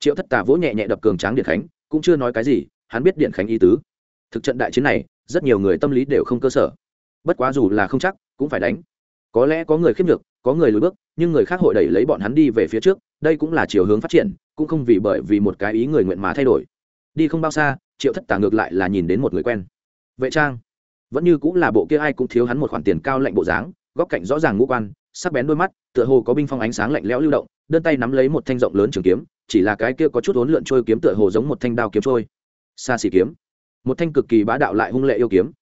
triệu thất tà vỗ nhẹ nhẹ đập cường tráng điện khánh, cũng chưa nói cái gì, hắn biết điện khánh ý tứ. Thực trận đại chiến này, rất nhiều người tâm lý đều không cơ sở. Bất quá dù là không chắc, cũng phải đánh. Có lẽ có người khiếp nhược, có người lùi bước, nhưng người khác hội đẩy lấy bọn hắn đi về phía trước, đây cũng là chiều hướng phát triển, cũng không vì bởi vì một cái ý người nguyện mà thay đổi. Đi không bao xa, triệu thất tà ngược lại là nhìn đến một người quen. Vệ trang. Vẫn như cũng là bộ kia ai cũng thiếu hắn một khoản tiền cao lạnh bộ dáng, góc cạnh rõ ràng ngũ quan, sắc bén đôi mắt, tựa hồ có binh phong ánh sáng lạnh lẽo lưu động, đơn tay nắm lấy một thanh rộng lớn trường kiếm chỉ là cái kia có chút hỗn lượn trôi kiếm tựa hồ giống một thanh đao kiếm trôi. Xa xỉ kiếm. Một thanh cực kỳ bá đạo lại hung lệ yêu kiếm.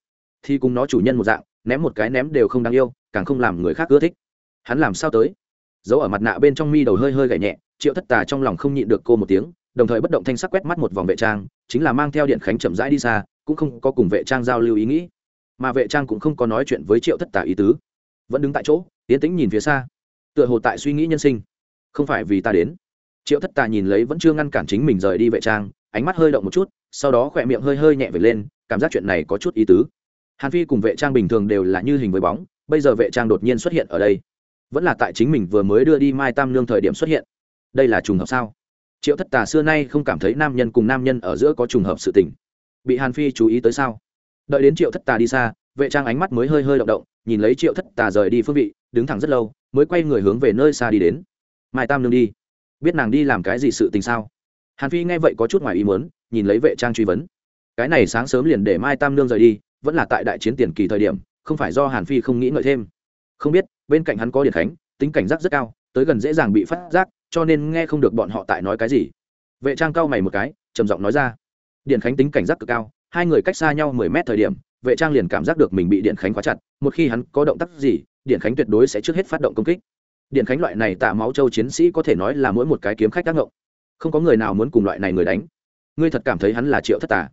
Thì cùng nó chủ nhân một dạng, ném một cái ném đều không đáng yêu, càng không làm người khác ưa thích. Hắn làm sao tới? Giấu ở mặt nạ bên trong mi đầu hơi hơi gảy nhẹ, triệu thất tà trong lòng không nhịn được cô một tiếng, đồng thời bất động thanh sắc quét mắt một vòng vệ trang, chính là mang theo điện khánh chậm rãi đi xa, cũng không có cùng vệ trang giao lưu ý nghĩ. Mà vệ trang cũng không có nói chuyện với triệu thất tà ý tứ. Vẫn đứng tại chỗ yến tĩnh nhìn phía xa. Tựa hồ tại suy nghĩ nhân sinh. Không phải vì ta đến triệu thất tà nhìn lấy vẫn chưa ngăn cản chính mình rời đi vệ trang, ánh mắt hơi động một chút, sau đó khỏe miệng hơi hơi nhẹ về lên, cảm giác chuyện này có chút ý tứ. Hàn phi cùng vệ trang bình thường đều là như hình với bóng, bây giờ vệ trang đột nhiên xuất hiện ở đây. Vẫn là tại chính mình vừa mới đưa đi mai tam nương thời điểm xuất hiện. Đây là trùng hợp sao? Triệu thất tà xưa nay không cảm thấy nam nhân cùng nam nhân ở giữa có trùng hợp sự tình. Bị hàn phi chú ý tới sao? Đợi đến triệu thất tà đi xa, vệ trang ánh mắt mới hơi hơi động động, nhìn lấy triệu thất tà rời đi phương vị, đứng thẳng rất lâu, mới quay người hướng về nơi xa đi đến. Mai tam nương đi biết nàng đi làm cái gì sự tình sao? Hàn phi nghe vậy có chút ngoài ý muốn, nhìn lấy vệ trang truy vấn. Cái này sáng sớm liền để mai tam nương rời đi, vẫn là tại đại chiến tiền kỳ thời điểm, không phải do hàn phi không nghĩ ngợi thêm. Không biết, bên cạnh hắn có điện khánh, tính cảnh giác rất cao, tới gần dễ dàng bị phát giác, cho nên nghe không được bọn họ tại nói cái gì. Vệ trang cao mày một cái, trầm giọng nói ra. Điện khánh tính cảnh giác cực cao, hai người cách xa nhau mười mét thời điểm, vệ trang liền cảm giác được mình bị điện khánh khóa chặt, một khi hắn có động tác gì điện khánh tuyệt đối sẽ trước hết phát động công kích điện khánh loại này tạ máu châu chiến sĩ có thể nói là mỗi một cái kiếm khách tác ngộng. Không có người nào muốn cùng loại này người đánh. Ngươi thật cảm thấy hắn là triệu thất tà?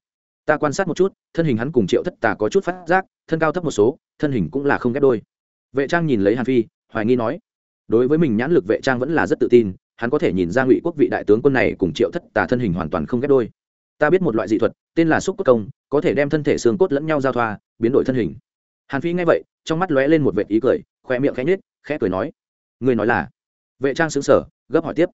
Ta quan sát một chút, thân hình hắn cùng triệu thất tà có chút phát giác, thân cao thấp một số, thân hình cũng là không ghép đôi. Vệ trang nhìn lấy hàn phi, hoài nghi nói, đối với mình nhãn lực vệ trang vẫn là rất tự tin, hắn có thể nhìn ra ngụy quốc vị đại tướng quân này cùng triệu thất tà thân hình hoàn toàn không ghép đôi. Ta biết một loại dị thuật, tên là xúc cốt công, có thể đem thân thể xương cốt lẫn nhau giao thoa, biến đổi thân hình. Hàn phi nghe vậy, trong mắt lóe lên một vệt ý cười khoe miệng khẽ nhếch, khẽ cười nói Ngươi nói là vệ trang xứng sở, gấp hỏi tiếp.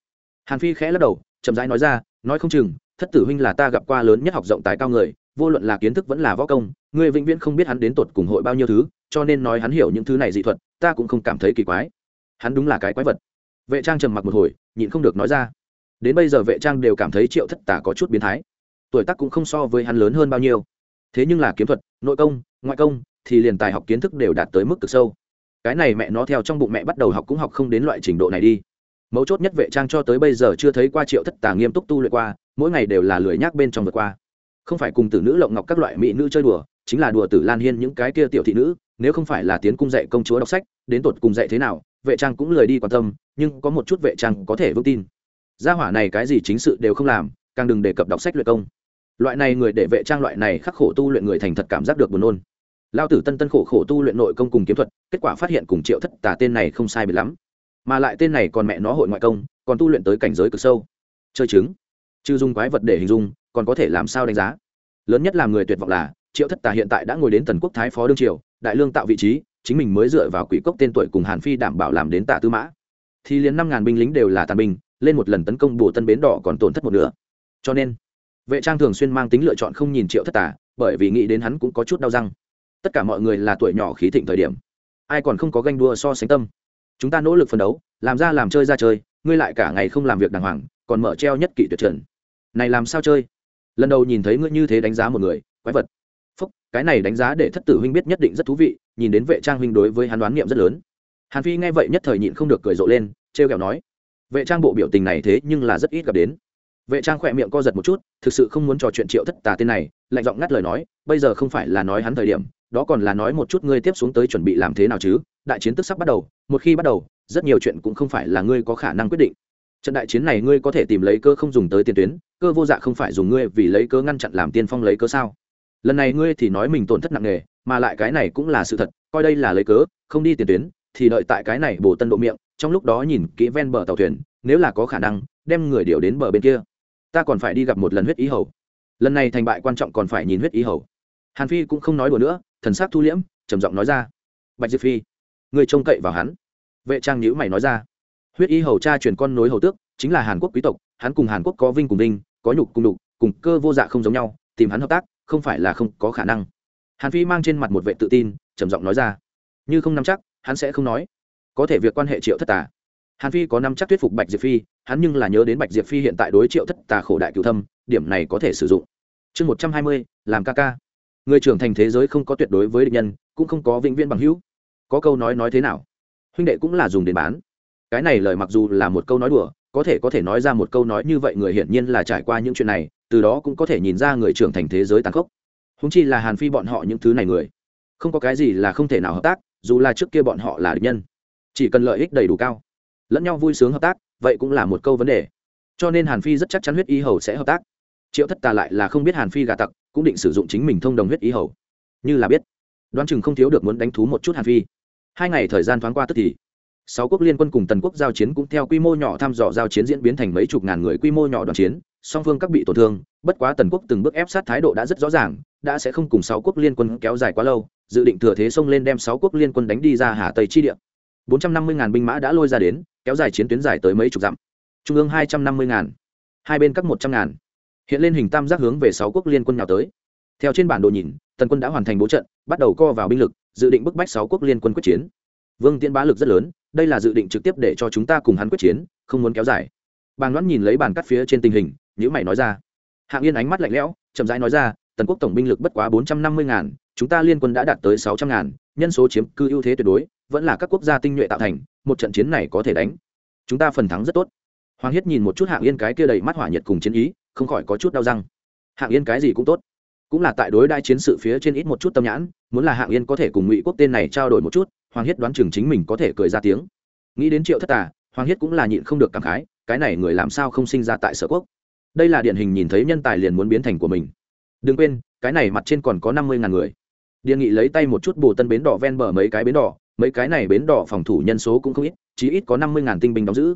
Hàn phi khẽ lắc đầu, chậm rãi nói ra, nói không chừng, thất tử huynh là ta gặp qua lớn nhất học rộng tài cao người, vô luận là kiến thức vẫn là võ công, ngươi vĩnh viễn không biết hắn đến tột cùng hội bao nhiêu thứ, cho nên nói hắn hiểu những thứ này dị thuật, ta cũng không cảm thấy kỳ quái. Hắn đúng là cái quái vật. Vệ trang trầm mặc một hồi, nhịn không được nói ra. Đến bây giờ vệ trang đều cảm thấy triệu thất tả có chút biến thái. Tuổi tác cũng không so với hắn lớn hơn bao nhiêu. Thế nhưng là kiếm thuật, nội công, ngoại công thì liền tài học kiến thức đều đạt tới mức cực sâu cái này mẹ nó theo trong bụng mẹ bắt đầu học cũng học không đến loại trình độ này đi. Mấu chốt nhất vệ trang cho tới bây giờ chưa thấy qua triệu thất tà nghiêm túc tu luyện qua, mỗi ngày đều là lười nhác bên trong vượt qua. Không phải cùng tử nữ lộng ngọc các loại mỹ nữ chơi đùa, chính là đùa tử lan hiên những cái kia tiểu thị nữ, nếu không phải là tiến cung dạy công chúa đọc sách, đến tột cùng dạy thế nào, vệ trang cũng lười đi quan tâm, nhưng có một chút vệ trang có thể vững tin. Gia hỏa này cái gì chính sự đều không làm, càng đừng đề cập đọc sách luyện công. Loại này người để vệ trang loại này khắc khổ tu luyện người thành thật cảm giác được buồn nôn lao tử tân tân khổ khổ tu luyện nội công cùng kiếm thuật, kết quả phát hiện cùng triệu thất tà tên này không sai biệt lắm. Mà lại tên này còn mẹ nó hội ngoại công, còn tu luyện tới cảnh giới cực sâu. Chơi chứng. Chứ dùng quái vật để hình dung, còn có thể làm sao đánh giá? Lớn nhất là người tuyệt vọng là, triệu thất tà hiện tại đã ngồi đến tần quốc thái phó đương triều, đại lương tạo vị trí, chính mình mới dựa vào quỷ cốc tên tuổi cùng hàn phi đảm bảo làm đến tạ tư mã. Thì liền năm ngàn binh lính đều là tàn binh, lên một lần tấn công bồ tân bến đỏ còn tổn thất một nửa. Cho nên, vệ trang thường xuyên mang tính lựa chọn không nhìn triệu thất tà, bởi vì nghĩ đến hắn cũng có chút đau răng tất cả mọi người là tuổi nhỏ khí thịnh thời điểm. Ai còn không có ganh đua so sánh tâm? Chúng ta nỗ lực phấn đấu, làm ra làm chơi ra chơi, ngươi lại cả ngày không làm việc đàng hoàng, còn mở treo nhất kỷ tuyệt trần. Này làm sao chơi? Lần đầu nhìn thấy ngươi như thế đánh giá một người, quái vật. Phúc, cái này đánh giá để thất tử huynh biết nhất định rất thú vị, nhìn đến vệ trang huynh đối với hắn đoán niệm rất lớn. Hàn phi nghe vậy nhất thời nhịn không được cười rộ lên, trêu kẹo nói, vệ trang bộ biểu tình này thế nhưng là rất ít gặp đến. Vệ trang khỏe miệng co giật một chút, thực sự không muốn trò chuyện triệu thất tà tên này, lạnh giọng ngắt lời nói, bây giờ không phải là nói hắn thời điểm đó còn là nói một chút ngươi tiếp xuống tới chuẩn bị làm thế nào chứ? Đại chiến tức sắp bắt đầu, một khi bắt đầu, rất nhiều chuyện cũng không phải là ngươi có khả năng quyết định. Trận đại chiến này ngươi có thể tìm lấy cơ không dùng tới tiền tuyến, cơ vô dạ không phải dùng ngươi vì lấy cơ ngăn chặn làm tiên phong lấy cơ sao? Lần này ngươi thì nói mình tổn thất nặng nề, mà lại cái này cũng là sự thật, coi đây là lấy cớ, không đi tiền tuyến, thì đợi tại cái này bổ tân độ miệng, trong lúc đó nhìn kỹ ven bờ tàu thuyền, nếu là có khả năng, đem người điều đến bờ bên kia. Ta còn phải đi gặp một lần huyết ý hầu. Lần này thành bại quan trọng còn phải nhìn huyết ý hầu. Hàn phi cũng không nói đùa nữa thần sắc thu liễm, trầm giọng nói ra. Bạch diệp phi người trông cậy vào hắn. Vệ trang nhữ mày nói ra. Huyết y hầu cha truyền con nối hầu tước, chính là hàn quốc quý tộc, hắn cùng hàn quốc có vinh cùng vinh, có nhục cùng đục cùng cơ vô dạ không giống nhau, tìm hắn hợp tác, không phải là không có khả năng. Hàn phi mang trên mặt một vệ tự tin, trầm giọng nói ra. Như không nắm chắc, hắn sẽ không nói. Có thể việc quan hệ triệu thất tà. Hàn phi có nắm chắc thuyết phục bạch diệp phi, hắn nhưng là nhớ đến bạch diệp phi hiện tại đối triệu thất tà khổ đại cựu thâm, điểm này có thể sử dụng. Chương một trăm hai mươi, làm ca ca người trưởng thành thế giới không có tuyệt đối với địch nhân, cũng không có vĩnh viễn bằng hữu. Có câu nói nói thế nào? Huynh đệ cũng là dùng để bán. Cái này lời mặc dù là một câu nói đùa, có thể có thể nói ra một câu nói như vậy người hiển nhiên là trải qua những chuyện này, từ đó cũng có thể nhìn ra người trưởng thành thế giới tàn khốc. Húng chi là hàn phi bọn họ những thứ này người, không có cái gì là không thể nào hợp tác, dù là trước kia bọn họ là địch nhân. Chỉ cần lợi ích đầy đủ cao, lẫn nhau vui sướng hợp tác, vậy cũng là một câu vấn đề. Cho nên hàn phi rất chắc chắn huyết y hầu sẽ hợp tác triệu thất tà lại là không biết hàn phi gà tặc, cũng định sử dụng chính mình thông đồng huyết ý hầu. Như là biết, đoán chừng không thiếu được muốn đánh thú một chút hàn phi. Hai ngày thời gian thoáng qua tức thì, sáu quốc liên quân cùng tần quốc giao chiến cũng theo quy mô nhỏ thăm dò giao chiến diễn biến thành mấy chục ngàn người quy mô nhỏ đoàn chiến, song phương các bị tổn thương, bất quá tần quốc từng bước ép sát thái độ đã rất rõ ràng, đã sẽ không cùng sáu quốc liên quân kéo dài quá lâu, dự định thừa thế xông lên đem sáu quốc liên quân đánh đi ra hà tây chi địa. Bốn trăm năm mươi ngàn binh mã đã lôi ra đến, kéo dài chiến tuyến dài tới mấy chục dặm. Trung ương hai trăm năm mươi ngàn, hai bên các một trăm ngàn hiện lên hình tam giác hướng về sáu quốc liên quân nào tới. Theo trên bản đồ nhìn, tần quân đã hoàn thành bố trận, bắt đầu co vào binh lực, dự định bức bách sáu quốc liên quân quyết chiến. Vương tiễn bá lực rất lớn, đây là dự định trực tiếp để cho chúng ta cùng hắn quyết chiến, không muốn kéo dài. Bàn loãn nhìn lấy bàn cắt phía trên tình hình nhữ mày nói ra. Hạng yên ánh mắt lạnh lẽo, chậm rãi nói ra, tần quốc tổng binh lực bất quá bốn trăm năm mươi ngàn, chúng ta liên quân đã đạt tới sáu trăm ngàn, nhân số chiếm cư ưu thế tuyệt đối, vẫn là các quốc gia tinh nhuệ tạo thành, một trận chiến này có thể đánh. Chúng ta phần thắng rất tốt. Hoàng hiết nhìn một chút hạng yên cái kia đầy mắt hỏa nhiệt cùng chiến ý không khỏi có chút đau răng. Hạng yên cái gì cũng tốt. Cũng là tại đối đại chiến sự phía trên ít một chút tâm nhãn, muốn là hạng yên có thể cùng ngụy quốc tên này trao đổi một chút, hoàng hiết đoán chừng chính mình có thể cười ra tiếng. Nghĩ đến triệu thất tà, hoàng hiết cũng là nhịn không được cảm khái, cái này người làm sao không sinh ra tại sở quốc? Đây là điển hình nhìn thấy nhân tài liền muốn biến thành của mình. Đừng quên, cái này mặt trên còn có năm mươi ngàn người. Điện nghị lấy tay một chút bồ tân bến đỏ ven bờ mấy cái bến đỏ, mấy cái này bến đỏ phòng thủ nhân số cũng không ít, chí ít có năm mươi ngàn tinh binh đóng giữ.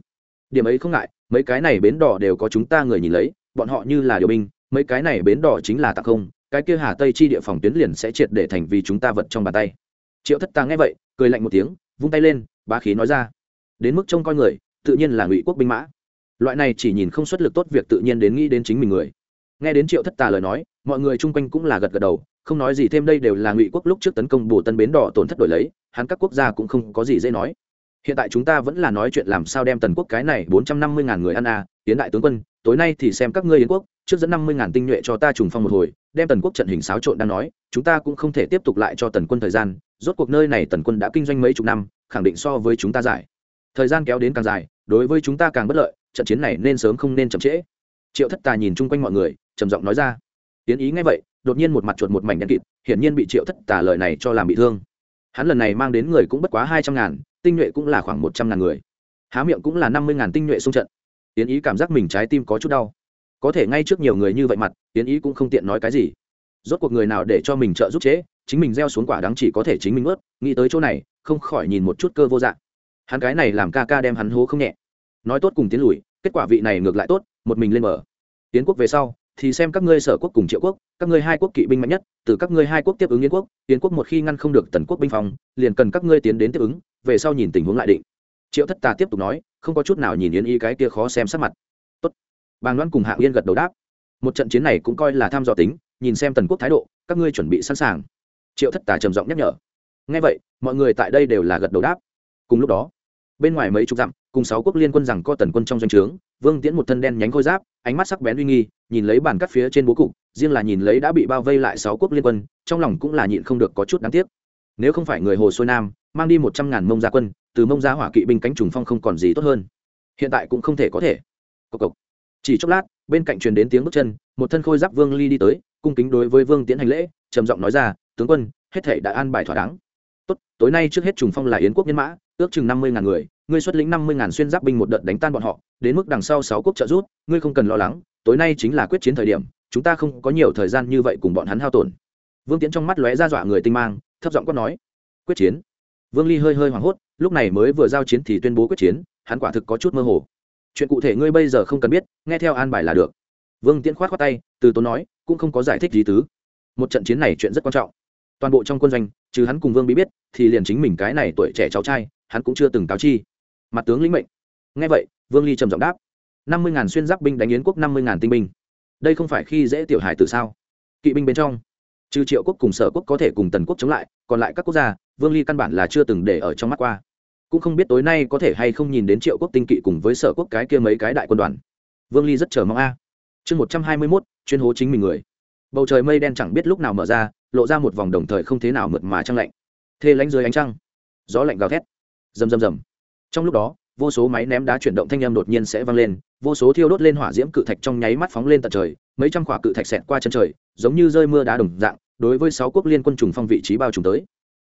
Điểm ấy không ngại, mấy cái này bến đỏ đều có chúng ta người nhìn lấy bọn họ như là điều binh, mấy cái này bến đỏ chính là tặng không, cái kia hà tây chi địa phòng tuyến liền sẽ triệt để thành vì chúng ta vật trong bàn tay. Triệu thất ta nghe vậy, cười lạnh một tiếng, vung tay lên, bá khí nói ra. Đến mức trông coi người, tự nhiên là ngụy quốc binh mã. Loại này chỉ nhìn không xuất lực tốt việc tự nhiên đến nghĩ đến chính mình người. Nghe đến triệu thất tà lời nói, mọi người chung quanh cũng là gật gật đầu, không nói gì thêm đây đều là ngụy quốc lúc trước tấn công bồ tân bến đỏ tổn thất đổi lấy, hắn các quốc gia cũng không có gì dễ nói hiện tại chúng ta vẫn là nói chuyện làm sao đem tần quốc cái này bốn trăm năm mươi ngàn người ăn à tiến đại tướng quân, tối nay thì xem các ngươi yến quốc, trước dẫn năm mươi ngàn tinh nhuệ cho ta trùng phong một hồi, đem tần quốc trận hình xáo trộn đang nói, chúng ta cũng không thể tiếp tục lại cho tần quân thời gian, rốt cuộc nơi này tần quân đã kinh doanh mấy chục năm, khẳng định so với chúng ta dài thời gian kéo đến càng dài, đối với chúng ta càng bất lợi, trận chiến này nên sớm không nên chậm trễ. Triệu thất tà nhìn chung quanh mọi người, trầm giọng nói ra. Tiến ý ngay vậy, đột nhiên một mặt chuột một mảnh đen kịt, hiển nhiên bị triệu thất tà lời này cho làm bị thương hắn lần này mang đến người cũng bất quá hai trăm ngàn, tinh nhuệ cũng là khoảng một trăm ngàn người. Há miệng cũng là năm mươi ngàn tinh nhuệ xung trận. Tiến ý cảm giác mình trái tim có chút đau. Có thể ngay trước nhiều người như vậy mặt tiến ý cũng không tiện nói cái gì. Rốt cuộc người nào để cho mình trợ giúp chế, chính mình gieo xuống quả đáng chỉ có thể chính mình ướt, nghĩ tới chỗ này, không khỏi nhìn một chút cơ vô dạng. Hắn cái này làm ca ca đem hắn hố không nhẹ. Nói tốt cùng tiến lùi, kết quả vị này ngược lại tốt, một mình lên mở tiến quốc về sau thì xem các ngươi sở quốc cùng triệu quốc, các ngươi hai quốc kỵ binh mạnh nhất, từ các ngươi hai quốc tiếp ứng yến quốc yến quốc một khi ngăn không được tần quốc binh phòng liền cần các ngươi tiến đến tiếp ứng, về sau nhìn tình huống lại định. Triệu thất tà tiếp tục nói, không có chút nào nhìn yến y cái kia khó xem sắc mặt. Tốt. Bàng loan cùng hạng yên gật đầu đáp. Một trận chiến này cũng coi là tham dò tính, nhìn xem tần quốc thái độ, các ngươi chuẩn bị sẵn sàng. Triệu thất tà trầm giọng nhắc nhở. Ngay vậy, mọi người tại đây đều là gật đầu đáp. Cùng lúc đó, bên ngoài mấy chục dặm, cùng sáu quốc liên quân rằng co tần quân trong doanh trướng vương tiễn một thân đen nhánh khôi giáp, ánh mắt sắc bén uy nghi, nhìn lấy bản cắt phía trên bố cục, riêng là nhìn lấy đã bị bao vây lại sáu quốc liên quân, trong lòng cũng là nhịn không được có chút đáng tiếc. Nếu không phải người hồ xuôi nam, mang đi một trăm ngàn mông gia quân, từ mông gia hỏa kỵ binh cánh trùng phong không còn gì tốt hơn. Hiện tại cũng không thể có thể. Cộc cộc. chỉ chốc lát, bên cạnh truyền đến tiếng bước chân, một thân khôi giáp vương ly đi tới, cung kính đối với vương tiễn hành lễ, trầm giọng nói ra, tướng quân, hết thể đã an bài thỏa đáng. Tốt, tối nay trước hết trùng phong là yến quốc nhân mã, ước chừng năm mươi ngàn người ngươi xuất lĩnh năm mươi ngàn xuyên giáp binh một đợt đánh tan bọn họ, đến mức đằng sau sáu quốc trợ rút ngươi không cần lo lắng, tối nay chính là quyết chiến thời điểm, chúng ta không có nhiều thời gian như vậy cùng bọn hắn hao tổn. Vương tiễn trong mắt lóe ra dọa người tinh mang, thấp giọng quát nói, quyết chiến? Vương ly hơi hơi hoảng hốt, lúc này mới vừa giao chiến thì tuyên bố quyết chiến, hắn quả thực có chút mơ hồ. Chuyện cụ thể ngươi bây giờ không cần biết, nghe theo an bài là được. Vương tiễn khoát khoát tay, từ tốn nói, cũng không có giải thích gì tứ. Một trận chiến này chuyện rất quan trọng. Toàn bộ trong quân doanh, trừ hắn cùng vương bí biết, thì liền chính mình cái này tuổi trẻ cháu trai, hắn cũng chưa từng cáo chi mặt tướng lĩnh mệnh. Ngay vậy, vương ly trầm giọng đáp. Năm mươi ngàn xuyên giáp binh đánh yến quốc, năm mươi ngàn tinh binh. Đây không phải khi dễ tiểu hải từ sao? Kỵ binh bên trong, trừ triệu quốc cùng sở quốc có thể cùng tần quốc chống lại, còn lại các quốc gia, vương ly căn bản là chưa từng để ở trong mắt qua. Cũng không biết tối nay có thể hay không nhìn đến triệu quốc tinh kỵ cùng với sở quốc cái kia mấy cái đại quân đoàn. Vương ly rất chờ mong a. Chương một trăm hai mươi mốt, chuyên hố chính mình người. Bầu trời mây đen chẳng biết lúc nào mở ra, lộ ra một vòng đồng thời không thế nào mượt mà trăng lạnh. Thê lánh dưới ánh trăng, gió lạnh gào thét. Rầm rầm rầm trong lúc đó, vô số máy ném đá chuyển động thanh âm đột nhiên sẽ vang lên, vô số thiêu đốt lên hỏa diễm cự thạch trong nháy mắt phóng lên tận trời, mấy trăm quả cự thạch xẹt qua chân trời, giống như rơi mưa đá đồng dạng, đối với sáu quốc liên quân trùng phong vị trí bao trùm tới.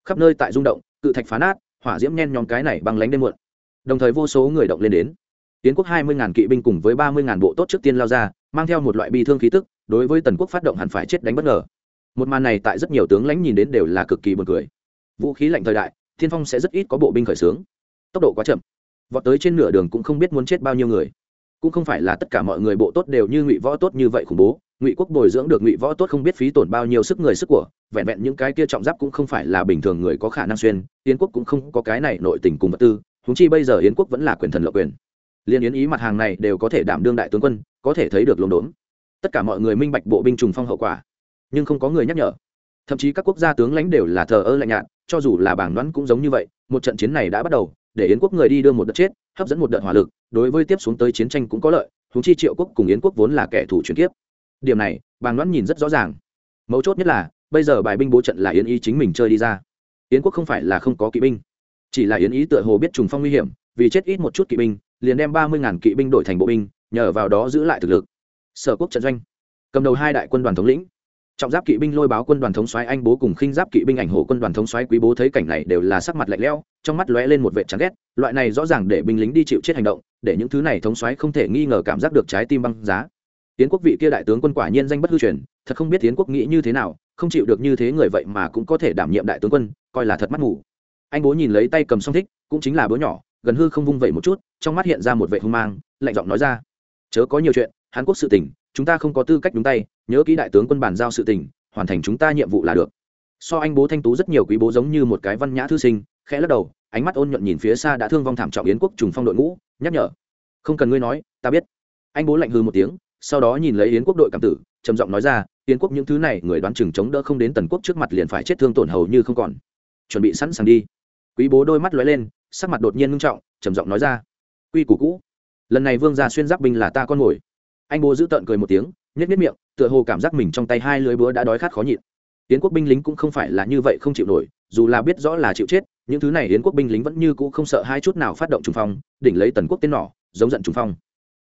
Khắp nơi tại rung động, cự thạch phá nát, hỏa diễm nhen nhóm cái này băng lánh đêm muộn. Đồng thời vô số người động lên đến. Tiến quốc hai mươi ngàn kỵ binh cùng với ba mươi ngàn bộ tốt trước tiên lao ra, mang theo một loại bi thương khí tức, đối với tần quốc phát động hẳn phải chết đánh bất ngờ. Một màn này tại rất nhiều tướng lãnh nhìn đến đều là cực kỳ buồn cười. Vũ khí lạnh thời đại, thiên phong sẽ rất ít có bộ binh khởi xướng tốc độ quá chậm. Vọt tới trên nửa đường cũng không biết muốn chết bao nhiêu người. Cũng không phải là tất cả mọi người bộ tốt đều như ngụy võ tốt như vậy khủng bố. Ngụy quốc bồi dưỡng được ngụy võ tốt không biết phí tổn bao nhiêu sức người sức của, vẹn vẹn những cái kia trọng giáp cũng không phải là bình thường người có khả năng xuyên. Yến quốc cũng không có cái này nội tình cùng vật tư húng chi bây giờ yến quốc vẫn là quyền thần lộ quyền. Liên yến ý mặt hàng này đều có thể đảm đương đại tướng quân, có thể thấy được lồn đốn. Tất cả mọi người minh bạch bộ binh trùng phong hậu quả, nhưng không có người nhắc nhở. Thậm chí các quốc gia tướng lãnh đều là thờ ơ lạnh nhạt, cho dù là bảng đoán cũng giống như vậy, một trận chiến này đã bắt đầu để yến quốc người đi đưa một đợt chết, hấp dẫn một đợt hỏa lực, đối với tiếp xuống tới chiến tranh cũng có lợi húng chi triệu quốc cùng yến quốc vốn là kẻ thù chuyển kiếp. Điểm này, bàng đoán nhìn rất rõ ràng. Mấu chốt nhất là, bây giờ bài binh bố trận là yến ý chính mình chơi đi ra. Yến quốc không phải là không có kỵ binh, chỉ là yến ý tựa hồ biết trùng phong nguy hiểm, vì chết ít một chút kỵ binh, liền đem ba mươi ngàn kỵ binh đổi thành bộ binh, nhờ vào đó giữ lại thực lực. Sở quốc trận doanh. Cầm đầu hai đại quân đoàn thống lĩnh trọng giáp kỵ binh lôi báo quân đoàn thống soái anh bố cùng khinh giáp kỵ binh ảnh hộ quân đoàn thống soái quý bố thấy cảnh này đều là sắc mặt lạnh lẽo, trong mắt lóe lên một vệ chán ghét, loại này rõ ràng để binh lính đi chịu chết hành động, để những thứ này thống soái không thể nghi ngờ cảm giác được trái tim băng giá. Tiến quốc vị kia đại tướng quân quả nhiên danh bất hư truyền, thật không biết tiến quốc nghĩ như thế nào, không chịu được như thế người vậy mà cũng có thể đảm nhiệm đại tướng quân, coi là thật mắt ngủ anh bố nhìn lấy tay cầm song thích, cũng chính là bố nhỏ, gần hư không vung vẩy một chút, trong mắt hiện ra một vệ hung mang, lạnh giọng nói ra, chớ có nhiều chuyện, hàn quốc sự tình, chúng ta không có tư cách đúng tay nhớ kỹ đại tướng quân bàn giao sự tình, hoàn thành chúng ta nhiệm vụ là được. So anh bố thanh tú rất nhiều quý bố giống như một cái văn nhã thư sinh, khẽ lắc đầu, ánh mắt ôn nhuận nhìn phía xa đã thương vong thảm trọng yến quốc trùng phong đội ngũ, nhắc nhở. Không cần ngươi nói, ta biết. Anh bố lạnh hư một tiếng, sau đó nhìn lấy yến quốc đội cảm tử, trầm giọng nói ra, yến quốc những thứ này người đoán chừng chống đỡ không đến tần quốc trước mặt liền phải chết thương tổn hầu như không còn. Chuẩn bị sẵn sàng đi. Quý bố đôi mắt lóe lên, sắc mặt đột nhiên ngưng trọng, trầm giọng nói ra, quy củ cũ. Lần này vương gia xuyên giáp binh là ta con ngồi anh bố giữ tợn cười một tiếng, nhếch nhếch miệng, tựa hồ cảm giác mình trong tay hai lưới búa đã đói khát khó nhịn. Yến quốc binh lính cũng không phải là như vậy không chịu nổi, dù là biết rõ là chịu chết, những thứ này yến quốc binh lính vẫn như cũ không sợ hai chút nào phát động trùng phong, đỉnh lấy tần quốc tên nỏ, giống giận trùng phong.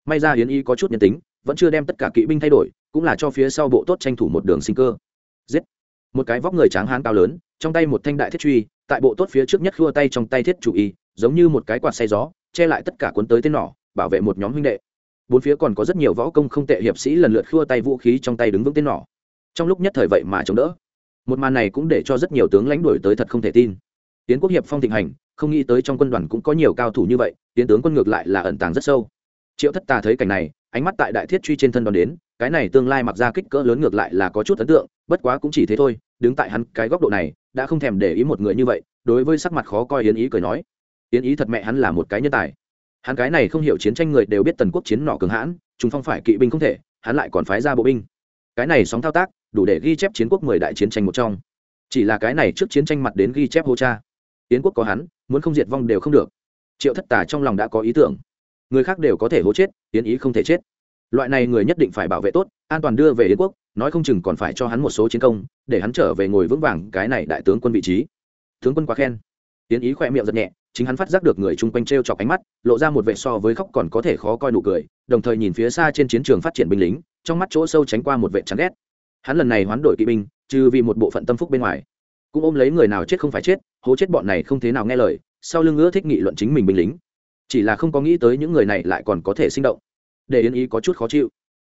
May ra yến y có chút nhân tính, vẫn chưa đem tất cả kỵ binh thay đổi, cũng là cho phía sau bộ tốt tranh thủ một đường sinh cơ. Giết! Một cái vóc người tráng hán cao lớn, trong tay một thanh đại thiết truy, tại bộ tốt phía trước nhất khua tay trong tay thiết chủ y, giống như một cái quạt say gió, che lại tất cả cuốn tới tên nỏ, bảo vệ một nhóm huynh đệ bốn phía còn có rất nhiều võ công không tệ, hiệp sĩ lần lượt khua tay vũ khí trong tay đứng vững tên nỏ. Trong lúc nhất thời vậy mà chống đỡ. Một màn này cũng để cho rất nhiều tướng lãnh đuổi tới thật không thể tin. Tiến quốc hiệp phong thịnh hành, không nghĩ tới trong quân đoàn cũng có nhiều cao thủ như vậy, tiến tướng quân ngược lại là ẩn tàng rất sâu. Triệu thất tà thấy cảnh này, ánh mắt tại đại thiết truy trên thân đón đến, cái này tương lai mặc ra kích cỡ lớn ngược lại là có chút ấn tượng, bất quá cũng chỉ thế thôi, đứng tại hắn cái góc độ này, đã không thèm để ý một người như vậy, đối với sắc mặt khó coi yến ý cười nói, yến ý thật mẹ hắn là một cái nhân tài hắn cái này không hiểu chiến tranh người đều biết tần quốc chiến nọ cường hãn, chúng phong phải kỵ binh không thể, hắn lại còn phái ra bộ binh. Cái này sóng thao tác, đủ để ghi chép chiến quốc mười đại chiến tranh một trong. Chỉ là cái này trước chiến tranh mặt đến ghi chép hô cha. Tiến quốc có hắn, muốn không diệt vong đều không được. Triệu thất tà trong lòng đã có ý tưởng. Người khác đều có thể hố chết, tiến ý không thể chết. Loại này người nhất định phải bảo vệ tốt, an toàn đưa về yến quốc, nói không chừng còn phải cho hắn một số chiến công, để hắn trở về ngồi vững vàng cái này đại tướng quân vị trí. Tướng quân quá khen. Tiến ý khỏe miệng giật nhẹ chính hắn phát giác được người chung quanh t r e o chọc ánh mắt, lộ ra một vệ so với khóc còn có thể khó coi nụ cười, đồng thời nhìn phía xa trên chiến trường phát triển binh lính, trong mắt chỗ sâu tránh qua một vệ chán ghét. Hắn lần này hoán đổi kỵ binh, trừ vì một bộ phận tâm phúc bên ngoài, cũng ôm lấy người nào chết không phải chết, hố chết bọn này không thế nào nghe lời, sau lưng ngữ thích nghị luận chính mình binh lính. Chỉ là không có nghĩ tới những người này lại còn có thể sinh động, để yên ý có chút khó chịu.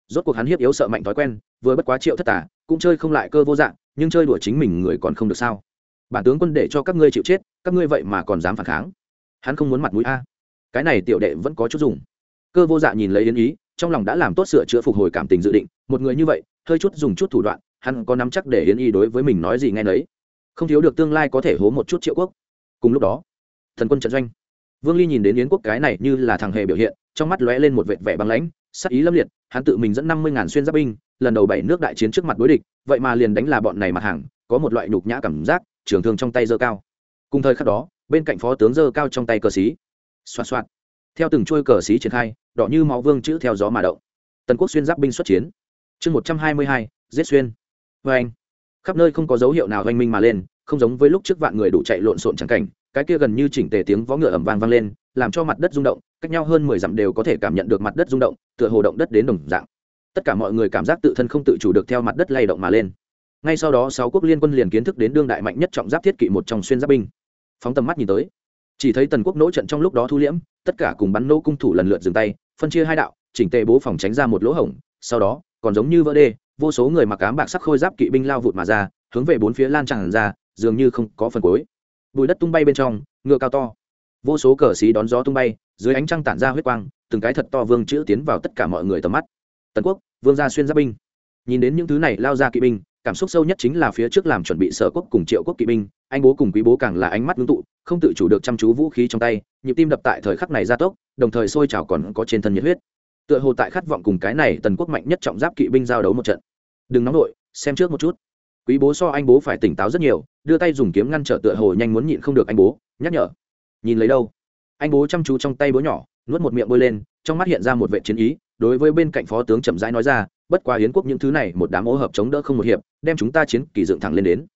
Rốt cuộc hắn hiếp yếu sợ mạnh thói quen, vừa bất quá triệu thất tả cũng chơi không lại cơ vô dạng, nhưng chơi đùa chính mình người còn không được sao. Bản tướng quân để cho các ngươi chịu chết các ngươi vậy mà còn dám phản kháng? Hắn không muốn mặt mũi a. Cái này tiểu đệ vẫn có chút dùng. Cơ vô dạ nhìn lấy yến ý, trong lòng đã làm tốt sửa chữa phục hồi cảm tình dự định, một người như vậy, hơi chút dùng chút thủ đoạn, hắn có nắm chắc để yến y đối với mình nói gì nghe nấy. Không thiếu được tương lai có thể hố một chút triệu quốc. Cùng lúc đó, thần quân trận doanh. Vương ly nhìn đến yến quốc cái này như là thằng hề biểu hiện, trong mắt lóe lên một vệt vẻ băng lãnh, sắc ý lâm liệt, hắn tự mình dẫn năm mươi ngàn xuyên giáp binh, lần đầu bảy nước đại chiến trước mặt đối địch, vậy mà liền đánh là bọn này mặt hàng, có một loại nhục nhã cảm giác, trường thương trong tay giơ cao cùng thời khắc đó, bên cạnh phó tướng giơ cao trong tay cờ xí. Xoạt xoạt. Theo từng trôi cờ xí triển khai, đỏ như máu vương chữ theo gió mà động. Tần quốc xuyên giáp binh xuất chiến. Chương một trăm hai mươi hai, giết xuyên. Vê anh, khắp nơi không có dấu hiệu nào oanh minh mà lên, không giống với lúc trước vạn người đủ chạy lộn xộn chẳng cảnh, cái kia gần như chỉnh tề tiếng vó ngựa ẩm vang vang lên, làm cho mặt đất rung động, cách nhau hơn mười dặm đều có thể cảm nhận được mặt đất rung động, tựa hồ động đất đến đồng dạng. Tất cả mọi người cảm giác tự thân không tự chủ được theo mặt đất lay động mà lên. Ngay sau đó, sáu quốc liên quân liền kiến thức đến đương đại mạnh nhất trọng giáp thiết kỵ một trong xuyên giáp binh phóng tầm mắt nhìn tới. Chỉ thấy tần quốc nỗ trận trong lúc đó thu liễm, tất cả cùng bắn nỗ cung thủ lần lượt dừng tay, phân chia hai đạo, chỉnh tề bố phòng tránh ra một lỗ hổng, sau đó, còn giống như vỡ đê, vô số người mặc ám bạc sắc khôi giáp kỵ binh lao vụt mà ra, hướng về bốn phía lan tràn ra, dường như không có phần cuối. Bụi đất tung bay bên trong, ngựa cao to. Vô số cờ xí đón gió tung bay, dưới ánh trăng tản ra huyết quang, từng cái thật to vương chữ tiến vào tất cả mọi người tầm mắt. Tần quốc, vương gia xuyên giáp binh. Nhìn đến những thứ này lao ra kỵ binh cảm xúc sâu nhất chính là phía trước làm chuẩn bị sở quốc cùng triệu quốc kỵ binh, anh bố cùng quý bố càng là ánh mắt ngưng tụ, không tự chủ được chăm chú vũ khí trong tay, nhịp tim đập tại thời khắc này gia tốc, đồng thời sôi trào còn có trên thân nhiệt huyết. Tựa hồ tại khát vọng cùng cái này tần quốc mạnh nhất trọng giáp kỵ binh giao đấu một trận. Đừng nóng nổi xem trước một chút. Quý bố so anh bố phải tỉnh táo rất nhiều, đưa tay dùng kiếm ngăn trở tựa hồ nhanh muốn nhịn không được anh bố, nhắc nhở. Nhìn lấy đâu? Anh bố chăm chú trong tay bố nhỏ, nuốt một miệng bôi lên, trong mắt hiện ra một vệ chiến ý, đối với bên cạnh phó tướng chậm rãi nói ra bất quá hiến quốc những thứ này một đám ô hợp chống đỡ không một hiệp, đem chúng ta chiến kỳ dựng thẳng lên đến.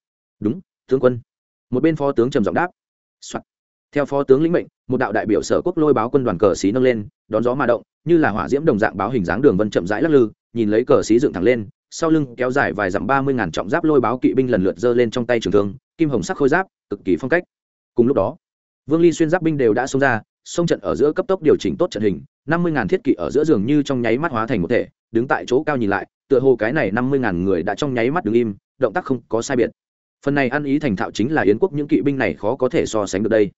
Đúng, tướng quân. Một bên phó tướng trầm giọng đáp、Soạn. theo phó tướng lĩnh mệnh, một đạo đại biểu sở quốc lôi báo quân đoàn cờ xí nâng lên, đón gió mà động, như là hỏa diễm đồng dạng báo hình dáng đường vân chậm rãi lắc lư, nhìn lấy cờ xí dựng thẳng lên, sau lưng kéo dài vài dặm ba mươi ngàn trọng giáp lôi báo kỵ binh lần lượt giơ lên trong tay trường thương, kim hồng sắc khôi giáp, cực kỳ phong cách. Cùng lúc đó, vương ly xuyên giáp binh đều đã xông ra, xông trận ở giữa cấp tốc điều chỉnh tốt trận hình, năm mươi ngàn thiết kỵ ở giữa giường như trong nháy mắt hóa thành một thể đứng tại chỗ cao nhìn lại, tựa hồ cái này năm mươi ngàn người đã trong nháy mắt đứng im, động tác không có sai biệt. Phần này ăn ý thành thạo chính là yến quốc những kỵ binh này khó có thể so sánh được đây.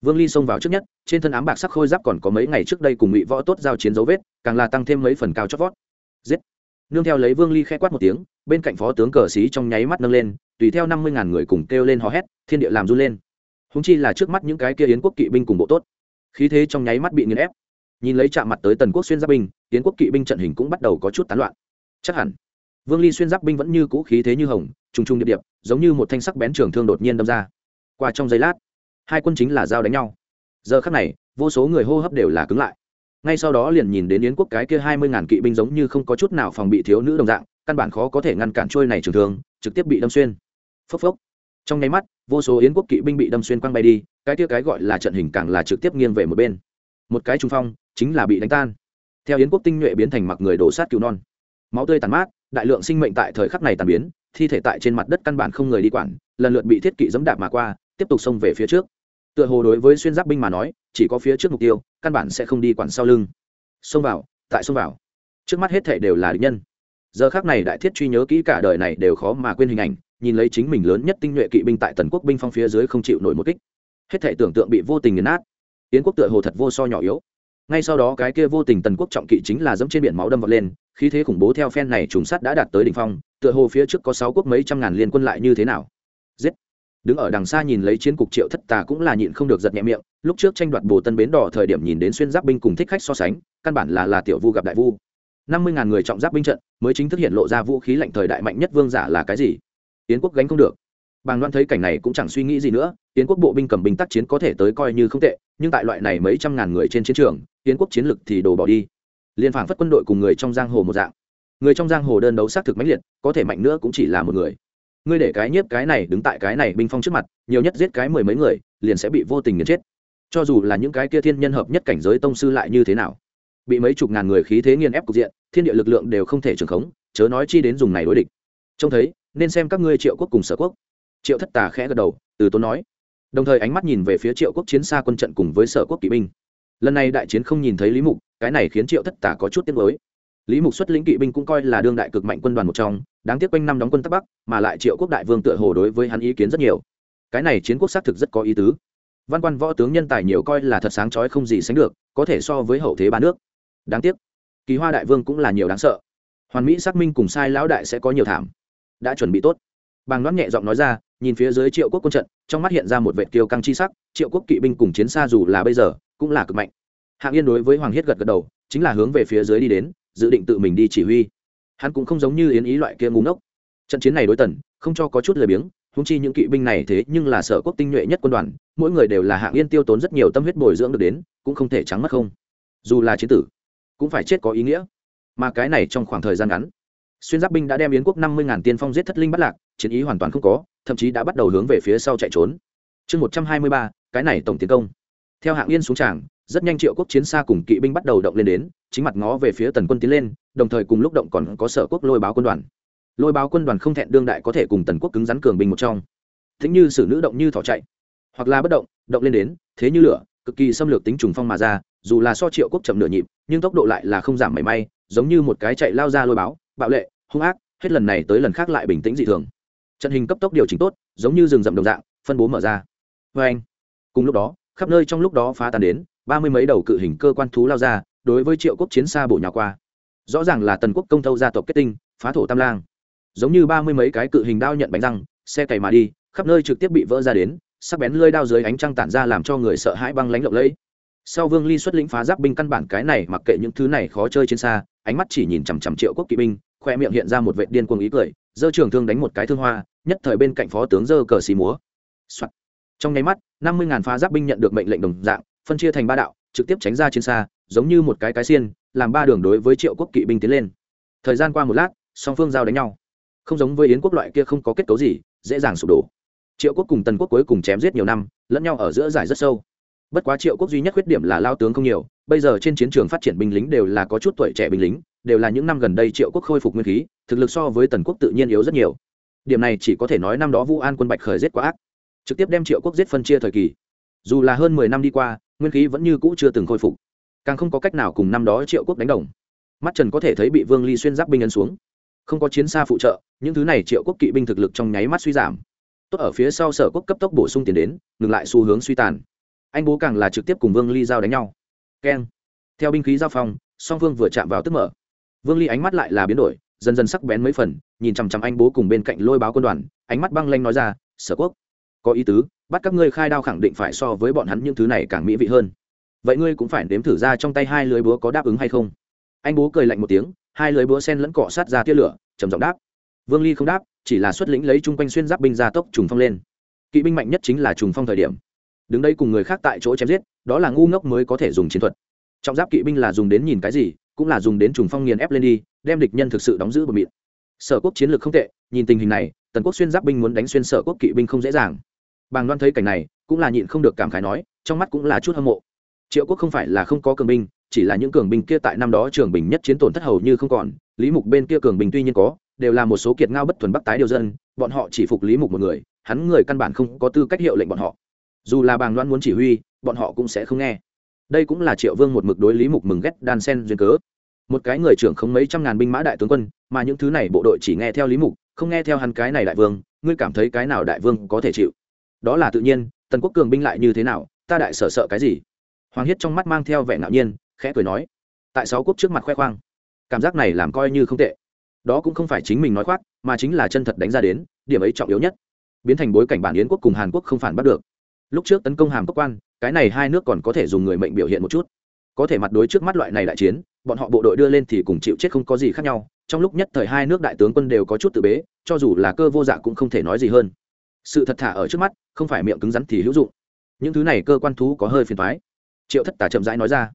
Vương ly xông vào trước nhất, trên thân ám bạc sắc khôi giáp còn có mấy ngày trước đây cùng ngụy võ tốt giao chiến dấu vết, càng là tăng thêm mấy phần cao chót vót. Giết! Nương theo lấy vương ly khẽ quát một tiếng, bên cạnh phó tướng cờ xí trong nháy mắt nâng lên, tùy theo năm mươi ngàn người cùng kêu lên hò hét, thiên địa làm run lên. Húng chi là trước mắt những cái kia yến quốc kỵ binh cùng bộ tốt. Khí thế trong nháy mắt bị nghiền ép. Nhìn lấy chạm mặt tới tần quốc xuyên giáp binh yến quốc kỵ binh trận hình cũng bắt đầu có chút tán loạn. Chắc hẳn, vương ly xuyên giáp binh vẫn như cũ khí thế như hồng, trùng trùng điệp điệp, giống như một thanh sắc bén trường thương đột nhiên đâm ra. Qua trong giây lát, hai quân chính là giao đánh nhau. Giờ khắc này, vô số người hô hấp đều là cứng lại. Ngay sau đó liền nhìn đến yến quốc cái kia hai mươi ngàn kỵ binh giống như không có chút nào phòng bị thiếu nữ đồng dạng, căn bản khó có thể ngăn cản trôi này trường thương, trực tiếp bị đâm xuyên. Phốc phốc. Trong nháy mắt, vô số yến quốc kỵ binh bị đâm xuyên quăng bay đi, cái kia cái gọi là trận hình càng là trực tiếp nghiêng về một bên. Một cái trung phong, chính là bị đánh tan theo yến quốc tinh nhuệ biến thành mặc người đổ sát cứu non. Máu tươi tàn mát, đại lượng sinh mệnh tại thời khắc này tàn biến, thi thể tại trên mặt đất căn bản không người đi quản, lần lượt bị thiết kỵ dẫm đạp mà qua, tiếp tục xông về phía trước. Tựa hồ đối với xuyên giáp binh mà nói, chỉ có phía trước mục tiêu, căn bản sẽ không đi quản sau lưng. Xông vào, tại xông vào. Trước mắt hết thể đều là địch nhân. Giờ khác này đại thiết truy nhớ kỹ cả đời này đều khó mà quên hình ảnh, nhìn lấy chính mình lớn nhất tinh nhuệ kỵ binh tại tần quốc binh phong phía dưới không chịu nổi một kích. Hết thể tưởng tượng bị vô tình nghiền nát. Yến quốc tựa hồ thật vô so nhỏ yếu ngay sau đó cái kia vô tình tần quốc trọng kỵ chính là dẫm trên biển máu đâm vọt lên, khí thế khủng bố theo phen này trùng sắt đã đạt tới đỉnh phong, tựa hồ phía trước có sáu quốc mấy trăm ngàn liên quân lại như thế nào. Giết! Đứng ở đằng xa nhìn lấy chiến cục triệu thất tà cũng là nhịn không được giật nhẹ miệng, lúc trước tranh đoạt bồ tân bến đỏ thời điểm nhìn đến xuyên giáp binh cùng thích khách so sánh, căn bản là là tiểu vu gặp đại vu. Năm mươi ngàn người trọng giáp binh trận, mới chính thức hiện lộ ra vũ khí lạnh thời đại mạnh nhất vương giả là cái gì? Yến quốc gánh không được. Bàng loan thấy cảnh này cũng chẳng suy nghĩ gì nữa, yến quốc bộ binh cầm binh tác chiến có thể tới coi như không tệ, nhưng tại loại này mấy trăm ngàn người trên chiến trường yến quốc chiến lực thì đổ bỏ đi. Liên phảng phất quân đội cùng người trong giang hồ một dạng. Người trong giang hồ đơn đấu xác thực mãnh liệt, có thể mạnh nữa cũng chỉ là một người. Ngươi để cái nhiếp cái này đứng tại cái này binh phong trước mặt, nhiều nhất giết cái mười mấy người, liền sẽ bị vô tình nghiền chết. Cho dù là những cái kia thiên nhân hợp nhất cảnh giới tông sư lại như thế nào? Bị mấy chục ngàn người khí thế nghiền ép cục diện, thiên địa lực lượng đều không thể trường khống, chớ nói chi đến dùng này đối địch. Trông thấy, nên xem các ngươi triệu quốc cùng sở quốc. Triệu thất tà khẽ gật đầu, từ tốn nói. Đồng thời ánh mắt nhìn về phía triệu quốc chiến xa quân trận cùng với sở quốc kỵ binh lần này đại chiến không nhìn thấy lý mục, cái này khiến triệu thất tả có chút tiếc mới lý mục xuất lĩnh kỵ binh cũng coi là đương đại cực mạnh quân đoàn một trong, đáng tiếc quanh năm đóng quân tắc bắc, mà lại triệu quốc đại vương tựa hồ đối với hắn ý kiến rất nhiều. Cái này chiến quốc xác thực rất có ý tứ. Văn quan võ tướng nhân tài nhiều coi là thật sáng trói không gì sánh được, có thể so với hậu thế ba nước. Đáng tiếc, kỳ hoa đại vương cũng là nhiều đáng sợ. Hoàn mỹ xác minh cùng sai lão đại sẽ có nhiều thảm. Đã chuẩn bị tốt bàng đoán nhẹ giọng nói ra, nhìn phía dưới triệu quốc quân trận, trong mắt hiện ra một vệ kiêu căng chi sắc, triệu quốc kỵ binh cùng chiến xa dù là bây giờ, cũng là cực mạnh. Hạng yên đối với hoàng hiết gật gật đầu, chính là hướng về phía dưới đi đến, dự định tự mình đi chỉ huy. Hắn cũng không giống như yến ý loại kia ngu ngốc. Trận chiến này đối tần, không cho có chút lười biếng húng chi những kỵ binh này thế nhưng là sở quốc tinh nhuệ nhất quân đoàn, mỗi người đều là hạng yên tiêu tốn rất nhiều tâm huyết bồi dưỡng được đến, cũng không thể trắng mất không. Dù là chiến tử, cũng phải chết có ý nghĩa. Mà cái này trong khoảng thời gian ngắn xuyên giáp binh đã đem yến quốc năm mươi ngàn tiên phong giết thất linh bắt lạc, chiến ý hoàn toàn không có, thậm chí đã bắt đầu hướng về phía sau chạy trốn. Chương một trăm hai mươi ba, cái này tổng tiến công. Theo hạng yên xuống tràng, rất nhanh triệu quốc chiến xa cùng kỵ binh bắt đầu động lên đến, chính mặt ngó về phía tần quân tiến lên, đồng thời cùng lúc động còn có sở quốc lôi báo quân đoàn. Lôi báo quân đoàn không thẹn đương đại có thể cùng tần quốc cứng rắn cường binh một trong. Thính như sử nữ động như thỏ chạy, hoặc là bất động động lên đến, thế như lửa, cực kỳ xâm lược tính trùng phong mà ra, dù là so triệu quốc chậm nửa nhịp, nhưng tốc độ lại là không giảm mảy may, giống như một cái chạy lao ra lôi báo bạo lệ, hung ác, hết lần này tới lần khác lại bình tĩnh dị thường. Trận hình cấp tốc điều chỉnh tốt, giống như rừng rậm đồng dạng, phân bố mở ra. Vê anh, cùng lúc đó, khắp nơi trong lúc đó phá tan đến, ba mươi mấy đầu cự hình cơ quan thú lao ra, đối với triệu quốc chiến xa bổ nhào qua. Rõ ràng là tần quốc công thâu gia tộc kết tinh, phá thổ tam lang. Giống như ba mươi mấy cái cự hình đao nhận bánh răng, xe cày mà đi, khắp nơi trực tiếp bị vỡ ra đến, sắc bén lơi đao dưới ánh trăng tản ra làm cho người sợ hãi băng lánh lộng lẫy. Sau vương ly xuất lĩnh phá giáp binh căn bản cái này, mặc kệ những thứ này khó chơi trên xa, ánh mắt chỉ nhìn chằm chằm triệu quốc kỵ binh khoe miệng hiện ra một vệ điên cuồng ý cười, dơ trường thương đánh một cái thương hoa, nhất thời bên cạnh phó tướng dơ cờ xì múa、Soạn. trong nháy mắt, năm mươi ngàn phá giáp binh nhận được mệnh lệnh đồng dạng, phân chia thành ba đạo, trực tiếp tránh ra trên xa, giống như một cái cái xiên, làm ba đường đối với triệu quốc kỵ binh tiến lên. Thời gian qua một lát, song phương giao đánh nhau. Không giống với yến quốc loại kia không có kết cấu gì, dễ dàng sụp đổ. Triệu quốc cùng tần quốc cuối cùng chém giết nhiều năm, lẫn nhau ở giữa giải rất sâu. Bất quá triệu quốc duy nhất khuyết điểm là lao tướng không nhiều, bây giờ trên chiến trường phát triển binh lính đều là có chút tuổi trẻ binh lính đều là những năm gần đây triệu quốc khôi phục nguyên khí, thực lực so với tần quốc tự nhiên yếu rất nhiều. Điểm này chỉ có thể nói năm đó vũ an quân bạch khởi giết quá ác, trực tiếp đem triệu quốc giết phân chia thời kỳ. Dù là hơn mười năm đi qua, nguyên khí vẫn như cũ chưa từng khôi phục, càng không có cách nào cùng năm đó triệu quốc đánh đồng. Mắt trần có thể thấy bị vương ly xuyên giáp binh ấn xuống. Không có chiến xa phụ trợ, những thứ này triệu quốc kỵ binh thực lực trong nháy mắt suy giảm. Tốt ở phía sau sở quốc cấp tốc bổ sung tiền đến, ngừng lại xu hướng suy tàn. Anh bố càng là trực tiếp cùng vương ly giao đánh nhau. Keng. Theo binh khí giao phong, song phương vừa chạm vào tức mở vương ly ánh mắt lại là biến đổi, dần dần sắc bén mấy phần, nhìn chằm chằm anh bố cùng bên cạnh lôi báo quân đoàn, ánh mắt băng lanh nói ra, sở quốc, có ý tứ, bắt các ngươi khai đao khẳng định phải so với bọn hắn những thứ này càng mỹ vị hơn. Vậy ngươi cũng phải nếm thử ra trong tay hai lưới búa có đáp ứng hay không? Anh bố cười lạnh một tiếng, hai lưới búa sen lẫn cọ sát ra tia lửa, trầm giọng đáp. Vương ly không đáp, chỉ là xuất lĩnh lấy chung quanh xuyên giáp binh ra tốc trùng phong lên. Kỵ binh mạnh nhất chính là trùng phong thời điểm. Đứng đây cùng người khác tại chỗ chém giết, đó là ngu ngốc mới có thể dùng chiến thuật. Trọng giáp kỵ binh là dùng đến nhìn cái gì cũng là dùng đến trùng phong nghiền ép lên đi, đem địch nhân thực sự đóng giữ bờ mịn sở quốc chiến lược không tệ, nhìn tình hình này, tần quốc xuyên giáp binh muốn đánh xuyên sở quốc kỵ binh không dễ dàng. Bàng Loan thấy cảnh này, cũng là nhịn không được cảm khái nói, trong mắt cũng là chút hâm mộ. Triệu quốc không phải là không có cường binh, chỉ là những cường binh kia tại năm đó trường bình nhất chiến tổn thất hầu như không còn, lý mục bên kia cường binh tuy nhiên có, đều là một số kiệt ngao bất thuần bắc tái điều dân, bọn họ chỉ phục lý mục một người, hắn người căn bản không có tư cách hiệu lệnh bọn họ. Dù là bàng loan muốn chỉ huy, bọn họ cũng sẽ không nghe đây cũng là triệu vương một mực đối lý mục mừng ghét đan sen duyên cớ. Một cái người trưởng không mấy trăm ngàn binh mã đại tướng quân, mà những thứ này bộ đội chỉ nghe theo lý mục, không nghe theo hắn cái này đại vương, ngươi cảm thấy cái nào đại vương có thể chịu? Đó là tự nhiên, tần quốc cường binh lại như thế nào, ta đại sở sợ cái gì? Hoàng hiết trong mắt mang theo vẻ ngạo nhiên, khẽ cười nói, tại sáu quốc trước mặt khoe khoang, cảm giác này làm coi như không tệ. Đó cũng không phải chính mình nói khoác, mà chính là chân thật đánh ra đến, điểm ấy trọng yếu nhất. Biến thành bối cảnh bản yến quốc cùng hàn quốc không phản bắt được. Lúc trước tấn công hàm quốc quan cái này hai nước còn có thể dùng người mệnh biểu hiện một chút. Có thể mặt đối trước mắt loại này đại chiến, bọn họ bộ đội đưa lên thì cùng chịu chết không có gì khác nhau, trong lúc nhất thời hai nước đại tướng quân đều có chút tự bế, cho dù là cơ vô dạ cũng không thể nói gì hơn. Sự thật thả ở trước mắt, không phải miệng cứng rắn thì hữu dụng. Những thứ này cơ quan thú có hơi phiền thoái triệu thất tả chậm rãi nói ra.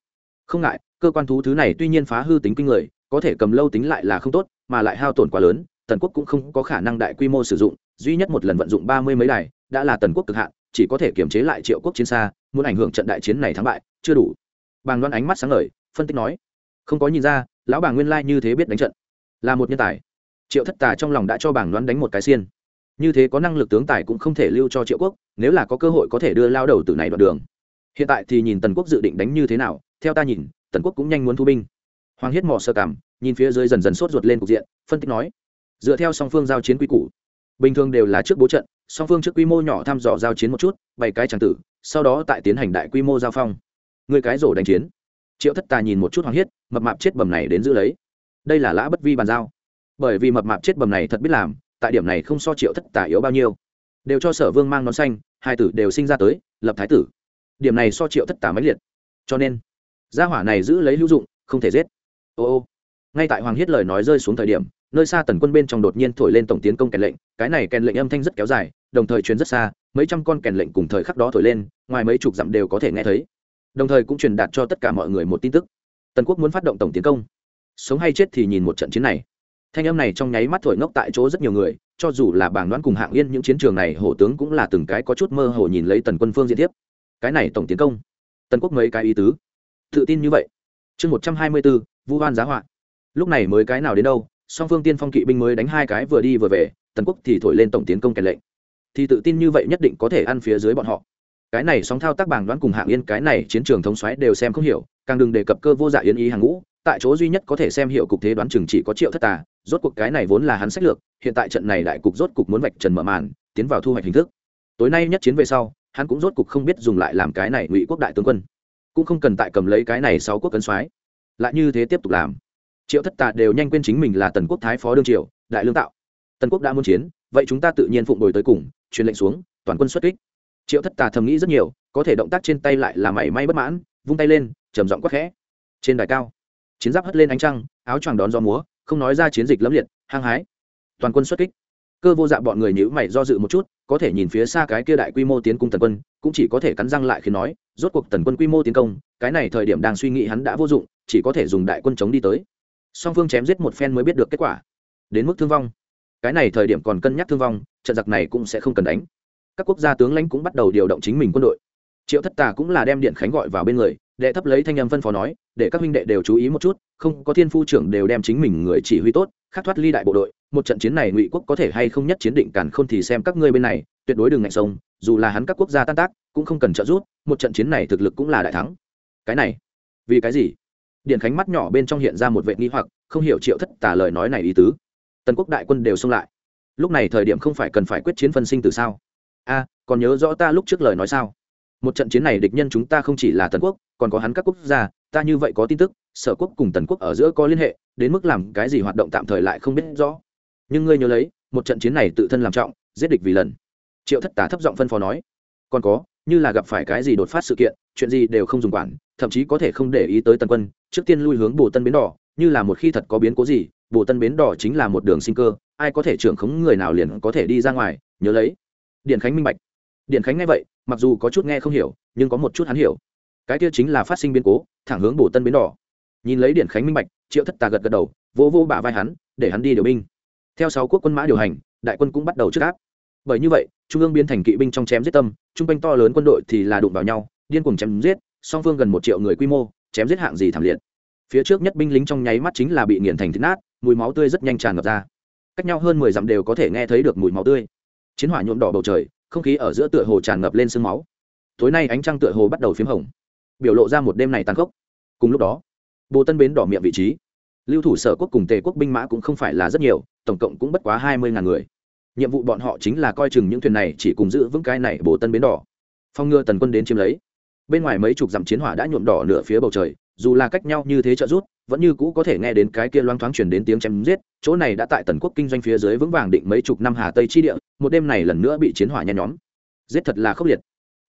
Không ngại, cơ quan thú thứ này tuy nhiên phá hư tính kinh người, có thể cầm lâu tính lại là không tốt, mà lại hao tổn quá lớn, tần quốc cũng không có khả năng đại quy mô sử dụng, duy nhất một lần vận dụng ba mươi mấy đài, đã là tần quốc cực hạn chỉ có thể kiềm chế lại triệu quốc chiến xa, muốn ảnh hưởng trận đại chiến này thắng bại, chưa đủ. Bàng loan ánh mắt sáng ngời, phân tích nói, không có nhìn ra, lão bàng nguyên lai như thế biết đánh trận. Là một nhân tài. Triệu thất tà trong lòng đã cho bàng loan đánh một cái xiên. Như thế có năng lực tướng tài cũng không thể lưu cho triệu quốc, nếu là có cơ hội có thể đưa lao đầu từ này đoạn đường. Hiện tại thì nhìn tần quốc dự định đánh như thế nào, theo ta nhìn, tần quốc cũng nhanh muốn thu binh. Hoàng hiết mò sơ cảm, nhìn phía dưới dần dần sốt ruột lên cục diện, phân tích nói, dựa theo song phương giao chiến quy củ, bình thường đều là trước bố trận song phương trước quy mô nhỏ thăm dò giao chiến một chút bày cái tràng tử, sau đó tại tiến hành đại quy mô giao phong. Người cái rổ đánh chiến. Triệu thất tà nhìn một chút hoàng hiết, mập mạp chết bầm này đến giữ lấy. Đây là lã bất vi bàn giao. Bởi vì mập mạp chết bầm này thật biết làm, tại điểm này không so triệu thất tà yếu bao nhiêu. Đều cho sở vương mang nón xanh, hai tử đều sinh ra tới, lập thái tử. Điểm này so triệu thất tà mấy liệt. Cho nên, gia hỏa này giữ lấy hữu dụng, không thể giết. Ô ô. Ngay tại hoàng hiết lời nói rơi xuống thời điểm nơi xa tần quân bên trong đột nhiên thổi lên tổng tiến công kèn lệnh, cái này kèn lệnh âm thanh rất kéo dài, đồng thời truyền rất xa, mấy trăm con kèn lệnh cùng thời khắc đó thổi lên, ngoài mấy chục dặm đều có thể nghe thấy. Đồng thời cũng truyền đạt cho tất cả mọi người một tin tức. Tần quốc muốn phát động tổng tiến công. Sống hay chết thì nhìn một trận chiến này. Thanh âm này trong nháy mắt thổi ngốc tại chỗ rất nhiều người, cho dù là bảng đoán cùng hạng yên những chiến trường này, hổ tướng cũng là từng cái có chút mơ hồ nhìn lấy tần quân phương diện tiếp. Cái này tổng tiến công. Tần quốc mấy cái ý tứ. Tự tin như vậy. Chương một trăm hai mươi bốn vu hoan giá họa. Lúc này mới cái nào đến đâu song phương tiên phong kỵ binh mới đánh hai cái vừa đi vừa về, tần quốc thì thổi lên tổng tiến công kèn lệnh. Thì tự tin như vậy nhất định có thể ăn phía dưới bọn họ. Cái này sóng thao tác bảng đoán cùng hạng yên, cái này chiến trường thống xoáy đều xem không hiểu, càng đừng đề cập cơ vô dạ yên ý hàng ngũ, tại chỗ duy nhất có thể xem hiểu cục thế đoán chừng chỉ có triệu thất tà, rốt cuộc cái này vốn là hắn sách lược, hiện tại trận này đại cục rốt cục muốn vạch trần mở màn, tiến vào thu hoạch hình thức. Tối nay nhất chiến về sau, hắn cũng rốt cục không biết dùng lại làm cái này ngụy quốc đại tướng quân, cũng không cần tại cầm lấy cái này sáu quốc cấn soái, lại như thế tiếp tục làm triệu thất tà đều nhanh quên chính mình là tần quốc thái phó đương triều, đại lương tạo. Tần quốc đã muốn chiến, vậy chúng ta tự nhiên phụng đổi tới cùng, truyền lệnh xuống, toàn quân xuất kích. Triệu thất tà thầm nghĩ rất nhiều, có thể động tác trên tay lại là mảy may bất mãn, vung tay lên, trầm giọng quắc khẽ. Trên đài cao, chiến giáp hất lên ánh trăng, áo choàng đón gió múa, không nói ra chiến dịch lẫm liệt, hăng hái. Toàn quân xuất kích. Cơ vô dạ bọn người nhữ mày do dự một chút, có thể nhìn phía xa cái kia đại quy mô tiến cung tần quân, cũng chỉ có thể cắn răng lại khi nói, rốt cuộc tần quân quy mô tiến công, cái này thời điểm đang suy nghĩ hắn đã vô dụng, chỉ có thể dùng đại quân chống đi tới song phương chém giết một phen mới biết được kết quả. Đến mức thương vong. Cái này thời điểm còn cân nhắc thương vong, trận giặc này cũng sẽ không cần đánh. Các quốc gia tướng lãnh cũng bắt đầu điều động chính mình quân đội. Triệu thất tà cũng là đem điện khánh gọi vào bên người, đệ thấp lấy thanh âm phân phó nói, để các huynh đệ đều chú ý một chút, không có thiên phu trưởng đều đem chính mình người chỉ huy tốt, khắc thoát ly đại bộ đội, một trận chiến này ngụy quốc có thể hay không nhất chiến định càn không thì xem các ngươi bên này, tuyệt đối đừng ngạnh sông, dù là hắn các quốc gia tan tác, cũng không cần trợ giúp, một trận chiến này thực lực cũng là đại thắng. Cái này, vì cái gì? Điện khánh mắt nhỏ bên trong hiện ra một vệ nghi hoặc, không hiểu triệu thất tả lời nói này ý tứ. Tần quốc đại quân đều xông lại. Lúc này thời điểm không phải cần phải quyết chiến phân sinh từ sao? A, còn nhớ rõ ta lúc trước lời nói sao? Một trận chiến này địch nhân chúng ta không chỉ là tần quốc, còn có hắn các quốc gia, ta như vậy có tin tức, sở quốc cùng tần quốc ở giữa có liên hệ, đến mức làm cái gì hoạt động tạm thời lại không biết rõ. Nhưng ngươi nhớ lấy, một trận chiến này tự thân làm trọng, giết địch vì lần. Triệu thất tả thấp giọng phân phó nói. Còn có, như là gặp phải cái gì đột phát sự kiện, chuyện gì đều không dùng quản thậm chí có thể không để ý tới tần quân, trước tiên lui hướng bồ tân bến đỏ, như là một khi thật có biến cố gì, bồ tân bến đỏ chính là một đường sinh cơ, ai có thể trưởng khống người nào liền có thể đi ra ngoài, nhớ lấy. Điện khánh minh bạch. Điện khánh nghe vậy, mặc dù có chút nghe không hiểu, nhưng có một chút hắn hiểu. Cái kia chính là phát sinh biến cố, thẳng hướng bổ tân bến đỏ. Nhìn lấy điện khánh minh bạch, triệu thất tà gật gật đầu vô vô bả vai hắn, để hắn đi điều binh. Theo sáu quốc quân mã điều hành, đại quân cũng bắt đầu trước áp. Bởi như vậy, trung ương biến thành kỵ binh trong chém giết tâm, trung quanh to lớn quân đội thì là đụng vào nhau, điên cuồng chém giết song phương gần một triệu người quy mô, chém giết hạng gì thảm liệt. Phía trước nhất binh lính trong nháy mắt chính là bị nghiền thành thịt nát, mùi máu tươi rất nhanh tràn ngập ra. Cách nhau hơn mười dặm đều có thể nghe thấy được mùi máu tươi. Chiến hỏa nhuộm đỏ bầu trời, không khí ở giữa tựa hồ tràn ngập lên sương máu. Tối nay ánh trăng tựa hồ bắt đầu p h í m hồng, biểu lộ ra một đêm này tàn khốc. Cùng lúc đó, bồ tân bến đỏ miệng vị trí. Lưu thủ sở quốc cùng tề quốc binh mã cũng không phải là rất nhiều, tổng cộng cũng bất quá hai mươi ngàn người. Nhiệm vụ bọn họ chính là coi chừng những thuyền này chỉ cùng giữ vững cái này bồ tân bến đỏ. Phong ngừa tần quân đến chiếm lấy bên ngoài mấy chục dặm chiến hỏa đã nhuộm đỏ nửa phía bầu trời, dù là cách nhau như thế trợ rút vẫn như cũ có thể nghe đến cái kia loang thoáng chuyển đến tiếng chém giết, chỗ này đã tại tần quốc kinh doanh phía dưới vững vàng định mấy chục năm hà tây chi địa, một đêm này lần nữa bị chiến hỏa nhen nhóm. Giết thật là khốc liệt.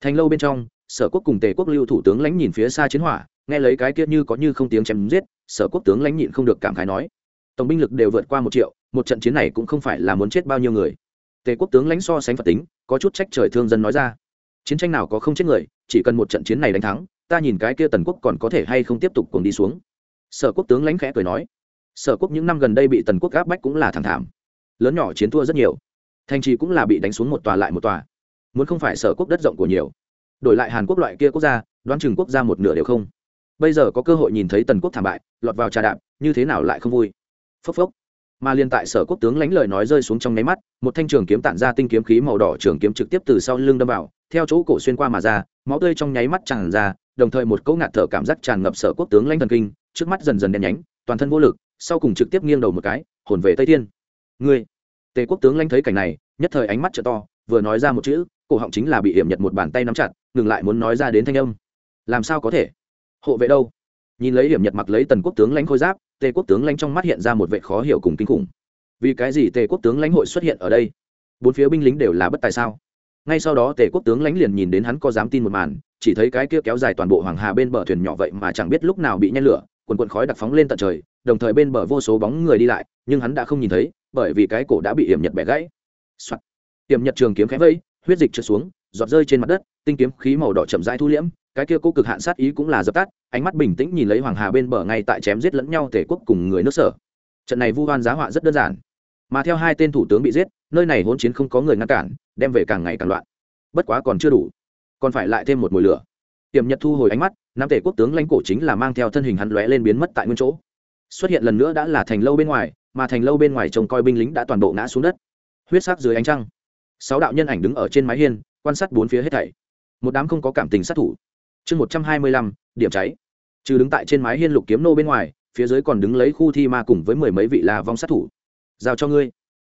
Thành lâu bên trong, sở quốc cùng tề quốc lưu thủ tướng lãnh nhìn phía xa chiến hỏa, nghe lấy cái kia như có như không tiếng chém giết, sở quốc tướng lãnh nhịn không được cảm khái nói, tổng binh lực đều vượt qua một triệu, một trận chiến này cũng không phải là muốn chết bao nhiêu người. Tề quốc tướng lãnh so sánh phật tính, có chút trách trời thương dân nói ra chiến tranh nào có không chết người, chỉ cần một trận chiến này đánh thắng, ta nhìn cái kia tần quốc còn có thể hay không tiếp tục cùng đi xuống. Sở quốc tướng lãnh khẽ cười nói. Sở quốc những năm gần đây bị tần quốc gáp bách cũng là thẳng thảm. Lớn nhỏ chiến thua rất nhiều. Thành trì cũng là bị đánh xuống một tòa lại một tòa. Muốn không phải sở quốc đất rộng của nhiều. Đổi lại hàn quốc loại kia quốc gia, đoán chừng quốc gia một nửa đều không. Bây giờ có cơ hội nhìn thấy tần quốc thảm bại, lọt vào trà đạp, như thế nào lại không vui? Phốc phốc. Mà liên tại sở quốc tướng lãnh lời nói rơi xuống trong nháy mắt, một thanh trường kiếm tản ra tinh kiếm khí màu đỏ trường kiếm trực tiếp từ sau lưng đâm vào theo chỗ cổ xuyên qua mà ra, máu tươi trong nháy mắt tràn ra, đồng thời một cỗ ngạt thở cảm giác tràn ngập sở quốc tướng lãnh thần kinh, trước mắt dần dần đen nhánh, toàn thân vô lực, sau cùng trực tiếp nghiêng đầu một cái, hồn về tây thiên. Ngươi, tề quốc tướng lãnh thấy cảnh này, nhất thời ánh mắt trợ to, vừa nói ra một chữ, cổ họng chính là bị hiểm nhật một bàn tay nắm chặt, ngừng lại muốn nói ra đến thanh âm. Làm sao có thể? Hộ vệ đâu? Nhìn lấy hiểm nhật mặc lấy tần quốc tướng lãnh khôi giáp, tề quốc tướng lãnh trong mắt hiện ra một vệ khó hiểu cùng kinh khủng. Vì cái gì tề quốc tướng lãnh hội xuất hiện ở đây? Bốn phía binh lính đều là bất tài sao? Ngay sau đó tề quốc tướng lãnh liền nhìn đến hắn có dám tin một màn, chỉ thấy cái kia kéo dài toàn bộ hoàng hà bên bờ thuyền nhỏ vậy mà chẳng biết lúc nào bị nhen lửa, quần quần khói đặc phóng lên tận trời, đồng thời bên bờ vô số bóng người đi lại, nhưng hắn đã không nhìn thấy, bởi vì cái cổ đã bị hiểm nhật bẻ gãy、Soạn. hiểm nhật trường kiếm khẽ vây, huyết dịch trượt xuống, giọt rơi trên mặt đất, tinh kiếm khí màu đỏ chậm rãi thu liễm, cái kia cố cực hạn sát ý cũng là dập tắt, ánh mắt bình tĩnh nhìn lấy hoàng hà bên bờ ngay tại chém giết lẫn nhau tề quốc cùng người nước sở. Trận này vu hoan giá họa rất đơn giản. Mà theo hai tên thủ tướng bị giết, nơi này hỗn chiến không có người ngăn cản đem về càng ngày càng loạn. Bất quá còn chưa đủ, còn phải lại thêm một mùi lửa. Tiềm nhật thu hồi ánh mắt, nam tể quốc tướng lãnh cổ chính là mang theo thân hình hắn lóe lên biến mất tại nguyên chỗ. Xuất hiện lần nữa đã là thành lâu bên ngoài, mà thành lâu bên ngoài trông coi binh lính đã toàn bộ ngã xuống đất. Huyết sắc dưới ánh trăng, sáu đạo nhân ảnh đứng ở trên mái hiên, quan sát bốn phía hết thảy. Một đám không có cảm tình sát thủ. Chương một trăm hai mươi lăm, điểm cháy. Trừ đứng tại trên mái hiên lục kiếm nô bên ngoài, phía dưới còn đứng lấy khu thi ma cùng với mười mấy vị là vong sát thủ. Giao cho ngươi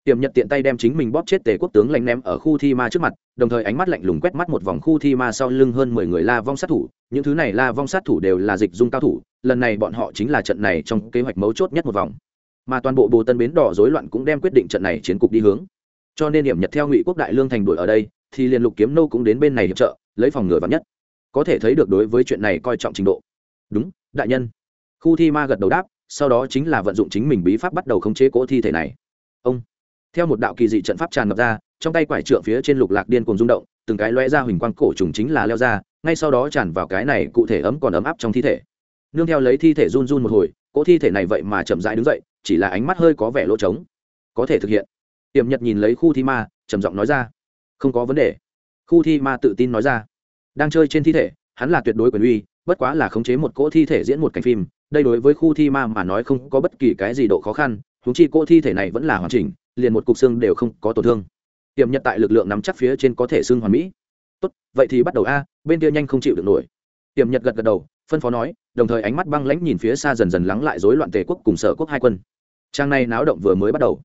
tiềm nhật tiện tay đem chính mình bóp chết tề quốc tướng lạnh ném ở khu thi ma trước mặt, đồng thời ánh mắt lạnh lùng quét mắt một vòng khu thi ma sau lưng hơn mười người la vong sát thủ. Những thứ này la vong sát thủ đều là dịch dung cao thủ, lần này bọn họ chính là trận này trong kế hoạch mấu chốt nhất một vòng. Mà toàn bộ bồ tân bến đỏ rối loạn cũng đem quyết định trận này chiến cục đi hướng. Cho nên điểm nhật theo ngụy quốc đại lương thành đuổi ở đây, thì liền lục kiếm nô cũng đến bên này hiệp trợ, lấy phòng ngừa vắn nhất. Có thể thấy được đối với chuyện này coi trọng trình độ. Đúng, đại nhân. Khu thi ma gật đầu đáp, sau đó chính là vận dụng chính mình bí pháp bắt đầu khống chế cỗ thi thể này theo một đạo kỳ dị trận pháp tràn ngập ra, trong tay quải trượng phía trên lục lạc điên cùng rung động, từng cái loe ra huỳnh quang cổ trùng chính là leo ra, ngay sau đó tràn vào cái này cụ thể ấm còn ấm áp trong thi thể. Nương theo lấy thi thể run run một hồi, cỗ thi thể này vậy mà chậm rãi đứng dậy, chỉ là ánh mắt hơi có vẻ lỗ trống. Có thể thực hiện. Tiềm nhật nhìn lấy khu thi ma, trầm giọng nói ra. Không có vấn đề. Khu thi ma tự tin nói ra. Đang chơi trên thi thể, hắn là tuyệt đối quyền uy, bất quá là khống chế một cỗ thi thể diễn một cảnh phim. Đây đối với khu thi ma mà nói không có bất kỳ cái gì độ khó khăn húng chi cỗ thi thể này vẫn là hoàn chỉnh liền một cục xương đều không có tổn thương. Tiềm nhật tại lực lượng nắm chắc phía trên có thể xương hoàn mỹ. Tốt, vậy thì bắt đầu a, bên kia nhanh không chịu được nổi. Tiềm nhật gật gật đầu, phân phó nói, đồng thời ánh mắt băng lãnh nhìn phía xa dần dần lắng lại rối loạn tề quốc cùng sở quốc hai quân. Trang này náo động vừa mới bắt đầu.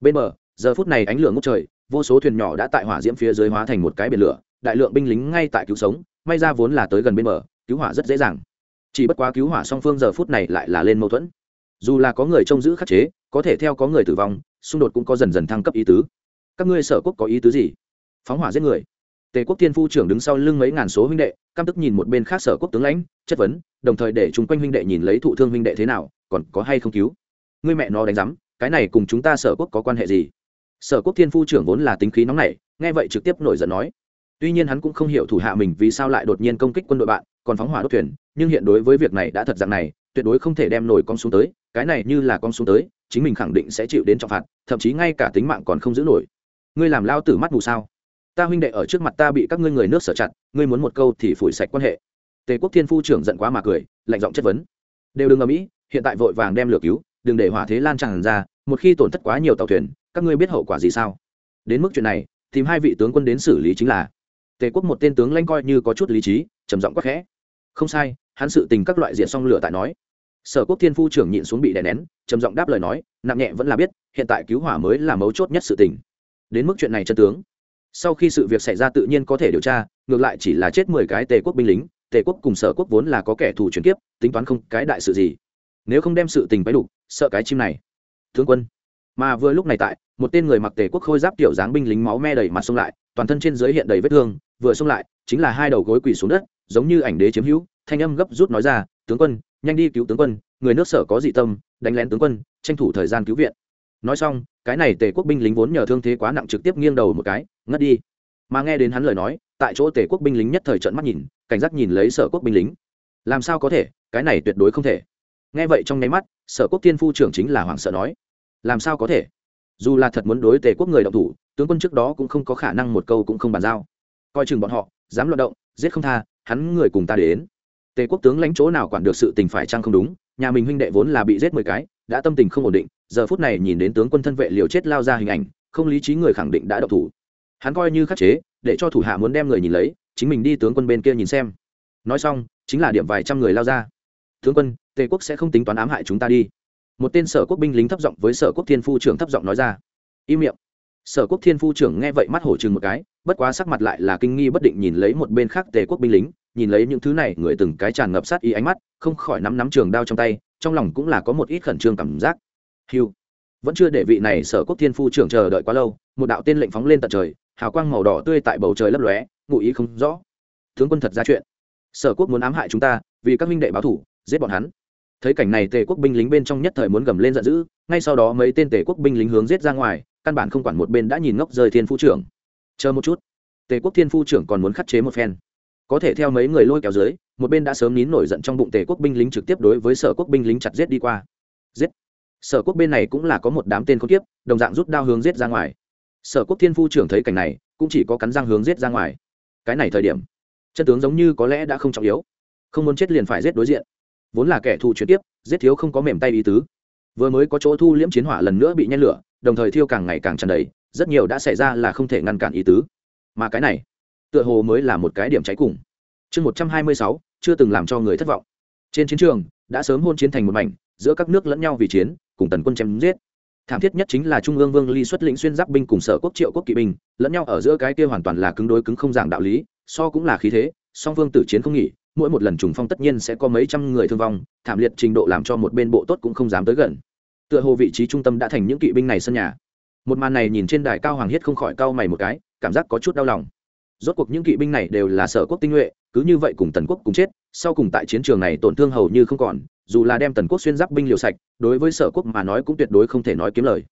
Bên bờ, giờ phút này ánh lửa ngốc trời, vô số thuyền nhỏ đã tại hỏa diễm phía dưới hóa thành một cái biển lửa, đại lượng binh lính ngay tại cứu sống, may ra vốn là tới gần bên bờ, cứu hỏa rất dễ dàng. Chỉ bất quá cứu hỏa song phương giờ phút này lại là lên mâu thuẫn. Dù là có người trông giữ khắc chế, có thể theo có người tử vong xung đột cũng có dần dần thăng cấp ý tứ. Các ngươi sở quốc có ý tứ gì? Phóng hỏa giết người. Tề quốc thiên phu trưởng đứng sau lưng mấy ngàn số huynh đệ, căm tức nhìn một bên khác sở quốc tướng lãnh, chất vấn, đồng thời để chúng quanh huynh đệ nhìn lấy thụ thương huynh đệ thế nào, còn có hay không cứu? Ngươi mẹ nó đánh giám, cái này cùng chúng ta sở quốc có quan hệ gì? Sở quốc thiên phu trưởng vốn là tính khí nóng nảy, nghe vậy trực tiếp nổi giận nói. Tuy nhiên hắn cũng không hiểu thủ hạ mình vì sao lại đột nhiên công kích quân đội bạn, còn phóng hỏa đốt thuyền, nhưng hiện đối với việc này đã thật dạng này, tuyệt đối không thể đem nổi con xuống tới, cái này như là con xuống tới chính mình khẳng định sẽ chịu đến trọng phạt, thậm chí ngay cả tính mạng còn không giữ nổi. Ngươi làm lao tử mắt mù sao? Ta huynh đệ ở trước mặt ta bị các ngươi người nước sở chặt ngươi muốn một câu thì phủi sạch quan hệ. Tề quốc thiên phu trưởng giận quá mà cười, lạnh giọng chất vấn. Đều đừng ở mỹ hiện tại vội vàng đem lửa cứu, đừng để hỏa thế lan tràn ra, một khi tổn thất quá nhiều tàu thuyền, các ngươi biết hậu quả gì sao? Đến mức chuyện này, tìm hai vị tướng quân đến xử lý chính là. Tề quốc một tên tướng lanh coi như có chút lý trí, trầm giọng quắc khẽ. Không sai, hắn sự tình các loại diện xong lửa tại nói sở quốc thiên phu trưởng nhịn xuống bị đè nén, trầm giọng đáp lời nói, nặng nhẹ vẫn là biết, hiện tại cứu hỏa mới là mấu chốt nhất sự tình. Đến mức chuyện này chân tướng. Sau khi sự việc xảy ra tự nhiên có thể điều tra, ngược lại chỉ là chết mười cái tề quốc binh lính, tề quốc cùng sở quốc vốn là có kẻ thù chuyển kiếp, tính toán không cái đại sự gì. Nếu không đem sự tình bấy đủ, sợ cái chim này. Thương quân. Mà vừa lúc này tại, một tên người mặc tề quốc khôi giáp tiểu dáng binh lính máu me đầy mặt xông lại, toàn thân trên dưới hiện đầy vết thương, vừa xông lại, chính là hai đầu gối quỳ xuống đất, giống như ảnh đế chiếm hữu, thanh âm gấp rút nói ra, tướng quân nhanh đi cứu tướng quân, người nước sở có dị tâm, đánh lén tướng quân, tranh thủ thời gian cứu viện. Nói xong, cái này tề quốc binh lính vốn nhờ thương thế quá nặng trực tiếp nghiêng đầu một cái, ngất đi. Mà nghe đến hắn lời nói, tại chỗ tề quốc binh lính nhất thời trận mắt nhìn, cảnh giác nhìn lấy sở quốc binh lính. Làm sao có thể, cái này tuyệt đối không thể. Nghe vậy trong nháy mắt, sở quốc tiên phu trưởng chính là hoàng sợ nói, làm sao có thể? Dù là thật muốn đối tề quốc người động thủ, tướng quân trước đó cũng không có khả năng một câu cũng không bàn giao. Coi chừng bọn họ, dám loạt động, giết không tha, hắn người cùng ta đến tề quốc tướng lãnh chỗ nào quản được sự tình phải chăng không đúng, nhà mình huynh đệ vốn là bị giết mười cái, đã tâm tình không ổn định, giờ phút này nhìn đến tướng quân thân vệ liều chết lao ra hình ảnh, không lý trí người khẳng định đã độc thủ. Hắn coi như khắc chế, để cho thủ hạ muốn đem người nhìn lấy, chính mình đi tướng quân bên kia nhìn xem. Nói xong, chính là điểm vài trăm người lao ra. Tướng quân, tề quốc sẽ không tính toán ám hại chúng ta đi. Một tên sở quốc binh lính thấp giọng với sở quốc thiên phu trưởng thấp giọng nói ra. Im miệng. Sở quốc thiên phu trưởng nghe vậy mắt hổ chừng một cái, bất quá sắc mặt lại là kinh nghi bất định nhìn lấy một bên khác tề quốc binh lính nhìn lấy những thứ này, người từng cái tràn ngập sát ý ánh mắt, không khỏi nắm nắm trường đao trong tay, trong lòng cũng là có một ít khẩn trương cảm giác. Hiu vẫn chưa để vị này sở quốc thiên phu trưởng chờ đợi quá lâu, một đạo tên lệnh phóng lên tận trời, hào quang màu đỏ tươi tại bầu trời lấp lóe, ngụ ý không rõ. Tướng quân thật ra chuyện. Sở quốc muốn ám hại chúng ta, vì các minh đệ báo thủ, giết bọn hắn. Thấy cảnh này tề quốc binh lính bên trong nhất thời muốn gầm lên giận dữ, ngay sau đó mấy tên tề quốc binh lính hướng giết ra ngoài, căn bản không quản một bên đã nhìn ngốc rơi thiên phu trưởng. Chờ một chút. Tề quốc thiên phu trưởng còn muốn khắt chế một phen có thể theo mấy người lôi kéo dưới, một bên đã sớm nín nổi giận trong bụng tề quốc binh lính trực tiếp đối với sở quốc binh lính chặt giết đi qua. Giết! Sở quốc bên này cũng là có một đám tên khốn kiếp, đồng dạng rút đao hướng giết ra ngoài. Sở quốc thiên phu trưởng thấy cảnh này, cũng chỉ có cắn răng hướng giết ra ngoài. Cái này thời điểm, chân tướng giống như có lẽ đã không trọng yếu. Không muốn chết liền phải giết đối diện. Vốn là kẻ thù chuyển tiếp giết thiếu không có mềm tay ý tứ. Vừa mới có chỗ thu liễm chiến hỏa lần nữa bị nhen lửa, đồng thời thiêu càng ngày càng tràn đầy, rất nhiều đã xảy ra là không thể ngăn cản ý tứ. Mà cái này tựa hồ mới là một cái điểm cháy cùng. Chương một trăm hai mươi sáu, chưa từng làm cho người thất vọng. Trên chiến trường, đã sớm hôn chiến thành một mảnh, giữa các nước lẫn nhau vì chiến, cùng tần quân chém giết. Thảm thiết nhất chính là trung ương vương ly xuất lĩnh xuyên giáp binh cùng sở quốc triệu quốc kỵ binh, lẫn nhau ở giữa cái kia hoàn toàn là cứng đối cứng không giảng đạo lý, so cũng là khí thế, song phương tử chiến không nghỉ, mỗi một lần trùng phong tất nhiên sẽ có mấy trăm người thương vong, thảm liệt trình độ làm cho một bên bộ tốt cũng không dám tới gần. Tựa hồ vị trí trung tâm đã thành những kỵ binh này sân nhà. Một màn này nhìn trên đài cao hoàng hiết không khỏi cau mày một cái, cảm giác có chút đau lòng rốt cuộc những kỵ binh này đều là sở quốc tinh nhuệ, cứ như vậy cùng tần quốc cùng chết, sau cùng tại chiến trường này tổn thương hầu như không còn, dù là đem tần quốc xuyên giáp binh liều sạch, đối với sở quốc mà nói cũng tuyệt đối không thể nói kiếm lời.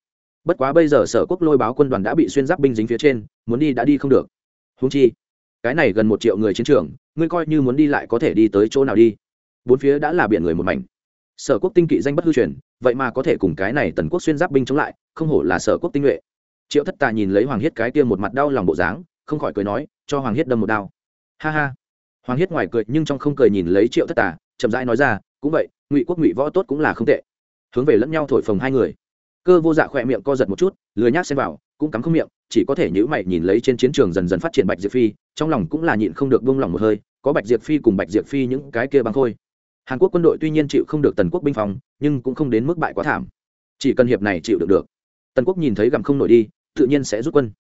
Bất quá bây giờ sở quốc lôi báo quân đoàn đã bị xuyên giáp binh dính phía trên, muốn đi đã đi không được. Húng chi, cái này gần một triệu người chiến trường, ngươi coi như muốn đi lại có thể đi tới chỗ nào đi? Bốn phía đã là biển người một mảnh. Sở quốc tinh kỵ danh bất hư truyền, vậy mà có thể cùng cái này tần quốc xuyên giáp binh chống lại, không hổ là sở quốc tinh nhuệ. Triệu thất tà nhìn lấy hoàng hiết cái kia một mặt đau lòng bộ dáng, không khỏi cười nói cho hoàng hiết đâm một đao. Ha ha. Hoàng hiết ngoài cười nhưng trong không cười nhìn lấy triệu thất tà, chậm rãi nói ra, cũng vậy, ngụy quốc ngụy võ tốt cũng là không tệ. Hướng về lẫn nhau thổi phồng hai người. Cơ vô dạ khỏe miệng co giật một chút, lười nhác xem vào, cũng cắm không miệng, chỉ có thể nhữ mày nhìn lấy trên chiến trường dần dần phát triển bạch diệp phi, trong lòng cũng là nhịn không được buông lòng một hơi, có bạch diệp phi cùng bạch diệp phi những cái kia bằng khôi. Hàn quốc quân đội tuy nhiên chịu không được tần quốc binh phòng, nhưng cũng không đến mức bại quá thảm. Chỉ cần hiệp này chịu được được, tần quốc nhìn thấy gặm không nổi đi, tự nhiên sẽ rút quân.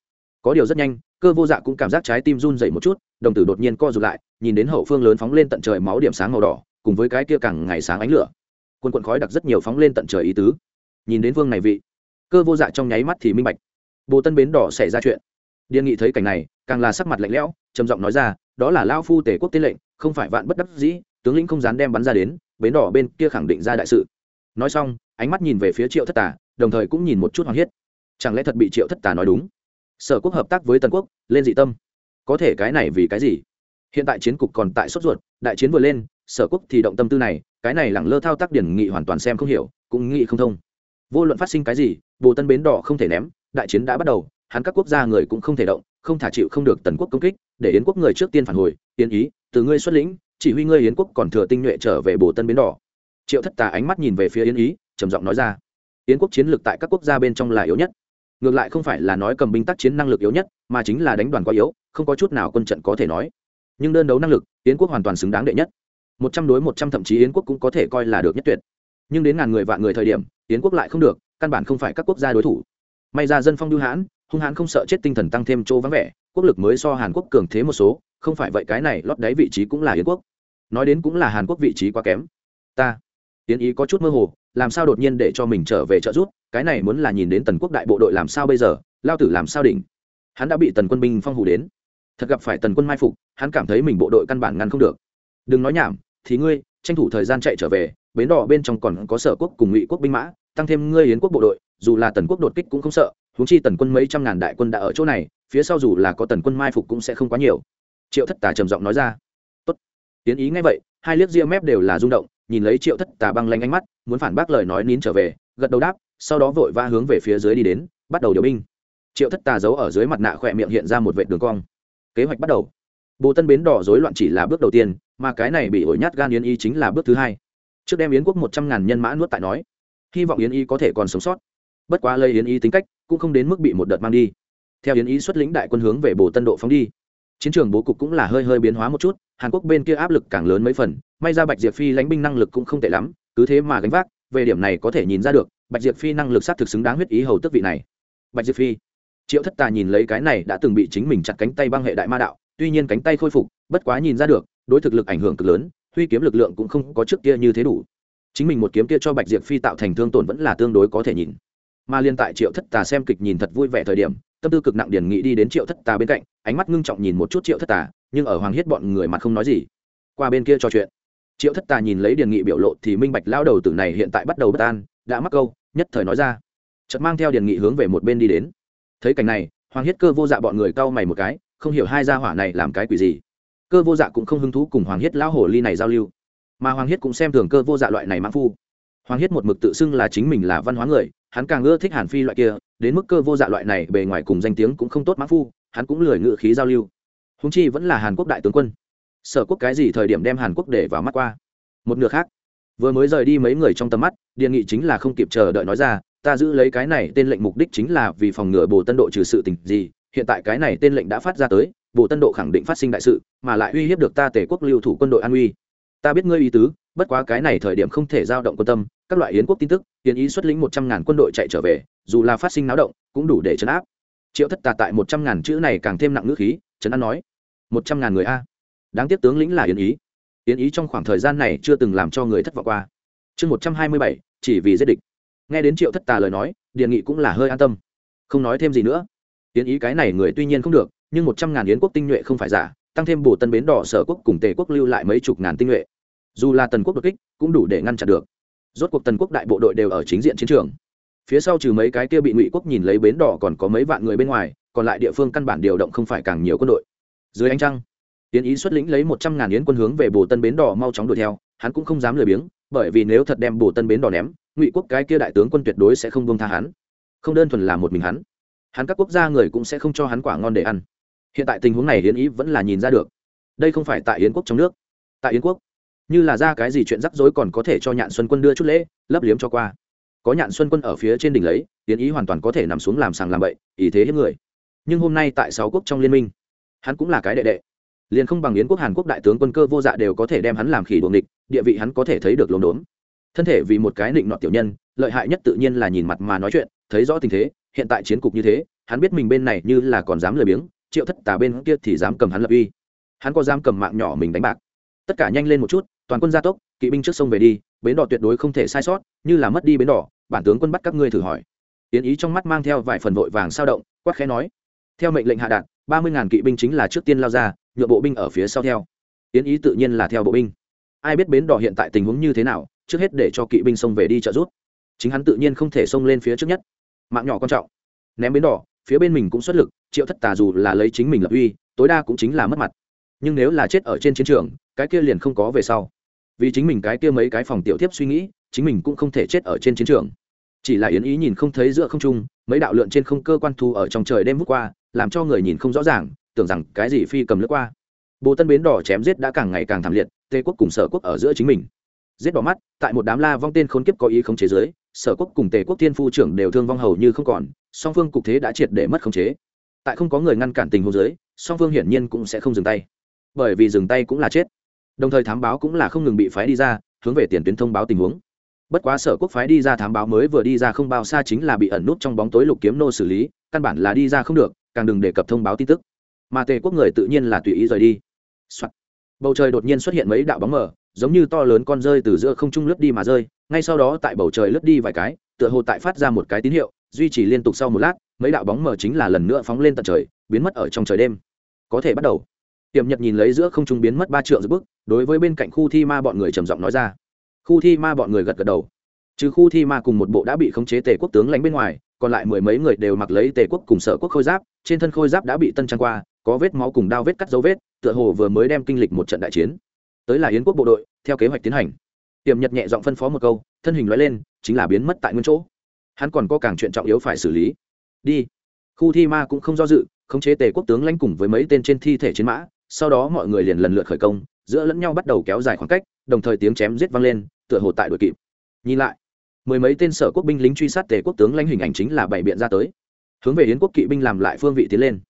Có điều rất nhanh cơ vô dạ cũng cảm giác trái tim run dậy một chút, đồng tử đột nhiên co rụt lại, nhìn đến hậu phương lớn phóng lên tận trời máu điểm sáng màu đỏ, cùng với cái kia càng ngày sáng ánh lửa. Quân quận khói đặc rất nhiều phóng lên tận trời ý tứ. Nhìn đến vương này vị, cơ vô dạ trong nháy mắt thì minh bạch. Bồ tân bến đỏ xảy ra chuyện. Điên nghị thấy cảnh này, càng là sắc mặt lạnh lẽo, trầm giọng nói ra, đó là lao phu tể quốc tế lệnh, không phải vạn bất đắc dĩ, tướng lĩnh không dám đem bắn ra đến, bến đỏ bên kia khẳng định ra đại sự. Nói xong, ánh mắt nhìn về phía triệu thất tà, đồng thời cũng nhìn một chút hoàng hiết. Chẳng lẽ thật bị triệu thất tà nói đúng? Sở quốc hợp tác với tần quốc, lên dị tâm. Có thể cái này vì cái gì? Hiện tại chiến cục còn tại sốt ruột, đại chiến vừa lên, sở quốc thì động tâm tư này, cái này lẳng lơ thao tác điển nghị hoàn toàn xem không hiểu, cũng nghĩ không thông. Vô luận phát sinh cái gì, bồ tân bến đỏ không thể ném, đại chiến đã bắt đầu, hắn các quốc gia người cũng không thể động, không thả chịu không được tần quốc công kích, để yến quốc người trước tiên phản hồi, yến ý, từ ngươi xuất lĩnh, chỉ huy ngươi yến quốc còn thừa tinh nhuệ trở về bồ tân bến đỏ. Triệu thất tà ánh mắt nhìn về phía yến ý, trầm giọng nói ra, yến quốc chiến lược tại các quốc gia bên trong là yếu nhất ngược lại không phải là nói cầm binh tác chiến năng lực yếu nhất, mà chính là đánh đoàn quá yếu, không có chút nào quân trận có thể nói. Nhưng đơn đấu năng lực, yến quốc hoàn toàn xứng đáng đệ nhất. Một trăm đối một trăm thậm chí yến quốc cũng có thể coi là được nhất tuyệt. Nhưng đến ngàn người vạn người thời điểm, yến quốc lại không được, căn bản không phải các quốc gia đối thủ. May ra dân phong lưu hãn, hung hãn không sợ chết tinh thần tăng thêm chỗ vắng vẻ, quốc lực mới so hàn quốc cường thế một số, không phải vậy cái này lót đáy vị trí cũng là yến quốc. Nói đến cũng là hàn quốc vị trí quá kém. Ta, yến ý có chút mơ hồ, làm sao đột nhiên để cho mình trở về trợ giúp? Cái này muốn là nhìn đến tần quốc đại bộ đội làm sao bây giờ, lao tử làm sao đỉnh? Hắn đã bị tần quân binh phong hủ đến. Thật gặp phải tần quân mai phục, hắn cảm thấy mình bộ đội căn bản ngăn không được. Đừng nói nhảm, thì ngươi, tranh thủ thời gian chạy trở về, bến đỏ bên trong còn có sở quốc cùng ngụy quốc binh mã, tăng thêm ngươi yến quốc bộ đội, dù là tần quốc đột kích cũng không sợ, huống chi tần quân mấy trăm ngàn đại quân đã ở chỗ này, phía sau dù là có tần quân mai phục cũng sẽ không quá nhiều. Triệu thất tà trầm giọng nói ra. Tốt. Tiến ý ngay vậy, hai liếc ria mép đều là rung động, nhìn lấy triệu thất tà băng lanh ánh mắt, muốn phản bác lời nói nín trở về, gật đầu đáp sau đó vội va hướng về phía dưới đi đến, bắt đầu điều binh. Triệu thất tà giấu ở dưới mặt nạ khỏe miệng hiện ra một vệ đường cong. Kế hoạch bắt đầu. Bồ tân bến đỏ rối loạn chỉ là bước đầu tiên, mà cái này bị ổi nhát gan yến y chính là bước thứ hai. Trước đem yến quốc một trăm ngàn nhân mã nuốt tại nói, hy vọng yến y có thể còn sống sót. Bất quá lây yến y tính cách, cũng không đến mức bị một đợt mang đi. Theo yến y xuất lĩnh đại quân hướng về bồ tân độ phóng đi. Chiến trường bố cục cũng là hơi hơi biến hóa một chút, hàn quốc bên kia áp lực càng lớn mấy phần, may ra bạch diệp phi lãnh binh năng lực cũng không tệ lắm, cứ thế mà gánh vác, về điểm này có thể nhìn ra được bạch diệp phi năng lực sát thực xứng đáng huyết ý hầu tức vị này. Bạch diệp phi, triệu thất tà nhìn lấy cái này đã từng bị chính mình chặt cánh tay băng hệ đại ma đạo, tuy nhiên cánh tay khôi phục, bất quá nhìn ra được, đối thực lực ảnh hưởng cực lớn, huy kiếm lực lượng cũng không có trước kia như thế đủ. Chính mình một kiếm kia cho bạch diệp phi tạo thành thương tổn vẫn là tương đối có thể nhìn. Mà liên tại triệu thất tà xem kịch nhìn thật vui vẻ thời điểm, tâm tư cực nặng điển nghị đi đến triệu thất tà bên cạnh, ánh mắt ngưng trọng nhìn một chút triệu thất tà, nhưng ở hoàng hiết bọn người mặt không nói gì. Qua bên kia trò chuyện, triệu thất tà nhìn lấy điển nghị biểu lộ thì minh bạch lao đầu tử này hiện tại bắt đầu bất an đã mắc câu, nhất thời nói ra. Chợt mang theo điển nghị hướng về một bên đi đến. Thấy cảnh này, hoàng hiết cơ vô dạ bọn người cau mày một cái, không hiểu hai gia hỏa này làm cái quỷ gì. Cơ vô dạ cũng không hứng thú cùng hoàng hiết lão hồ ly này giao lưu. Mà hoàng hiết cũng xem thường cơ vô dạ loại này mãn phu. Hoàng hiết một mực tự xưng là chính mình là văn hóa người, hắn càng ưa thích hàn phi loại kia, đến mức cơ vô dạ loại này bề ngoài cùng danh tiếng cũng không tốt mãn phu, hắn cũng lười ngự khí giao lưu. Húng chi vẫn là hàn quốc đại tướng quân. Sở quốc cái gì thời điểm đem hàn quốc để vào mắt qua? Một nửa khác vừa mới rời đi mấy người trong tầm mắt điện nghị chính là không kịp chờ đợi nói ra, ta giữ lấy cái này tên lệnh mục đích chính là vì phòng ngừa bồ tân độ trừ sự tình gì, hiện tại cái này tên lệnh đã phát ra tới, bồ tân độ khẳng định phát sinh đại sự, mà lại uy hiếp được ta tể quốc lưu thủ quân đội an uy. Ta biết ngươi ý tứ, bất quá cái này thời điểm không thể giao động quan tâm, các loại yến quốc tin tức, yến ý xuất lĩnh một trăm ngàn quân đội chạy trở về, dù là phát sinh náo động, cũng đủ để chấn áp. Triệu thất tà tại một trăm ngàn chữ này càng thêm nặng ngữ khí, trấn an nói, một trăm ngàn người a, đáng tiếc tướng lĩnh là yến ý yến ý trong khoảng thời gian này chưa từng làm cho người thất vọng qua. Chương một trăm hai mươi bảy, chỉ vì giết địch. Nghe đến triệu thất tà lời nói, điền nghị cũng là hơi an tâm. Không nói thêm gì nữa. Yến ý cái này người tuy nhiên không được, nhưng một trăm ngàn yến quốc tinh nhuệ không phải giả, tăng thêm bù tân bến đỏ sở quốc cùng tề quốc lưu lại mấy chục ngàn tinh nhuệ. Dù là tần quốc đột kích, cũng đủ để ngăn chặn được. Rốt cuộc tần quốc đại bộ đội đều ở chính diện chiến trường. Phía sau trừ mấy cái kia bị ngụy quốc nhìn lấy bến đỏ còn có mấy vạn người bên ngoài, còn lại địa phương căn bản điều động không phải càng nhiều quân đội. Dưới ánh trăng tiến ý xuất lĩnh lấy một trăm ngàn yến quân hướng về bồ tân bến đỏ mau chóng đuổi theo, hắn cũng không dám lười biếng, bởi vì nếu thật đem bồ tân bến đỏ ném, ngụy quốc cái kia đại tướng quân tuyệt đối sẽ không buông tha hắn. Không đơn thuần là một mình hắn hắn các quốc gia người cũng sẽ không cho hắn quả ngon để ăn. Hiện tại tình huống này yến ý vẫn là nhìn ra được. Đây không phải tại yến quốc trong nước, tại yến quốc, như là ra cái gì chuyện rắc rối còn có thể cho nhạn xuân quân đưa chút lễ, lấp liếm cho qua. Có nhạn xuân quân ở phía trên đỉnh lấy tiến ý hoàn toàn có thể nằm xuống làm sàng làm bậy, ý thế hiếp người. Nhưng hôm nay tại sáu quốc trong liên minh, hắn cũng là cái đệ đệ liền không bằng yến quốc hàn quốc đại tướng quân cơ vô dạ đều có thể đem hắn làm khỉ đuồng địch, địa vị hắn có thể thấy được lồn đốn. Thân thể vì một cái định nọ tiểu nhân, lợi hại nhất tự nhiên là nhìn mặt mà nói chuyện, thấy rõ tình thế, hiện tại chiến cục như thế, hắn biết mình bên này như là còn dám lười biếng, triệu thất tà bên kia thì dám cầm hắn lập uy. Hắn có dám cầm mạng nhỏ mình đánh bạc. Tất cả nhanh lên một chút, toàn quân gia tốc, kỵ binh trước sông về đi, bến đỏ tuyệt đối không thể sai sót, như là mất đi bến đỏ, bản tướng quân bắt các ngươi thử hỏi. Yến ý trong mắt mang theo vài phần vội vàng sao động, quát khẽ nói. Theo mệnh lệnh hạ đạt, ba mươi ngàn kỵ binh chính là trước tiên lao ra nhựa bộ binh ở phía sau theo. Yến ý tự nhiên là theo bộ binh. Ai biết bến đỏ hiện tại tình huống như thế nào, trước hết để cho kỵ binh xông về đi trợ giúp. Chính hắn tự nhiên không thể xông lên phía trước nhất. Mạng nhỏ quan trọng. Ném bến đỏ, phía bên mình cũng xuất lực, triệu thất tà dù là lấy chính mình lập uy, tối đa cũng chính là mất mặt. Nhưng nếu là chết ở trên chiến trường, cái kia liền không có về sau. Vì chính mình cái kia mấy cái phòng tiểu tiếp suy nghĩ, chính mình cũng không thể chết ở trên chiến trường. Chỉ là yến ý nhìn không thấy giữa không trung, mấy đạo lượn trên không cơ quan thu ở trong trời đêm vút qua, làm cho người nhìn không rõ ràng tưởng rằng cái gì phi cầm lướt qua. Bồ tân bến đỏ chém giết đã càng ngày càng thảm liệt, tề quốc cùng sở quốc ở giữa chính mình. Giết đỏ mắt, tại một đám la vong tên khốn kiếp có ý không chế giới sở quốc cùng tề quốc tiên phu trưởng đều thương vong hầu như không còn, song phương cục thế đã triệt để mất khống chế. Tại không có người ngăn cản tình huống giới song phương hiển nhiên cũng sẽ không dừng tay. Bởi vì dừng tay cũng là chết. Đồng thời thám báo cũng là không ngừng bị phái đi ra, hướng về tiền tuyến thông báo tình huống. Bất quá sở quốc phái đi ra thám báo mới vừa đi ra không bao xa chính là bị ẩn nút trong bóng tối lục kiếm nô xử lý, căn bản là đi ra không được, càng đừng đề cập thông báo tin tức mà tề quốc người tự nhiên là tùy ý rời đi、Soạn. bầu trời đột nhiên xuất hiện mấy đạo bóng mờ, giống như to lớn con rơi từ giữa không trung lướt đi mà rơi, ngay sau đó tại bầu trời lướt đi vài cái, tựa hồ tại phát ra một cái tín hiệu, duy trì liên tục sau một lát, mấy đạo bóng mờ chính là lần nữa phóng lên tận trời, biến mất ở trong trời đêm. Có thể bắt đầu. Tiềm nhật nhìn lấy giữa không trung biến mất ba triệu giữa bước, đối với bên cạnh khu thi ma bọn người trầm giọng nói ra. Khu thi ma bọn người gật gật đầu. Trừ khu thi ma cùng một bộ đã bị khống chế tề quốc tướng lãnh bên ngoài, còn lại mười mấy người đều mặc lấy tề quốc cùng sở quốc khôi giáp, trên thân khôi giáp đã bị tân trang qua có vết máu cùng đao vết cắt dấu vết, tựa hồ vừa mới đem kinh lịch một trận đại chiến. Tới là yến quốc bộ đội, theo kế hoạch tiến hành. Tiềm nhật nhẹ giọng phân phó một câu, thân hình loại lên, chính là biến mất tại nguyên chỗ. Hắn còn có càng chuyện trọng yếu phải xử lý. Đi. Khu thi ma cũng không do dự, khống chế tề quốc tướng lãnh cùng với mấy tên trên thi thể chiến mã, sau đó mọi người liền lần lượt khởi công, giữa lẫn nhau bắt đầu kéo dài khoảng cách, đồng thời tiếng chém giết vang lên, tựa hồ tại đội kịp. Nhìn lại, mười mấy tên sở quốc binh lính truy sát tề quốc tướng lãnh hình ảnh chính là bảy biện ra tới. Hướng về yến quốc kỵ binh làm lại phương vị tiến lên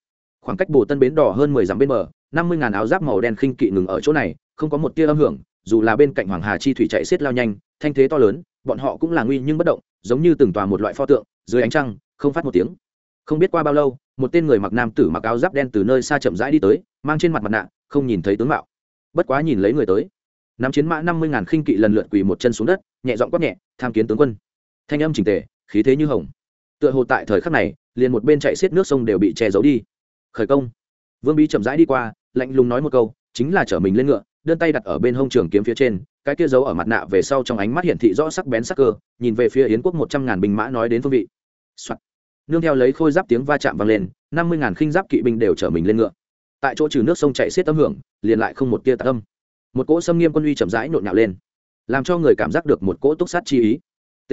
khoảng cách bồ tân bến đỏ hơn mười dặm bên bờ, năm mươi ngàn áo giáp màu đen khinh kỵ ngừng ở chỗ này, không có một tia âm hưởng, dù là bên cạnh hoàng hà chi thủy chạy xiết lao nhanh, thanh thế to lớn, bọn họ cũng là nguy nhưng bất động, giống như từng tòa một loại pho tượng, dưới ánh trăng, không phát một tiếng. Không biết qua bao lâu, một tên người mặc nam tử mặc áo giáp đen từ nơi xa chậm rãi đi tới, mang trên mặt mặt nạ, không nhìn thấy tướng mạo. Bất quá nhìn lấy người tới. Nắm chiến mã năm mươi ngàn khinh kỵ lần lượt quỳ một chân xuống đất, nhẹ giọng quát nhẹ, tham kiến tướng quân. Thanh âm trình tề, khí thế như hồng. Tựa hồ tại thời khắc này, liền một bên chạy xiết nước sông đều bị che giấu đi khởi công. Vương bí chậm rãi đi qua, lạnh lùng nói một câu, chính là chở mình lên ngựa, đơn tay đặt ở bên hông trường kiếm phía trên, cái kia giấu ở mặt nạ về sau trong ánh mắt hiển thị rõ sắc bén sắc cơ, nhìn về phía yến quốc một trăm ngàn binh mã nói đến phương vị、Soạn. nương theo lấy khôi giáp tiếng va chạm vang lên, năm mươi ngàn khinh giáp kỵ binh đều chở mình lên ngựa. Tại chỗ trừ nước sông chạy xiết âm hưởng, liền lại không một tia tạ âm. Một cỗ xâm nghiêm quân uy chậm rãi nhộn nhạo lên, làm cho người cảm giác được một cỗ túc sát chi ý. T.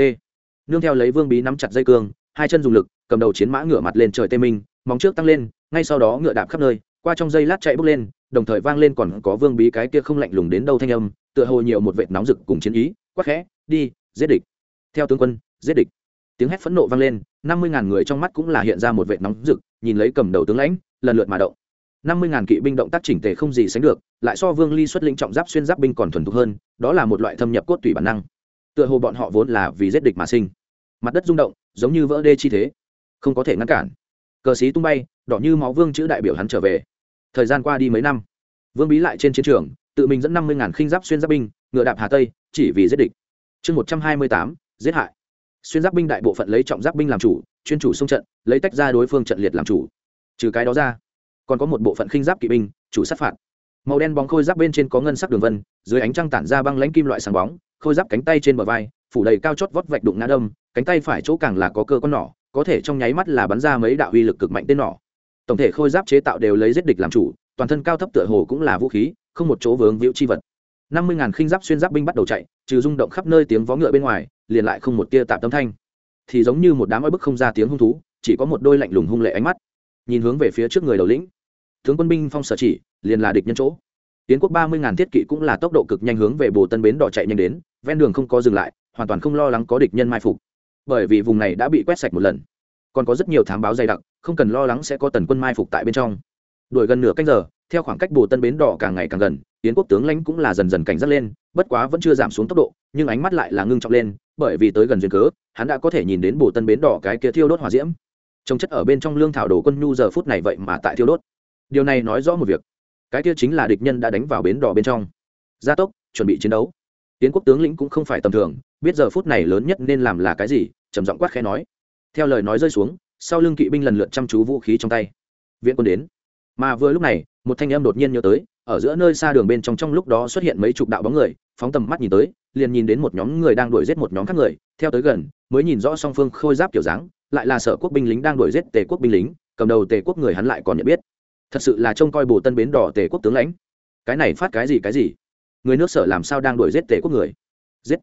Nương theo lấy vương bí nắm chặt dây cương, hai chân dùng lực, cầm đầu chiến mã ngựa mặt lên trời tê minh, móng trước tăng lên ngay sau đó ngựa đạp khắp nơi, qua trong dây lát chạy bước lên, đồng thời vang lên còn có vương bí cái kia không lạnh lùng đến đâu thanh âm, tựa hồ nhiều một vệt nóng rực cùng chiến ý, quắc khẽ, đi, giết địch. Theo tướng quân, giết địch. Tiếng hét phẫn nộ vang lên, năm mươi ngàn người trong mắt cũng là hiện ra một vệt nóng rực, nhìn lấy cầm đầu tướng lãnh, lần lượt mà động. năm mươi ngàn kỵ binh động tác chỉnh tề không gì sánh được, lại so vương ly xuất lĩnh trọng giáp xuyên giáp binh còn thuần thục hơn, đó là một loại thâm nhập cốt tủy bản năng. Tựa hồ bọn họ vốn là vì giết địch mà sinh. Mặt đất rung động, giống như vỡ đê chi thế. Không có thể ngăn cản. Cờ xí tung bay đỏ như máu vương chữ đại biểu hắn trở về. Thời gian qua đi mấy năm, vương bí lại trên chiến trường, tự mình dẫn năm mươi ngàn khinh giáp xuyên giáp binh, ngựa đạp hà tây, chỉ vì giết địch. Chương một trăm hai mươi tám, giết hại. Xuyên giáp binh đại bộ phận lấy trọng giáp binh làm chủ, chuyên chủ xung trận, lấy tách ra đối phương trận liệt làm chủ. Trừ cái đó ra, còn có một bộ phận khinh giáp kỵ binh, chủ sát phạt. Màu đen bóng khôi giáp bên trên có ngân sắc đường vân, dưới ánh trăng tản ra băng lãnh kim loại sáng bóng, khôi giáp cánh tay trên bờ vai, phủ đầy cao chót vót vạch đụng ngã đâm, cánh tay phải chỗ càng là có cơ con nỏ, có thể trong nháy mắt là bắn ra mấy đạo uy lực cực mạnh tên nỏ tổng thể khôi giáp chế tạo đều lấy giết địch làm chủ, toàn thân cao thấp tựa hồ cũng là vũ khí, không một chỗ vướng víu chi vật. Năm mươi ngàn khinh giáp xuyên giáp binh bắt đầu chạy, trừ rung động khắp nơi tiếng vó ngựa bên ngoài, liền lại không một tia tạm tâm thanh. Thì giống như một đám oi bức không ra tiếng hung thú, chỉ có một đôi lạnh lùng hung lệ ánh mắt. Nhìn hướng về phía trước người đầu lĩnh, tướng quân binh phong sở chỉ, liền là địch nhân chỗ. Tiến quốc ba mươi ngàn thiết kỵ cũng là tốc độ cực nhanh hướng về bồ tân bến đỏ chạy nhanh đến, ven đường không có dừng lại, hoàn toàn không lo lắng có địch nhân mai phục. Bởi vì vùng này đã bị quét sạch một lần còn có rất nhiều thám báo dày đặc, không cần lo lắng sẽ có tần quân mai phục tại bên trong. Đuổi gần nửa canh giờ, theo khoảng cách bồ tân bến đỏ càng ngày càng gần tiến quốc tướng lãnh cũng là dần dần cảnh giác lên, bất quá vẫn chưa giảm xuống tốc độ, nhưng ánh mắt lại là ngưng trọng lên, bởi vì tới gần duyên cớ, hắn đã có thể nhìn đến bồ tân bến đỏ cái kia thiêu đốt hỏa diễm. Trồng chất ở bên trong lương thảo đồ quân nhu giờ phút này vậy mà tại thiêu đốt. Điều này nói rõ một việc, cái kia chính là địch nhân đã đánh vào bến đỏ bên trong. Gia tốc, chuẩn bị chiến đấu. Tiến quốc tướng lĩnh cũng không phải tầm thường, biết giờ phút này lớn nhất nên làm là cái gì, trầm giọng quát khẽ nói theo lời nói rơi xuống, sau lưng kỵ binh lần lượt chăm chú vũ khí trong tay. Viện quân đến. Mà vừa lúc này, một thanh em đột nhiên nhớ tới, ở giữa nơi xa đường bên trong trong lúc đó xuất hiện mấy chục đạo bóng người, phóng tầm mắt nhìn tới, liền nhìn đến một nhóm người đang đuổi giết một nhóm khác người. Theo tới gần, mới nhìn rõ song phương khôi giáp kiểu dáng, lại là sở quốc binh lính đang đuổi giết tề quốc binh lính, cầm đầu tề quốc người hắn lại còn nhận biết. Thật sự là trông coi bồ tân bến đỏ tề quốc tướng lãnh. Cái này phát cái gì cái gì? Người nước sở làm sao đang đuổi giết tề quốc người? Giết.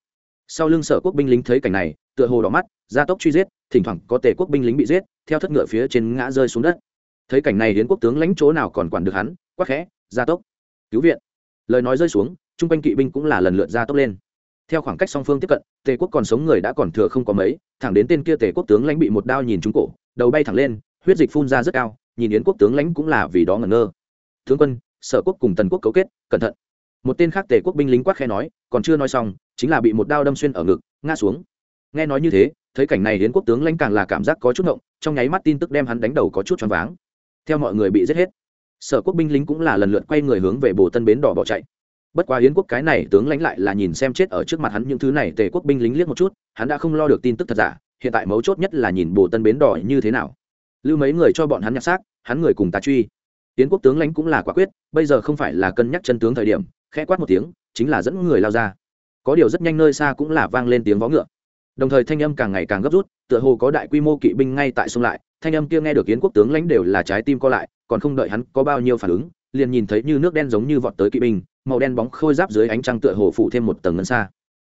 Sau lưng sở quốc binh lính thấy cảnh này tựa hồ đỏ mắt, gia tốc truy giết, thỉnh thoảng có tề quốc binh lính bị giết, theo thất ngựa phía trên ngã rơi xuống đất. Thấy cảnh này hiến quốc tướng lãnh chỗ nào còn quản được hắn, quắc khẽ, gia tốc. Cứu viện. Lời nói rơi xuống chung quanh kỵ binh cũng là lần lượt gia tốc lên. Theo khoảng cách song phương tiếp cận, tề quốc còn sống người đã còn thừa không có mấy, thẳng đến tên kia tề quốc tướng lãnh bị một đao nhìn trúng cổ, đầu bay thẳng lên, huyết dịch phun ra rất cao, nhìn yến quốc tướng lãnh cũng là vì đó ngẩn ngơ. Tướng quân, sở quốc cùng tần quốc cấu kết, cẩn thận. Một tên khác tề quốc binh lính quát khe nói, còn chưa nói xong, chính là bị một đao đâm xuyên ở ngực, ngã xuống nghe nói như thế, thấy cảnh này yến quốc tướng lãnh càng là cảm giác có chút ngộng, trong nháy mắt tin tức đem hắn đánh đầu có chút choáng váng. Theo mọi người bị giết hết, sở quốc binh lính cũng là lần lượt quay người hướng về bồ tân bến đỏ bỏ chạy. Bất quá yến quốc cái này tướng lãnh lại là nhìn xem chết ở trước mặt hắn những thứ này, tề quốc binh lính liếc một chút, hắn đã không lo được tin tức thật giả, hiện tại mấu chốt nhất là nhìn bồ tân bến đỏ như thế nào. Lưu mấy người cho bọn hắn nhặt xác, hắn người cùng ta truy. Yến quốc tướng lãnh cũng là quả quyết, bây giờ không phải là cân nhắc chân tướng thời điểm, khẽ quát một tiếng, chính là dẫn người lao ra. Có điều rất nhanh nơi xa cũng là vang lên tiếng vó ngựa đồng thời thanh âm càng ngày càng gấp rút, tựa hồ có đại quy mô kỵ binh ngay tại sông lại. Thanh âm kia nghe được yến quốc tướng lãnh đều là trái tim co lại, còn không đợi hắn có bao nhiêu phản ứng, liền nhìn thấy như nước đen giống như vọt tới kỵ binh, màu đen bóng khôi giáp dưới ánh trăng tựa hồ phủ thêm một tầng ngân xa.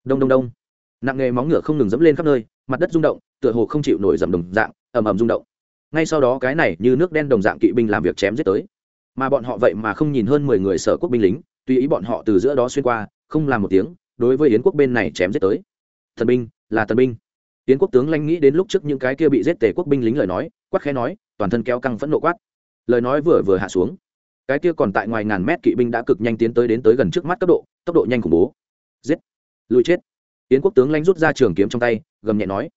Đông đông đông. Nặng nghề móng ngựa không ngừng dẫm lên khắp nơi, mặt đất rung động, tựa hồ không chịu nổi dầm đồng dạng, ầm ầm rung động. Ngay sau đó cái này như nước đen đồng dạng kỵ binh làm việc chém giết tới. Mà bọn họ vậy mà không nhìn hơn mười người sở quốc binh lính, tùy ý bọn họ từ giữa đó xuyên qua, không làm một tiếng, đối với yến quốc bên này chém giết tới. Thần binh là tân binh. Yến quốc tướng lãnh nghĩ đến lúc trước những cái kia bị giết tề quốc binh lính lời nói, quát khẽ nói, toàn thân kéo căng phẫn nộ quát. Lời nói vừa vừa hạ xuống, cái kia còn tại ngoài ngàn mét kỵ binh đã cực nhanh tiến tới đến tới gần trước mắt cấp độ, tốc độ nhanh khủng bố. Giết! Lùi chết! Yến quốc tướng lãnh rút ra trường kiếm trong tay, gầm nhẹ nói.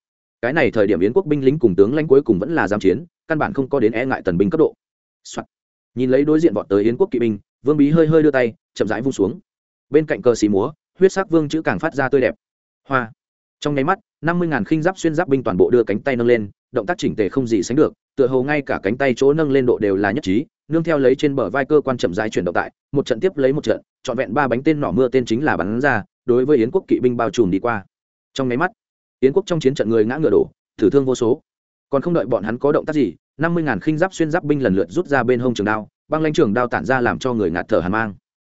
Cái này thời điểm yến quốc binh lính cùng tướng lãnh cuối cùng vẫn là giam chiến, căn bản không có đến e ngại tần binh cấp độ、Soạn. nhìn lấy đối diện vọt tới yến quốc kỵ binh, vương bí hơi hơi đưa tay, chậm rãi vung xuống. Bên cạnh cờ xì múa, huyết sắc vương chữ càng phát ra tươi đẹp. Hoa! Trong nháy mắt, năm mươi ngàn khinh giáp xuyên giáp binh toàn bộ đưa cánh tay nâng lên, động tác chỉnh tề không gì sánh được, tựa hồ ngay cả cánh tay chỗ nâng lên độ đều là nhất trí, nương theo lấy trên bờ vai cơ quan chậm rãi chuyển động tại, một trận tiếp lấy một trận, trọn vẹn ba bánh tên nỏ mưa tên chính là bắn ra, đối với yến quốc kỵ binh bao trùm đi qua. Trong nháy mắt, yến quốc trong chiến trận người ngã ngựa đổ, thử thương vô số. Còn không đợi bọn hắn có động tác gì, năm mươi ngàn khinh giáp xuyên giáp binh lần lượt rút ra bên hông trường đao, băng lãnh trường đao tản ra làm cho người ngạt thở hàn mang.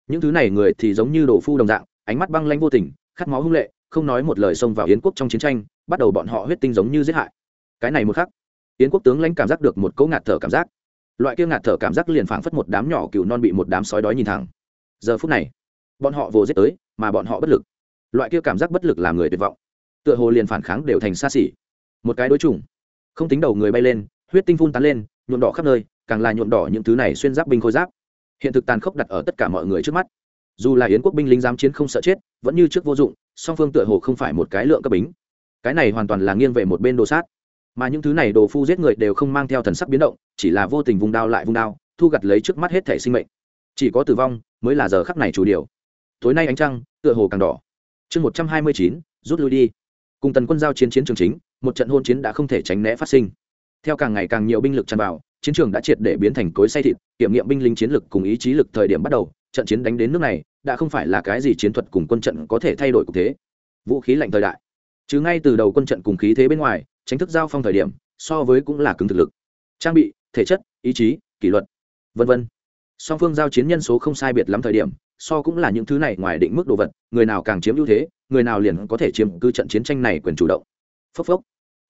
Những thứ này người thì giống như đồ phu đồng dạng, ánh mắt băng lãnh vô tình, khát máu hung lệ không nói một lời xông vào yến quốc trong chiến tranh, bắt đầu bọn họ huyết tinh giống như giết hại. Cái này một khắc, yến quốc tướng lãnh cảm giác được một cỗ ngạt thở cảm giác. Loại kia ngạt thở cảm giác liền phảng phất một đám nhỏ cừu non bị một đám sói đói nhìn thẳng. Giờ phút này, bọn họ vồ giết tới, mà bọn họ bất lực. Loại kia cảm giác bất lực làm người tuyệt vọng. Tựa hồ liền phản kháng đều thành xa xỉ. Một cái đối chủng. Không tính đầu người bay lên, huyết tinh phun tán lên, nhuộm đỏ khắp nơi, càng là nhuộm đỏ những thứ này xuyên giáp binh khôi giáp. Hiện thực tàn khốc đặt ở tất cả mọi người trước mắt dù là yến quốc binh lính giám chiến không sợ chết, vẫn như trước vô dụng, song phương tựa hồ không phải một cái lượng cấp bính. Cái này hoàn toàn là nghiêng về một bên đồ sát. Mà những thứ này đồ phu giết người đều không mang theo thần sắc biến động, chỉ là vô tình vùng đao lại vùng đao, thu gặt lấy trước mắt hết thể sinh mệnh. Chỉ có tử vong mới là giờ khắc này chủ điều. Tối nay ánh trăng tựa hồ càng đỏ. Chương một trăm hai mươi chín, rút lui đi. Cùng tần quân giao chiến chiến trường chính, một trận hôn chiến đã không thể tránh né phát sinh. Theo càng ngày càng nhiều binh lực tràn vào, chiến trường đã triệt để biến thành cối say thịt, kiểm nghiệm binh lính chiến lực cùng ý chí lực thời điểm bắt đầu trận chiến đánh đến nước này, đã không phải là cái gì chiến thuật cùng quân trận có thể thay đổi cục thế. Vũ khí lạnh thời đại. Chứ ngay từ đầu quân trận cùng khí thế bên ngoài tránh thức giao phong thời điểm, so với cũng là cứng thực lực. Trang bị, thể chất, ý chí, kỷ luật v v song phương giao chiến nhân số không sai biệt lắm thời điểm, so cũng là những thứ này ngoài định mức đồ vật, người nào càng chiếm ưu thế, người nào liền có thể chiếm cứ trận chiến tranh này quyền chủ động. Phốc phốc.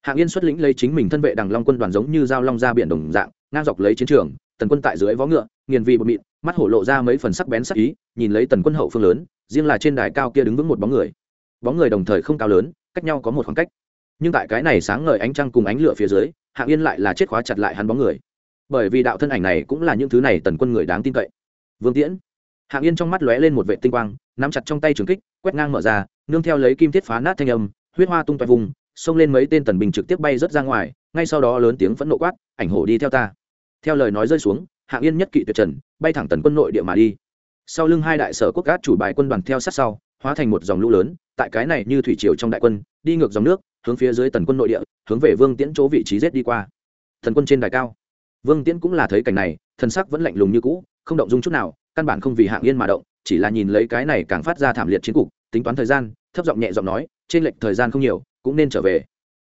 Hạng yên xuất lĩnh lấy chính mình thân vệ đằng long quân đoàn giống như giao long ra biển đồng dạng, ngang dọc lấy chiến trường, tần quân tại dưới vó ngựa, nghiền vị bột mịn mắt hổ lộ ra mấy phần sắc bén sắc ý, nhìn lấy tần quân hậu phương lớn, riêng là trên đài cao kia đứng vững một bóng người. Bóng người đồng thời không cao lớn, cách nhau có một khoảng cách. Nhưng tại cái này sáng ngời ánh trăng cùng ánh lửa phía dưới, hạng yên lại là chết khóa chặt lại hắn bóng người. Bởi vì đạo thân ảnh này cũng là những thứ này tần quân người đáng tin cậy. Vương tiễn. Hạng yên trong mắt lóe lên một vệ tinh quang, nắm chặt trong tay trường kích, quét ngang mở ra, nương theo lấy kim thiết phá nát thanh âm, huyết hoa tung toại vùng, xông lên mấy tên tần bình trực tiếp bay rớt ra ngoài, ngay sau đó lớn tiếng phẫn nộ quát, ảnh hổ đi theo ta. Theo lời nói rơi xuống hạng yên nhất kỵ tuyệt trần, bay thẳng tần quân nội địa mà đi. Sau lưng hai đại sở quốc cát chủ bài quân đoàn theo sát sau, hóa thành một dòng lũ lớn, tại cái này như thủy triều trong đại quân, đi ngược dòng nước, hướng phía dưới tần quân nội địa, hướng về vương tiễn chỗ vị trí rết đi qua. Thần quân trên đài cao. Vương tiễn cũng là thấy cảnh này, thần sắc vẫn lạnh lùng như cũ, không động dung chút nào, căn bản không vì hạng yên mà động, chỉ là nhìn lấy cái này càng phát ra thảm liệt chiến cục, tính toán thời gian, thấp giọng nhẹ giọng nói, trên lệnh thời gian không nhiều, cũng nên trở về.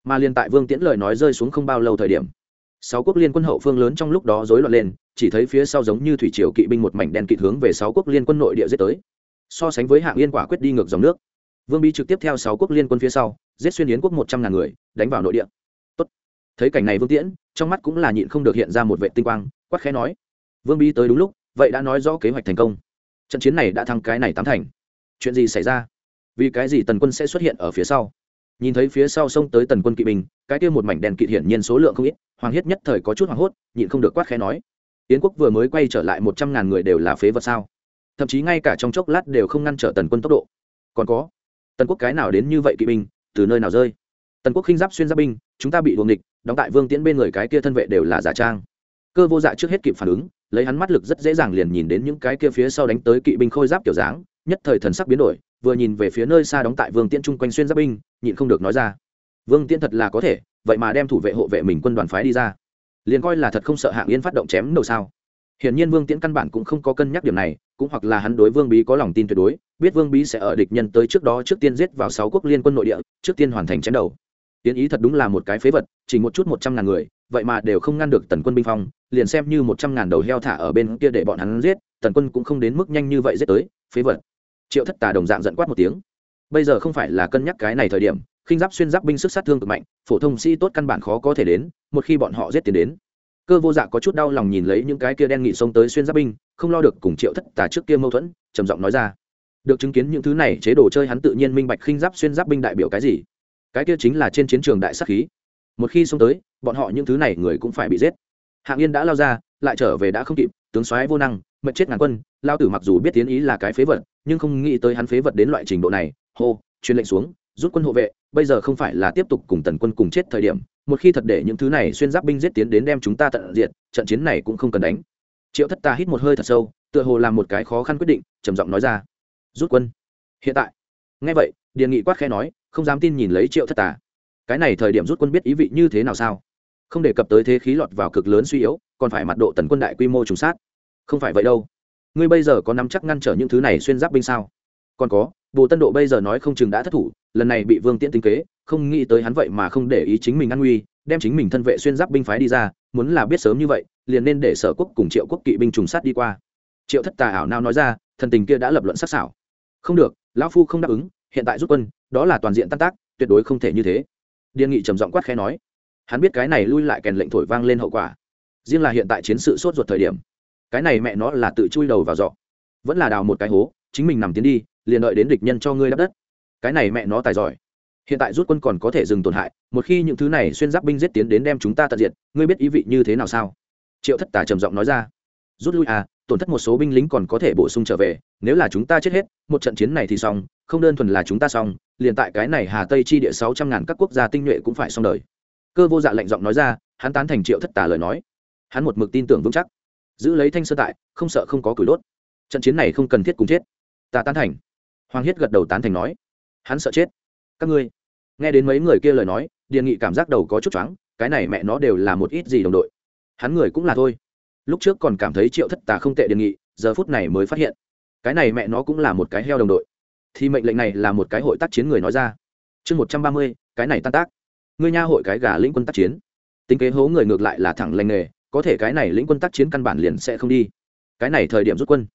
Mà liên tại vương tiễn lời nói rơi xuống không bao lâu thời điểm sáu quốc liên quân hậu phương lớn trong lúc đó rối loạn lên, chỉ thấy phía sau giống như thủy triều kỵ binh một mảnh đen kịt hướng về sáu quốc liên quân nội địa giết tới. So sánh với hạng yên quả quyết đi ngược dòng nước. Vương bí trực tiếp theo sáu quốc liên quân phía sau, giết xuyên yến quốc một trăm ngàn người, đánh vào nội địa. Tốt. thấy cảnh này vương tiễn, trong mắt cũng là nhịn không được hiện ra một vệ tinh quang quắc khẽ nói. Vương bí tới đúng lúc, vậy đã nói rõ kế hoạch thành công. Trận chiến này đã thăng cái này tám thành. Chuyện gì xảy ra? Vì cái gì tần quân sẽ xuất hiện ở phía sau? Nhìn thấy phía sau sông tới tần quân kỵ binh, cái kia một mảnh đèn kỵ hiển nhiên số lượng không ít, hoàng hiết nhất thời có chút hoảng hốt, nhịn không được quát khẽ nói. Yến quốc vừa mới quay trở lại một trăm ngàn người đều là phế vật sao? Thậm chí ngay cả trong chốc lát đều không ngăn trở tần quân tốc độ. Còn có, tần quốc cái nào đến như vậy kỵ binh, từ nơi nào rơi? Tần quốc khinh giáp xuyên giáp binh, chúng ta bị buồng địch, đóng tại vương tiễn bên người cái kia thân vệ đều là giả trang. Cơ vô dạ trước hết kịp phản ứng, lấy hắn mắt lực rất dễ dàng liền nhìn đến những cái kia phía sau đánh tới kỵ binh khôi giáp kiểu dáng, nhất thời thần sắc biến đổi vừa nhìn về phía nơi xa đóng tại vương tiễn chung quanh xuyên giáp binh, nhịn không được nói ra. Vương tiễn thật là có thể, vậy mà đem thủ vệ hộ vệ mình quân đoàn phái đi ra. Liền coi là thật không sợ hạng yên phát động chém đầu sao. Hiển nhiên vương tiễn căn bản cũng không có cân nhắc điểm này, cũng hoặc là hắn đối vương bí có lòng tin tuyệt đối, biết vương bí sẽ ở địch nhân tới trước đó trước tiên giết vào sáu quốc liên quân nội địa, trước tiên hoàn thành chém đầu. Tiến ý thật đúng là một cái phế vật, chỉ một chút một trăm ngàn người, vậy mà đều không ngăn được tần quân binh phong, liền xem như một trăm ngàn đầu heo thả ở bên kia để bọn hắn giết, tần quân cũng không đến mức nhanh như vậy giết tới, phế vật triệu thất tà đồng dạng giận quát một tiếng. Bây giờ không phải là cân nhắc cái này thời điểm, khinh giáp xuyên giáp binh sức sát thương cực mạnh, phổ thông sĩ tốt căn bản khó có thể đến, một khi bọn họ giết tiền đến. Cơ vô dạ có chút đau lòng nhìn lấy những cái kia đen nghị xông tới xuyên giáp binh, không lo được cùng triệu thất tà trước kia mâu thuẫn, trầm giọng nói ra. Được chứng kiến những thứ này, chế đồ chơi hắn tự nhiên minh bạch khinh giáp xuyên giáp binh đại biểu cái gì. Cái kia chính là trên chiến trường đại sắc khí. Một khi xông tới, bọn họ những thứ này người cũng phải bị giết hạng yên đã lao ra, lại trở về đã không kịp, tướng soái vô năng mật chết ngàn quân, lao tử mặc dù biết tiến ý là cái phế vật, nhưng không nghĩ tới hắn phế vật đến loại trình độ này. Hô, truyền lệnh xuống, rút quân hộ vệ, bây giờ không phải là tiếp tục cùng tần quân cùng chết thời điểm, một khi thật để những thứ này xuyên giáp binh giết tiến đến đem chúng ta tận diệt, trận chiến này cũng không cần đánh. Triệu thất ta hít một hơi thật sâu, tựa hồ làm một cái khó khăn quyết định, trầm giọng nói ra, rút quân. Hiện tại ngay vậy, điền nghị quát khẽ nói, không dám tin nhìn lấy triệu thất tà. Cái này thời điểm rút quân biết ý vị như thế nào sao? Không đề cập tới thế khí lọt vào cực lớn suy yếu, còn phải mặt độ tần quân đại quy mô trùng sát. Không phải vậy đâu. Ngươi bây giờ có nắm chắc ngăn trở những thứ này xuyên giáp binh sao? Còn có, bồ tân độ bây giờ nói không chừng đã thất thủ, lần này bị vương tiễn tính kế, không nghĩ tới hắn vậy mà không để ý chính mình an nguy, đem chính mình thân vệ xuyên giáp binh phái đi ra, muốn là biết sớm như vậy, liền nên để sở quốc cùng triệu quốc kỵ binh trùng sát đi qua. Triệu thất tà ảo nao nói ra, thần tình kia đã lập luận sắc sảo. Không được, lão phu không đáp ứng, hiện tại rút quân, đó là toàn diện tan tác, tuyệt đối không thể như thế. Điền nghị trầm giọng quát khẽ nói hắn biết cái này lui lại kèn lệnh thổi vang lên hậu quả. Riêng là hiện tại chiến sự sốt ruột thời điểm, cái này mẹ nó là tự chui đầu vào giọ vẫn là đào một cái hố, chính mình nằm tiến đi, liền đợi đến địch nhân cho ngươi đắp đất. Cái này mẹ nó tài giỏi. Hiện tại rút quân còn có thể dừng tổn hại, một khi những thứ này xuyên giáp binh giết tiến đến đem chúng ta tận diệt, ngươi biết ý vị như thế nào sao? Triệu thất tả trầm giọng nói ra. Rút lui à tổn thất một số binh lính còn có thể bổ sung trở về, nếu là chúng ta chết hết, một trận chiến này thì xong, không đơn thuần là chúng ta xong, liền tại cái này hà tây chi địa sáu trăm ngàn các quốc gia tinh nhuệ cũng phải xong đời cơ vô dạ lệnh giọng nói ra, hắn tán thành triệu thất tả lời nói. Hắn một mực tin tưởng vững chắc. Giữ lấy thanh sơ tại, không sợ không có cửi đốt. Trận chiến này không cần thiết cùng chết. Ta tán thành. Hoàng hiết gật đầu tán thành nói. Hắn sợ chết. Các ngươi, nghe đến mấy người kia lời nói, điền nghị cảm giác đầu có chút choáng, cái này mẹ nó đều là một ít gì đồng đội. Hắn người cũng là thôi. Lúc trước còn cảm thấy triệu thất tà không tệ điền nghị, giờ phút này mới phát hiện. Cái này mẹ nó cũng là một cái heo đồng đội. Thì mệnh lệnh này là một cái hội tác chiến người nói ra. Chương một trăm ba mươi, cái này tan tác ngươi nha hội cái gà lĩnh quân tác chiến. Tính kế hố người ngược lại là thẳng lành nghề, có thể cái này lĩnh quân tác chiến căn bản liền sẽ không đi. Cái này thời điểm rút quân.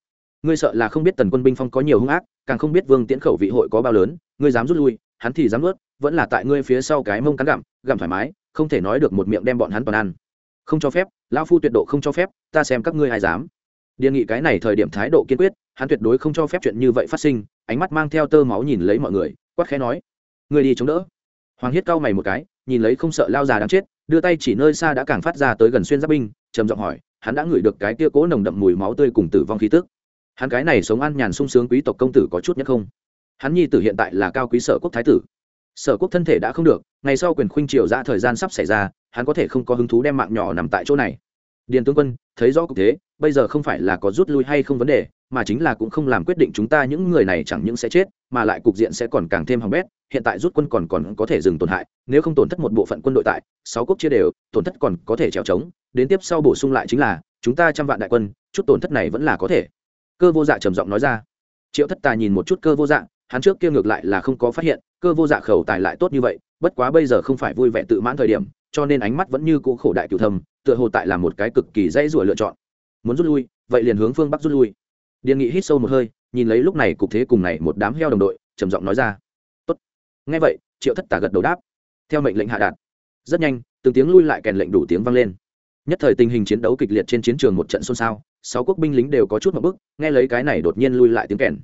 Ngươi sợ là không biết tần quân binh phong có nhiều hung ác, càng không biết vương tiễn khẩu vị hội có bao lớn, ngươi dám rút lui, hắn thì dám nuốt, vẫn là tại ngươi phía sau cái mông cắn gặm gặm thoải mái, không thể nói được một miệng đem bọn hắn toàn ăn. Không cho phép, lão phu tuyệt độ không cho phép, ta xem các ngươi ai dám. Điền nghị cái này thời điểm thái độ kiên quyết, hắn tuyệt đối không cho phép chuyện như vậy phát sinh, ánh mắt mang theo tơ máu nhìn lấy mọi người, quát khẽ nói người đi chống đỡ. Hoàng hiết cau mày một cái nhìn lấy không sợ lao già đáng chết, đưa tay chỉ nơi xa đã càng phát ra tới gần xuyên giáp binh, trầm giọng hỏi, hắn đã ngửi được cái tia cố nồng đậm mùi máu tươi cùng tử vong khí tức. Hắn cái này sống ăn nhàn sung sướng quý tộc công tử có chút nhất không? Hắn nhi tử hiện tại là cao quý sở quốc thái tử. Sở quốc thân thể đã không được, ngày sau quyền khuynh triều ra thời gian sắp xảy ra, hắn có thể không có hứng thú đem mạng nhỏ nằm tại chỗ này. Điền tướng quân, thấy rõ cục thế, bây giờ không phải là có rút lui hay không vấn đề mà chính là cũng không làm quyết định chúng ta những người này chẳng những sẽ chết, mà lại cục diện sẽ còn càng thêm hỏng bét, hiện tại rút quân còn còn có thể dừng tổn hại, nếu không tổn thất một bộ phận quân đội tại, sáu quốc chia đều, tổn thất còn có thể trèo trống, đến tiếp sau bổ sung lại chính là, chúng ta trăm vạn đại quân, chút tổn thất này vẫn là có thể. Cơ vô dạ trầm giọng nói ra. Triệu thất tà nhìn một chút cơ vô dạ hắn trước kia ngược lại là không có phát hiện, cơ vô dạ khẩu tài lại tốt như vậy, bất quá bây giờ không phải vui vẻ tự mãn thời điểm, cho nên ánh mắt vẫn như cũ khổ đại cựu thâm, tựa hồ tại là một cái cực kỳ dễ rủa lựa chọn. Muốn rút lui, vậy liền hướng phương bắc rút lui điền nghị hít sâu một hơi, nhìn lấy lúc này cục thế cùng này một đám heo đồng đội, trầm giọng nói ra. Tốt. Nghe vậy, triệu thất tả gật đầu đáp. Theo mệnh lệnh hạ đạt. Rất nhanh, từng tiếng lui lại kèn lệnh đủ tiếng vang lên. Nhất thời tình hình chiến đấu kịch liệt trên chiến trường một trận xôn xao, sáu quốc binh lính đều có chút một bức, nghe lấy cái này đột nhiên lui lại tiếng kèn.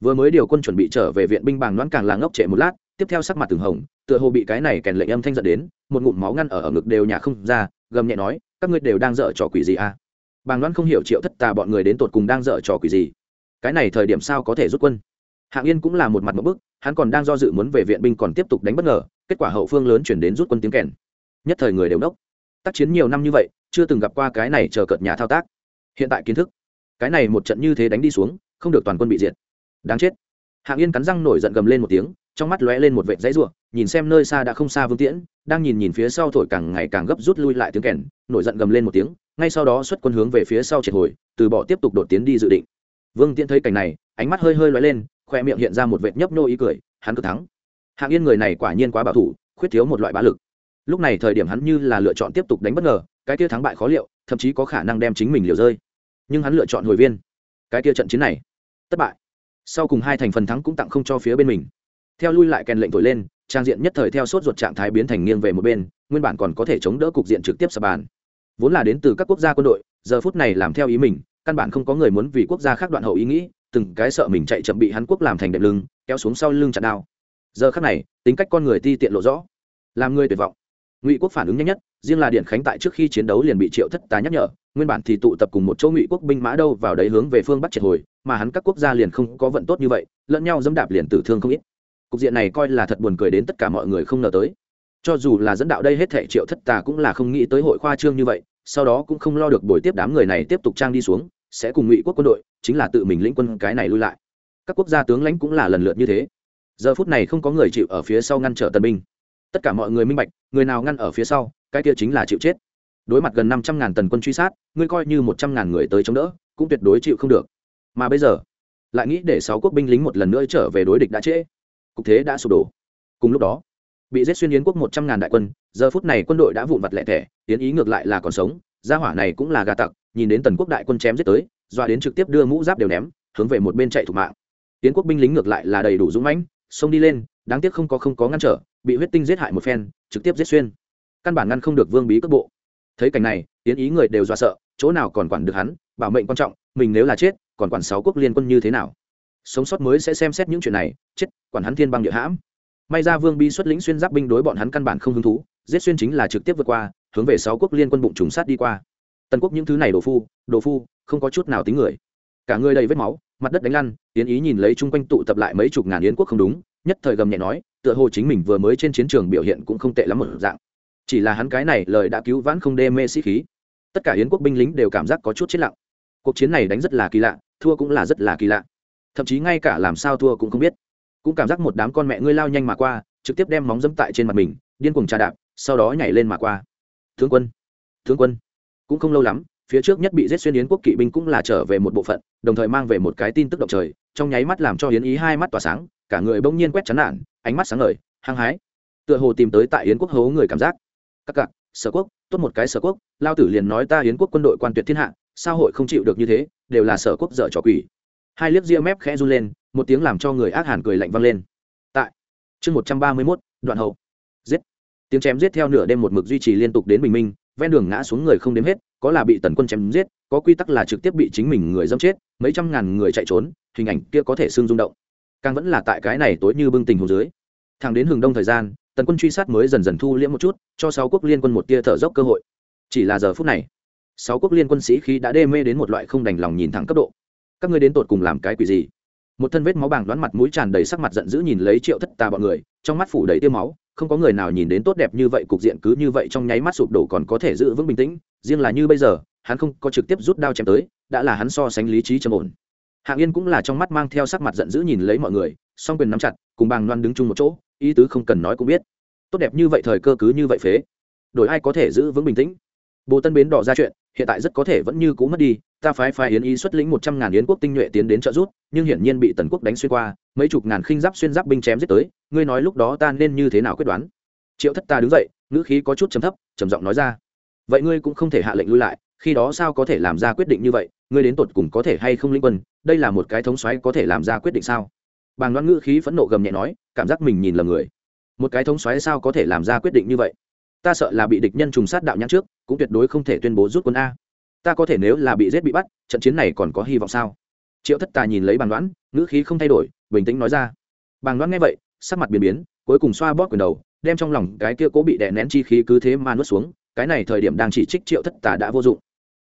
Vừa mới điều quân chuẩn bị trở về viện binh bàng đoán càng là ngốc trệ một lát, tiếp theo sắc mặt từng hồng, tựa hồ bị cái này kèn lệnh âm thanh giật đến, một ngụm máu ngăn ở ở ngực đều nhà không ra, gầm nhẹ nói, các ngươi đều đang dở trò quỷ gì à? Bàng Loan không hiểu triệu thất tà bọn người đến tột cùng đang dở trò quỷ gì. Cái này thời điểm sao có thể rút quân? Hạng yên cũng là một mặt một bức, hắn còn đang do dự muốn về viện binh còn tiếp tục đánh bất ngờ, kết quả hậu phương lớn chuyển đến rút quân tiếng kèn. Nhất thời người đều đốc tác chiến nhiều năm như vậy, chưa từng gặp qua cái này chờ cợt nhà thao tác. Hiện tại kiến thức. Cái này một trận như thế đánh đi xuống, không được toàn quân bị diệt. Đáng chết. Hạng yên cắn răng nổi giận gầm lên một tiếng, trong mắt lóe lên một vệ dãy ruộng nhìn xem nơi xa đã không xa vương tiễn, đang nhìn nhìn phía sau thổi càng ngày càng gấp rút lui lại tiếng kèn, nổi giận gầm lên một tiếng, ngay sau đó xuất quân hướng về phía sau triệt hồi, từ bỏ tiếp tục đột tiến đi dự định. Vương tiễn thấy cảnh này, ánh mắt hơi hơi lóe lên, khoe miệng hiện ra một vệt nhấp nô ý cười, hắn cực thắng. Hạng yên người này quả nhiên quá bảo thủ, khuyết thiếu một loại bá lực. Lúc này thời điểm hắn như là lựa chọn tiếp tục đánh bất ngờ, cái kia thắng bại khó liệu, thậm chí có khả năng đem chính mình liều rơi. Nhưng hắn lựa chọn hồi viên. Cái kia trận chiến này, thất bại. Sau cùng hai thành phần thắng cũng tặng không cho phía bên mình. Theo lui lại kèn lệnh thổi lên trang diện nhất thời theo sốt ruột trạng thái biến thành nghiêng về một bên, nguyên bản còn có thể chống đỡ cục diện trực tiếp sập bàn. Vốn là đến từ các quốc gia quân đội, giờ phút này làm theo ý mình, căn bản không có người muốn vì quốc gia khác đoạn hậu ý nghĩ, từng cái sợ mình chạy chậm bị hắn quốc làm thành đệm lưng, kéo xuống sau lưng chặt đao. Giờ khác này, tính cách con người ti tiện lộ rõ. Làm người tuyệt vọng. Ngụy quốc phản ứng nhanh nhất, riêng là điện khánh tại trước khi chiến đấu liền bị triệu thất tá nhắc nhở, nguyên bản thì tụ tập cùng một chỗ ngụy quốc binh mã đâu vào đấy hướng về phương bắc triệt hồi, mà hắn các quốc gia liền không có vận tốt như vậy, lẫn nhau dẫm đạp liền tử thương không ít cục diện này coi là thật buồn cười đến tất cả mọi người không ngờ tới. Cho dù là dẫn đạo đây hết thệ triệu thất tà cũng là không nghĩ tới hội khoa trương như vậy, sau đó cũng không lo được buổi tiếp đám người này tiếp tục trang đi xuống, sẽ cùng ngụy quốc quân đội, chính là tự mình lĩnh quân cái này lui lại. Các quốc gia tướng lãnh cũng là lần lượt như thế. Giờ phút này không có người chịu ở phía sau ngăn trở tân binh. Tất cả mọi người minh bạch, người nào ngăn ở phía sau, cái kia chính là chịu chết. Đối mặt gần năm trăm ngàn tần quân truy sát, ngươi coi như một trăm ngàn người tới chống đỡ, cũng tuyệt đối chịu không được. Mà bây giờ, lại nghĩ để sáu quốc binh lính một lần nữa trở về đối địch đã trễ cục thế đã sụp đổ. Cùng lúc đó, bị giết xuyên yến quốc một trăm ngàn đại quân, giờ phút này quân đội đã vụn vặt lẹ thẻ tiến ý ngược lại là còn sống, gia hỏa này cũng là gà tặc, nhìn đến tần quốc đại quân chém giết tới doa đến trực tiếp đưa mũ giáp đều ném, hướng về một bên chạy thủ mạng. Tiến quốc binh lính ngược lại là đầy đủ dũng mãnh, xông đi lên, đáng tiếc không có không có ngăn trở, bị huyết tinh giết hại một phen, trực tiếp giết xuyên. Căn bản ngăn không được vương bí cước bộ. Thấy cảnh này tiến ý người đều dọa sợ, chỗ nào còn quản được hắn, bảo mệnh quan trọng, mình nếu là chết, còn quản sáu quốc liên quân như thế nào? Sống sót mới sẽ xem xét những chuyện này, chết quản hắn thiên băng địa hãm. May ra vương bi xuất lĩnh xuyên giáp binh đối bọn hắn căn bản không hứng thú, giết xuyên chính là trực tiếp vượt qua, hướng về sáu quốc liên quân bụng trùng sát đi qua. Tần quốc những thứ này đồ phu đồ phu, không có chút nào tính người. Cả người đầy vết máu, mặt đất đánh lăn, yến ý nhìn lấy chung quanh tụ tập lại mấy chục ngàn yến quốc không đúng, nhất thời gầm nhẹ nói, tựa hồ chính mình vừa mới trên chiến trường biểu hiện cũng không tệ lắm một dạng. Chỉ là hắn cái này lời đã cứu vãn không đê mê sĩ khí. Tất cả yến quốc binh lính đều cảm giác có chút chết lặng. Cuộc chiến này đánh rất là kỳ lạ, thua cũng là rất là kỳ lạ. Thậm chí ngay cả làm sao thua cũng không biết cũng cảm giác một đám con mẹ ngươi lao nhanh mà qua, trực tiếp đem móng dẫm tại trên mặt mình, điên cuồng trà đạp, sau đó nhảy lên mà qua. Tướng quân tướng quân. Cũng không lâu lắm, phía trước nhất bị giết xuyên yến quốc kỵ binh cũng là trở về một bộ phận, đồng thời mang về một cái tin tức động trời, trong nháy mắt làm cho yến ý hai mắt tỏa sáng, cả người bỗng nhiên quét chán nản, ánh mắt sáng ngời, hăng hái. Tựa hồ tìm tới tại yến quốc hố người cảm giác. Các cặp sở quốc, tốt một cái sở quốc, lao tử liền nói ta yến quốc quân đội quan tuyệt thiên hạ, sao hội không chịu được như thế, đều là sở quốc dở trò quỷ. Hai liếc ria mép khẽ run lên một tiếng làm cho người ác hàn cười lạnh vang lên. Tại chương một trăm ba mươi mốt, đoạn hậu. Giết. Tiếng chém giết theo nửa đêm một mực duy trì liên tục đến bình minh, ven đường ngã xuống người không đếm hết, có là bị tần quân chém giết, có quy tắc là trực tiếp bị chính mình người dâm chết, mấy trăm ngàn người chạy trốn, hình ảnh kia có thể xương rung động. Càng vẫn là tại cái này tối như bưng tình hồ dưới. Thẳng đến hừng đông thời gian, tần quân truy sát mới dần dần thu liễm một chút, cho sáu quốc liên quân một tia thở dốc cơ hội. Chỉ là giờ phút này, sáu quốc liên quân sĩ khí đã đê mê đến một loại không đành lòng nhìn thẳng cấp độ. Các ngươi đến tột cùng làm cái quỷ gì? Một thân vết máu bàng đoán mặt mũi tràn đầy sắc mặt giận dữ nhìn lấy triệu thất tà bọn người, trong mắt phủ đầy tiêu máu, không có người nào nhìn đến tốt đẹp như vậy, cục diện cứ như vậy trong nháy mắt sụp đổ còn có thể giữ vững bình tĩnh, riêng là như bây giờ, hắn không có trực tiếp rút đao chém tới, đã là hắn so sánh lý trí trầm ổn. Hạng yên cũng là trong mắt mang theo sắc mặt giận dữ nhìn lấy mọi người, song quyền nắm chặt, cùng bàng loan đứng chung một chỗ, ý tứ không cần nói cũng biết. Tốt đẹp như vậy thời cơ cứ như vậy phế. Đổi ai có thể giữ vững bình tĩnh? Bồ tân bến đỏ ra chuyện, hiện tại rất có thể vẫn như cũ mất đi, ta phái phái yến y xuất lĩnh một trăm ngàn yến quốc tinh nhuệ tiến đến trợ rút nhưng hiển nhiên bị tần quốc đánh xuyên qua, mấy chục ngàn khinh giáp xuyên giáp binh chém giết tới, ngươi nói lúc đó ta nên như thế nào quyết đoán? Triệu thất ta đứng dậy, ngữ khí có chút trầm thấp, trầm giọng nói ra. Vậy ngươi cũng không thể hạ lệnh lui lại, khi đó sao có thể làm ra quyết định như vậy, ngươi đến tột cùng có thể hay không linh quân, đây là một cái thống xoáy có thể làm ra quyết định sao? Bàng đoán ngữ khí phẫn nộ gầm nhẹ nói, cảm giác mình nhìn lầm người. Một cái thống xoáy sao có thể làm ra quyết định như vậy? Ta sợ là bị địch nhân trùng sát đạo nhãn trước, cũng tuyệt đối không thể tuyên bố rút quân a. Ta có thể nếu là bị giết bị bắt, trận chiến này còn có hy vọng sao? Triệu thất tà nhìn lấy bàn đoán, ngữ khí không thay đổi, bình tĩnh nói ra. Bàn đoán nghe vậy, sắc mặt biến biến, cuối cùng xoa bóp quyền đầu, đem trong lòng cái kia cố bị đè nén chi khí cứ thế mà nuốt xuống, cái này thời điểm đang chỉ trích triệu thất tà đã vô dụng.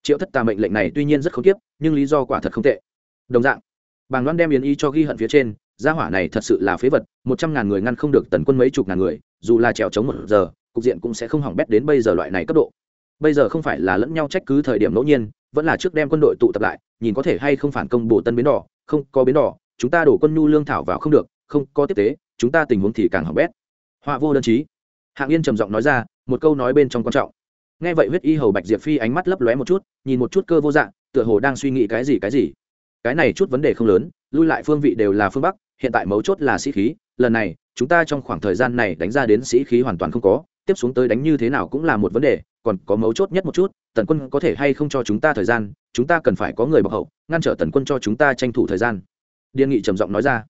Triệu thất tà mệnh lệnh này tuy nhiên rất không tiếp nhưng lý do quả thật không tệ. Đồng dạng, bàng Đoan đem yến y cho ghi hận phía trên, gia hỏa này thật sự là phế vật, một trăm ngàn người ngăn không được tần quân mấy chục ngàn người, dù là trèo chống một giờ cục diện cũng sẽ không hỏng bét đến bây giờ loại này cấp độ. Bây giờ không phải là lẫn nhau trách cứ thời điểm ngẫu nhiên, vẫn là trước đem quân đội tụ tập lại, nhìn có thể hay không phản công bổ tân bến đỏ. Không, có bến đỏ, chúng ta đổ quân nhu lương thảo vào không được, không, có tiếp tế, chúng ta tình huống thì càng hỏng bét. Họa vô đơn chí. Hạng yên trầm giọng nói ra, một câu nói bên trong quan trọng. Nghe vậy huyết y hầu bạch diệp phi ánh mắt lấp lóe một chút, nhìn một chút cơ vô dạng, tựa hồ đang suy nghĩ cái gì cái gì. Cái này chút vấn đề không lớn, lui lại phương vị đều là phương bắc, hiện tại mấu chốt là sĩ khí, lần này, chúng ta trong khoảng thời gian này đánh ra đến sĩ khí hoàn toàn không có tiếp xuống tới đánh như thế nào cũng là một vấn đề, còn có mấu chốt nhất một chút, tần quân có thể hay không cho chúng ta thời gian, chúng ta cần phải có người bọc hậu, ngăn trở tần quân cho chúng ta tranh thủ thời gian. Điên nghị trầm giọng nói ra.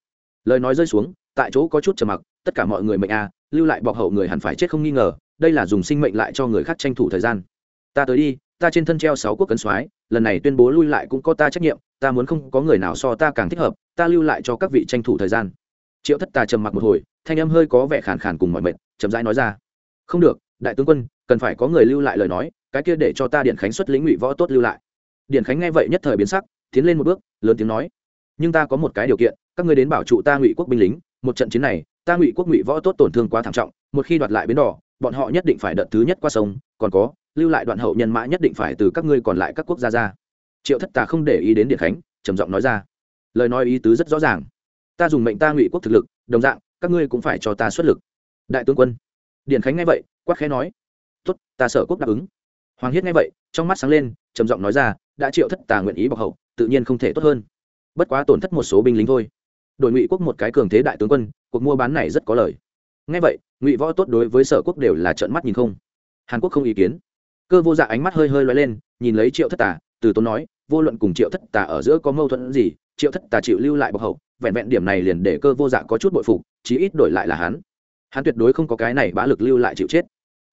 Lời nói rơi xuống, tại chỗ có chút trầm mặc, tất cả mọi người mệnh a lưu lại bọc hậu người hẳn phải chết không nghi ngờ, đây là dùng sinh mệnh lại cho người khác tranh thủ thời gian. Ta tới đi, ta trên thân treo sáu quốc cấn soái, lần này tuyên bố lui lại cũng có ta trách nhiệm, ta muốn không có người nào so ta càng thích hợp, ta lưu lại cho các vị tranh thủ thời gian. Triệu thất tà trầm mặc một hồi, thanh âm hơi có vẻ khàn khàn cùng mọi mệnh chậm rãi nói ra không được, đại tướng quân, cần phải có người lưu lại lời nói, cái kia để cho ta điện khánh xuất lĩnh ngụy võ tốt lưu lại. Điện khánh nghe vậy nhất thời biến sắc, tiến lên một bước, lớn tiếng nói, nhưng ta có một cái điều kiện, các ngươi đến bảo trụ ta ngụy quốc binh lính, một trận chiến này, ta ngụy quốc ngụy võ tốt tổn thương quá thảm trọng, một khi đoạt lại bến đỏ, bọn họ nhất định phải đợt thứ nhất qua sông, còn có, lưu lại đoạn hậu nhân mã nhất định phải từ các ngươi còn lại các quốc gia ra. Triệu thất tà không để ý đến điện khánh, trầm giọng nói ra, lời nói ý tứ rất rõ ràng. Ta dùng mệnh ta ngụy quốc thực lực, đồng dạng, các ngươi cũng phải cho ta xuất lực. Đại tướng quân điện khánh nghe vậy, quát khẽ nói, tốt, ta sở quốc đáp ứng. Hoàng hiết nghe vậy, trong mắt sáng lên, trầm giọng nói ra, đã triệu thất tà nguyện ý bọc hậu, tự nhiên không thể tốt hơn. Bất quá tổn thất một số binh lính thôi. Đội ngụy quốc một cái cường thế đại tướng quân, cuộc mua bán này rất có lời. Ngay vậy, ngụy võ tốt đối với sở quốc đều là trợn mắt nhìn không. Hàn quốc không ý kiến. Cơ vô dạ ánh mắt hơi hơi loay lên, nhìn lấy triệu thất tà, từ tốn nói, vô luận cùng triệu thất tà ở giữa có mâu thuẫn gì, triệu thất tà chịu lưu lại bọc hậu, vẹn vẹn điểm này liền để cơ vô dạ có chút bội phục, chí ít đổi lại là hắn hắn tuyệt đối không có cái này bá lực lưu lại chịu chết.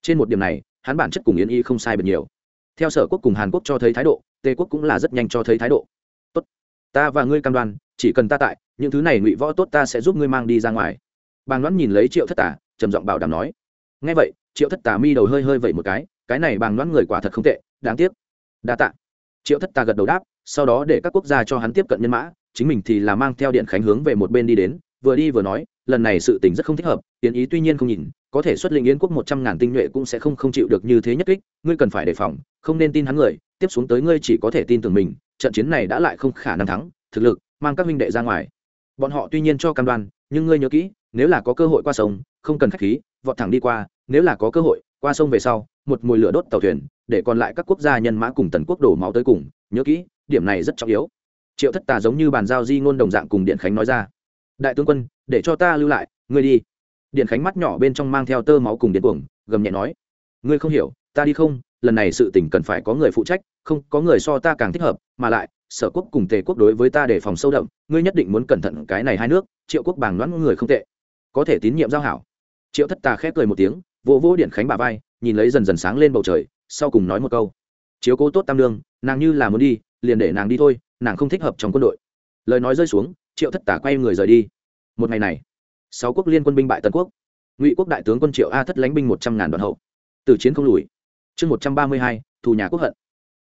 Trên một điểm này hắn bản chất cùng yến y không sai bật nhiều. Theo sở quốc cùng hàn quốc cho thấy thái độ tề quốc cũng là rất nhanh cho thấy thái độ. Tốt ta và ngươi cam đoan chỉ cần ta tại những thứ này ngụy võ tốt ta sẽ giúp ngươi mang đi ra ngoài. Bàng đoán nhìn lấy triệu thất Tả, trầm giọng bảo đảm nói. Ngay vậy triệu thất Tả mi đầu hơi hơi vậy một cái cái này bàng đoán người quả thật không tệ đáng tiếc. Đa tạ. Triệu thất Tả gật đầu đáp sau đó để các quốc gia cho hắn tiếp cận nhân mã chính mình thì là mang theo điện khánh hướng về một bên đi đến vừa đi vừa nói, lần này sự tình rất không thích hợp tiến ý tuy nhiên không nhìn, có thể xuất lĩnh yến quốc một trăm ngàn tinh nhuệ cũng sẽ không không chịu được như thế nhất kích, ngươi cần phải đề phòng, không nên tin hắn người, tiếp xuống tới ngươi chỉ có thể tin tưởng mình, trận chiến này đã lại không khả năng thắng, thực lực, mang các minh đệ ra ngoài. Bọn họ tuy nhiên cho cam đoan, nhưng ngươi nhớ kỹ, nếu là có cơ hội qua sông, không cần khách khí, vọt thẳng đi qua, nếu là có cơ hội, qua sông về sau, một mùi lửa đốt tàu thuyền, để còn lại các quốc gia nhân mã cùng tần quốc đổ máu tới cùng, nhớ kỹ, điểm này rất trọng yếu. Triệu thất tà giống như bàn giao di ngôn đồng dạng cùng điện khánh nói ra đại tướng quân, để cho ta lưu lại, ngươi đi. Điện khánh mắt nhỏ bên trong mang theo tơ máu cùng điện cuồng, gầm nhẹ nói. Ngươi không hiểu, ta đi không, lần này sự tình cần phải có người phụ trách, không, có người so ta càng thích hợp, mà lại, sở quốc cùng tề quốc đối với ta để phòng sâu đậm, ngươi nhất định muốn cẩn thận cái này hai nước, triệu quốc bàng đoán người không tệ. Có thể tín nhiệm giao hảo. Triệu thất tà khép cười một tiếng, vỗ vỗ điện khánh bà vai, nhìn lấy dần dần sáng lên bầu trời, sau cùng nói một câu. Chiếu cố tốt tam lương nàng như là muốn đi, liền để nàng đi thôi, nàng không thích hợp trong quân đội. Lời nói rơi xuống triệu thất tả quay người rời đi. Một ngày này, sáu quốc liên quân binh bại Tần quốc. Ngụy quốc đại tướng quân triệu a thất lánh binh một trăm ngàn đoàn hậu. Từ chiến không lùi. Chương một trăm ba mươi hai, thù nhà quốc hận.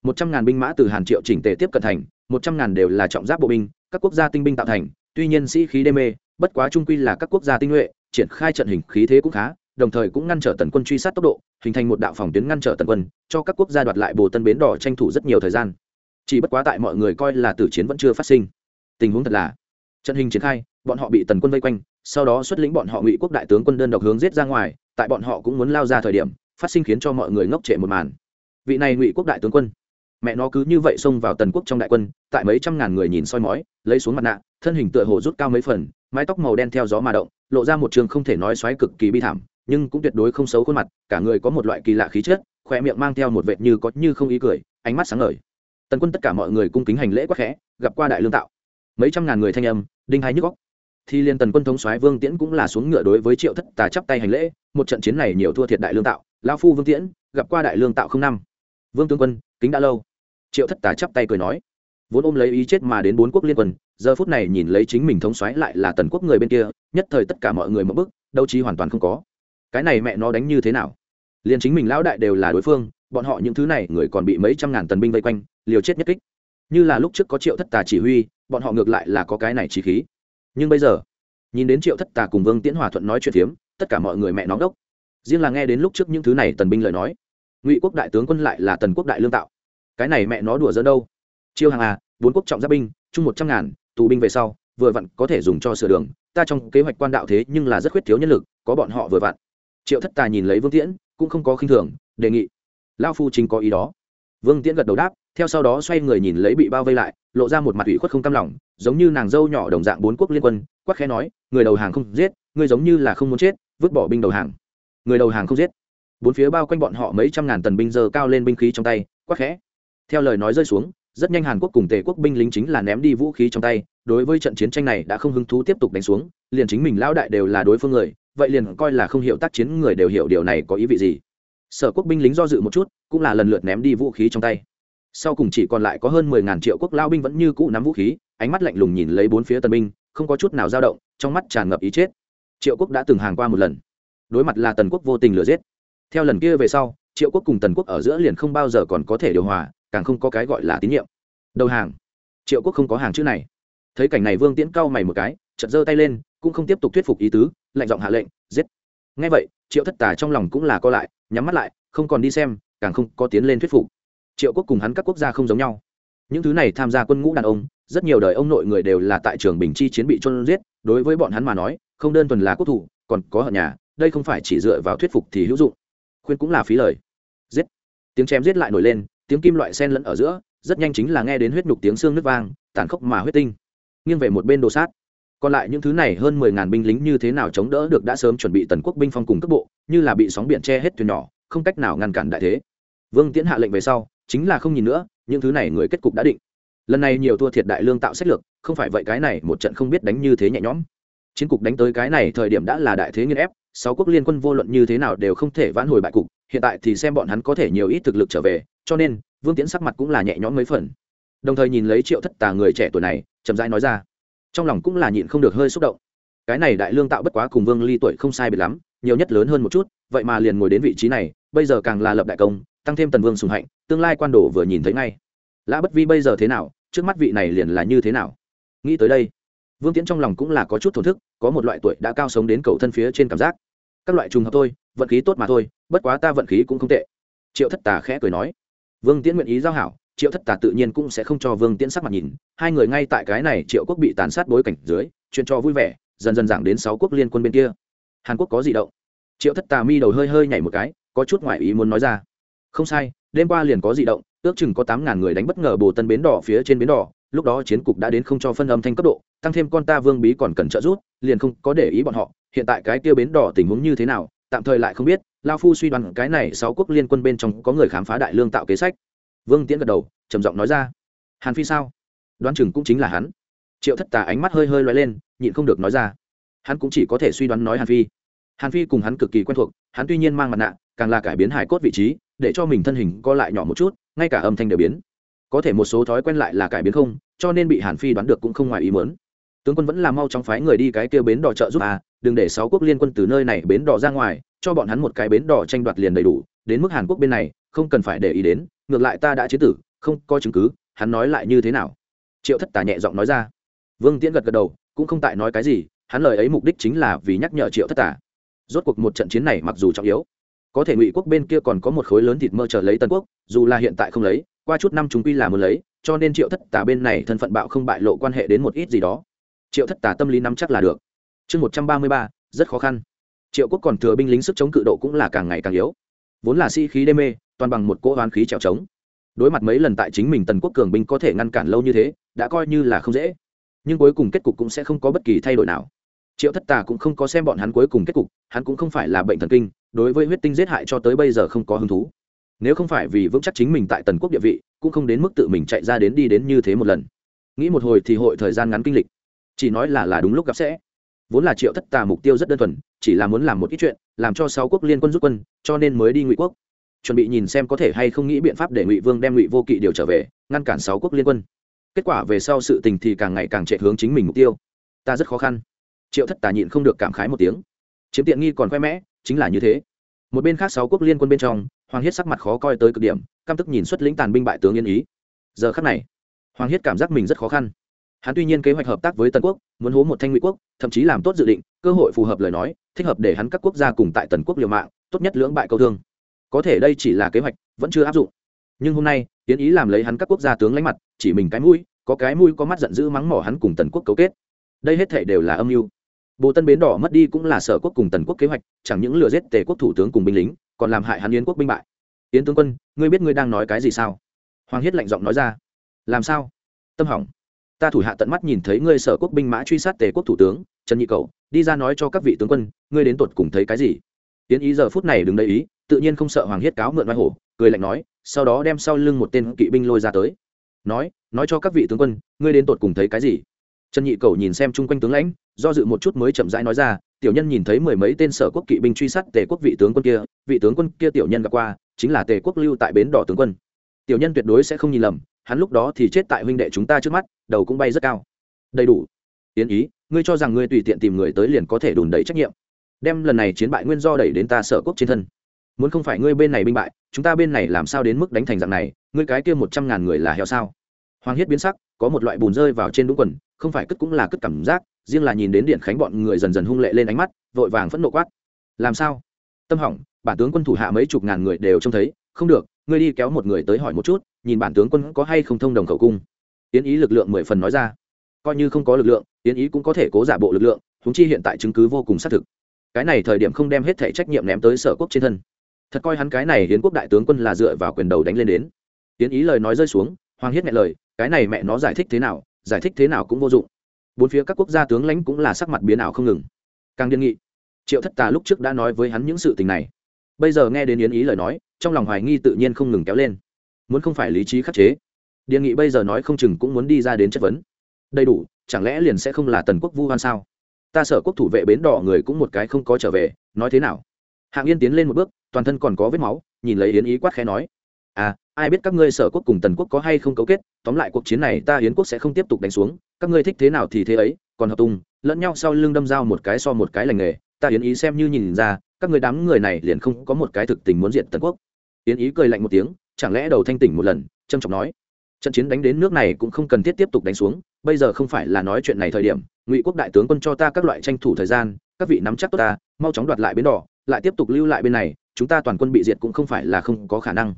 Một trăm ngàn binh mã từ hàn triệu chỉnh tề tiếp cận thành, một trăm ngàn đều là trọng giáp bộ binh, các quốc gia tinh binh tạo thành, tuy nhiên sĩ khí đê mê, bất quá trung quy là các quốc gia tinh nhuệ, triển khai trận hình khí thế cũng khá, đồng thời cũng ngăn trở tần quân truy sát tốc độ, hình thành một đạo phòng tuyến ngăn trở tần quân, cho các quốc gia đoạt lại bồ tân bến đỏ tranh thủ rất nhiều thời gian. Chỉ bất quá tại mọi người coi là tử chiến vẫn chưa phát sinh. Tình huống thật là trận hình triển khai, bọn họ bị tần quân vây quanh, sau đó xuất lĩnh bọn họ ngụy quốc đại tướng quân đơn độc hướng giết ra ngoài, tại bọn họ cũng muốn lao ra thời điểm, phát sinh khiến cho mọi người ngốc trệ một màn. Vị này ngụy quốc đại tướng quân, mẹ nó cứ như vậy xông vào tần quốc trong đại quân, tại mấy trăm ngàn người nhìn soi mói, lấy xuống mặt nạ, thân hình tựa hồ rút cao mấy phần, mái tóc màu đen theo gió mà động, lộ ra một trường không thể nói xoáy cực kỳ bi thảm, nhưng cũng tuyệt đối không xấu khuôn mặt, cả người có một loại kỳ lạ khí chất khoe miệng mang theo một vệt như có như không ý cười, ánh mắt sáng ngời. Tần quân tất cả mọi người cung kính hành lễ quá khẽ, gặp qua đại lương tạo. Mấy trăm ngàn người thanh âm đinh hai nhức góc. Thì liên tần quân thống soái vương tiễn cũng là xuống ngựa đối với triệu thất tà chắp tay hành lễ, một trận chiến này nhiều thua thiệt đại lương tạo lao phu vương tiễn, gặp qua đại lương tạo không năm. Vương tướng quân, kính đã lâu. Triệu thất tà chắp tay cười nói. Vốn ôm lấy ý chết mà đến bốn quốc liên quân, giờ phút này nhìn lấy chính mình thống soái lại là tần quốc người bên kia, nhất thời tất cả mọi người mất bức đâu chí hoàn toàn không có. Cái này mẹ nó đánh như thế nào? Liền chính mình lão đại đều là đối phương, bọn họ những thứ này người còn bị mấy trăm ngàn tần binh vây quanh, liều chết nhất kích. Như là lúc trước có triệu thất tà chỉ huy bọn họ ngược lại là có cái này chỉ khí. Nhưng bây giờ, nhìn đến triệu thất tà cùng vương tiễn hòa thuận nói chuyện phiếm, tất cả mọi người mẹ nóng đốc. Riêng là nghe đến lúc trước những thứ này tần binh lời nói, ngụy quốc đại tướng quân lại là tần quốc đại lương tạo. Cái này mẹ nó đùa dẫn đâu? Chiêu hàng à bốn quốc trọng giáp binh, chung một trăm ngàn, tù binh về sau, vừa vặn có thể dùng cho sửa đường. Ta trong kế hoạch quan đạo thế nhưng là rất khuyết thiếu nhân lực, có bọn họ vừa vặn. Triệu thất tà nhìn lấy vương tiễn, cũng không có khinh thường, đề nghị. Lao phu chính có ý đó. Vương tiễn gật đầu đáp theo sau đó xoay người nhìn lấy bị bao vây lại, lộ ra một mặt ủy khuất không cam lòng, giống như nàng dâu nhỏ đồng dạng bốn quốc liên quân, quắc khẽ nói, người đầu hàng không giết người giống như là không muốn chết, vứt bỏ binh đầu hàng. Người đầu hàng không giết. Bốn phía bao quanh bọn họ mấy trăm ngàn tần binh giờ cao lên binh khí trong tay, quắc khẽ. Theo lời nói rơi xuống, rất nhanh hàn quốc cùng tề quốc binh lính chính là ném đi vũ khí trong tay, đối với trận chiến tranh này đã không hứng thú tiếp tục đánh xuống, liền chính mình lão đại đều là đối phương người, vậy liền coi là không hiểu tác chiến người đều hiểu điều này có ý vị gì. Sở quốc binh lính do dự một chút, cũng là lần lượt ném đi vũ khí trong tay sau cùng chỉ còn lại có hơn mười ngàn triệu quốc lao binh vẫn như cũ nắm vũ khí, ánh mắt lạnh lùng nhìn lấy bốn phía tân binh, không có chút nào dao động, trong mắt tràn ngập ý chết. Triệu quốc đã từng hàng qua một lần. Đối mặt là tần quốc vô tình lừa giết. Theo lần kia về sau, triệu quốc cùng tần quốc ở giữa liền không bao giờ còn có thể điều hòa, càng không có cái gọi là tín nhiệm. Đầu hàng. Triệu quốc không có hàng chữ này. Thấy cảnh này vương tiễn cau mày một cái chật giơ tay lên, cũng không tiếp tục thuyết phục ý tứ, lạnh giọng hạ lệnh, giết. Ngay vậy, triệu thất tà trong lòng cũng là co lại, nhắm mắt lại, không còn đi xem, càng không có tiến lên thuyết phục triệu quốc cùng hắn các quốc gia không giống nhau. Những thứ này tham gia quân ngũ đàn ông, rất nhiều đời ông nội người đều là tại trường bình chi chiến bị trôn giết, đối với bọn hắn mà nói, không đơn thuần là quốc thủ, còn có hận nhà, đây không phải chỉ dựa vào thuyết phục thì hữu dụng. Khuyên cũng là phí lời. Giết. Tiếng chém giết lại nổi lên, tiếng kim loại sen lẫn ở giữa, rất nhanh chính là nghe đến huyết nhục tiếng xương nước vang, tàn khốc mà huyết tinh. Nghiêng về một bên đồ sát. Còn lại những thứ này hơn mười ngàn binh lính như thế nào chống đỡ được đã sớm chuẩn bị tần quốc binh phong cùng cấp bộ, như là bị sóng biển che hết thuyền nhỏ, không cách nào ngăn cản đại thế. Vương tiễn hạ lệnh về sau chính là không nhìn nữa, những thứ này người kết cục đã định. Lần này nhiều thua thiệt đại lương tạo sách lược, không phải vậy cái này một trận không biết đánh như thế nhẹ nhõm. Chiến cục đánh tới cái này thời điểm đã là đại thế nghiên ép, sáu quốc liên quân vô luận như thế nào đều không thể vãn hồi bại cục, hiện tại thì xem bọn hắn có thể nhiều ít thực lực trở về, cho nên, vương tiễn sắc mặt cũng là nhẹ nhõm mấy phần. Đồng thời nhìn lấy triệu thất tà người trẻ tuổi này, chậm rãi nói ra, trong lòng cũng là nhịn không được hơi xúc động. Cái này đại lương tạo bất quá cùng vương ly tuổi không sai biệt lắm, nhiều nhất lớn hơn một chút, vậy mà liền ngồi đến vị trí này, bây giờ càng là lập đại công tăng thêm tần vương sùng hạnh, tương lai quan đồ vừa nhìn thấy ngay. Lã bất vi bây giờ thế nào, trước mắt vị này liền là như thế nào? Nghĩ tới đây, vương tiễn trong lòng cũng là có chút thổn thức, có một loại tuổi đã cao sống đến cầu thân phía trên cảm giác. Các loại trùng hợp thôi, vận khí tốt mà thôi, bất quá ta vận khí cũng không tệ. Triệu thất tà khẽ cười nói. Vương tiễn nguyện ý giao hảo, triệu thất tà tự nhiên cũng sẽ không cho vương tiễn sắc mặt nhìn. Hai người ngay tại cái này triệu quốc bị tàn sát bối cảnh dưới, chuyện cho vui vẻ, dần dần giảng đến sáu quốc liên quân bên kia. Hàn quốc có gì động? Triệu thất tà mi đầu hơi hơi nhảy một cái, có chút ngoại ý muốn nói ra không sai, đêm qua liền có gì động, ước chừng có tám ngàn người đánh bất ngờ bồ tân bến đỏ phía trên bến đỏ, lúc đó chiến cục đã đến không cho phân âm thanh cấp độ, tăng thêm con ta vương bí còn cần trợ giúp, liền không có để ý bọn họ, hiện tại cái kia bến đỏ tình huống như thế nào, tạm thời lại không biết, lao phu suy đoán cái này sáu quốc liên quân bên trong có người khám phá đại lương tạo kế sách. Vương tiễn gật đầu, trầm giọng nói ra. Hàn phi sao? Đoán chừng cũng chính là hắn. Triệu thất tà ánh mắt hơi hơi loay lên, nhịn không được nói ra. Hắn cũng chỉ có thể suy đoán nói hàn phi. Hàn phi cùng hắn cực kỳ quen thuộc, hắn tuy nhiên mang mặt nạ, càng là cải biến hải cốt vị trí để cho mình thân hình co lại nhỏ một chút, ngay cả âm thanh đều biến. Có thể một số thói quen lại là cải biến không, cho nên bị hàn phi đoán được cũng không ngoài ý mớn tướng quân vẫn là mau chóng phái người đi cái kia bến đò trợ giúp à đừng để sáu quốc liên quân từ nơi này bến đò ra ngoài, cho bọn hắn một cái bến đò tranh đoạt liền đầy đủ, đến mức hàn quốc bên này, không cần phải để ý đến, ngược lại ta đã chế tử, không có chứng cứ, hắn nói lại như thế nào? Triệu thất tà nhẹ giọng nói ra. Vương tiễn gật gật đầu, cũng không tại nói cái gì, hắn lời ấy mục đích chính là vì nhắc nhở triệu thất tà. Rốt cuộc một trận chiến này mặc dù trọng yếu có thể ngụy quốc bên kia còn có một khối lớn thịt mơ chờ lấy tân quốc, dù là hiện tại không lấy, qua chút năm chúng quy là muốn lấy, cho nên triệu thất tà bên này thân phận bạo không bại lộ quan hệ đến một ít gì đó. Triệu thất tà tâm lý nắm chắc là được. Chương một trăm ba mươi ba, rất khó khăn. Triệu quốc còn thừa binh lính sức chống cự độ cũng là càng ngày càng yếu. Vốn là sĩ、si、khí đê mê, toàn bằng một cỗ hoán khí trèo trống. Đối mặt mấy lần tại chính mình tần quốc cường binh có thể ngăn cản lâu như thế, đã coi như là không dễ. Nhưng cuối cùng kết cục cũng sẽ không có bất kỳ thay đổi nào. Triệu thất tà cũng không có xem bọn hắn cuối cùng kết cục, hắn cũng không phải là bệnh thần kinh đối với huyết tinh giết hại cho tới bây giờ không có hứng thú. Nếu không phải vì vững chắc chính mình tại tần quốc địa vị, cũng không đến mức tự mình chạy ra đến đi đến như thế một lần. Nghĩ một hồi thì hội thời gian ngắn kinh lịch. Chỉ nói là là đúng lúc gặp sẽ. Vốn là triệu thất tà mục tiêu rất đơn thuần, chỉ là muốn làm một ít chuyện, làm cho sáu quốc liên quân rút quân, cho nên mới đi ngụy quốc. Chuẩn bị nhìn xem có thể hay không nghĩ biện pháp để ngụy vương đem ngụy vô kỵ điều trở về, ngăn cản sáu quốc liên quân. Kết quả về sau sự tình thì càng ngày càng chạy hướng chính mình mục tiêu. Ta rất khó khăn. Triệu thất tà nhịn không được cảm khái một tiếng. Chiếm tiện nghi còn khoe mẽ chính là như thế. Một bên khác sáu quốc liên quân bên trong, hoàng hiết sắc mặt khó coi tới cực điểm, căm tức nhìn xuất lĩnh tàn binh bại tướng yên ý. Giờ khắc này, hoàng hiết cảm giác mình rất khó khăn. Hắn tuy nhiên kế hoạch hợp tác với tần quốc, muốn hố một thanh ngụy quốc, thậm chí làm tốt dự định, cơ hội phù hợp lời nói, thích hợp để hắn các quốc gia cùng tại tần quốc liều mạng, tốt nhất lưỡng bại câu thương. Có thể đây chỉ là kế hoạch, vẫn chưa áp dụng. Nhưng hôm nay tiến ý làm lấy hắn các quốc gia tướng lánh mặt, chỉ mình cái mũi, có cái mũi có mắt giận dữ mắng mỏ hắn cùng tần quốc cấu kết. Đây hết thể đều là âm mưu bộ tân bến đỏ mất đi cũng là sở quốc cùng tần quốc kế hoạch, chẳng những lừa giết tề quốc thủ tướng cùng binh lính, còn làm hại hắn yến quốc binh bại. Yến tướng quân, ngươi biết ngươi đang nói cái gì sao? Hoàng hiết lạnh giọng nói ra. Làm sao? Tâm hỏng. Ta thủ hạ tận mắt nhìn thấy ngươi sở quốc binh mã truy sát tề quốc thủ tướng, trần nhị cầu đi ra nói cho các vị tướng quân, ngươi đến tột cùng thấy cái gì? Yến ý giờ phút này đứng đấy ý, tự nhiên không sợ hoàng hiết cáo mượn vai hổ, cười lạnh nói, sau đó đem sau lưng một tên kỵ binh lôi ra tới. Nói nói cho các vị tướng quân, ngươi đến tột cùng thấy cái gì? Trần nhị cầu nhìn xem chung quanh tướng lãnh do dự một chút mới chậm rãi nói ra, tiểu nhân nhìn thấy mười mấy tên sở quốc kỵ binh truy sát tề quốc vị tướng quân kia, vị tướng quân kia tiểu nhân gặp qua, chính là tề quốc lưu tại bến đỏ tướng quân. Tiểu nhân tuyệt đối sẽ không nhìn lầm, hắn lúc đó thì chết tại huynh đệ chúng ta trước mắt, đầu cũng bay rất cao. Đầy đủ. Yến ý, ngươi cho rằng ngươi tùy tiện tìm người tới liền có thể đùn đẩy trách nhiệm? Đem lần này chiến bại nguyên do đẩy đến ta sở quốc trên thân. Muốn không phải ngươi bên này binh bại, chúng ta bên này làm sao đến mức đánh thành dạng này, ngươi cái kia một trăm ngàn người là heo sao? Hoàng hiết biến sắc, có một loại bùn rơi vào trên đúng quần, không phải cất cũng là cất cảm giác riêng là nhìn đến điện khánh bọn người dần dần hung lệ lên ánh mắt, vội vàng phẫn nộ quát. Làm sao? Tâm hỏng, bản tướng quân thủ hạ mấy chục ngàn người đều trông thấy, không được, ngươi đi kéo một người tới hỏi một chút, nhìn bản tướng quân có hay không thông đồng khẩu cung. Yến ý lực lượng mười phần nói ra. Coi như không có lực lượng, yến ý cũng có thể cố giả bộ lực lượng húng chi hiện tại chứng cứ vô cùng xác thực. Cái này thời điểm không đem hết thể trách nhiệm ném tới sở quốc trên thân. Thật coi hắn cái này hiến quốc đại tướng quân là dựa vào quyền đầu đánh lên đến. Tiến ý lời nói rơi xuống, hoàng hiết nghe lời, cái này mẹ nó giải thích thế nào, giải thích thế nào cũng vô dụng bốn phía các quốc gia tướng lãnh cũng là sắc mặt biến ảo không ngừng. Càng điên nghị, triệu thất tà lúc trước đã nói với hắn những sự tình này. Bây giờ nghe đến yến ý lời nói, trong lòng hoài nghi tự nhiên không ngừng kéo lên. Muốn không phải lý trí khắc chế, điên nghị bây giờ nói không chừng cũng muốn đi ra đến chất vấn. Đầy đủ, chẳng lẽ liền sẽ không là tần quốc vu hoan sao? Ta sở quốc thủ vệ bến đỏ người cũng một cái không có trở về, nói thế nào? Hạng yên tiến lên một bước, toàn thân còn có vết máu, nhìn lấy yến ý quát khẽ nói. À ai biết các ngươi sở quốc cùng tần quốc có hay không cấu kết, tóm lại cuộc chiến này ta yến quốc sẽ không tiếp tục đánh xuống, các ngươi thích thế nào thì thế ấy, còn hợp tung, lẫn nhau sau lưng đâm dao một cái so một cái lành nghề, ta yến ý xem như nhìn ra, các người đám người này liền không có một cái thực tình muốn diện tần quốc. Yến ý cười lạnh một tiếng, chẳng lẽ đầu thanh tỉnh một lần trâm trọng nói, trận chiến đánh đến nước này cũng không cần thiết tiếp tục đánh xuống, bây giờ không phải là nói chuyện này thời điểm, ngụy quốc đại tướng quân cho ta các loại tranh thủ thời gian, các vị nắm chắc tốt ta, mau chóng đoạt lại bến đỏ, lại tiếp tục lưu lại bên này, chúng ta toàn quân bị diệt cũng không phải là không có khả năng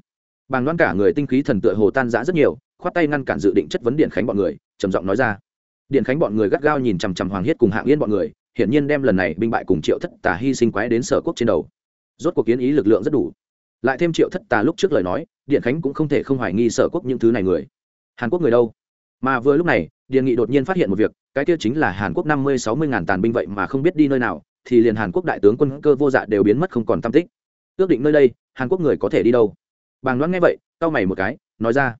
bàng loan cả người tinh khí thần tựa hồ tan rã rất nhiều, khoát tay ngăn cản dự định chất vấn điện khánh bọn người, trầm giọng nói ra. Điện khánh bọn người gắt gao nhìn chằm chằm hoàng hiết cùng hạng yên bọn người, hiển nhiên đem lần này binh bại cùng triệu thất tà hy sinh quái đến sở quốc trên đầu. Rốt cuộc kiến ý lực lượng rất đủ. Lại thêm triệu thất tà lúc trước lời nói, điện khánh cũng không thể không hoài nghi sở quốc những thứ này người. Hàn quốc người đâu? Mà vừa lúc này, điện nghị đột nhiên phát hiện một việc, cái kia chính là hàn quốc năm mươi sáu mươi ngàn tàn binh vậy mà không biết đi nơi nào, thì liền hàn quốc đại tướng quân cơ vô dạ đều biến mất không còn tam tích. Ước định nơi đây, hàn quốc người có thể đi đâu? Bàng đoán nghe vậy, cau mày một cái, nói ra,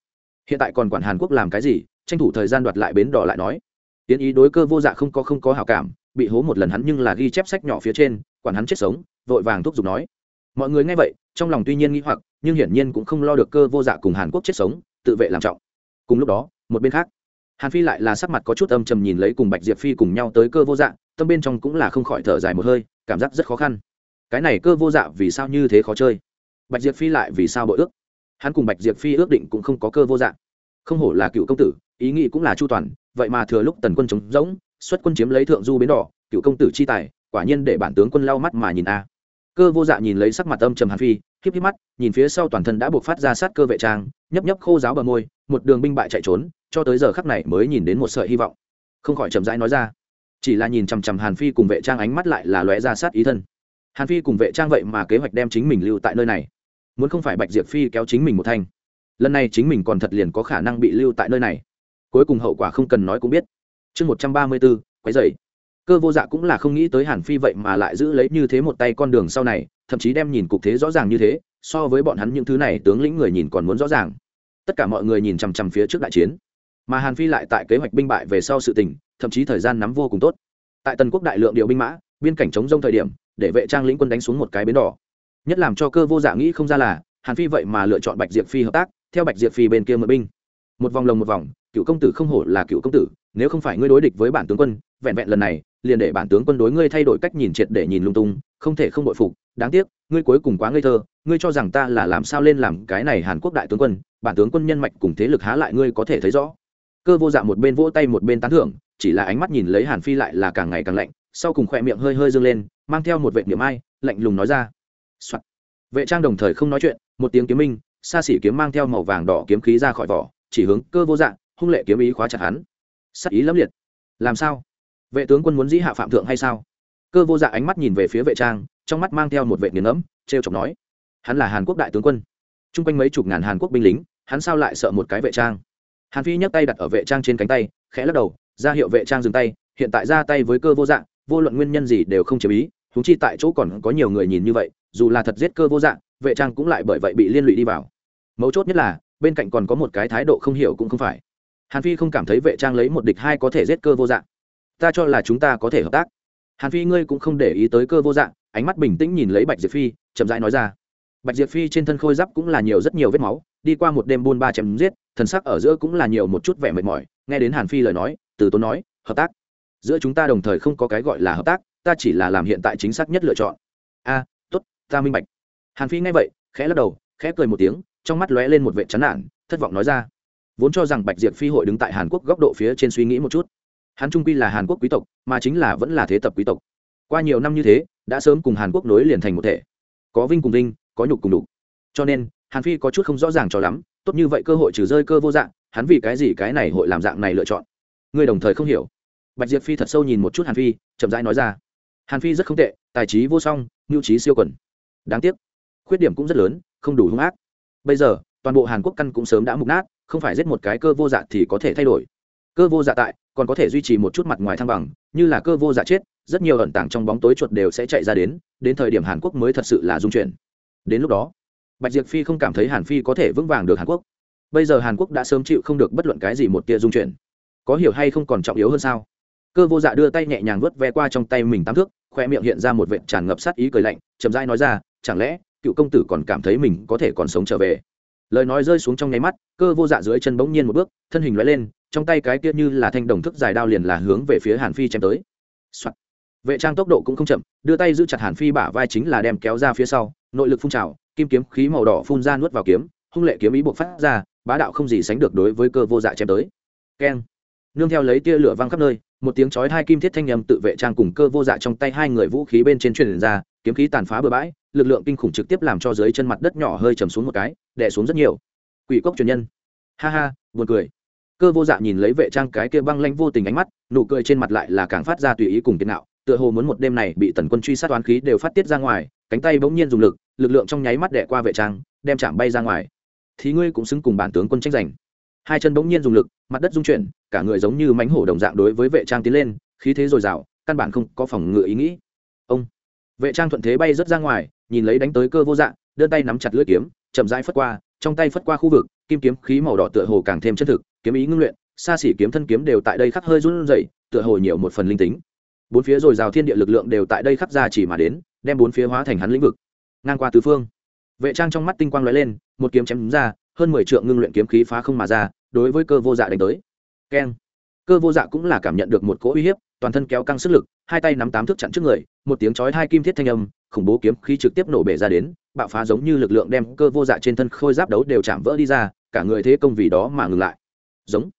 hiện tại còn quản hàn quốc làm cái gì, tranh thủ thời gian đoạt lại bến đỏ lại nói. Tiến ý đối cơ vô dạ không có không có hảo cảm, bị hố một lần hắn nhưng là ghi chép sách nhỏ phía trên, quản hắn chết sống, vội vàng thúc giục nói. Mọi người nghe vậy, trong lòng tuy nhiên nghĩ hoặc, nhưng hiển nhiên cũng không lo được cơ vô dạ cùng hàn quốc chết sống, tự vệ làm trọng. Cùng lúc đó, một bên khác, hàn phi lại là sắc mặt có chút âm trầm nhìn lấy cùng bạch diệp phi cùng nhau tới cơ vô dạ tâm bên trong cũng là không khỏi thở dài một hơi, cảm giác rất khó khăn. Cái này cơ vô dạ vì sao như thế khó chơi? Bạch diệp phi lại vì sao bội ước? Hắn cùng bạch diệp phi ước định cũng không có cơ vô dạng, không hổ là cựu công tử ý nghĩ cũng là chu toàn vậy mà thừa lúc tần quân chống rỗng xuất quân chiếm lấy thượng du bến đỏ cựu công tử chi tài quả nhiên để bản tướng quân lau mắt mà nhìn a. Cơ vô dạ nhìn lấy sắc mặt âm trầm hàn phi híp híp mắt nhìn phía sau toàn thân đã buộc phát ra sát cơ vệ trang nhấp nhấp khô giáo bờ môi một đường binh bại chạy trốn cho tới giờ khắc này mới nhìn đến một sợi hy vọng. Không khỏi chậm rãi nói ra. Chỉ là nhìn chằm chằm hàn phi cùng vệ trang ánh mắt lại là lóe ra sát ý thân. Hàn phi cùng vệ trang vậy mà kế hoạch đem chính mình lưu tại nơi này muốn không phải bạch diệp phi kéo chính mình một thanh. Lần này chính mình còn thật liền có khả năng bị lưu tại nơi này. Cuối cùng hậu quả không cần nói cũng biết. Chương một trăm ba mươi bốn quái dày cơ vô dạ cũng là không nghĩ tới hàn phi vậy mà lại giữ lấy như thế một tay con đường sau này, thậm chí đem nhìn cục thế rõ ràng như thế, so với bọn hắn những thứ này tướng lĩnh người nhìn còn muốn rõ ràng. Tất cả mọi người nhìn chằm chằm phía trước đại chiến. Mà hàn phi lại tại kế hoạch binh bại về sau sự tình, thậm chí thời gian nắm vô cùng tốt. Tại tần quốc đại lượng điều binh mã, biên cảnh chống rông thời điểm, để vệ trang lĩnh quân đánh xuống một cái bến đỏ nhất làm cho cơ vô dạ nghĩ không ra là, hàn phi vậy mà lựa chọn bạch diệp phi hợp tác, theo bạch diệp phi bên kia mượn binh. Một vòng lồng một vòng, cựu công tử không hổ là cựu công tử, nếu không phải ngươi đối địch với bản tướng quân, vẹn vẹn lần này, liền để bản tướng quân đối ngươi thay đổi cách nhìn triệt để nhìn lung tung, không thể không bội phục. Đáng tiếc, ngươi cuối cùng quá ngây thơ, ngươi cho rằng ta là làm sao lên làm cái này hàn quốc đại tướng quân, bản tướng quân nhân mạch cùng thế lực há lại ngươi có thể thấy rõ. Cơ vô dạ một bên vỗ tay một bên tán thưởng, chỉ là ánh mắt nhìn lấy hàn phi lại là càng ngày càng lạnh, sau cùng khỏe miệng hơi hơi dâng lên, mang theo một vệ niệm ai, lạnh lùng nói ra、Soạn. vệ trang đồng thời không nói chuyện, một tiếng kiếm minh, xa xỉ kiếm mang theo màu vàng đỏ kiếm khí ra khỏi vỏ, chỉ hướng cơ vô dạ hung lệ kiếm ý khóa chặt hắn. Sắc ý lẫm liệt. Làm sao? Vệ tướng quân muốn dĩ hạ phạm thượng hay sao? Cơ vô dạ ánh mắt nhìn về phía vệ trang, trong mắt mang theo một vệ nghiền ngẫm t r e o chọc nói, hắn là hàn quốc đại tướng quân. T r u n g quanh mấy chục ngàn hàn quốc binh lính, hắn sao lại sợ một cái vệ trang? Hàn phi nhấc tay đặt ở vệ trang trên cánh tay, khẽ lắc đầu, ra hiệu vệ trang dừng tay, hiện tại ra tay với cơ vô dạ vô luận nguyên nhân gì đều không chế ý húng chi tại chỗ còn có nhiều người nhìn như vậy dù là thật giết cơ vô dạng, vệ trang cũng lại bởi vậy bị liên lụy đi vào. Mấu chốt nhất là bên cạnh còn có một cái thái độ không hiểu cũng không phải. Hàn phi không cảm thấy vệ trang lấy một địch hai có thể giết cơ vô dạng. Ta cho là chúng ta có thể hợp tác. Hàn phi ngươi cũng không để ý tới cơ vô dạng ánh mắt bình tĩnh nhìn lấy bạch diệp phi chậm rãi nói ra. Bạch diệp phi trên thân khôi giáp cũng là nhiều rất nhiều vết máu đi qua một đêm buôn ba chém giết thần sắc ở giữa cũng là nhiều một chút vẻ mệt mỏi nghe đến hàn phi lời nói từ tốn nói hợp tác. Giữa chúng ta đồng thời không có cái gọi là hợp tác ta chỉ là làm hiện tại chính xác nhất lựa chọn. A à, tốt ta minh bạch. Hàn phi nghe vậy khẽ lắc đầu khẽ cười một tiếng trong mắt lóe lên một vệ chán nản thất vọng nói ra. Vốn cho rằng bạch diệp phi hội đứng tại hàn quốc góc độ phía trên suy nghĩ một chút. Hắn trung quy là hàn quốc quý tộc mà chính là vẫn là thế tập quý tộc. Qua nhiều năm như thế đã sớm cùng hàn quốc nối liền thành một thể. Có vinh cùng vinh có nhục cùng đục cho nên hàn phi có chút không rõ ràng cho lắm tốt như vậy cơ hội trừ rơi cơ vô dạng hắn vì cái gì cái này hội làm dạng này lựa chọn? Người đồng thời không hiểu. Bạch diệp phi thật sâu nhìn một chút hàn phi chậm rãi nói ra hàn phi rất không tệ, tài trí vô song, nhu trí siêu quần. Đáng tiếc, khuyết điểm cũng rất lớn, không đủ hung ác. Bây giờ, toàn bộ hàn quốc căn cũng sớm đã mục nát, không phải giết một cái cơ vô dạ thì có thể thay đổi. Cơ vô dạ tại, còn có thể duy trì một chút mặt ngoài thăng bằng, như là cơ vô dạ chết, rất nhiều ẩn tàng trong bóng tối chuột đều sẽ chạy ra đến đến thời điểm hàn quốc mới thật sự là dung chuyển. Đến lúc đó, bạch diệp phi không cảm thấy hàn phi có thể vững vàng được hàn quốc. Bây giờ hàn quốc đã sớm chịu không được bất luận cái gì một tia dung chuyển. Có hiểu hay không còn trọng yếu hơn sao? Cơ vô dạ đưa tay nhẹ nhàng vớt ve qua trong tay mình tám thước, khoe miệng hiện ra một vệt tràn ngập sát ý cười lạnh, chậm rãi nói ra, chẳng lẽ cựu công tử còn cảm thấy mình có thể còn sống trở về? Lời nói rơi xuống trong nháy mắt, cơ vô dạ dưới chân bỗng nhiên một bước, thân hình lóe lên, trong tay cái kia như là thanh đồng thức dài đao liền là hướng về phía hàn phi chém tới、Soạn. vệ trang tốc độ cũng không chậm, đưa tay giữ chặt hàn phi bả vai chính là đem kéo ra phía sau, nội lực phun trào, kim kiếm khí màu đỏ phun ra nuốt vào kiếm, hung lệ kiếm ý buộc phát ra, bá đạo không gì sánh được đối với cơ vô dạ chém tới. Keng nương theo lấy tia lửa văng khắp nơi, một tiếng chói hai kim thiết thanh nhầm tự vệ trang cùng cơ vô dạ trong tay hai người vũ khí bên trên truyền ra, kiếm khí tàn phá bừa bãi, lực lượng kinh khủng trực tiếp làm cho dưới chân mặt đất nhỏ hơi chầm xuống một cái, đè xuống rất nhiều. Quỷ cốc truyền nhân. Ha ha, buồn cười. Cơ vô dạ nhìn lấy vệ trang cái kia băng lanh vô tình ánh mắt, nụ cười trên mặt lại là càng phát ra tùy ý cùng tiền nạo tựa hồ muốn một đêm này bị tần quân truy sát toán khí đều phát tiết ra ngoài, cánh tay bỗng nhiên dùng lực lực lượng trong nháy mắt đẻ qua vệ trang, đem chạm bay ra ngoài. Thì ngươi cũng xứng cùng bản tướng quân tranh giành. Hai chân bỗng nhiên dùng lực, mặt đất rung chuyển cả người giống như mánh hổ đồng dạng đối với vệ trang tiến lên, khí thế dồi dào, căn bản không có phòng ngự ý nghĩ. Ông. Vệ trang thuận thế bay rớt ra ngoài, nhìn lấy đánh tới cơ vô dạng đơn tay nắm chặt lưỡi kiếm, chậm rãi phất qua, trong tay phất qua khu vực, kim kiếm khí màu đỏ tựa hồ càng thêm chân thực, kiếm ý ngưng luyện, xa xỉ kiếm thân kiếm đều tại đây khắc hơi run rẩy, tựa hồ nhiều một phần linh tính. Bốn phía dồi dào thiên địa lực lượng đều tại đây khắc ra chỉ mà đến, đem bốn phía hóa thành hắn lĩnh vực. Ngang qua tứ phương. Vệ trang trong mắt tinh quang lóe lên, một kiếm chém đúng ra, hơn mười trượng ngưng luyện kiếm khí phá không mà ra, đối với cơ vô dạ đánh tới keng. Cơ vô dạ cũng là cảm nhận được một cỗ uy hiếp, toàn thân kéo căng sức lực, hai tay nắm tám thước chặn trước người, một tiếng chói hai kim thiết thanh âm, khủng bố kiếm khí trực tiếp nổ bể ra đến, bạo phá giống như lực lượng đem cơ vô dạ trên thân khôi giáp đấu đều chạm vỡ đi ra, cả người thế công vì đó mà ngừng lại. Giống.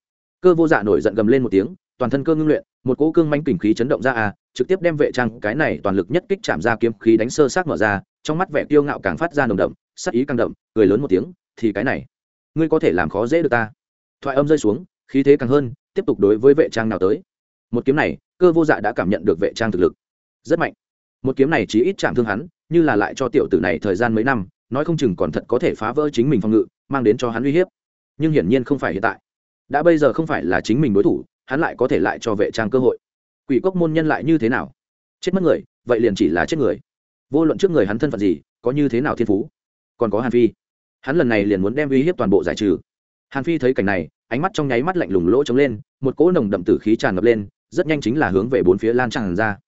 Cơ vô dạ nổi giận gầm lên một tiếng, toàn thân cơ ngưng luyện, một cỗ cương manh kình khí chấn động ra à trực tiếp đem vệ trang cái này toàn lực nhất kích chạm ra kiếm khí đánh sơ sát mở ra, trong mắt vẻ tiêu ngạo càng phát ra nồng đậm sắc ý càng đậm, cười lớn một tiếng, thì cái này, ngươi có thể làm khó dễ được ta. Thoại âm rơi xuống khí thế càng hơn, tiếp tục đối với vệ trang nào tới. Một kiếm này, cơ vô dạ đã cảm nhận được vệ trang thực lực. Rất mạnh. Một kiếm này chỉ ít chạm thương hắn, như là lại cho tiểu tử này thời gian mấy năm, nói không chừng còn thật có thể phá vỡ chính mình phòng ngự, mang đến cho hắn uy hiếp. Nhưng hiển nhiên không phải hiện tại. Đã bây giờ không phải là chính mình đối thủ, hắn lại có thể lại cho vệ trang cơ hội. Quỷ cốc môn nhân lại như thế nào? Chết mất người, vậy liền chỉ là chết người. Vô luận trước người hắn thân phận gì, có như thế nào thiên phú? Còn có hàn phi. Hắn lần này liền muốn đem uy hiếp toàn bộ giải trừ hàn phi thấy cảnh này, ánh mắt trong nháy mắt lạnh lùng lỗ trống lên, một cỗ nồng đậm tử khí tràn ngập lên, rất nhanh chính là hướng về bốn phía lan tràn ra.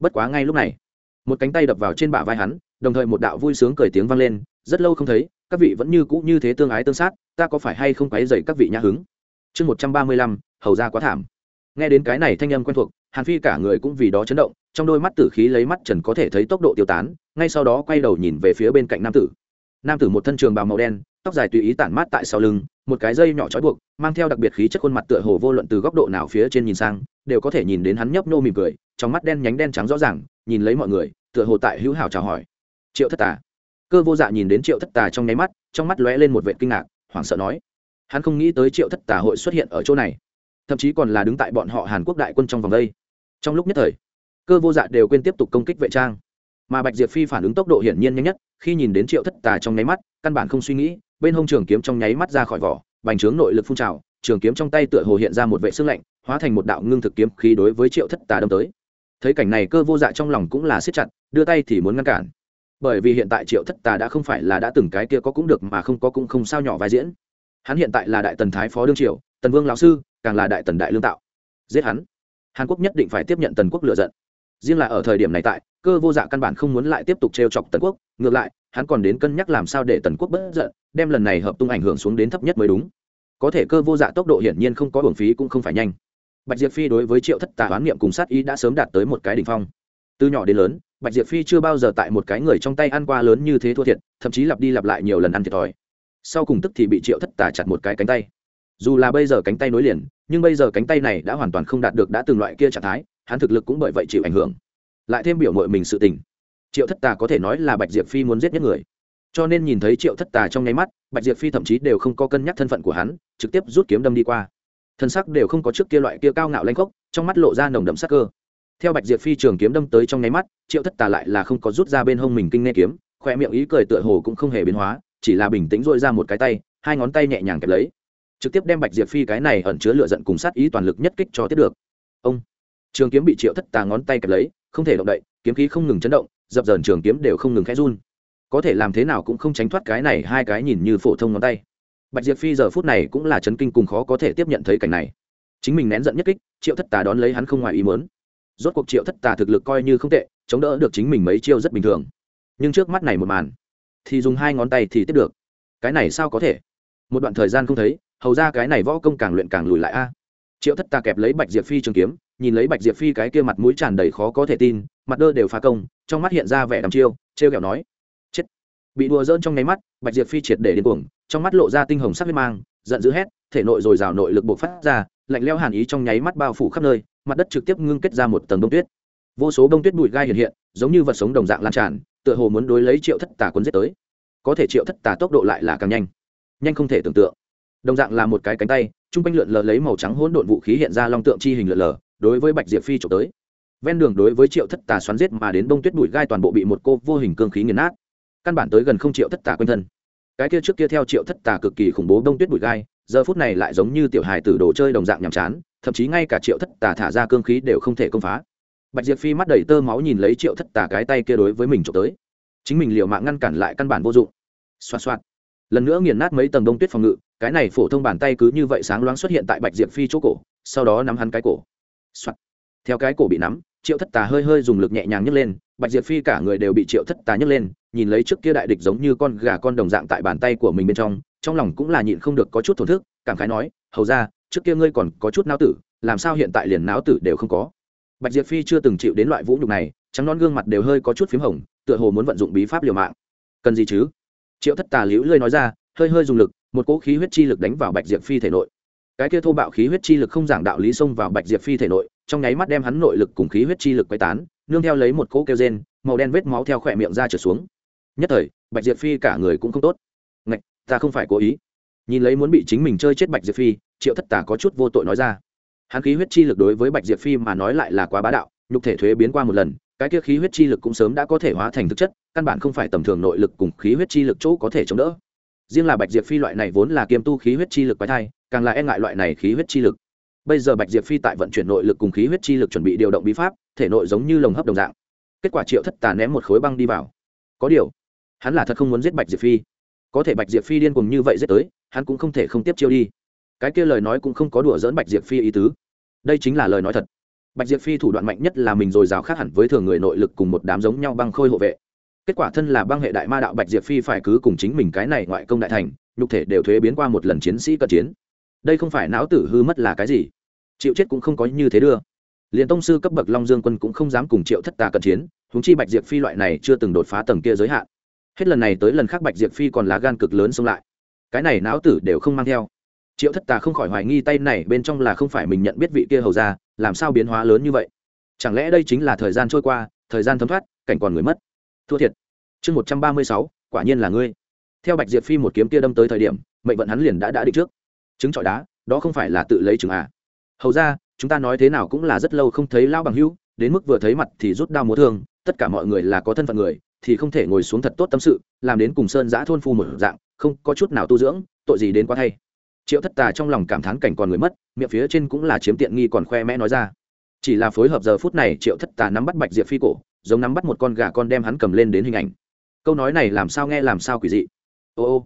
Bất quá ngay lúc này, một cánh tay đập vào trên bả vai hắn, đồng thời một đạo vui sướng cười tiếng vang lên, rất lâu không thấy, các vị vẫn như cũ như thế tương ái tương sát, ta có phải hay không quấy dày các vị nhã hứng? Chương một trăm ba mươi lăm, hầu ra quá thảm. Nghe đến cái này thanh âm quen thuộc, hàn phi cả người cũng vì đó chấn động, trong đôi mắt tử khí lấy mắt trần có thể thấy tốc độ tiêu tán, ngay sau đó quay đầu nhìn về phía bên cạnh nam tử. Nam tử một thân trường bào màu đen, tóc dài tùy ý tản mát tại sau lưng một cái dây nhỏ trói buộc, mang theo đặc biệt khí chất khuôn mặt tựa hồ vô luận từ góc độ nào phía trên nhìn sang, đều có thể nhìn đến hắn nhấp nô mỉm cười, trong mắt đen nhánh đen trắng rõ ràng, nhìn lấy mọi người, tựa hồ tại hữu hảo chào hỏi. Triệu thất tà. Cơ vô dạ nhìn đến triệu thất tà trong nháy mắt, trong mắt lóe lên một vệ kinh ngạc, hoảng sợ nói. Hắn không nghĩ tới triệu thất tà hội xuất hiện ở chỗ này, thậm chí còn là đứng tại bọn họ hàn quốc đại quân trong vòng đây. Trong lúc nhất thời, cơ vô dạ đều quên tiếp tục công kích vệ trang. Mà bạch diệp phi phản ứng tốc độ hiển nhiên nhanh nhất, khi nhìn đến triệu thất tà trong nháy mắt, căn bản không suy nghĩ bên hông trường kiếm trong nháy mắt ra khỏi vỏ, bành trướng nội lực phun trào, trường kiếm trong tay tựa hồ hiện ra một vệ xương lạnh, hóa thành một đạo ngưng thực kiếm khí đối với triệu thất tà đâm tới. Thấy cảnh này cơ vô dạ trong lòng cũng là siết chặt, đưa tay thì muốn ngăn cản. Bởi vì hiện tại triệu thất tà đã không phải là đã từng cái kia có cũng được mà không có cũng không sao nhỏ vai diễn. Hắn hiện tại là đại tần thái phó đương triều, tần vương lão sư, càng là đại tần đại lương tạo. Giết hắn. Hàn quốc nhất định phải tiếp nhận tần quốc lựa giận riêng là ở thời điểm này tại, cơ vô dạ căn bản không muốn lại tiếp tục trêu chọc tần quốc. Ngược lại, hắn còn đến cân nhắc làm sao để tần quốc bất giận, đem lần này hợp tung ảnh hưởng xuống đến thấp nhất mới đúng. Có thể cơ vô dạ tốc độ hiển nhiên không có hưởng phí cũng không phải nhanh. Bạch diệp phi đối với triệu thất tà oán niệm cùng sát ý đã sớm đạt tới một cái đỉnh phong. Từ nhỏ đến lớn, bạch diệp phi chưa bao giờ tại một cái người trong tay ăn qua lớn như thế thua thiệt, thậm chí lặp đi lặp lại nhiều lần ăn thiệt thòi. Sau cùng tức thì bị triệu thất tà chặt một cái cánh tay. Dù là bây giờ cánh tay nối liền, nhưng bây giờ cánh tay này đã hoàn toàn không đạt được đã từng loại kia trạng thái hắn thực lực cũng bởi vậy chịu ảnh hưởng. Lại thêm biểu mội mình sự tình. Triệu thất tà có thể nói là bạch diệp phi muốn giết nhất người. Cho nên nhìn thấy triệu thất tà trong nháy mắt, bạch diệp phi thậm chí đều không có cân nhắc thân phận của hắn, trực tiếp rút kiếm đâm đi qua. Thân sắc đều không có trước kia loại kia cao ngạo lanh khốc, trong mắt lộ ra nồng đậm sắc cơ. Theo bạch diệp phi trường kiếm đâm tới trong nháy mắt, triệu thất tà lại là không có rút ra bên hông mình kinh nghe kiếm khoe miệng ý cười tựa hồ cũng không hề biến hóa, chỉ là bình tĩnh dội ra một cái tay, hai ngón tay nhẹ nhàng kẹp lấy. Trực tiếp đem bạch diệp phi cái này ẩn chứa lựa giận cùng sát ý toàn lực nhất kích cho tiếp được. Ông! Trường kiếm bị triệu thất tà ngón tay kẹp lấy, không thể động đậy, kiếm khí không ngừng chấn động, dập dờn trường kiếm đều không ngừng khẽ run. Có thể làm thế nào cũng không tránh thoát cái này hai cái nhìn như phổ thông ngón tay. Bạch diệp phi giờ phút này cũng là chấn kinh cùng khó có thể tiếp nhận thấy cảnh này. Chính mình nén giận nhất kích, triệu thất tà đón lấy hắn không ngoài ý mớn rốt cuộc triệu thất tà thực lực coi như không tệ, chống đỡ được chính mình mấy chiêu rất bình thường. Nhưng trước mắt này một màn, thì dùng hai ngón tay thì tiếp được. Cái này sao có thể? Một đoạn thời gian không thấy, hầu ra cái này võ công càng luyện càng lùi lại a. Triệu thất tà kẹp lấy bạch diệp phi trường kiếm nhìn lấy bạch diệp phi cái kia mặt mũi tràn đầy khó có thể tin, mặt đơ đều phá công, trong mắt hiện ra vẻ đắm chiêu, trêu kẹo nói, chết! Bị đùa dỡn trong nháy mắt, bạch diệp phi triệt để đến cuồng, trong mắt lộ ra tinh hồng sắc huyết mang, giận dữ hét, thể nội dồi dào nội lực bộc phát ra, lạnh leo hàn ý trong nháy mắt bao phủ khắp nơi, mặt đất trực tiếp ngưng kết ra một tầng đông tuyết. Vô số đông tuyết bụi gai hiện hiện, giống như vật sống đồng dạng lan tràn, tựa hồ muốn đối lấy triệu thất tà quân giết tới. Có thể triệu thất tà tốc độ lại là càng nhanh nhanh không thể tưởng tượng. Đồng dạng là một cái cánh tay, chung quanh lượn lờ lấy màu trắng hỗn độn vũ khí hiện ra long tượng chi hình lượn lờ đối với bạch diệp phi trộm tới. Ven đường đối với triệu thất tà xoắn giết mà đến bông tuyết bụi gai toàn bộ bị một cô vô hình cương khí nghiền nát. Căn bản tới gần không triệu thất tà quanh thân. Cái kia trước kia theo triệu thất tà cực kỳ khủng bố bông tuyết bụi gai, giờ phút này lại giống như tiểu hài tử đồ chơi đồng dạng nhàm chán, thậm chí ngay cả triệu thất tà thả ra cương khí đều không thể công phá. Bạch diệp phi mắt đầy tơ máu nhìn lấy triệu thất tà cái tay kia đối với mình trộm tới. Chính mình liều mạng ngăn cản lại căn bản vô dụng. Xoa xoa lần nữa nghiền nát mấy tầng đông tuyết phòng ngự, cái này phổ thông bàn tay cứ như vậy sáng loáng xuất hiện tại bạch diệp phi chỗ cổ, sau đó nắm hắn cái cổ、Soạn. theo cái cổ bị nắm, triệu thất tà hơi hơi dùng lực nhẹ nhàng nhấc lên, bạch diệp phi cả người đều bị triệu thất tà nhấc lên, nhìn lấy trước kia đại địch giống như con gà con đồng dạng tại bàn tay của mình bên trong trong lòng cũng là nhịn không được có chút thổn thức, cảm khái nói, hầu ra, trước kia ngươi còn có chút não tử, làm sao hiện tại liền não tử đều không có? Bạch diệp phi chưa từng chịu đến loại vũ nhục này, trắng non gương mặt đều hơi có chút p h í m hồng, tựa hồ muốn vận dụng bí pháp liều mạng. Cần gì chứ? Triệu thất tà liễu lơi nói ra, hơi hơi dùng lực, một cỗ khí huyết chi lực đánh vào bạch diệp phi thể nội cái kia thô bạo khí huyết chi lực không giảng đạo lý xông vào bạch diệp phi thể nội, trong nháy mắt đem hắn nội lực cùng khí huyết chi lực quay tán, nương theo lấy một cỗ kêu rên, màu đen vết máu theo khỏe miệng ra trở xuống. Nhất thời, bạch diệp phi cả người cũng không tốt. Ngạch, ta không phải cố ý. Nhìn lấy muốn bị chính mình chơi chết bạch diệp phi, triệu thất tả có chút vô tội nói ra. Hắn khí huyết chi lực đối với bạch diệp phi mà nói lại là quá bá đạo, nhục thể thuế biến qua một lần, cái kia khí huyết chi lực cũng sớm đã có thể hóa thành thực chất, căn bản không phải tầm thường nội lực cùng khí huyết chi lực chỗ có thể chống đỡ. Riêng là bạch diệp phi loại này vốn là kiêm tu khí huyết chi lực quái thai càng là e ngại loại này khí huyết chi lực. Bây giờ bạch diệp phi tại vận chuyển nội lực cùng khí huyết chi lực chuẩn bị điều động bí pháp, thể nội giống như lồng hấp đồng dạng. Kết quả triệu thất tà ném một khối băng đi vào. Có điều, hắn là thật không muốn giết bạch diệp phi. Có thể bạch diệp phi điên cùng như vậy giết tới, hắn cũng không thể không tiếp chiêu đi. Cái kia lời nói cũng không có đùa dỡn bạch diệp phi ý tứ. Đây chính là lời nói thật. Bạch diệp phi thủ đoạn mạnh nhất là mình dồi dào khác hẳn với thường người nội lực cùng một đám giống nhau băng khôi hộ vệ. Kết quả thân là băng hệ đại ma đạo bạch diệp phi phải cứ cùng chính mình cái này ngoại công đại thành, nhục thể đều thuế biến qua một lần chiến sĩ cận chiến đây không phải não tử hư mất là cái gì? Chịu chết cũng không có như thế đưa. Liền tông sư cấp bậc long dương quân cũng không dám cùng triệu thất tà cận chiến húng chi bạch diệp phi loại này chưa từng đột phá tầng kia giới hạn. Hết lần này tới lần khác bạch diệp phi còn lá gan cực lớn xông lại. Cái này não tử đều không mang theo. Triệu thất tà không khỏi hoài nghi tay này bên trong là không phải mình nhận biết vị kia hầu ra làm sao biến hóa lớn như vậy? Chẳng lẽ đây chính là thời gian trôi qua, thời gian thấm thoát, cảnh còn người mất? Thua thiệt. Chương một trăm ba mươi sáu, quả nhiên là ngươi. Theo bạch diệp phi một kiếm kia đâm tới thời điểm, mệnh vận hắn liền đã đã định trước chứng trọi đá, đó không phải là tự lấy trứng à? Hầu ra, chúng ta nói thế nào cũng là rất lâu không thấy lao bằng hữu, đến mức vừa thấy mặt thì rút đao múa thương, tất cả mọi người là có thân phận người, thì không thể ngồi xuống thật tốt tâm sự, làm đến cùng sơn giã thôn phu một dạng, không có chút nào tu dưỡng, tội gì đến quá thay. Triệu thất tà trong lòng cảm thán cảnh còn người mất, miệng phía trên cũng là chiếm tiện nghi còn khoe mẽ nói ra. Chỉ là phối hợp giờ phút này, triệu thất tà nắm bắt bạch diệp phi cổ, giống nắm bắt một con gà con đem hắn cầm lên đến hình ảnh. Câu nói này làm sao nghe làm sao quỷ dị. Ô ô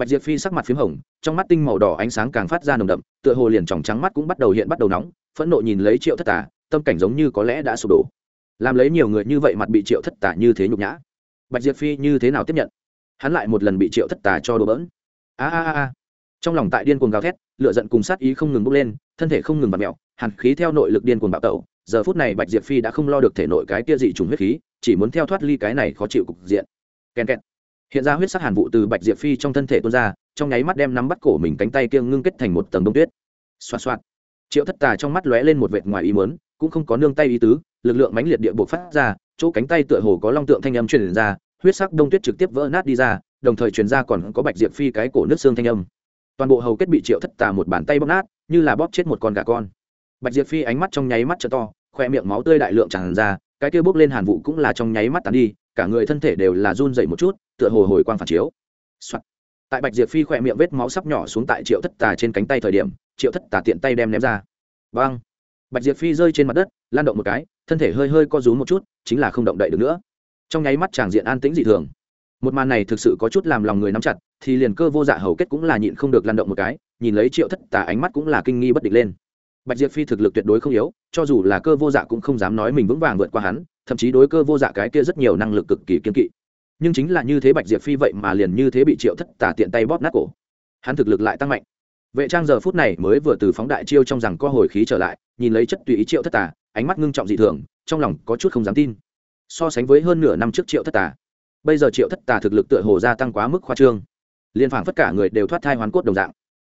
bạch diệp phi sắc mặt p h í m hồng, trong mắt tinh màu đỏ ánh sáng càng phát ra nồng đậm, tựa hồ liền tròng trắng mắt cũng bắt đầu hiện bắt đầu nóng, phẫn nộ nhìn lấy triệu thất tà, tâm cảnh giống như có lẽ đã sụp đổ. Làm lấy nhiều người như vậy mặt bị triệu thất tà như thế nhục nhã. Bạch diệp phi như thế nào tiếp nhận? Hắn lại một lần bị triệu thất tà cho đổ bỡn. A a a trong lòng tại điên cuồng gào thét lựa giận cùng sát ý không ngừng bốc lên, thân thể không ngừng bật mẹo hàn khí theo nội lực điên cuồng bạo tẩu. Giờ phút này bạch diệp phi đã không lo được thể nội cái kia dị trùng huyết khí, chỉ muốn theo thoát ly cái này khó chịu cục diện. Ken ken hiện ra huyết sắc hàn vụ từ bạch diệp phi trong thân thể tuôn ra, trong nháy mắt đem nắm bắt cổ mình cánh tay kia ngưng kết thành một tầng đông tuyết. Xoa xoa triệu thất tà trong mắt lóe lên một vệt ngoài ý muốn, cũng không có nương tay ý tứ, lực lượng mãnh liệt địa bộ phát ra, chỗ cánh tay tựa hồ có long tượng thanh âm truyền ra, huyết sắc đông tuyết trực tiếp vỡ nát đi ra, đồng thời truyền ra còn có bạch diệp phi cái cổ nước xương thanh âm. Toàn bộ hầu kết bị triệu thất tà một bàn tay bóp nát, như là bóp chết một con gà con. Bạch diệp phi ánh mắt trong nháy mắt t to, khoe miệng máu tươi đại lượng tràn ra, cái kia bốc lên hàn vụ cũng là trong nháy mắt tàn đi cả người thân thể đều là run dậy một chút, tựa hồ hồi quang phản chiếu、Soạn. tại bạch diệp phi khỏe miệng vết máu sắp nhỏ xuống tại triệu thất tà trên cánh tay thời điểm, triệu thất tà tiện tay đem ném ra. Vâng. Bạch diệp phi rơi trên mặt đất, lan động một cái, thân thể hơi hơi co rúm một chút, chính là không động đậy được nữa. Trong nháy mắt tràng diện an tĩnh dị thường. Một màn này thực sự có chút làm lòng người nắm chặt, thì liền cơ vô dạ hầu kết cũng là nhịn không được lan động một cái, nhìn lấy triệu thất tà ánh mắt cũng là kinh nghi bất định lên. Bạch diệp phi thực lực tuyệt đối không yếu, cho dù là cơ vô dạ cũng không dám nói mình vững vàng vượt qua hắn thậm chí đối cơ vô dạ cái kia rất nhiều năng lực cực kỳ kiên kỵ. Nhưng chính là như thế bạch diệp phi vậy mà liền như thế bị triệu thất tả tiện tay bóp nát cổ. Hắn thực lực lại tăng mạnh. Vệ trang giờ phút này mới vừa từ phóng đại chiêu trong rằng co hồi khí trở lại nhìn lấy chất tùy ý triệu thất tả, ánh mắt ngưng trọng dị thường trong lòng có chút không dám tin. So sánh với hơn nửa năm trước triệu thất tả, bây giờ triệu thất tả thực lực tựa hồ gia tăng quá mức khoa trương. Liên phảng tất cả người đều thoát thai hoàn cốt đồng dạng.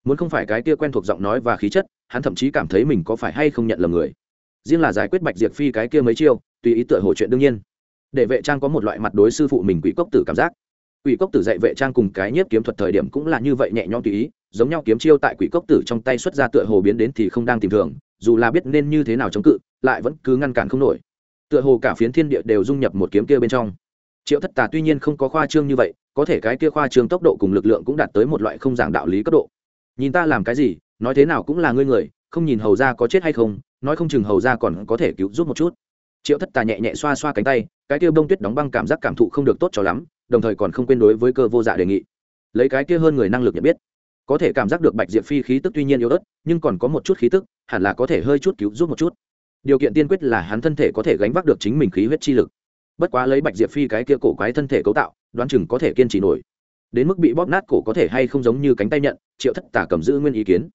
Muốn không phải cái kia quen thuộc giọng nói và khí chất hắn thậm chí cảm thấy mình có phải hay không nhận lầm người riêng là giải quyết bạch diệp phi cái kia mấy chiêu, tùy ý tựa hồ chuyện đương nhiên. Để vệ trang có một loại mặt đối sư phụ mình quỷ cốc tử cảm giác. Quỷ cốc tử dạy vệ trang cùng cái nhiếp kiếm thuật thời điểm cũng là như vậy nhẹ nhõm tùy ý, giống nhau kiếm chiêu tại quỷ cốc tử trong tay xuất ra tựa hồ biến đến thì không đang tìm thường, dù là biết nên như thế nào chống cự, lại vẫn cứ ngăn cản không nổi. Tựa hồ cả phiến thiên địa đều dung nhập một kiếm kia bên trong. Triệu thất tà tuy nhiên không có khoa trương như vậy, có thể cái kia khoa trương tốc độ cùng lực lượng cũng đạt tới một loại không giảng đạo lý cấp độ. Nhìn ta làm cái gì, nói thế nào cũng là ngươi người, không nhìn hầu ra có chết hay không nói không chừng hầu ra còn có thể cứu giúp một chút. Triệu thất tà nhẹ nhẹ xoa xoa cánh tay, cái kia bông tuyết đóng băng cảm giác cảm thụ không được tốt cho lắm, đồng thời còn không quên đối với cơ vô dạ đề nghị. Lấy cái kia hơn người năng lực nhận biết, có thể cảm giác được bạch diệp phi khí tức tuy nhiên yếu ớt, nhưng còn có một chút khí tức, hẳn là có thể hơi chút cứu giúp một chút. Điều kiện tiên quyết là hắn thân thể có thể gánh vác được chính mình khí huyết chi lực. Bất quá lấy bạch diệp phi cái kia cổ quái thân thể cấu tạo, đoán chừng có thể kiên trì nổi. Đến mức bị bóp nát cổ có thể hay không giống như cánh tay nhận, triệu thất tả cầm giữ nguyên ý kiến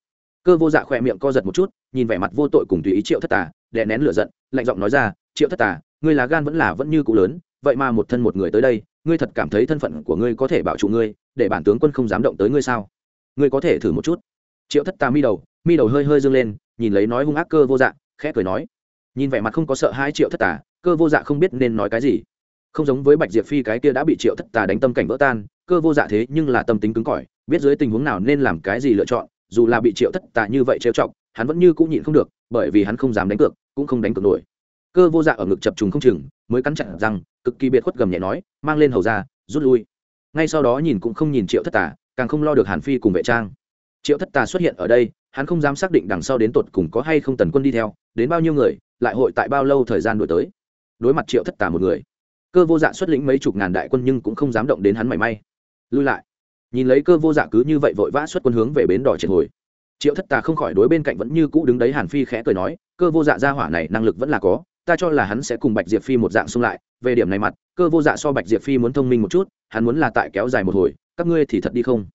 cơ vô dạ khỏe miệng co giật một chút nhìn vẻ mặt vô tội cùng tùy ý triệu thất tà, đè nén lửa giận lạnh giọng nói ra triệu thất tà, ngươi là gan vẫn là vẫn như cũ lớn vậy mà một thân một người tới đây ngươi thật cảm thấy thân phận của ngươi có thể bảo trụ ngươi để bản tướng quân không dám động tới ngươi sao? Ngươi có thể thử một chút. Triệu thất tà mi đầu mi đầu hơi hơi dâng lên nhìn lấy nói hung ác cơ vô dạ khẽ cười nói nhìn vẻ mặt không có sợ hai triệu thất tà cơ vô dạ không biết nên nói cái gì. Không giống với bạch diệp phi cái kia đã bị triệu thất tà đánh tâm cảnh vỡ tan cơ vô dạ thế nhưng là tâm tính cứng cỏi biết dưới tình huống nào nên làm cái gì lựa chọn dù là bị triệu thất tà như vậy trêu chọc, hắn vẫn như cũng nhịn không được, bởi vì hắn không dám đánh cược, cũng không đánh cược nổi. Cơ vô dạ ở ngực chập trùng không chừng, mới cắn chặn rằng cực kỳ biệt khuất gầm nhẹ nói, mang lên hầu ra, rút lui. Ngay sau đó nhìn cũng không nhìn triệu thất tà, càng không lo được hàn phi cùng vệ trang. Triệu thất tà xuất hiện ở đây, hắn không dám xác định đằng sau đến tột cùng có hay không tần quân đi theo, đến bao nhiêu người, lại hội tại bao lâu thời gian đổi tới. Đối mặt triệu thất tà một người, cơ vô dạ xuất lĩnh mấy chục ngàn đại quân nhưng cũng không dám động đến hắn mảy may. Lui lại nhìn lấy cơ vô dạ cứ như vậy vội vã xuất quân hướng về bến đỏ triệt hồi. Triệu thất tà không khỏi đối bên cạnh vẫn như cũ đứng đấy hàn phi khẽ cười nói, cơ vô dạ ra hỏa này năng lực vẫn là có, ta cho là hắn sẽ cùng bạch diệp phi một dạng xung lại. Về điểm này mặt, cơ vô dạ so bạch diệp phi muốn thông minh một chút, hắn muốn là tại kéo dài một hồi, các ngươi thì thật đi không?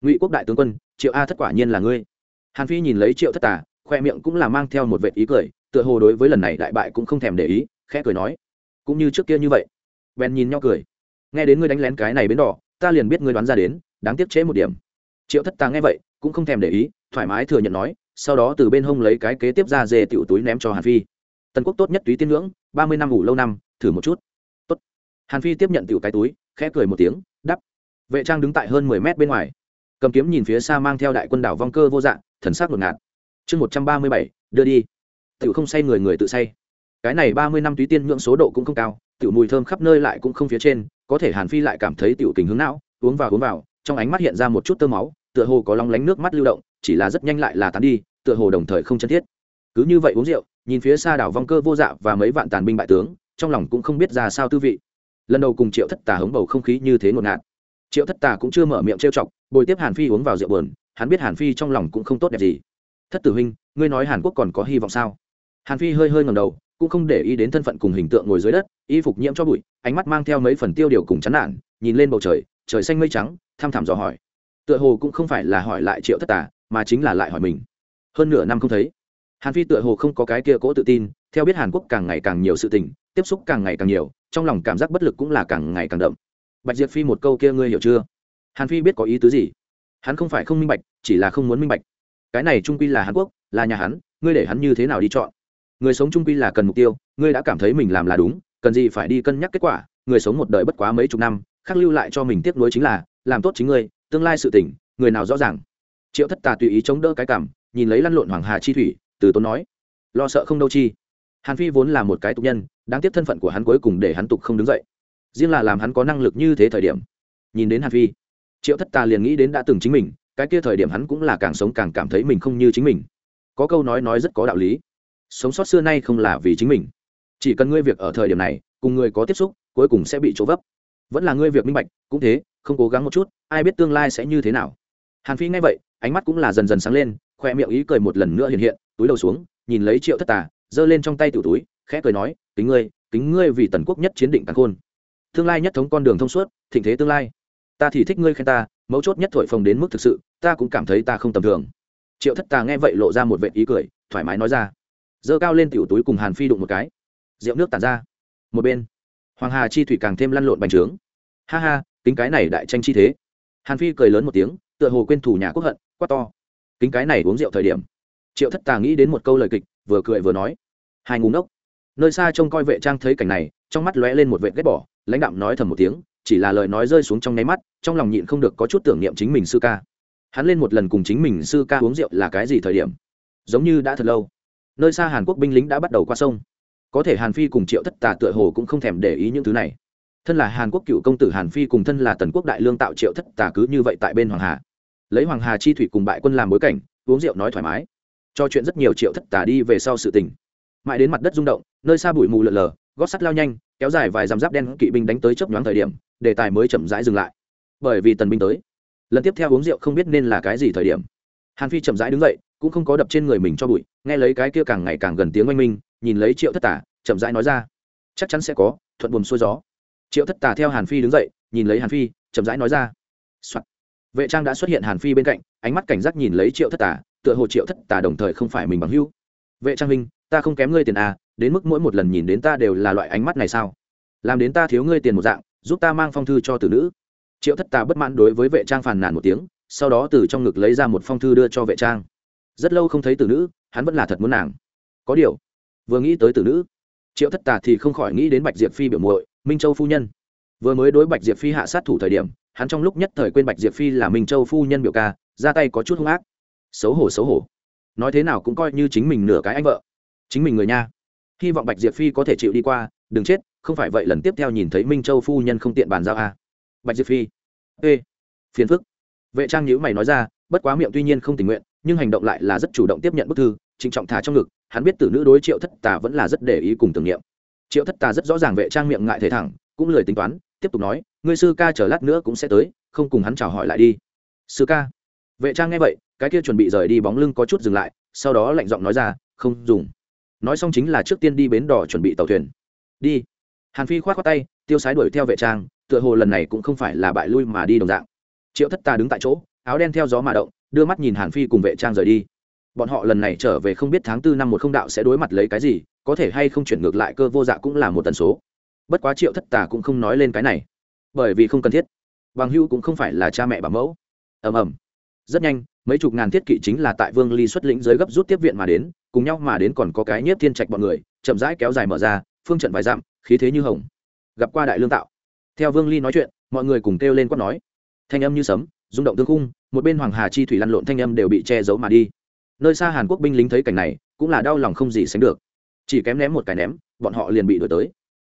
Ngụy quốc đại tướng quân, triệu a thất quả nhiên là ngươi. Hàn phi nhìn lấy triệu thất tà, khoe miệng cũng là mang theo một vệ ý cười, tựa hồ đối với lần này đại bại cũng không thèm để ý, khẽ cười nói, cũng như trước kia như vậy. Bèn nhìn nhau cười. Nghe đến ngươi đánh lén cái này bến đỏ ta liền biết ngươi đoán ra đến, đáng tiếc chế một điểm. Triệu thất tà nghe vậy, cũng không thèm để ý, thoải mái thừa nhận nói, sau đó từ bên hông lấy cái kế tiếp ra dê tiểu túi ném cho hàn phi. Tần quốc tốt nhất túy tiên ngưỡng, ba mươi năm ngủ lâu năm, thử một chút. Tốt. Hàn phi tiếp nhận tiểu cái túi, khẽ cười một tiếng đắp vệ trang đứng tại hơn mười mét bên ngoài. Cầm kiếm nhìn phía xa mang theo đại quân đảo vong cơ vô dạng thần sắc ngột ngạt. Chương một trăm ba mươi bảy, đưa đi. Tiểu không say người người tự say. Cái này ba mươi năm túy tiên ngưỡng số độ cũng không cao tiểu mùi thơm khắp nơi lại cũng không phía trên, có thể hàn phi lại cảm thấy tiểu tình hướng não, uống vào uống vào, trong ánh mắt hiện ra một chút tơ máu, tựa hồ có long lánh nước mắt lưu động, chỉ là rất nhanh lại là tán đi, tựa hồ đồng thời không chân thiết. Cứ như vậy uống rượu, nhìn phía xa đảo vong cơ vô dạ và mấy vạn tàn binh bại tướng, trong lòng cũng không biết ra sao tư vị. Lần đầu cùng triệu thất tà hống bầu không khí như thế ngột ngạt. Triệu thất tà cũng chưa mở miệng trêu chọc, bồi tiếp hàn phi uống vào rượu bờn hắn biết hàn phi trong lòng cũng không tốt đẹp gì. Thất tử huynh, ngươi nói hàn quốc còn có hy vọng sao? Hàn phi hơi hơi ngầm đầu cũng không để ý đến thân phận cùng hình tượng ngồi dưới đất, y phục nhiễm cho bụi, ánh mắt mang theo mấy phần tiêu điều cùng chán nản, nhìn lên bầu trời trời xanh mây trắng tham thẳm dò hỏi. Tựa hồ cũng không phải là hỏi lại triệu thất tà, mà chính là lại hỏi mình. Hơn nửa năm không thấy, hàn phi tựa hồ không có cái kia cố tự tin, theo biết hàn quốc càng ngày càng nhiều sự tình, tiếp xúc càng ngày càng nhiều, trong lòng cảm giác bất lực cũng là càng ngày càng đậm. Bạch diệp phi một câu kia ngươi hiểu chưa? Hàn phi biết có ý tứ gì? Hắn không phải không minh bạch, chỉ là không muốn minh bạch. Cái này trung quy là hàn quốc, là nhà hắn, ngươi để hắn như thế nào đi chọn? Người sống trung quy là cần mục tiêu, ngươi đã cảm thấy mình làm là đúng, cần gì phải đi cân nhắc kết quả, người sống một đời bất quá mấy chục năm khắc lưu lại cho mình tiếp nối chính là, làm tốt chính ngươi, tương lai sự tỉnh người nào rõ ràng. Triệu thất tà tùy ý chống đỡ cái cảm, nhìn lấy lăn lộn hoàng hà chi thủy, từ tốn nói, lo sợ không đâu chi. Hàn phi vốn là một cái tục nhân, đáng tiếc thân phận của hắn cuối cùng để hắn tục không đứng dậy. Riêng là làm hắn có năng lực như thế thời điểm, nhìn đến hàn phi, triệu thất tà liền nghĩ đến đã từng chính mình, cái kia thời điểm hắn cũng là càng sống càng cảm thấy mình không như chính mình. Có câu nói nói rất có đạo lý sống sót xưa nay không là vì chính mình. Chỉ cần ngươi việc ở thời điểm này, cùng người có tiếp xúc, cuối cùng sẽ bị chỗ vấp. Vẫn là ngươi việc minh bạch, cũng thế, không cố gắng một chút, ai biết tương lai sẽ như thế nào. Hàn phi nghe vậy, ánh mắt cũng là dần dần sáng lên, khoe miệng ý cười một lần nữa hiện hiện, túi đầu xuống, nhìn lấy triệu thất tà, giơ lên trong tay tiểu túi, khẽ cười nói, kính ngươi kính ngươi vì tần quốc nhất chiến định tàn khôn. Tương lai nhất thống con đường thông suốt, thịnh thế tương lai. Ta thì thích ngươi khen ta, mấu chốt nhất thổi phồng đến mức thực sự, ta cũng cảm thấy ta không tầm thường. Triệu thất tà nghe vậy lộ ra một vệ ý cười, thoải mái nói ra giơ cao lên tiểu túi cùng hàn phi đụng một cái. Rượu nước tàn ra. Một bên, hoàng hà chi thủy càng thêm lăn lộn bành trướng. Ha ha, kính cái này đại tranh chi thế. Hàn phi cười lớn một tiếng, tựa hồ quên thủ nhà quốc hận, quát to. Kính cái này uống rượu thời điểm. Triệu thất tà nghĩ đến một câu lời kịch, vừa cười vừa nói. Hai ngủ ngốc. Nơi xa trông coi vệ trang thấy cảnh này, trong mắt lóe lên một vệ ghét bỏ, lãnh đạm nói thầm một tiếng, chỉ là lời nói rơi xuống trong nháy mắt, trong lòng nhịn không được có chút tưởng niệm chính mình sư ca. Hắn lên một lần cùng chính mình sư ca uống rượu là cái gì thời điểm? Giống như đã thật lâu nơi xa hàn quốc binh lính đã bắt đầu qua sông. Có thể hàn phi cùng triệu thất tà tựa hồ cũng không thèm để ý những thứ này. Thân là hàn quốc cựu công tử hàn phi cùng thân là tần quốc đại lương tạo triệu thất tà cứ như vậy tại bên hoàng hà. Lấy hoàng hà chi thủy cùng bại quân làm bối cảnh, uống rượu nói thoải mái. Cho chuyện rất nhiều triệu thất tà đi về sau sự tình. Mãi đến mặt đất rung động, nơi xa bụi mù lợn lờ gót sắt lao nhanh, kéo dài vài dằm giáp đen kỵ binh đánh tới chớp nhoáng thời điểm, đề tài mới chậm rãi dừng lại. Bởi vì tần binh tới. Lần tiếp theo uống rượu không biết nên là cái gì thời điểm. Hàn phi chậm rãi đứng dậy cũng không có đập trên người mình cho bụi, nghe lấy cái kia càng ngày càng gần tiếng oanh minh, nhìn lấy triệu thất tà, chậm rãi nói ra, chắc chắn sẽ có, thuận buồm xuôi gió. Triệu thất tà theo hàn phi đứng dậy, nhìn lấy hàn phi, chậm rãi nói ra、Soạn. vệ trang đã xuất hiện hàn phi bên cạnh, ánh mắt cảnh giác nhìn lấy triệu thất tà, tựa hồ triệu thất tà đồng thời không phải mình bằng hưu vệ trang minh ta không kém ngươi tiền à đến mức mỗi một lần nhìn đến ta đều là loại ánh mắt này sao? Làm đến ta thiếu ngươi tiền một dạng, giúp ta mang phong thư cho tử nữ. Triệu thất tà bất mãn đối với vệ trang phàn nàn một tiếng, sau đó từ trong ngực lấy ra một phong thư đưa cho vệ trang rất lâu không thấy tử nữ, hắn vẫn là thật muốn nàng. Có điều, vừa nghĩ tới tử nữ, triệu thất tà thì không khỏi nghĩ đến bạch diệp phi biểu muội, minh châu phu nhân. Vừa mới đối bạch diệp phi hạ sát thủ thời điểm, hắn trong lúc nhất thời quên bạch diệp phi là minh châu phu nhân biểu ca, ra tay có chút hung ác. Xấu hổ xấu hổ. Nói thế nào cũng coi như chính mình nửa cái anh vợ, chính mình người nha. Hy vọng bạch diệp phi có thể chịu đi qua, đừng chết, không phải vậy lần tiếp theo nhìn thấy minh châu phu nhân không tiện bàn giao a. Bạch diệp phi. Ê, phiền phức. Vệ trang nhữ mày nói ra, bất quá miệng tuy nhiên không tình nguyện nhưng hành động lại là rất chủ động tiếp nhận bức thư, trịnh trọng thả trong ngực, hắn biết tử nữ đối triệu thất tà vẫn là rất để ý cùng tưởng niệm. Triệu thất tà rất rõ ràng vệ trang miệng ngại thể thẳng, cũng lười tính toán, tiếp tục nói, ngươi sư ca chờ lát nữa cũng sẽ tới, không cùng hắn chào hỏi lại đi. Sư ca? Vệ trang nghe vậy, cái kia chuẩn bị rời đi bóng lưng có chút dừng lại, sau đó lạnh giọng nói ra, không dùng. Nói xong chính là trước tiên đi bến đỏ chuẩn bị tàu thuyền. Đi. Hàn phi k h o á t khoác tay, tiêu sái đuổi theo vệ trang, tựa hồ lần này cũng không phải là bại lui mà đi đồng dạng. Triệu thất tà đứng tại chỗ, áo đen theo gió mà động đưa mắt nhìn hàn phi cùng vệ trang rời đi. Bọn họ lần này trở về không biết tháng tư năm một không đạo sẽ đối mặt lấy cái gì, có thể hay không chuyển ngược lại cơ vô dạ cũng là một tần số. Bất quá triệu thất tà cũng không nói lên cái này, bởi vì không cần thiết. Bằng hưu cũng không phải là cha mẹ bà mẫu. Ầm ầm. Rất nhanh, mấy chục ngàn thiết kỵ chính là tại vương ly xuất lĩnh giới gấp rút tiếp viện mà đến, cùng nhau mà đến còn có cái nhiếp thiên trạch bọn người, chậm rãi kéo dài mở ra, phương trận vài dặm, khí thế như hồng. Gặp qua đại lương tạo. Theo vương ly nói chuyện, mọi người cùng kêu lên quát nói. Thanh âm như sấm rung động tương khung, một bên hoàng hà chi thủy lăn lộn thanh âm đều bị che giấu mà đi. Nơi xa hàn quốc binh lính thấy cảnh này, cũng là đau lòng không gì sánh được. Chỉ kém ném một cái ném, bọn họ liền bị đuổi tới.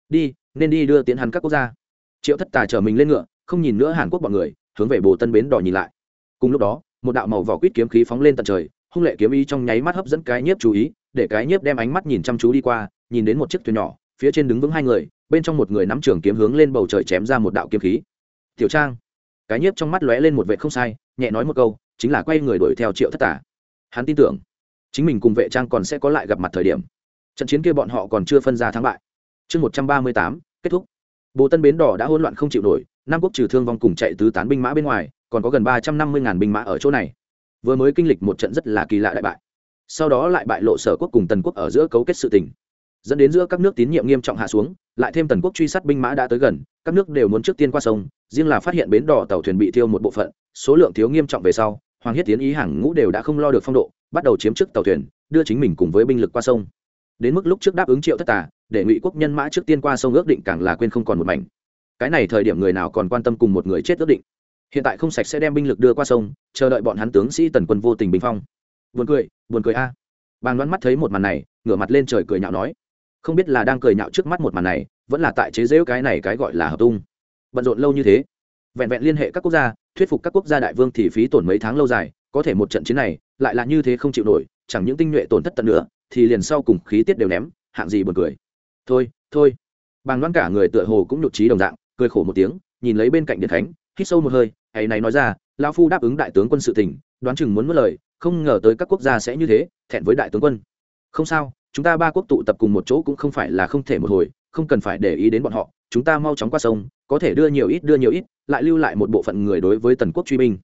Đi, nên đi đưa tiến hắn các quốc gia. Triệu thất tà chở mình lên ngựa, không nhìn nữa hàn quốc bọn người, hướng về bồ tân bến đỏ nhìn lại. Cùng lúc đó, một đạo màu vỏ quýt kiếm khí phóng lên tận trời, hung lệ kiếm ý trong nháy mắt hấp dẫn cái nhiếp chú ý, để cái nhiếp đem ánh mắt nhìn chăm chú đi qua, nhìn đến một chiếc thuyền nhỏ, phía trên đứng vững hai người, bên trong một người nắm trường kiếm hướng lên bầu trời chém ra một đạo kiếm khí. Tiểu trang cái nhiếp trong mắt lóe lên một vệ không sai, nhẹ nói một câu, chính là quay người đuổi theo triệu thất tả. Hắn tin tưởng, chính mình cùng vệ trang còn sẽ có lại gặp mặt thời điểm. Trận chiến kia bọn họ còn chưa phân ra thắng bại. Chương một trăm ba mươi tám, kết thúc. Bộ tân bến đỏ đã hỗn loạn không chịu nổi, nam quốc trừ thương vong cùng chạy tứ tán binh mã bên ngoài, còn có gần ba trăm năm mươi ngàn binh mã ở chỗ này. Vừa mới kinh lịch một trận rất là kỳ lạ đại bại. Sau đó lại bại lộ sở quốc cùng tần quốc ở giữa cấu kết sự tình dẫn đến giữa các nước tín nhiệm nghiêm trọng hạ xuống, lại thêm tần quốc truy sát binh mã đã tới gần, các nước đều muốn trước tiên qua sông, riêng là phát hiện bến đỏ tàu thuyền bị thiêu một bộ phận, số lượng thiếu nghiêm trọng về sau, hoàng hiết tiến ý hàng ngũ đều đã không lo được phong độ, bắt đầu chiếm trước tàu thuyền, đưa chính mình cùng với binh lực qua sông. Đến mức lúc trước đáp ứng triệu thất tà, để ngụy quốc nhân mã trước tiên qua sông ước định càng là quên không còn một mảnh. Cái này thời điểm người nào còn quan tâm cùng một người chết ước định. Hiện tại không sạch sẽ đem binh lực đưa qua sông, chờ đợi bọn hắn tướng sĩ tần quân vô tình bình phong. Buồn cười buồn cười a. À. bàng đoán mắt thấy một màn này, ngửa mặt lên trời cười nhạo nói không biết là đang cười nhạo trước mắt một màn này vẫn là tại chế giễu cái này cái gọi là hợp tung. Bận rộn lâu như thế vẹn vẹn liên hệ các quốc gia thuyết phục các quốc gia đại vương thì phí tổn mấy tháng lâu dài có thể một trận chiến này lại là như thế không chịu nổi chẳng những tinh nhuệ tổn thất tận nữa thì liền sau cùng khí tiết đều ném hạng gì buồn cười. Thôi thôi. Bàng đoán cả người tựa hồ cũng nhục trí đồng dạng cười khổ một tiếng nhìn lấy bên cạnh điện thánh hít sâu một hơi hãy này nói ra lão phu đáp ứng đại tướng quân sự tỉnh, đoán chừng muốn mất lời không ngờ tới các quốc gia sẽ như thế thẹn với đại tướng quân. Không sao chúng ta ba quốc tụ tập cùng một chỗ cũng không phải là không thể một hồi, không cần phải để ý đến bọn họ, chúng ta mau chóng qua sông, có thể đưa nhiều ít, đưa nhiều ít, lại lưu lại một bộ phận người đối với tần quốc truy binh.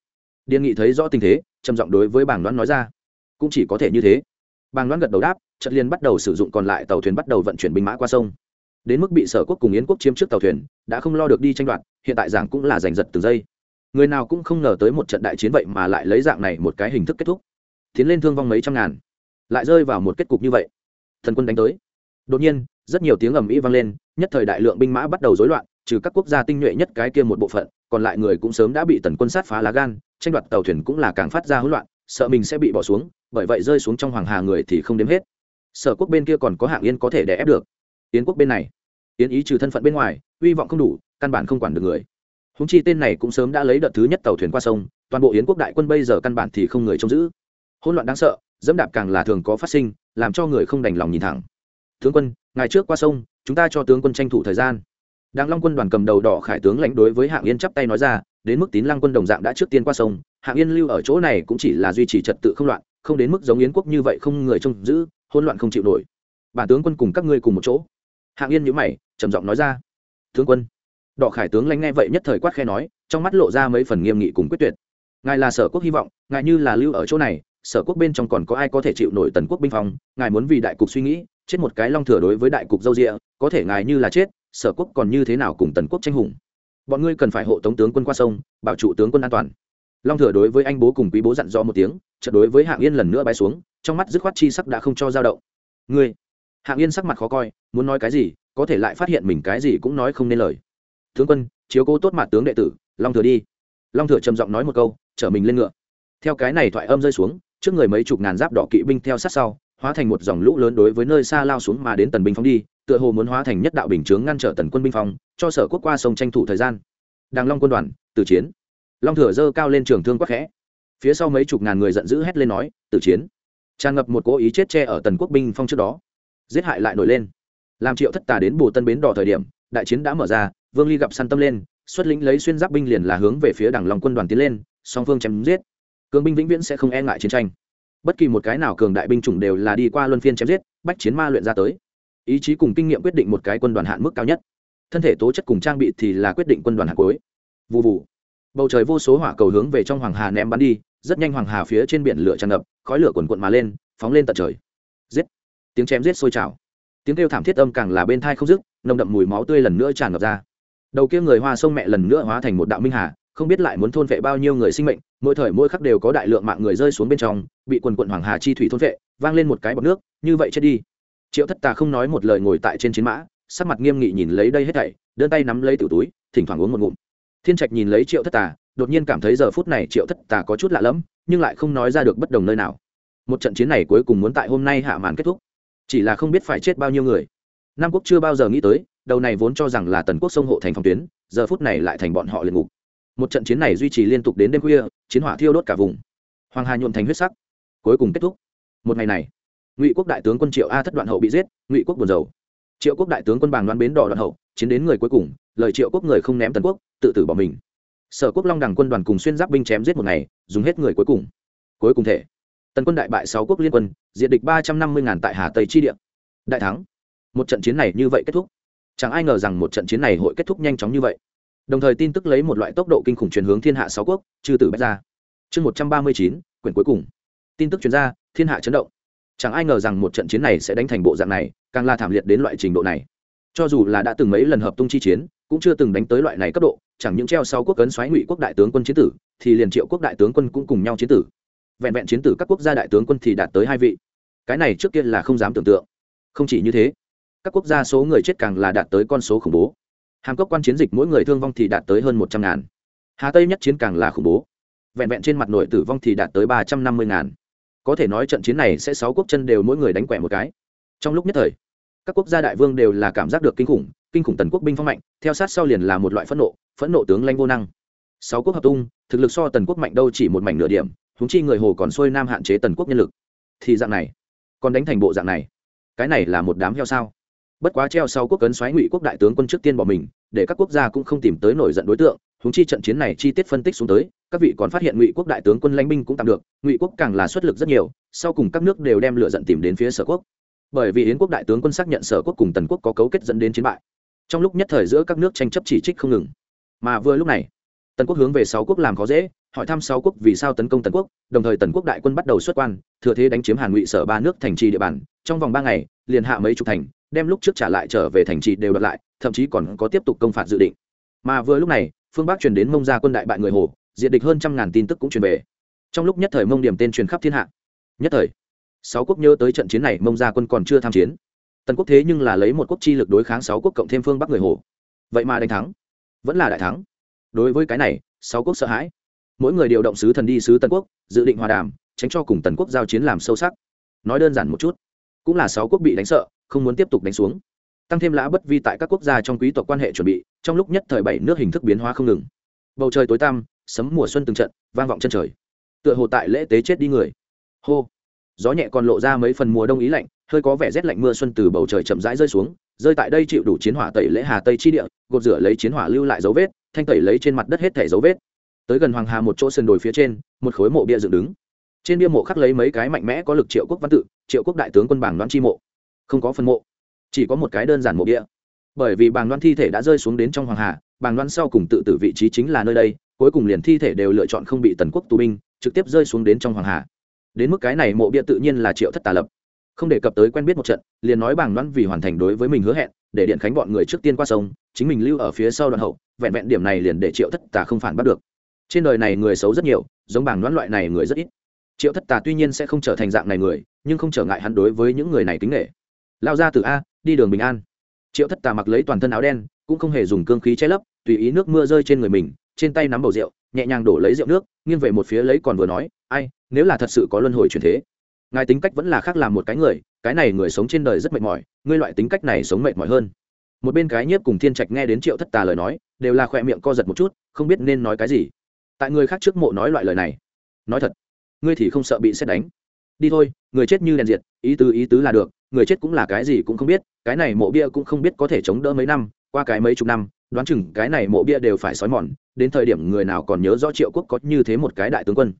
Điền nghị thấy rõ tình thế, trầm giọng đối với bảng đoán nói ra. Cũng chỉ có thể như thế. Bàng đoán gật đầu đáp trận liên bắt đầu sử dụng còn lại tàu thuyền bắt đầu vận chuyển binh mã qua sông. Đến mức bị sở quốc cùng yến quốc chiếm trước tàu thuyền, đã không lo được đi tranh đoạt, hiện tại giảng cũng là giành giật từng giây. Người nào cũng không ngờ tới một trận đại chiến vậy mà lại lấy dạng này một cái hình thức kết thúc. Tiến lên thương vong mấy trăm ngàn, lại rơi vào một kết cục như vậy thần quân đánh tới. Đột nhiên, rất nhiều tiếng ầm ĩ vang lên, nhất thời đại lượng binh mã bắt đầu rối loạn, trừ các quốc gia tinh nhuệ nhất cái kia một bộ phận, còn lại người cũng sớm đã bị tần quân sát phá lá gan, tranh đoạt tàu thuyền cũng là càng phát ra hỗn loạn, sợ mình sẽ bị bỏ xuống, bởi vậy rơi xuống trong hoàng hà người thì không đếm hết. Sở quốc bên kia còn có hạng yên có thể đè ép được. Yến quốc bên này, yến ý trừ thân phận bên ngoài, hy vọng không đủ, căn bản không quản được người. Húng chi tên này cũng sớm đã lấy đợt thứ nhất tàu thuyền qua sông, toàn bộ yến quốc đại quân bây giờ căn bản thì không người trông giữ. Hỗn loạn đáng sợ dẫm đạp càng là thường có phát sinh làm cho người không đành lòng nhìn thẳng tướng quân ngày trước qua sông chúng ta cho tướng quân tranh thủ thời gian Đặng Long quân đoàn cầm đầu đỏ khải tướng lãnh đối với Hạng Yên chắp tay nói ra, đến mức Tín Lăng quân đồng dạng đã trước tiên qua sông, Hạng Yên lưu ở chỗ này cũng chỉ là duy trì trật tự không loạn, không đến mức giống Yến quốc như vậy không người trông giữ, hỗn loạn không chịu nổi. Bản tướng quân cùng các ngươi cùng một chỗ. Hạng Yên nhíu mày, trầm giọng nói ra. Tướng quân. Đỏ khải tướng lãnh nghe vậy nhất thời quát khe nói, trong mắt lộ ra mấy phần nghiêm nghị cùng quyết tuyệt. Ngài là sở quốc hy vọng, ngài như là lưu ở chỗ này, sở quốc bên trong còn có ai có thể chịu nổi tần quốc binh phong, ngài muốn vì đại cục suy nghĩ, chết một cái long thừa đối với đại cục dâu dịa, có thể ngài như là chết, sở quốc còn như thế nào cùng tần quốc tranh hùng? Bọn ngươi cần phải hộ tống tướng quân qua sông bảo trụ tướng quân an toàn. Long thừa đối với anh bố cùng quý bố dặn dò một tiếng chợt đối với hạng yên lần nữa bay xuống trong mắt dứt khoát chi sắc đã không cho dao động. Ngươi? Hạng yên sắc mặt khó coi muốn nói cái gì có thể lại phát hiện mình cái gì cũng nói không nên lời. Tướng quân chiếu cố tốt mặt tướng đệ tử long thừa đi. Long thừa trầm giọng nói một câu chở mình lên ngựa. Theo cái này thoại âm rơi xuống trước người mấy chục ngàn giáp đỏ kỵ binh theo sát sau, hóa thành một dòng lũ lớn đối với nơi xa lao xuống mà đến tần binh phóng đi, tựa hồ muốn hóa thành nhất đạo bình chướng ngăn trở tần quân binh phong, cho sở quốc qua sông tranh thủ thời gian. Đàng long quân đoàn, tử chiến. Long thừa dơ cao lên trường thương quắc khẽ. Phía sau mấy chục ngàn người giận dữ hét lên nói, tử chiến. Tràn ngập một cố ý chết che ở tần quốc binh phong trước đó. Giết hại lại nổi lên. Làm triệu thất tà đến bù tân bến đỏ thời điểm, đại chiến đã mở ra, vương ly gặp săn tâm lên, xuất lĩnh lấy xuyên giáp binh liền là hướng về phía đảng long quân đoàn tiến lên, song phương chém giết cường binh vĩnh viễn sẽ không e ngại chiến tranh. Bất kỳ một cái nào cường đại binh chủng đều là đi qua luân phiên chém giết, bách chiến ma luyện ra tới. Ý chí cùng kinh nghiệm quyết định một cái quân đoàn hạn mức cao nhất. Thân thể tố chất cùng trang bị thì là quyết định quân đoàn hạt cuối. Vụ vụ bầu trời vô số hỏa cầu hướng về trong hoàng hà ném bắn đi, rất nhanh hoàng hà phía trên biển lửa tràn ngập, khói lửa quần quận mà lên, phóng lên tận trời. Giết. Tiếng chém giết sôi trào. Tiếng kêu thảm thiết âm càng là bên thai không dứt, nồng đậm mùi máu tươi lần nữa tràn ngập ra. Đầu kia người hoa sông mẹ lần nữa hóa thành một đạo minh hà không biết lại muốn thôn vệ bao nhiêu người sinh mệnh, mỗi thời mỗi khắc đều có đại lượng mạng người rơi xuống bên trong, bị quần quận hoàng hà chi thủy thôn vệ, vang lên một cái bọc nước, như vậy chết đi. Triệu thất tà không nói một lời ngồi tại trên chiến mã, sắc mặt nghiêm nghị nhìn lấy đây hết thảy, đơn tay nắm lấy tử túi, thỉnh thoảng uống một ngụm. Thiên trạch nhìn lấy triệu thất tà, đột nhiên cảm thấy giờ phút này triệu thất tà có chút lạ lẫm, nhưng lại không nói ra được bất đồng nơi nào. Một trận chiến này cuối cùng muốn tại hôm nay hạ màn kết thúc. Chỉ là không biết phải chết bao nhiêu người. Nam quốc chưa bao giờ nghĩ tới, đầu này vốn cho rằng là tần quốc sông hộ thành phòng tuyến, giờ phút này lại thành bọn họ liền ngục một trận chiến này duy trì liên tục đến đêm khuya, chiến hỏa thiêu đốt cả vùng. Hoàng hà nhuộm thành huyết sắc. Cuối cùng kết thúc. Một ngày này, ngụy quốc đại tướng quân triệu a thất đoạn hậu bị giết, ngụy quốc buồn dầu triệu quốc đại tướng quân bàng đoan bến đỏ đoạn hậu, chiến đến người cuối cùng, lời triệu quốc người không ném tần quốc, tự tử bỏ mình. Sở quốc long đẳng quân đoàn cùng xuyên giáp binh chém giết một ngày, dùng hết người cuối cùng. Cuối cùng thể, tần quân đại bại sáu quốc liên quân diện địch ba trăm năm mươi ngàn tại hà tây chi địa. Đại thắng. Một trận chiến này như vậy kết thúc. Chẳng ai ngờ rằng một trận chiến này hội kết thúc nhanh chóng như vậy đồng thời tin tức lấy một loại tốc độ kinh khủng truyền hướng thiên hạ sáu quốc, chư tử bách ra chương một trăm ba mươi chín, quyển cuối cùng. Tin tức chuyên gia, thiên hạ chấn động. Chẳng ai ngờ rằng một trận chiến này sẽ đánh thành bộ dạng này, càng là thảm liệt đến loại trình độ này. Cho dù là đã từng mấy lần hợp tung chi chiến, cũng chưa từng đánh tới loại này cấp độ, chẳng những treo sau quốc cấn xoáy ngụy quốc đại tướng quân chiến tử, thì liền triệu quốc đại tướng quân cũng cùng nhau chiến tử. Vẹn vẹn chiến tử các quốc gia đại tướng quân thì đạt tới hai vị. Cái này trước kia là không dám tưởng tượng. Không chỉ như thế, các quốc gia số người chết càng là đạt tới con số khủng bố hàm cốc quan chiến dịch mỗi người thương vong thì đạt tới hơn một trăm ngàn. Hà tây nhất chiến càng là khủng bố. Vẹn vẹn trên mặt nội tử vong thì đạt tới ba trăm năm mươi ngàn. Có thể nói trận chiến này sẽ sáu quốc chân đều mỗi người đánh quẻ một cái. Trong lúc nhất thời, các quốc gia đại vương đều là cảm giác được kinh khủng kinh khủng tần quốc binh phong mạnh, theo sát sau liền là một loại phẫn nộ phẫn nộ tướng lanh vô năng. Sáu quốc hợp tung, thực lực so tần quốc mạnh đâu chỉ một mảnh nửa điểm húng chi người hồ còn xuôi nam hạn chế tần quốc nhân lực. Thì dạng này, còn đánh thành bộ dạng này, cái này là một đám heo sao? Bất quá treo sau quốc cấn xoáy ngụy quốc đại tướng quân trước tiên bỏ mình để các quốc gia cũng không tìm tới nổi giận đối tượng húng chi trận chiến này chi tiết phân tích xuống tới, các vị còn phát hiện ngụy quốc đại tướng quân lãnh binh cũng tạm được, ngụy quốc càng là xuất lực rất nhiều, sau cùng các nước đều đem lựa giận tìm đến phía sở quốc. Bởi vì yến quốc đại tướng quân xác nhận sở quốc cùng tần quốc có cấu kết dẫn đến chiến bại. Trong lúc nhất thời giữa các nước tranh chấp chỉ trích không ngừng. Mà vừa lúc này, tần quốc hướng về sáu quốc làm khó dễ, hỏi thăm sáu quốc vì sao tấn công tần quốc, đồng thời tần quốc đại quân bắt đầu xuất quan, thừa thế đánh chiếm hàn ngụy sở ba nước thành trì địa bàn. Trong vòng ba ngày, liền hạ mấy chục thành, đem lúc trước trả lại trở về thành trì đều đợt lại thậm chí còn có tiếp tục công phạt dự định. Mà vừa lúc này, phương bắc truyền đến mông gia quân đại bại người hồ, diệt địch hơn trăm ngàn tin tức cũng truyền về. Trong lúc nhất thời mông điểm tên truyền khắp thiên hạ. Nhất thời, sáu quốc nhớ tới trận chiến này, mông gia quân còn chưa tham chiến. Tần quốc thế nhưng là lấy một quốc chi lực đối kháng sáu quốc cộng thêm phương bắc người hồ. Vậy mà đánh thắng, vẫn là đại thắng. Đối với cái này, sáu quốc sợ hãi. Mỗi người điều động sứ thần đi sứ tần quốc, dự định hòa đàm, tránh cho cùng tần quốc giao chiến làm sâu sắc. Nói đơn giản một chút, cũng là sáu quốc bị đánh sợ, không muốn tiếp tục đánh xuống tăng thêm lã bất vi tại các quốc gia trong quý tộc quan hệ chuẩn bị, trong lúc nhất thời bảy nước hình thức biến hóa không ngừng. Bầu trời tối tăm, sấm mùa xuân từng trận, vang vọng chân trời. Tựa hồ tại lễ tế chết đi người. Hô. Gió nhẹ còn lộ ra mấy phần mùa đông ý lạnh, hơi có vẻ rét lạnh mưa xuân từ bầu trời chậm rãi rơi xuống, rơi tại đây chịu đủ chiến hỏa tẩy lễ hà tây chi địa, gột rửa lấy chiến hỏa lưu lại dấu vết, thanh tẩy lấy trên mặt đất hết thẻ dấu vết. Tới gần hoàng hà một chỗ sườn đồi phía trên, một khối mộ bia dựng đứng. Trên bia mộ khắc lấy mấy cái mạnh mẽ có lực triệu quốc văn tự, triệu quốc đại tướng quân bảng đoán chi mộ. Không có phân mộ chỉ có một cái đơn giản mộ địa, bởi vì bàng đoan thi thể đã rơi xuống đến trong hoàng hà bàng đoan sau cùng tự tử vị trí chính là nơi đây cuối cùng liền thi thể đều lựa chọn không bị tần quốc tù binh trực tiếp rơi xuống đến trong hoàng hà. Đến mức cái này mộ bia tự nhiên là triệu thất tà lập. Không đề cập tới quen biết một trận liền nói bàng đoan vì hoàn thành đối với mình hứa hẹn để điện khánh bọn người trước tiên qua sông chính mình lưu ở phía sau đoạn hậu vẹn vẹn điểm này liền để triệu thất tà không phản bắt được. Trên đời này người xấu rất nhiều giống bàng đoán loại này người rất ít. Triệu thất tà tuy nhiên sẽ không trở thành dạng này người nhưng không trở ngại hắn đối với những người này tính nghệ lao ra từ a đi đường bình an. Triệu thất tà mặc lấy toàn thân áo đen, cũng không hề dùng cương khí che lấp, tùy ý nước mưa rơi trên người mình, trên tay nắm bầu rượu, nhẹ nhàng đổ lấy rượu nước, nghiêng về một phía lấy còn vừa nói, ai, nếu là thật sự có luân hồi truyền thế, ngài tính cách vẫn là khác làm một cái người, cái này người sống trên đời rất mệt mỏi, ngươi loại tính cách này sống mệt mỏi hơn. Một bên cái nhiếp cùng thiên trạch nghe đến triệu thất tà lời nói, đều là khỏe miệng co giật một chút, không biết nên nói cái gì. Tại người khác trước mộ nói loại lời này, nói thật, ngươi thì không sợ bị xét đánh đi thôi, người chết như đèn diệt, ý tứ ý tứ là được, người chết cũng là cái gì cũng không biết, cái này mộ bia cũng không biết có thể chống đỡ mấy năm, qua cái mấy chục năm, đoán chừng cái này mộ bia đều phải xói mòn, đến thời điểm người nào còn nhớ rõ triệu quốc có như thế một cái đại tướng quân.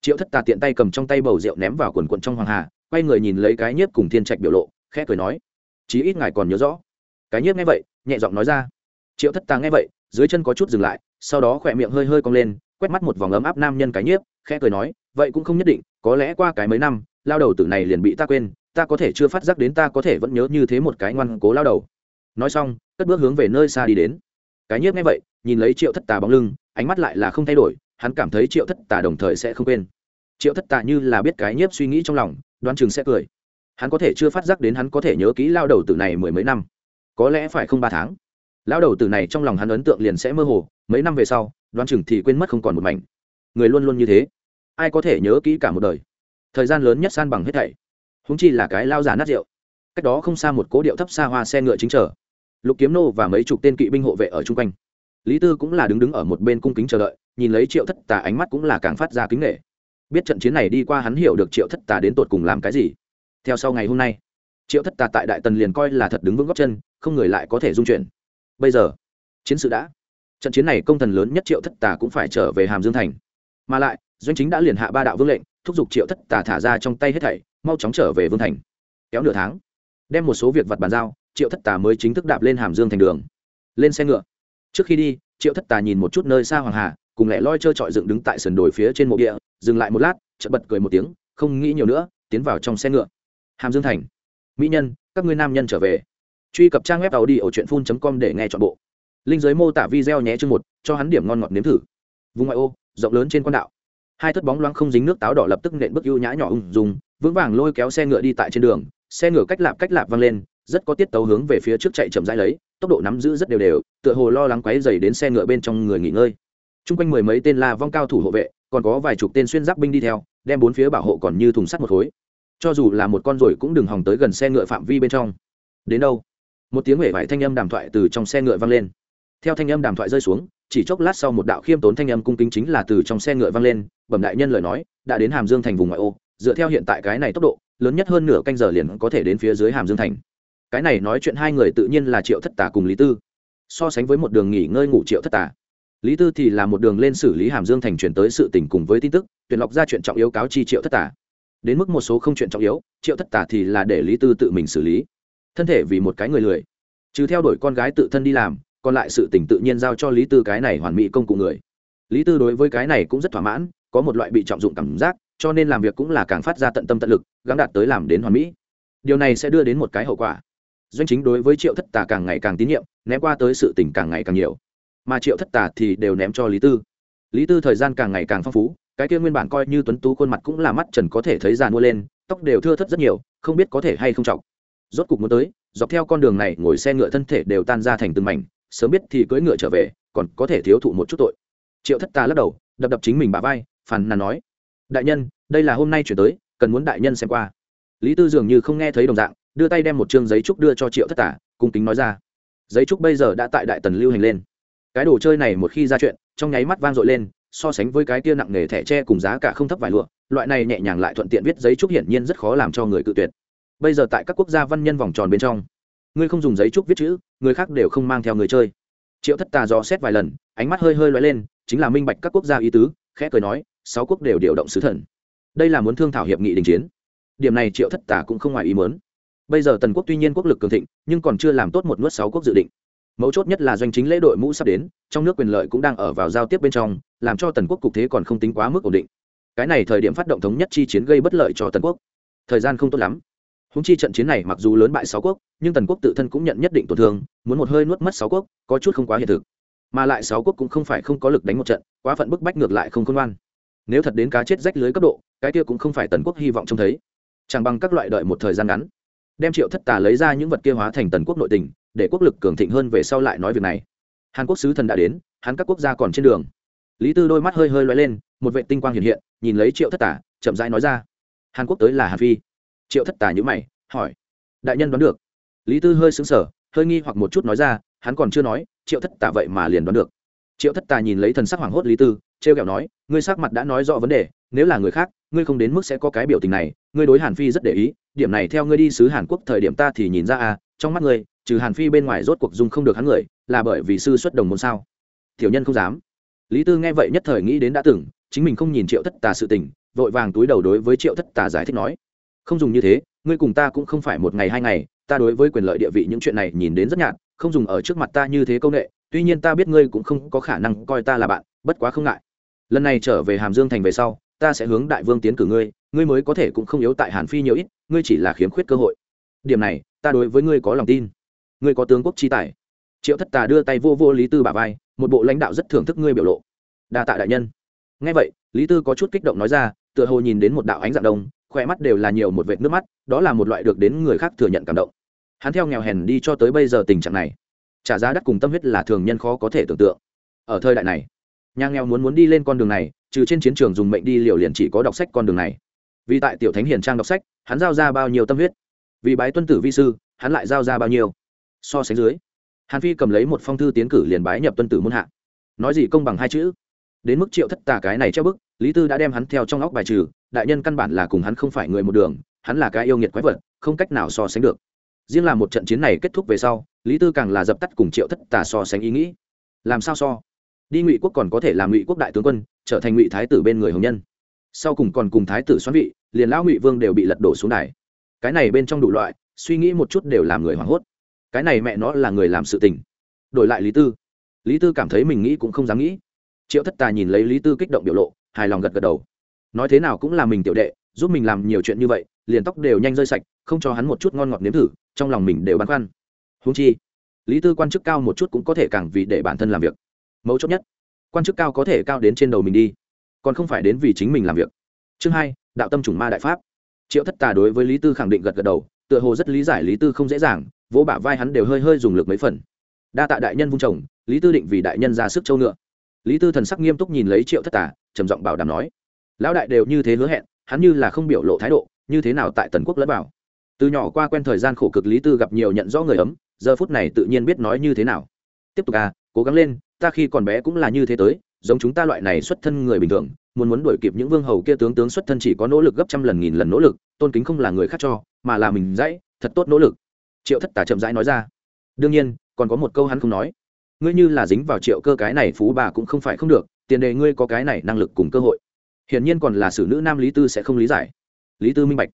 Triệu thất tà tiện tay cầm trong tay bầu rượu ném vào quần quận trong hoàng hà, quay người nhìn lấy cái nhiếp cùng thiên trạch biểu lộ, khẽ cười nói, chí ít ngài còn nhớ rõ. Cái nhiếp nghe vậy, nhẹ giọng nói ra. Triệu thất tà nghe vậy, dưới chân có chút dừng lại, sau đó khỏe miệng hơi hơi cong lên, quét mắt một vòng ấm áp nam nhân cái nhiếp, khẽ cười nói vậy cũng không nhất định, có lẽ qua cái mấy năm, lao đầu tử này liền bị ta quên, ta có thể chưa phát giác đến ta có thể vẫn nhớ như thế một cái ngoan cố lao đầu. Nói xong, cất bước hướng về nơi xa đi đến. Cái nhiếp nghe vậy, nhìn lấy triệu thất tà bóng lưng, ánh mắt lại là không thay đổi, hắn cảm thấy triệu thất tà đồng thời sẽ không quên. Triệu thất tà như là biết cái nhiếp suy nghĩ trong lòng, đoán chừng sẽ cười. Hắn có thể chưa phát giác đến hắn có thể nhớ kỹ lao đầu tử này mười mấy năm. Có lẽ phải không ba tháng. Lao đầu tử này trong lòng hắn ấn tượng liền sẽ mơ hồ, mấy năm về sau, đoán chừng thì quên mất không còn một mảnh. Người luôn luôn như thế ai có thể nhớ kỹ cả một đời. Thời gian lớn nhất san bằng hết thảy. Húng chi là cái lao giả nát rượu. Cách đó không xa một cố điệu thấp xa hoa xe ngựa chính trở lục kiếm nô và mấy chục tên kỵ binh hộ vệ ở chung quanh. Lý tư cũng là đứng đứng ở một bên cung kính chờ đợi, nhìn lấy triệu thất tà ánh mắt cũng là càng phát ra kính nghệ biết trận chiến này đi qua hắn hiểu được triệu thất tà đến tột cùng làm cái gì. Theo sau ngày hôm nay, triệu thất tà tại đại tần liền coi là thật đứng vững góc chân, không người lại có thể dung chuyển. Bây giờ, chiến sự đã. Trận chiến này công thần lớn nhất triệu thất tà cũng phải trở về hàm dương thành. Mà lại doanh chính đã liền hạ ba đạo vương lệnh, thúc giục triệu thất tà thả ra trong tay hết thảy, mau chóng trở về vương thành. Kéo nửa tháng, đem một số việc vật bàn giao, triệu thất tà mới chính thức đạp lên hàm dương thành đường. Lên xe ngựa. Trước khi đi, triệu thất tà nhìn một chút nơi xa hoàng hà, cùng lẻ loi trơ trọi dựng đứng tại sườn đồi phía trên mộ địa, dừng lại một lát, chợt bật cười một tiếng, không nghĩ nhiều nữa, tiến vào trong xe ngựa. Hàm dương thành. Mỹ nhân, các ngươi nam nhân trở về. Truy cập trang web tàu đi ở truyện phun com để nghe chọn bộ. Linh giới mô tả video nhé chương một, cho hắn điểm ngon ngọt nếm thử. Vùng ngoại ô, rộng lớn trên quan đạo hai thất bóng loáng không dính nước táo đỏ lập tức nện bước ưu nhã nhỏ ung dung, vững vàng lôi kéo xe ngựa đi tại trên đường, xe ngựa cách lạp cách lạp văng lên, rất có tiết tấu hướng về phía trước chạy chậm rãi lấy, tốc độ nắm giữ rất đều đều, tựa hồ lo lắng quáy dày đến xe ngựa bên trong người nghỉ ngơi. Chung quanh mười mấy tên la vong cao thủ hộ vệ, còn có vài chục tên xuyên giáp binh đi theo, đem bốn phía bảo hộ còn như thùng sắt một khối. Cho dù là một con rồi cũng đừng hòng tới gần xe ngựa phạm vi bên trong. Đến đâu? Một tiếng huệ vải thanh âm đàm thoại từ trong xe ngựa vang lên. Theo thanh âm đàm thoại rơi xuống chỉ chốc lát sau một đạo khiêm tốn thanh âm cung kính chính là từ trong xe ngựa vang lên, bẩm đại nhân lời nói, đã đến hàm dương thành vùng ngoại ô, dựa theo hiện tại cái này tốc độ, lớn nhất hơn nửa canh giờ liền có thể đến phía dưới hàm dương thành. Cái này nói chuyện hai người tự nhiên là triệu thất tả cùng lý tư. So sánh với một đường nghỉ ngơi ngủ triệu thất tả lý tư thì là một đường lên xử lý hàm dương thành chuyển tới sự tình cùng với tin tức, tuyển lọc ra chuyện trọng yếu cáo chi triệu thất tả đến mức một số không chuyện trọng yếu, triệu thất tả thì là để lý tư tự mình xử lý. Thân thể vì một cái người lười. Trừ theo đuổi con gái tự thân đi làm còn lại sự tỉnh tự nhiên giao cho lý tư cái này hoàn mỹ công cụ người. Lý tư đối với cái này cũng rất thỏa mãn, có một loại bị trọng dụng cảm giác, cho nên làm việc cũng là càng phát ra tận tâm tận lực gắn đạt tới làm đến hoàn mỹ. Điều này sẽ đưa đến một cái hậu quả. Doanh chính đối với triệu thất tà càng ngày càng tín nhiệm, ném qua tới sự tình càng ngày càng nhiều. Mà triệu thất tà thì đều ném cho lý tư. Lý tư thời gian càng ngày càng phong phú, cái kia nguyên bản coi như tuấn tú khuôn mặt cũng là mắt trần có thể thấy già mua lên, tóc đều thưa thất rất nhiều, không biết có thể hay không trọng. Rốt cục muốn tới, dọc theo con đường này ngồi xe ngựa thân thể đều tan ra thành từng mảnh sớm biết thì cưỡi ngựa trở về, còn có thể thiếu thụ một chút tội. Triệu thất tà lắc đầu, đập đập chính mình bà vai, phàn nàn nói, đại nhân, đây là hôm nay chuyển tới, cần muốn đại nhân xem qua. Lý tư dường như không nghe thấy đồng dạng, đưa tay đem một chương giấy trúc đưa cho triệu thất tả cung kính nói ra, giấy trúc bây giờ đã tại đại tần lưu hành lên. Cái đồ chơi này một khi ra chuyện, trong nháy mắt vang dội lên, so sánh với cái kia nặng nghề thẻ tre cùng giá cả không thấp vài lụa, loại này nhẹ nhàng lại thuận tiện viết giấy trúc hiển nhiên rất khó làm cho người cự tuyệt. Bây giờ tại các quốc gia văn nhân vòng tròn bên trong ngươi không dùng giấy trúc viết chữ, người khác đều không mang theo người chơi. Triệu thất tà dò xét vài lần, ánh mắt hơi hơi loay lên, chính là minh bạch các quốc gia ý tứ, khẽ cười nói, sáu quốc đều điều động sứ thần. Đây là muốn thương thảo hiệp nghị đình chiến. Điểm này triệu thất tà cũng không ngoài ý muốn. Bây giờ tần quốc tuy nhiên quốc lực cường thịnh, nhưng còn chưa làm tốt một nuốt sáu quốc dự định. Mấu chốt nhất là doanh chính lễ đội mũ sắp đến, trong nước quyền lợi cũng đang ở vào giao tiếp bên trong, làm cho tần quốc cục thế còn không tính quá mức ổn định. Cái này thời điểm phát động thống nhất chi chiến gây bất lợi cho tần quốc. Thời gian không tốt lắm húng chi trận chiến này mặc dù lớn bại sáu quốc, nhưng tần quốc tự thân cũng nhận nhất định tổn thương, muốn một hơi nuốt mất sáu quốc, có chút không quá hiện thực. Mà lại sáu quốc cũng không phải không có lực đánh một trận, quá phận bức bách ngược lại không khôn ngoan. Nếu thật đến cá chết rách lưới cấp độ, cái kia cũng không phải tần quốc hy vọng trông thấy. Chẳng bằng các loại đợi một thời gian ngắn, đem triệu thất tà lấy ra những vật kia hóa thành tần quốc nội tình, để quốc lực cường thịnh hơn về sau lại nói việc này. Hàn quốc sứ thần đã đến, hắn các quốc gia còn trên đường. Lý tư đôi mắt hơi hơi loay lên, một vệ tinh quang hiện hiện, nhìn lấy triệu thất tà, chậm rãi nói ra, hàn quốc tới là hàn phi triệu thất tà nhữ mày, hỏi, đại nhân đoán được? Lý tư hơi xứng sở hơi nghi hoặc một chút nói ra, hắn còn chưa nói, triệu thất tà vậy mà liền đoán được. Triệu thất tà nhìn lấy thần sắc hoảng hốt lý tư t r e o kẹo nói, ngươi sắc mặt đã nói rõ vấn đề, nếu là người khác, ngươi không đến mức sẽ có cái biểu tình này, ngươi đối hàn phi rất để ý, điểm này theo ngươi đi sứ hàn quốc thời điểm ta thì nhìn ra à trong mắt ngươi, trừ hàn phi bên ngoài rốt cuộc dung không được hắn người, là bởi vì sư xuất đồng môn sao? Tiểu nhân không dám. Lý tư nghe vậy nhất thời nghĩ đến đã từng, chính mình không nhìn triệu thất tà sự tình, vội vàng túi đầu đối với triệu thất tà giải thích nói không dùng như thế, ngươi cùng ta cũng không phải một ngày hai ngày, ta đối với quyền lợi địa vị những chuyện này nhìn đến rất nhạt, không dùng ở trước mặt ta như thế công nghệ tuy nhiên ta biết ngươi cũng không có khả năng coi ta là bạn, bất quá không ngại. Lần này trở về hàm dương thành về sau, ta sẽ hướng đại vương tiến cử ngươi ngươi mới có thể cũng không yếu tại hàn phi nhiều ít, ngươi chỉ là khiếm khuyết cơ hội. Điểm này, ta đối với ngươi có lòng tin. Ngươi có tướng quốc chi tài. Triệu thất tà đưa tay vô vô lý tư bà vai, một bộ lãnh đạo rất thưởng thức ngươi biểu lộ. Đa tạ đại nhân. Ngay vậy, lý tư có chút kích động nói ra, tựa hồ nhìn đến một đạo ánh dạng đông khoe mắt đều là nhiều một vệt nước mắt, đó là một loại được đến người khác thừa nhận cảm động. Hắn theo nghèo hèn đi cho tới bây giờ tình trạng này, trả giá đắt cùng tâm huyết là thường nhân khó có thể tưởng tượng. Ở thời đại này, nhà nghèo muốn muốn đi lên con đường này, trừ trên chiến trường dùng mệnh đi liều liền chỉ có đọc sách con đường này. Vì tại tiểu thánh hiền trang đọc sách, hắn giao ra bao nhiêu tâm huyết? Vì bái tuân tử vi sư, hắn lại giao ra bao nhiêu? So sánh dưới, hàn phi cầm lấy một phong thư tiến cử liền bái nhập tuân tử môn hạ. Nói gì công bằng hai chữ? Đến mức triệu thất tà cái này treo bức, lý tư đã đem hắn theo trong óc bài trừ, đại nhân căn bản là cùng hắn không phải người một đường, hắn là cái yêu nghiệt quái vật, không cách nào so sánh được. Riêng là một trận chiến này kết thúc về sau, lý tư càng là dập tắt cùng triệu thất tà so sánh ý nghĩ. Làm sao so? Đi ngụy quốc còn có thể làm ngụy quốc đại tướng quân, trở thành ngụy thái tử bên người hồng nhân. Sau cùng còn cùng thái tử xoắn vị, liền lão ngụy vương đều bị lật đổ xuống đài. Cái này bên trong đủ loại, suy nghĩ một chút đều làm người hoảng hốt. Cái này mẹ nó là người làm sự tình. Đổi lại lý tư. Lý tư cảm thấy mình nghĩ cũng không dám nghĩ triệu thất tà nhìn lấy lý tư kích động biểu lộ, hài lòng gật gật đầu. Nói thế nào cũng là mình tiểu đệ, giúp mình làm nhiều chuyện như vậy, liền tóc đều nhanh rơi sạch, không cho hắn một chút ngon ngọt nếm thử, trong lòng mình đều băn khoăn. Húng chi, lý tư quan chức cao một chút cũng có thể càng vì để bản thân làm việc. Mấu chốt nhất, quan chức cao có thể cao đến trên đầu mình đi, còn không phải đến vì chính mình làm việc. Chương hai, đạo tâm chủng ma đại pháp. Triệu thất tà đối với lý tư khẳng định gật gật đầu, tựa hồ rất lý giải lý tư không dễ dàng, vỗ bả vai hắn đều hơi hơi dùng lực mấy phần. Đa tạ đại nhân vung chồng, lý tư định vì đại nhân ra sức châu ngựa lý tư thần sắc nghiêm túc nhìn lấy triệu thất tà, trầm giọng bảo đảm nói, lão đại đều như thế hứa hẹn, hắn như là không biểu lộ thái độ, như thế nào tại tần quốc lẫn bảo? từ nhỏ qua quen thời gian khổ cực lý tư gặp nhiều nhận rõ người ấm, giờ phút này tự nhiên biết nói như thế nào. Tiếp tục à cố gắng lên, ta khi còn bé cũng là như thế tới, giống chúng ta loại này xuất thân người bình thường, muốn muốn đuổi kịp những vương hầu kia tướng tướng xuất thân chỉ có nỗ lực gấp trăm lần nghìn lần nỗ lực, tôn kính không là người khác cho, mà là mình dãy thật tốt nỗ lực. Triệu thất tả chậm rãi nói ra. Đương nhiên, còn có một câu hắn không nói ngươi như là dính vào triệu cơ cái này phú bà cũng không phải không được, tiền đề ngươi có cái này năng lực cùng cơ hội. Hiển nhiên còn là xử nữ nam lý tư sẽ không lý giải. Lý tư minh bạch.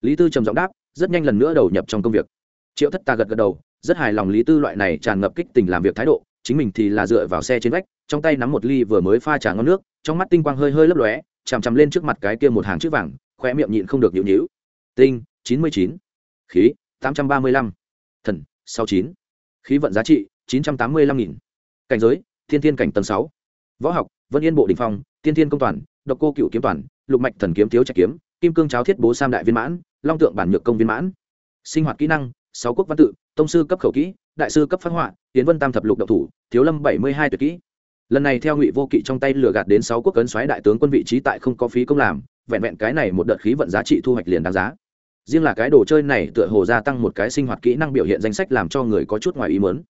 Lý tư trầm giọng đáp, rất nhanh lần nữa đầu nhập trong công việc. Triệu thất tà gật gật đầu, rất hài lòng lý tư loại này tràn ngập kích tình làm việc thái độ, chính mình thì là dựa vào xe trên vách, trong tay nắm một ly vừa mới pha trà ngon nước, trong mắt tinh quang hơi hơi lấp lóe, chằm chằm lên trước mặt cái kia một hàng chữ vàng khoe miệng nhịn không được nhịu nhịu tinh, chín mươi chín. Khí, tám trăm ba mươi lăm. Thần, sáu chín. Khí vận giá trị chín trăm tám mươi lăm nghìn. Cảnh giới, thiên thiên cảnh tầng sáu. Võ học, vân yên bộ đình phong, tiên thiên công toàn, độc cô cựu kiếm toàn, lục mạch thần kiếm thiếu trạch kiếm, kim cương cháo thiết bố sam đại viên mãn, long tượng bản nhược công viên mãn. Sinh hoạt kỹ năng, sáu quốc văn tự, tông sư cấp khẩu kỹ, đại sư cấp phát họa, tiến vân tam thập lục độc thủ, thiếu lâm bảy mươi hai tuyệt kỹ. Lần này theo ngụy vô kỵ trong tay lừa gạt đến sáu quốc cấn xoáy đại tướng quân vị trí tại không có phí công làm, vẹn vẹn cái này một đợt khí vận giá trị thu hoạch liền đáng giá. Riêng là cái đồ chơi này tựa hồ gia tăng một cái sinh hoạt kỹ năng biểu hiện danh sách làm cho người có chút ngoài ý mớn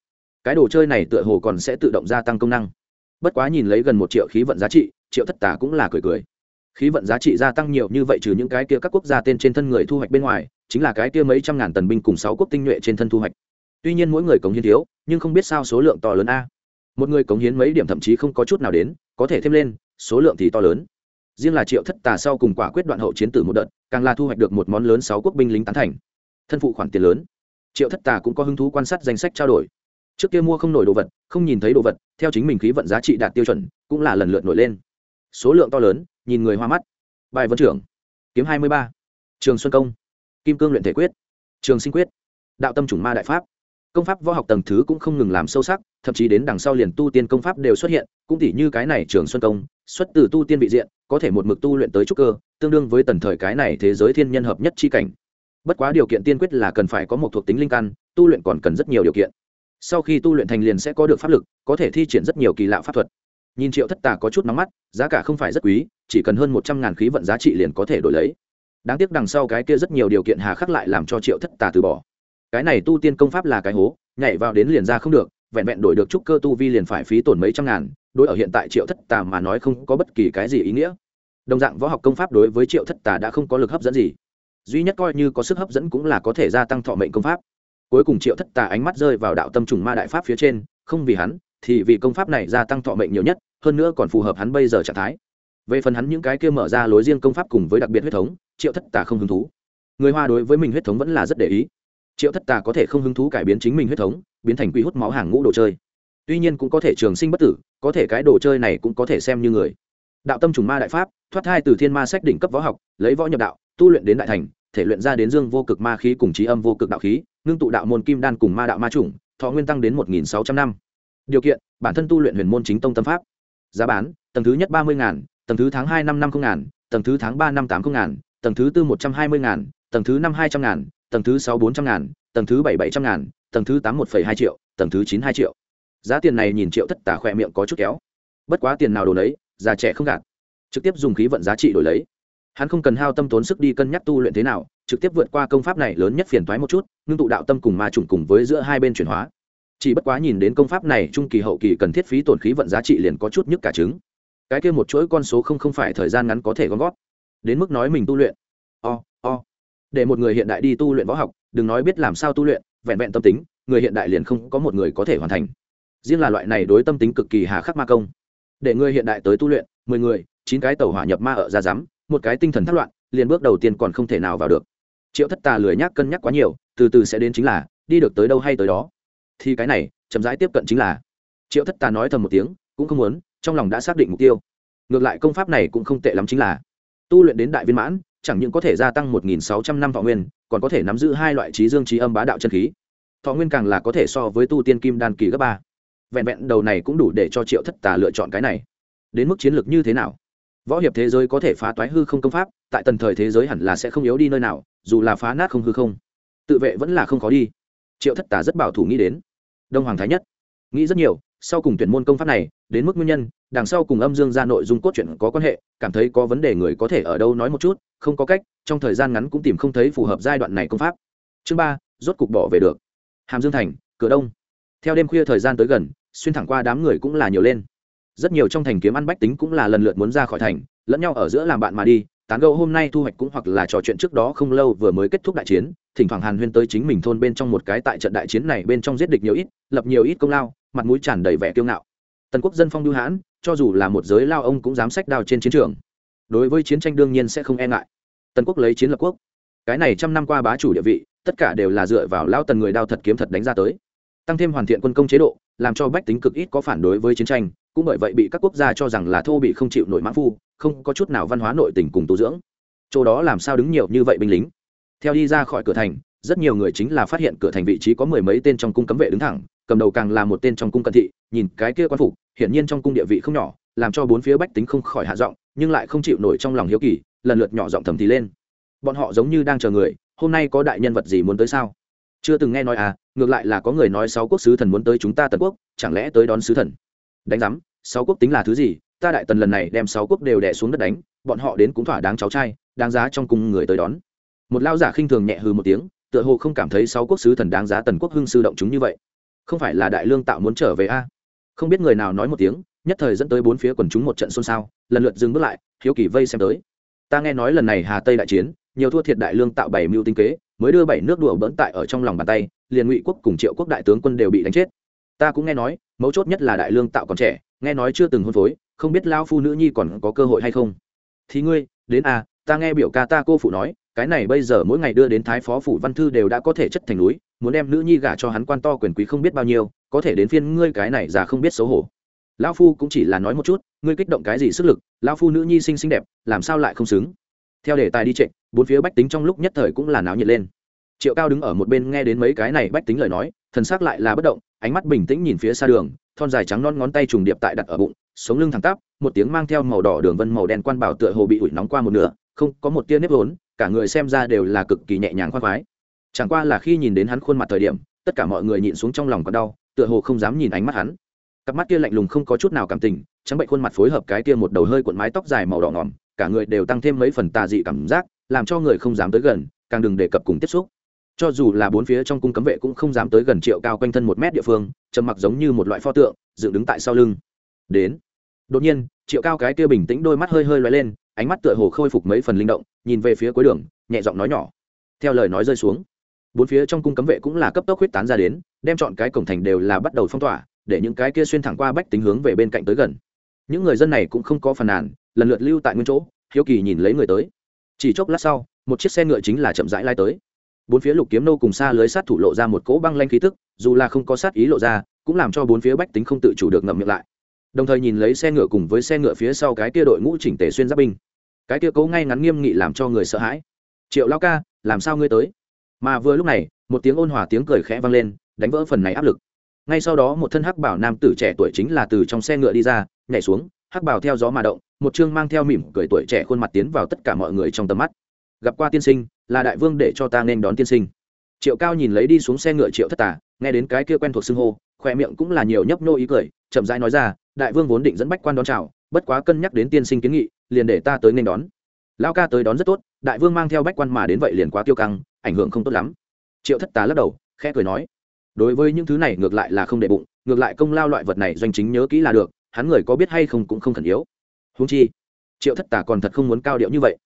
cái đồ chơi này tựa hồ còn sẽ tự động gia tăng công năng. Bất quá nhìn lấy gần một triệu khí vận giá trị, triệu thất tả cũng là cười cười. Khí vận giá trị gia tăng nhiều như vậy trừ những cái kia các quốc gia tên trên thân người thu hoạch bên ngoài, chính là cái kia mấy trăm ngàn tần binh cùng sáu quốc tinh nhuệ trên thân thu hoạch. Tuy nhiên mỗi người cống hiến thiếu, nhưng không biết sao số lượng to lớn a. Một người cống hiến mấy điểm thậm chí không có chút nào đến, có thể thêm lên, số lượng thì to lớn. Riêng là triệu thất tà sau cùng quả quyết đoạn hậu chiến tử một đợt, càng là thu hoạch được một món lớn sáu quốc binh lính tán thành. Thân phụ khoản tiền lớn. Triệu thất tà cũng có hứng thú quan sát danh sách trao đổi trước kia mua không nổi đồ vật, không nhìn thấy đồ vật, theo chính mình khí vận giá trị đạt tiêu chuẩn, cũng là lần lượt nổi lên. Số lượng to lớn, nhìn người hoa mắt. Bài vân trưởng, kiếm hai mươi ba. Trường xuân công, kim cương luyện thể quyết. Trường sinh quyết, đạo tâm chủng ma đại pháp. Công pháp võ học tầng thứ cũng không ngừng làm sâu sắc, thậm chí đến đằng sau liền tu tiên công pháp đều xuất hiện, cũng tỉ như cái này trường xuân công, xuất từ tu tiên vị diện, có thể một mực tu luyện tới trúc cơ, tương đương với tần thời cái này thế giới thiên nhân hợp nhất chi cảnh. Bất quá điều kiện tiên quyết là cần phải có một thuộc tính linh căn, tu luyện còn cần rất nhiều điều kiện sau khi tu luyện thành liền sẽ có được pháp lực, có thể thi triển rất nhiều kỳ lạ pháp thuật. Nhìn triệu thất tà có chút nóng mắt, giá cả không phải rất quý, chỉ cần hơn một trăm ngàn khí vận giá trị liền có thể đổi lấy. Đáng tiếc đằng sau cái kia rất nhiều điều kiện hà khắc lại làm cho triệu thất tà từ bỏ. Cái này tu tiên công pháp là cái hố, nhảy vào đến liền ra không được, vẹn vẹn đổi được trúc cơ tu vi liền phải phí tổn mấy trăm ngàn, đối ở hiện tại triệu thất tà mà nói không có bất kỳ cái gì ý nghĩa. Đồng dạng võ học công pháp đối với triệu thất tà đã không có lực hấp dẫn gì. Duy nhất coi như có sức hấp dẫn cũng là có thể gia tăng thọ mệnh công pháp cuối cùng triệu thất tà ánh mắt rơi vào đạo tâm trùng ma đại pháp phía trên, không vì hắn, thì vì công pháp này gia tăng thọ mệnh nhiều nhất, hơn nữa còn phù hợp hắn bây giờ trạng thái. Về phần hắn những cái kia mở ra lối riêng công pháp cùng với đặc biệt huyết thống, triệu thất tà không hứng thú. Người hoa đối với mình huyết thống vẫn là rất để ý. Triệu thất tà có thể không hứng thú cải biến chính mình huyết thống, biến thành quy hút máu hàng ngũ đồ chơi. Tuy nhiên cũng có thể trường sinh bất tử, có thể cái đồ chơi này cũng có thể xem như người. Đạo tâm trùng ma đại pháp, thoát thai từ thiên ma sách đỉnh cấp võ học, lấy võ nhập đạo, tu luyện đến đại thành, thể luyện ra đến dương vô cực ma khí cùng trí âm vô cực đạo khí ngưng tụ đạo môn kim đan cùng ma đạo ma chủng, thọ nguyên tăng đến một nghìn sáu trăm năm. Điều kiện, bản thân tu luyện huyền môn chính tông tâm pháp. Giá bán, tầng thứ nhất ba mươi ngàn, tầng thứ tháng hai năm năm không ngàn, tầng thứ tháng ba năm tám không ngàn, tầng thứ tư một trăm hai mươi ngàn, tầng thứ năm hai trăm ngàn, tầng thứ sáu bốn trăm ngàn, tầng thứ bảy bảy trăm ngàn, tầng thứ tám một phẩy hai triệu, tầng thứ chín hai triệu. Giá tiền này nhìn triệu thất tả khỏe miệng có chút kéo. Bất quá tiền nào đồ lấy già trẻ không gạt. Trực tiếp dùng khí vận giá trị đổi lấy hắn không cần hao tâm tốn sức đi cân nhắc tu luyện thế nào trực tiếp vượt qua công pháp này lớn nhất phiền thoái một chút ngưng tụ đạo tâm cùng ma trùng cùng với giữa hai bên chuyển hóa. Chỉ bất quá nhìn đến công pháp này trung kỳ hậu kỳ cần thiết phí tổn khí vận giá trị liền có chút nhức cả trứng. Cái kia một chuỗi con số không không phải thời gian ngắn có thể gom gót đến mức nói mình tu luyện. O、oh, o、oh. để một người hiện đại đi tu luyện võ học đừng nói biết làm sao tu luyện vẹn vẹn tâm tính người hiện đại liền không có một người có thể hoàn thành. Riêng là loại này đối tâm tính cực kỳ hà khắc ma công. Để người hiện đại tới tu luyện mười người chín cái tàu hỏa nhập ma ở ra rắm một cái tinh thần thất loạn, liền bước đầu tiên còn không thể nào vào được. Triệu thất tà lười nhác cân nhắc quá nhiều, từ từ sẽ đến chính là, đi được tới đâu hay tới đó. Thì cái này, chậm rãi tiếp cận chính là. Triệu thất tà nói thầm một tiếng, cũng không muốn, trong lòng đã xác định mục tiêu. Ngược lại công pháp này cũng không tệ lắm chính là, tu luyện đến đại viên mãn, chẳng những có thể gia tăng một nghìn sáu trăm năm thọ nguyên, còn có thể nắm giữ hai loại trí dương trí âm bá đạo chân khí. Thọ nguyên càng là có thể so với tu tiên kim đan kỳ gấp ba. Vẹn vẹn đầu này cũng đủ để cho triệu thất tà lựa chọn cái này. Đến mức chiến lược như thế nào? Võ hiệp thế giới có thể phá toái hư không công pháp, tại tần thời thế giới hẳn là sẽ không yếu đi nơi nào, dù là phá nát không hư không, tự vệ vẫn là không khó đi. Triệu thất Tả rất bảo thủ nghĩ đến. Đông hoàng thái nhất. Nghĩ rất nhiều, sau cùng tuyển môn công pháp này, đến mức nguyên nhân, đằng sau cùng âm dương ra nội dung cốt truyện có quan hệ, cảm thấy có vấn đề người có thể ở đâu nói một chút, không có cách, trong thời gian ngắn cũng tìm không thấy phù hợp giai đoạn này công pháp. Chương ba, rốt cục bỏ về được. Hàm dương thành, cửa đông. Theo đêm khuya thời gian tới gần, xuyên thẳng qua đám người cũng là nhiều lên rất nhiều trong thành kiếm ăn bách tính cũng là lần lượt muốn ra khỏi thành, lẫn nhau ở giữa làm bạn mà đi, tán gẫu hôm nay thu hoạch cũng hoặc là trò chuyện trước đó không lâu vừa mới kết thúc đại chiến, thỉnh thoảng hàn huyên tới chính mình thôn bên trong một cái tại trận đại chiến này bên trong giết địch nhiều ít, lập nhiều ít công lao, mặt mũi tràn đầy vẻ kiêu ngạo. Tần quốc dân phong lưu hãn, cho dù là một giới lao ông cũng dám sách đao trên chiến trường. Đối với chiến tranh đương nhiên sẽ không e ngại. Tần quốc lấy chiến lập quốc. Cái này trăm năm qua bá chủ địa vị, tất cả đều là dựa vào lao tần người đao thật kiếm thật đánh ra tới tăng thêm hoàn thiện quân công chế độ, làm cho bách tính cực ít có phản đối với chiến tranh, cũng bởi vậy bị các quốc gia cho rằng là thô bị không chịu nổi mãn phu, không có chút nào văn hóa nội tình cùng tu dưỡng. Chỗ đó làm sao đứng nhiều như vậy binh lính? Theo đi ra khỏi cửa thành, rất nhiều người chính là phát hiện cửa thành vị trí có mười mấy tên trong cung cấm vệ đứng thẳng, cầm đầu càng là một tên trong cung cận thị, nhìn cái kia quan phục, hiển nhiên trong cung địa vị không nhỏ, làm cho bốn phía bách tính không khỏi hạ giọng, nhưng lại không chịu nổi trong lòng hiếu kỳ, lần lượt nhỏ giọng thầm thì lên. Bọn họ giống như đang chờ người, hôm nay có đại nhân vật gì muốn tới sao? Chưa từng nghe nói à ngược lại là có người nói sáu quốc sứ thần muốn tới chúng ta tần quốc, chẳng lẽ tới đón sứ thần? Đánh giám, sáu quốc tính là thứ gì? Ta đại tần lần này đem sáu quốc đều đẻ xuống đất đánh, bọn họ đến cũng thỏa đáng cháu trai, đáng giá trong cung người tới đón. Một lao giả khinh thường nhẹ hư một tiếng, tựa hồ không cảm thấy sáu quốc sứ thần đáng giá tần quốc hưng sư động chúng như vậy. Không phải là đại lương tạo muốn trở về a à? không biết người nào nói một tiếng, nhất thời dẫn tới bốn phía quần chúng một trận xôn xao, lần lượt dừng bước lại, hiếu kỳ vây xem tới. Ta nghe nói lần này hà tây đại chiến, nhiều thua thiệt đại lương tạo bảy mưu tinh kế mới đưa bảy nước đùa bỡn tại ở trong lòng bàn tay, liền ngụy quốc cùng triệu quốc đại tướng quân đều bị đánh chết. Ta cũng nghe nói, mấu chốt nhất là đại lương tạo còn trẻ, nghe nói chưa từng hôn phối, không biết lao phu nữ nhi còn có cơ hội hay không? Thì ngươi, đến à ta nghe biểu ca ta cô phụ nói, cái này bây giờ mỗi ngày đưa đến thái phó phủ văn thư đều đã có thể chất thành núi, muốn đem nữ nhi gả cho hắn quan to quyền quý không biết bao nhiêu, có thể đến phiên ngươi cái này già không biết xấu hổ. Lão phu cũng chỉ là nói một chút, ngươi kích động cái gì sức lực, lão phu nữ nhi xinh xinh đẹp, làm sao lại không xứng? Theo đề tài đi trịnh bốn phía bách tính trong lúc nhất thời cũng là náo nhiệt lên. Triệu cao đứng ở một bên nghe đến mấy cái này bách tính lời nói, thần xác lại là bất động, ánh mắt bình tĩnh nhìn phía xa đường, thon dài trắng non ngón tay trùng điệp tại đặt ở bụng, sống lưng thẳng tắp, một tiếng mang theo màu đỏ đường vân màu đen quan bảo tựa hồ bị ủi nóng qua một nửa, không, có một tia nếp vốn, cả người xem ra đều là cực kỳ nhẹ nhàng khoác khoái. Chẳng qua là khi nhìn đến hắn khuôn mặt thời điểm, tất cả mọi người nhịn xuống trong lòng còn đau, tựa hồ không dám nhìn ánh mắt hắn cặp mắt kia lạnh lùng không có chút nào cảm tình, trắng bệnh khuôn mặt phối hợp cái kia một đầu hơi cuộn mái tóc dài màu đỏ ngỏm, cả người đều tăng thêm mấy phần tà dị cảm giác, làm cho người không dám tới gần, càng đừng đề cập cùng tiếp xúc. Cho dù là bốn phía trong cung cấm vệ cũng không dám tới gần triệu cao quanh thân một mét địa phương, trầm mặc giống như một loại pho tượng, dựng đứng tại sau lưng. Đến. Đột nhiên, triệu cao cái kia bình tĩnh đôi mắt hơi hơi loay lên, ánh mắt tựa hồ khôi phục mấy phần linh động, nhìn về phía cuối đường, nhẹ giọng nói nhỏ. Theo lời nói rơi xuống, bốn phía trong cung cấm vệ cũng là cấp tốc huyết tán ra đến, đem chọn cái cổng thành đều là bắt đầu phong tỏa để những cái kia xuyên thẳng qua bách tính hướng về bên cạnh tới gần. Những người dân này cũng không có phần nàn, lần lượt lưu tại nguyên chỗ, hiếu kỳ nhìn lấy người tới. Chỉ chốc lát sau, một chiếc xe ngựa chính là chậm rãi lai tới. Bốn phía lục kiếm nô cùng xa lưới sát thủ lộ ra một cỗ băng lanh khí tức, dù là không có sát ý lộ ra, cũng làm cho bốn phía bách tính không tự chủ được ngậm miệng lại. Đồng thời nhìn lấy xe ngựa cùng với xe ngựa phía sau cái kia đội ngũ chỉnh tề xuyên giáp binh. Cái kia cố ngay ngắn nghiêm nghị làm cho người sợ hãi. Triệu lao ca, làm sao ngươi tới? Mà vừa lúc này, một tiếng ôn hòa tiếng cười khẽ vang lên, đánh vỡ phần này áp lực ngay sau đó một thân hắc bảo nam tử trẻ tuổi chính là từ trong xe ngựa đi ra, nhảy xuống, hắc bảo theo gió mà động, một chương mang theo mỉm cười tuổi trẻ khuôn mặt tiến vào tất cả mọi người trong tầm mắt. Gặp qua tiên sinh, là đại vương để cho ta nên đón tiên sinh. Triệu cao nhìn lấy đi xuống xe ngựa triệu thất tà, nghe đến cái kia quen thuộc xưng hô khoe miệng cũng là nhiều nhấp nô ý cười, chậm rãi nói ra, đại vương vốn định dẫn bách quan đón chào, bất quá cân nhắc đến tiên sinh kiến nghị, liền để ta tới nên đón. Lao ca tới đón rất tốt, đại vương mang theo bách quan mà đến vậy liền quá tiêu căng, ảnh hưởng không tốt lắm. Triệu thất tà lắc đầu, khẽ cười nói đối với những thứ này ngược lại là không để bụng, ngược lại công lao loại vật này doanh chính nhớ kỹ là được, hắn người có biết hay không cũng không khẩn yếu. Húng chi, triệu thất Tả còn thật không muốn cao điệu như vậy.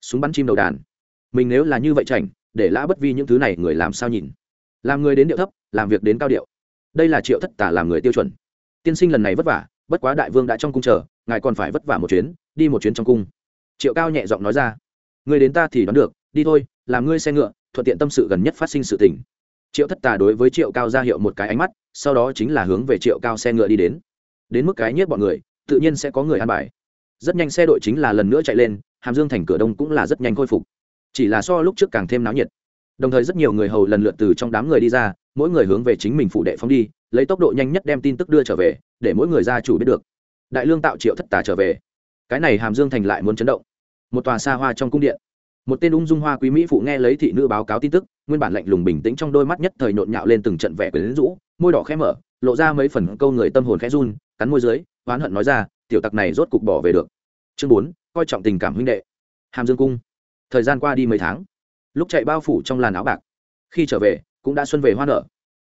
Súng bắn chim đầu đàn. Mình nếu là như vậy chảnh, để lã bất vi những thứ này người làm sao nhìn? Làm người đến điệu thấp, làm việc đến cao điệu. Đây là triệu thất Tả làm người tiêu chuẩn. Tiên sinh lần này vất vả, bất quá đại vương đã trong cung chờ, ngài còn phải vất vả một chuyến, đi một chuyến trong cung. Triệu cao nhẹ giọng nói ra. Người đến ta thì đoán được, đi thôi, làm ngươi xe ngựa, thuận tiện tâm sự gần nhất phát sinh sự tình triệu thất tà đối với triệu cao ra hiệu một cái ánh mắt, sau đó chính là hướng về triệu cao xe ngựa đi đến. Đến mức cái nhất bọn người, tự nhiên sẽ có người ăn bài. Rất nhanh xe đội chính là lần nữa chạy lên, hàm dương thành cửa đông cũng là rất nhanh khôi phục. Chỉ là so lúc trước càng thêm náo nhiệt. Đồng thời rất nhiều người hầu lần lượt từ trong đám người đi ra, mỗi người hướng về chính mình phụ đệ phóng đi, lấy tốc độ nhanh nhất đem tin tức đưa trở về, để mỗi người gia chủ biết được. Đại lương tạo triệu thất tà trở về. Cái này hàm dương thành lại muốn chấn động. Một tòa xa hoa trong cung điện một tên ung dung hoa quý mỹ phụ nghe lấy thị nữ báo cáo tin tức, nguyên bản lạnh lùng bình tĩnh trong đôi mắt nhất thời nhộn nhạo lên từng trận vẻ quyến rũ, môi đỏ khẽ mở, lộ ra mấy phần câu người tâm hồn khẽ run, cắn môi dưới, oán hận nói ra, tiểu tặc này rốt cục bỏ về được. Chương bốn, coi trọng tình cảm huynh đệ. Hàm dương cung. Thời gian qua đi mấy tháng, lúc chạy bao phủ trong làn áo bạc, khi trở về, cũng đã xuân về hoa nở.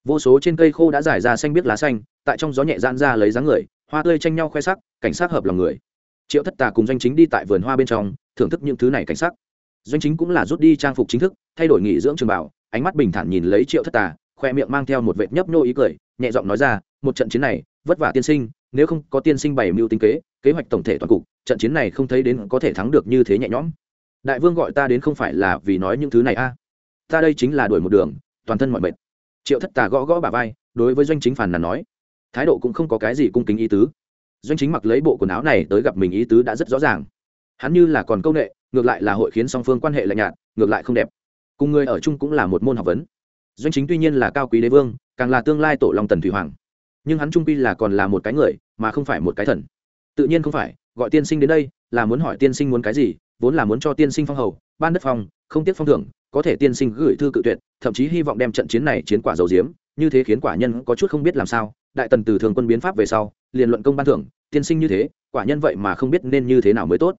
Vô số trên cây khô đã dài ra xanh biết lá xanh, tại trong gió nhẹ gian ra lấy dáng người, hoa tươi tranh nhau khoe sắc, cảnh sát hợp lòng người. Triệu thất tà cùng doanh chính đi tại vườn hoa bên trong, thưởng thức những thứ này cảnh sắc doanh chính cũng là rút đi trang phục chính thức, thay đổi nghỉ dưỡng trường bảo ánh mắt bình thản nhìn lấy triệu thất tà, khoe miệng mang theo một vệt nhấp nhô ý cười, nhẹ giọng nói ra, một trận chiến này, vất vả tiên sinh, nếu không có tiên sinh bày mưu tinh kế kế hoạch tổng thể toàn cục, trận chiến này không thấy đến có thể thắng được như thế nhẹ nhõm. Đại vương gọi ta đến không phải là vì nói những thứ này a. Ta đây chính là đuổi một đường, toàn thân mọi mệt. Triệu thất tà gõ gõ bà vai, đối với doanh chính phản là nói, thái độ cũng không có cái gì cung kính ý tứ. Doanh chính mặc lấy bộ quần áo này tới gặp mình ý tứ đã rất rõ ràng hắn như là còn câu nệ, ngược lại là hội khiến song phương quan hệ lạnh nhạt, ngược lại không đẹp. Cùng người ở chung cũng là một môn học vấn. Doanh chính tuy nhiên là cao quý đế vương, càng là tương lai tổ long tần thủy hoàng. Nhưng hắn trung pi là còn là một cái người, mà không phải một cái thần. Tự nhiên không phải, gọi tiên sinh đến đây, là muốn hỏi tiên sinh muốn cái gì, vốn là muốn cho tiên sinh phong hầu, ban đất phong, không tiếc phong thưởng, có thể tiên sinh gửi thư cự tuyệt, thậm chí hy vọng đem trận chiến này chiến quả dầu diếm như thế khiến quả nhân có chút không biết làm sao, đại tần từ thường quân biến pháp về sau, liền luận công ban thưởng, tiên sinh như thế, quả nhân vậy mà không biết nên như thế nào mới tốt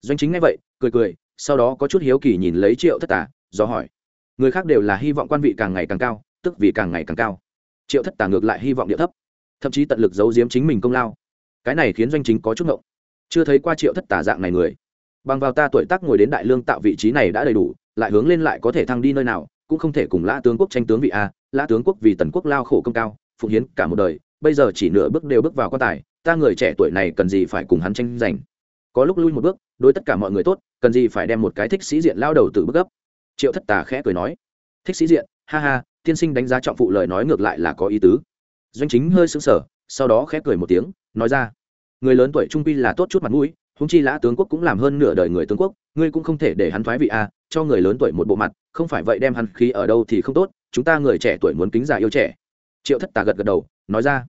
doanh chính nghe vậy, cười cười, sau đó có chút hiếu kỳ nhìn lấy triệu thất tà, do hỏi. Người khác đều là hy vọng quan vị càng ngày càng cao, tức vì càng ngày càng cao. Triệu thất tà ngược lại hy vọng địa thấp, thậm chí tận lực giấu giếm chính mình công lao. Cái này khiến doanh chính có chút ngộng. Chưa thấy qua triệu thất tà dạng này người. Bằng vào ta tuổi tác ngồi đến đại lương tạo vị trí này đã đầy đủ, lại hướng lên lại có thể thăng đi nơi nào, cũng không thể cùng lã tướng quốc tranh tướng vị a, lã tướng quốc vì tần quốc lao khổ công cao, phụng hiến cả một đời, bây giờ chỉ nửa bước đều bước vào quan tài, ta người trẻ tuổi này cần gì phải cùng hắn tranh giành? Có lúc lui một bước, đối tất cả mọi người tốt, cần gì phải đem một cái thích sĩ diện lao đầu từ bước gấp? Triệu thất tà khẽ cười nói. Thích sĩ diện, ha ha, tiên sinh đánh giá trọng phụ lời nói ngược lại là có ý tứ. Doanh chính hơi sững sờ, sau đó khẽ cười một tiếng, nói ra. Người lớn tuổi trung pi là tốt chút mặt mũi húng chi lã tướng quốc cũng làm hơn nửa đời người tướng quốc, ngươi cũng không thể để hắn thoái vị a, cho người lớn tuổi một bộ mặt, không phải vậy đem hắn khí ở đâu thì không tốt, chúng ta người trẻ tuổi muốn kính già yêu trẻ. Triệu thất tà gật gật đầu, nói ra.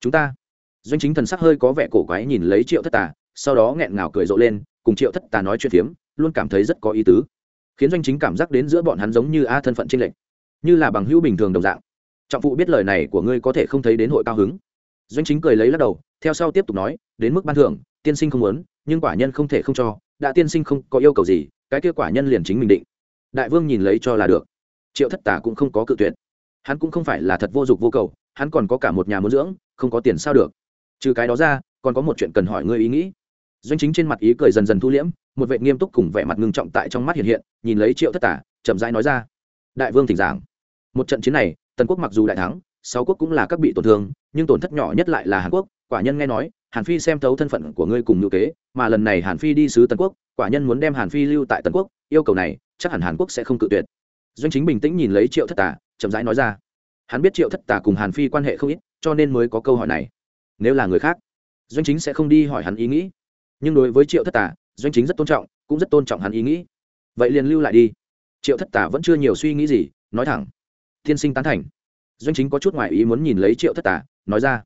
Chúng ta. Doanh chính thần sắc hơi có vẻ cổ quái nhìn lấy triệu thất tà sau đó nghẹn ngào cười rộ lên, cùng triệu thất tà nói chuyện phiếm, luôn cảm thấy rất có ý tứ. Khiến doanh chính cảm giác đến giữa bọn hắn giống như a thân phận tranh lệch, như là bằng hữu bình thường đồng dạng. Trọng phụ biết lời này của ngươi có thể không thấy đến hội cao hứng. Doanh chính cười lấy lắc đầu, theo sau tiếp tục nói, đến mức ban thưởng, tiên sinh không muốn, nhưng quả nhân không thể không cho, đã tiên sinh không có yêu cầu gì, cái kia quả nhân liền chính mình định. Đại vương nhìn lấy cho là được. Triệu thất tả cũng không có cự tuyệt. Hắn cũng không phải là thật vô dụng vô cầu, hắn còn có cả một nhà muốn dưỡng, không có tiền sao được. Trừ cái đó ra, còn có một chuyện cần hỏi ngươi ý nghĩ doanh chính trên mặt ý cười dần dần thu liễm, một vệ nghiêm túc cùng vẻ mặt ngưng trọng tại trong mắt hiện hiện, nhìn lấy triệu thất tả, chậm rãi nói ra. Đại vương thỉnh giảng. Một trận chiến này, tần quốc mặc dù đại thắng, sáu quốc cũng là các bị tổn thương, nhưng tổn thất nhỏ nhất lại là hàn quốc, quả nhân nghe nói, hàn phi xem thấu thân phận của ngươi cùng ngữ kế, mà lần này hàn phi đi sứ tần quốc, quả nhân muốn đem hàn phi lưu tại tần quốc, yêu cầu này, chắc hẳn hàn quốc sẽ không cự tuyệt. Doanh chính bình tĩnh nhìn lấy triệu thất tà chậm rãi nói ra. Hắn biết triệu thất tà cùng hàn phi quan hệ không ít, cho nên mới có câu hỏi này. Nếu là người khác, doanh chính sẽ không đi hỏi hắn ý nghĩ nhưng đối với triệu thất tà, doanh chính rất tôn trọng, cũng rất tôn trọng hắn ý nghĩ. Vậy liền lưu lại đi. Triệu thất tà vẫn chưa nhiều suy nghĩ gì, nói thẳng. Tiên sinh tán thành. Doanh chính có chút ngoại ý muốn nhìn lấy triệu thất tà, nói ra.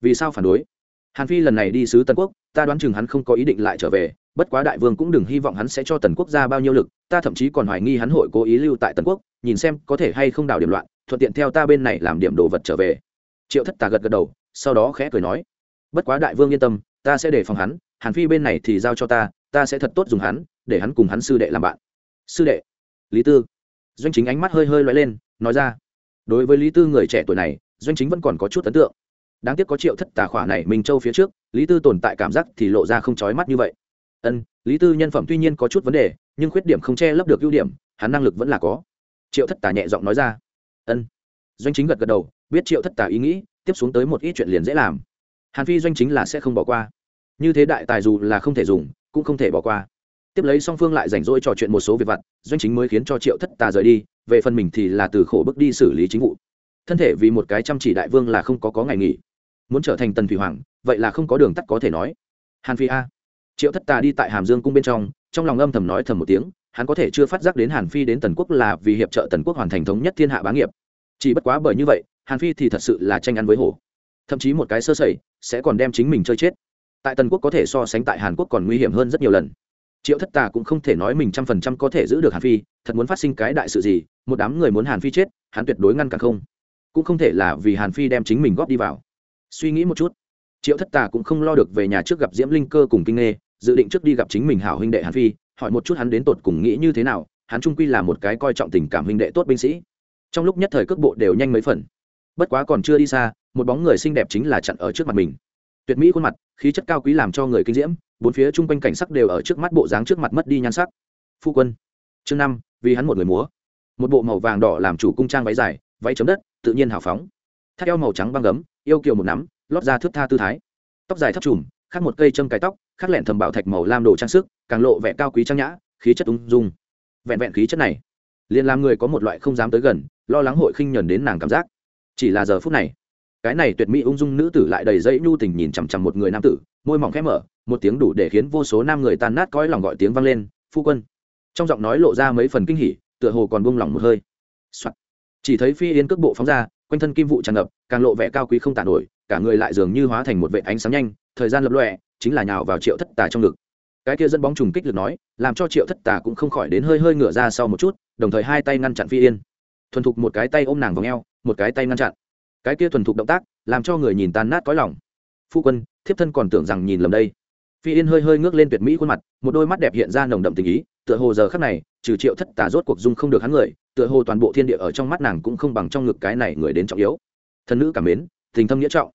Vì sao phản đối? Hàn phi lần này đi sứ tần quốc, ta đoán chừng hắn không có ý định lại trở về, bất quá đại vương cũng đừng hy vọng hắn sẽ cho tần quốc ra bao nhiêu lực, ta thậm chí còn hoài nghi hắn hội cố ý lưu tại tần quốc, nhìn xem có thể hay không đảo điểm loạn, thuận tiện theo ta bên này làm điểm đồ vật trở về. Triệu thất tà gật gật đầu, sau đó khẽ cười nói. Bất quá đại vương yên tâm, ta sẽ đề phòng hắn hàn phi bên này thì giao cho ta ta sẽ thật tốt dùng hắn, để hắn cùng hắn sư đệ làm bạn. Sư đệ, lý tư. Doanh chính ánh mắt hơi hơi loay lên, nói ra. Đối với lý tư người trẻ tuổi này, doanh chính vẫn còn có chút ấn tượng. Đáng tiếc có triệu thất tà khỏa này mình châu phía trước, lý tư tồn tại cảm giác thì lộ ra không trói mắt như vậy. Ân, lý tư nhân phẩm tuy nhiên có chút vấn đề, nhưng khuyết điểm không che lấp được ưu điểm, hắn năng lực vẫn là có. Triệu thất tà nhẹ giọng nói ra. Ân. Doanh chính gật gật đầu, biết triệu thất tà ý nghĩ, tiếp xuống tới một ít chuyện liền dễ làm. Hàn phi doanh chính là sẽ không bỏ qua như thế đại tài dù là không thể dùng, cũng không thể bỏ qua. Tiếp lấy song phương lại rảnh rỗi trò chuyện một số việc vặt, doanh chính mới khiến cho triệu thất tà rời đi, về phần mình thì là từ khổ bước đi xử lý chính vụ. Thân thể vì một cái chăm chỉ đại vương là không có có ngày nghỉ. Muốn trở thành tần thủy hoàng, vậy là không có đường tắt có thể nói. Hàn phi a. Triệu thất tà đi tại hàm dương cung bên trong trong lòng âm thầm nói thầm một tiếng, hắn có thể chưa phát giác đến hàn phi đến tần quốc là vì hiệp trợ tần quốc hoàn thành thống nhất thiên hạ bá nghiệp. Chỉ bất quá bởi như vậy, hàn phi thì thật sự là tranh ăn với hổ. Thậm chí một cái sơ sẩy sẽ còn đem chính mình chơi chết tại tần quốc có thể so sánh tại hàn quốc còn nguy hiểm hơn rất nhiều lần triệu thất tà cũng không thể nói mình trăm phần trăm có thể giữ được hàn phi thật muốn phát sinh cái đại sự gì một đám người muốn hàn phi chết hắn tuyệt đối ngăn cản không cũng không thể là vì hàn phi đem chính mình góp đi vào suy nghĩ một chút triệu thất tà cũng không lo được về nhà trước gặp diễm linh cơ cùng kinh nghê dự định trước đi gặp chính mình hảo huynh đệ hàn phi hỏi một chút hắn đến tột cùng nghĩ như thế nào hắn trung quy là một cái coi trọng tình cảm huynh đệ tốt binh sĩ trong lúc nhất thời cước bộ đều nhanh mấy phần bất quá còn chưa đi xa một bóng người xinh đẹp chính là chặn ở trước mặt mình tuyệt mỹ khuôn mặt, khí chất cao quý làm cho người kinh diễm, bốn phía chung quanh cảnh sắc đều ở trước mắt bộ dáng trước mặt mất đi nhan sắc. Phu quân, chương năm, vì hắn một người múa. Một bộ màu vàng đỏ làm chủ cung trang váy dài, váy chấm đất, tự nhiên hào phóng. Thắt eo màu trắng băng gấm, yêu kiều một nắm, lót ra thước tha tư thái. Tóc dài thấp trùm, khác một cây châm cái tóc khắc lẹn thầm bảo thạch màu lam đồ trang sức, càng lộ vẻ cao quý trang nhã, khí chất ung dung. Vẹn vẹn khí chất này, liền làm người có một loại không dám tới gần, lo lắng hội khinh nhờn đến nàng cảm giác. Chỉ là giờ phút này cái này tuyệt mỹ ung dung nữ tử lại đầy dẫy nhu tình nhìn chằm chằm một người nam tử, môi mỏng khẽ mở, một tiếng đủ để khiến vô số nam người tan nát cõi lòng gọi tiếng vang lên, phu quân. Trong giọng nói lộ ra mấy phần kinh hỉ, tựa hồ còn buông lỏng một hơi、Soạn. chỉ thấy phi yên cước bộ phóng ra, quanh thân kim vụ tràn ngập, càng lộ vẻ cao quý không tàn nổi, cả người lại dường như hóa thành một vệ ánh sáng nhanh, thời gian lập lọe chính là nhào vào triệu thất tà trong ngực. Cái kia dẫn bóng trùng kích lực nói, làm cho triệu thất tà cũng không khỏi đến hơi hơi ngửa ra sau một chút, đồng thời hai tay ngăn chặn phi yên thuần thục một cái tay ôm nàng vào ngheo một cái tay ngăn chặn cái kia thuần thục động tác, làm cho người nhìn tan nát cõi lòng. Phu quân, thiếp thân còn tưởng rằng nhìn lầm đây. Phi yên hơi hơi ngước lên tuyệt mỹ khuôn mặt, một đôi mắt đẹp hiện ra nồng đậm tình ý, tựa hồ giờ khắc này, trừ triệu thất tà rốt cuộc dung không được hắn người, tựa hồ toàn bộ thiên địa ở trong mắt nàng cũng không bằng trong ngực cái này người đến trọng yếu. Thần nữ cảm mến, tình thâm nghĩa trọng.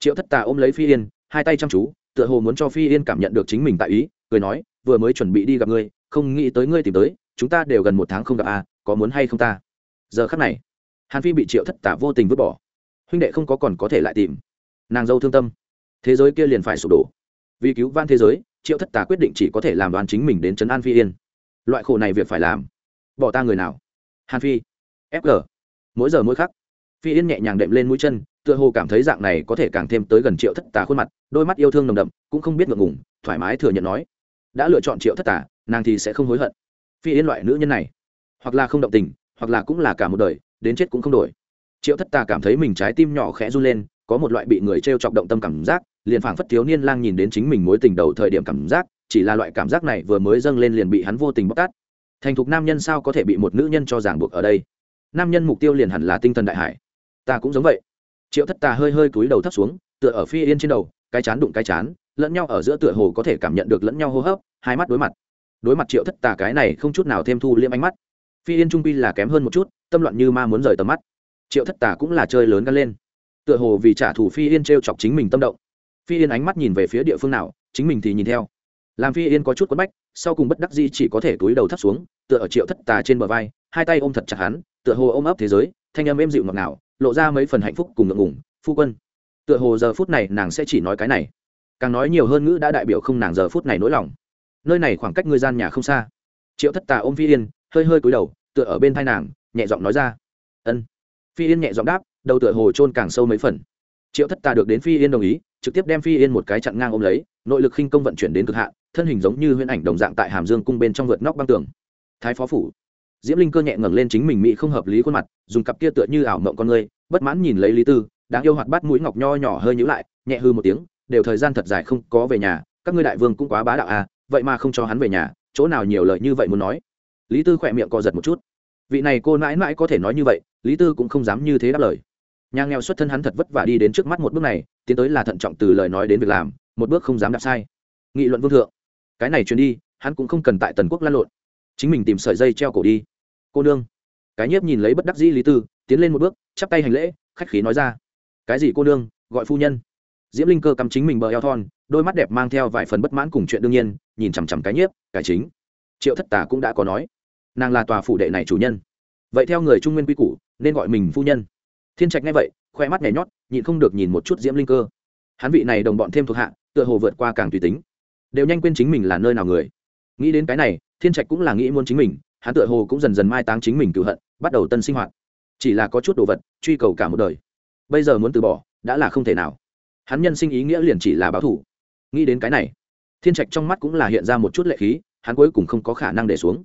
Triệu thất tà ôm lấy phi yên, hai tay chăm chú, tựa hồ muốn cho phi yên cảm nhận được chính mình tại ý, cười nói, vừa mới chuẩn bị đi gặp ngươi, không nghĩ tới ngươi tìm tới, chúng ta đều gần một tháng không gặp à có muốn hay không ta? Giờ khắc này, hàn phi bị triệu thất tả vô tình vứt bỏ huynh đệ không có còn có thể lại tìm. Nàng dâu thương tâm. Thế giới kia liền phải sụp đổ. Vì cứu van thế giới, triệu thất Tà quyết định chỉ có thể làm đoàn chính mình đến trấn an phi yên. Loại khổ này việc phải làm. Bỏ ta người nào? Hàn phi. Fg mỗi giờ mỗi khắc. Phi yên nhẹ nhàng đệm lên mũi chân, tựa hồ cảm thấy dạng này có thể càng thêm tới gần triệu thất tà khuôn mặt, đôi mắt yêu thương nồng đậm, cũng không biết ngượng ngùng, thoải mái thừa nhận nói. Đã lựa chọn triệu thất tà, nàng thì sẽ không hối hận. Phi yên loại nữ nhân này, hoặc là không động tình, hoặc là cũng là cả một đời, đến chết cũng không đổi triệu thất tà cảm thấy mình trái tim nhỏ khẽ run lên, có một loại bị người t r e o chọc động tâm cảm giác, liền phảng phất thiếu niên lang nhìn đến chính mình mối tình đầu thời điểm cảm giác, chỉ là loại cảm giác này vừa mới dâng lên liền bị hắn vô tình bóc tát. Thành thục nam nhân sao có thể bị một nữ nhân cho ràng buộc ở đây? Nam nhân mục tiêu liền hẳn là tinh thần đại hải. Ta cũng giống vậy. Triệu thất tà hơi hơi cúi đầu thấp xuống, tựa ở phi yên trên đầu, cái chán đụng cái chán, lẫn nhau ở giữa tựa hồ có thể cảm nhận được lẫn nhau hô hấp, hai mắt đối mặt. Đối mặt triệu thất tà cái này không chút nào thêm thu liêm ánh mắt. Phi yên trung pi là kém hơn một chút, tâm loạn như ma muốn rời tầm mắt triệu thất tà cũng là chơi lớn gắn lên. Tựa hồ vì trả thù phi yên t r e o chọc chính mình tâm động. Phi yên ánh mắt nhìn về phía địa phương nào, chính mình thì nhìn theo. Làm phi yên có chút quất bách, sau cùng bất đắc di chỉ có thể túi đầu thắt xuống, tựa ở triệu thất tà trên bờ vai, hai tay ôm thật chặt hắn, tựa hồ ôm ấp thế giới, thanh âm êm dịu ngọt ngào, lộ ra mấy phần hạnh phúc cùng ngượng ngủng phu quân. Tựa hồ giờ phút này nàng sẽ chỉ nói cái này. Càng nói nhiều hơn ngữ đã đại biểu không nàng giờ phút này nỗi lòng. Nơi này khoảng cách ngươi gian nhà không xa. Triệu thất tà ôm phi yên, hơi hơi cúi đầu, tựa ở bên thai nàng, nhẹ giọng nói ra, ân phi yên nhẹ giọng đáp, đầu tựa hồ trôn càng sâu mấy phần. Triệu thất tà được đến phi yên đồng ý, trực tiếp đem phi yên một cái chặn ngang ôm lấy, nội lực khinh công vận chuyển đến cực hạn, thân hình giống như huyễn ảnh đồng dạng tại hàm dương cung bên trong vượt nóc băng tường. Thái phó phủ. Diễm linh cơ nhẹ ngẩng lên chính mình mỹ không hợp lý khuôn mặt, dùng cặp kia tựa như ảo mộng con người, bất mãn nhìn lấy lý tư, đáng yêu hoạt bát mũi ngọc nho nhỏ hơi nhữ lại, nhẹ hư một tiếng, đều thời gian thật dài không có về nhà, các ngươi đại vương cũng quá bá đạo à vậy mà không cho hắn về nhà, chỗ nào nhiều lời như vậy muốn nói? Lý tư khỏe miệng co giật một chút vị này cô mãi mãi có thể nói như vậy, lý tư cũng không dám như thế đáp lời. Nhà nghèo xuất thân hắn thật vất vả đi đến trước mắt một bước này, tiến tới là thận trọng từ lời nói đến việc làm, một bước không dám đạp sai. Nghị luận vương thượng, cái này truyền đi, hắn cũng không cần tại tần quốc lan lộn. Chính mình tìm sợi dây treo cổ đi. Cô nương. Cái nhiếp nhìn lấy bất đắc dĩ lý tư, tiến lên một bước, chắp tay hành lễ, khách khí nói ra. Cái gì cô nương, gọi phu nhân? Diễm linh cơ cắm chính mình bờ eo thon, đôi mắt đẹp mang theo vài phần bất mãn cùng chuyện đương nhiên, nhìn chằm chằm cái nhiếp, cái chính. Triệu thất tả cũng đã có nói nàng là tòa phủ đệ này chủ nhân. Vậy theo người trung nguyên quy củ, nên gọi mình phu nhân. Thiên trạch nghe vậy, khoe mắt nhảy nhót, nhịn không được nhìn một chút diễm linh cơ. Hắn vị này đồng bọn thêm thuộc hạ, tựa hồ vượt qua càng tùy tính. Đều nhanh quên chính mình là nơi nào người. Nghĩ đến cái này, thiên trạch cũng là nghĩ muốn chính mình, hắn tựa hồ cũng dần dần mai táng chính mình cựu hận, bắt đầu tân sinh hoạt. Chỉ là có chút đồ vật, truy cầu cả một đời. Bây giờ muốn từ bỏ, đã là không thể nào. Hắn nhân sinh ý nghĩa liền chỉ là báo thủ nghĩ đến cái này, thiên trạch trong mắt cũng là hiện ra một chút lệ khí, hắn cuối cùng không có khả năng để xuống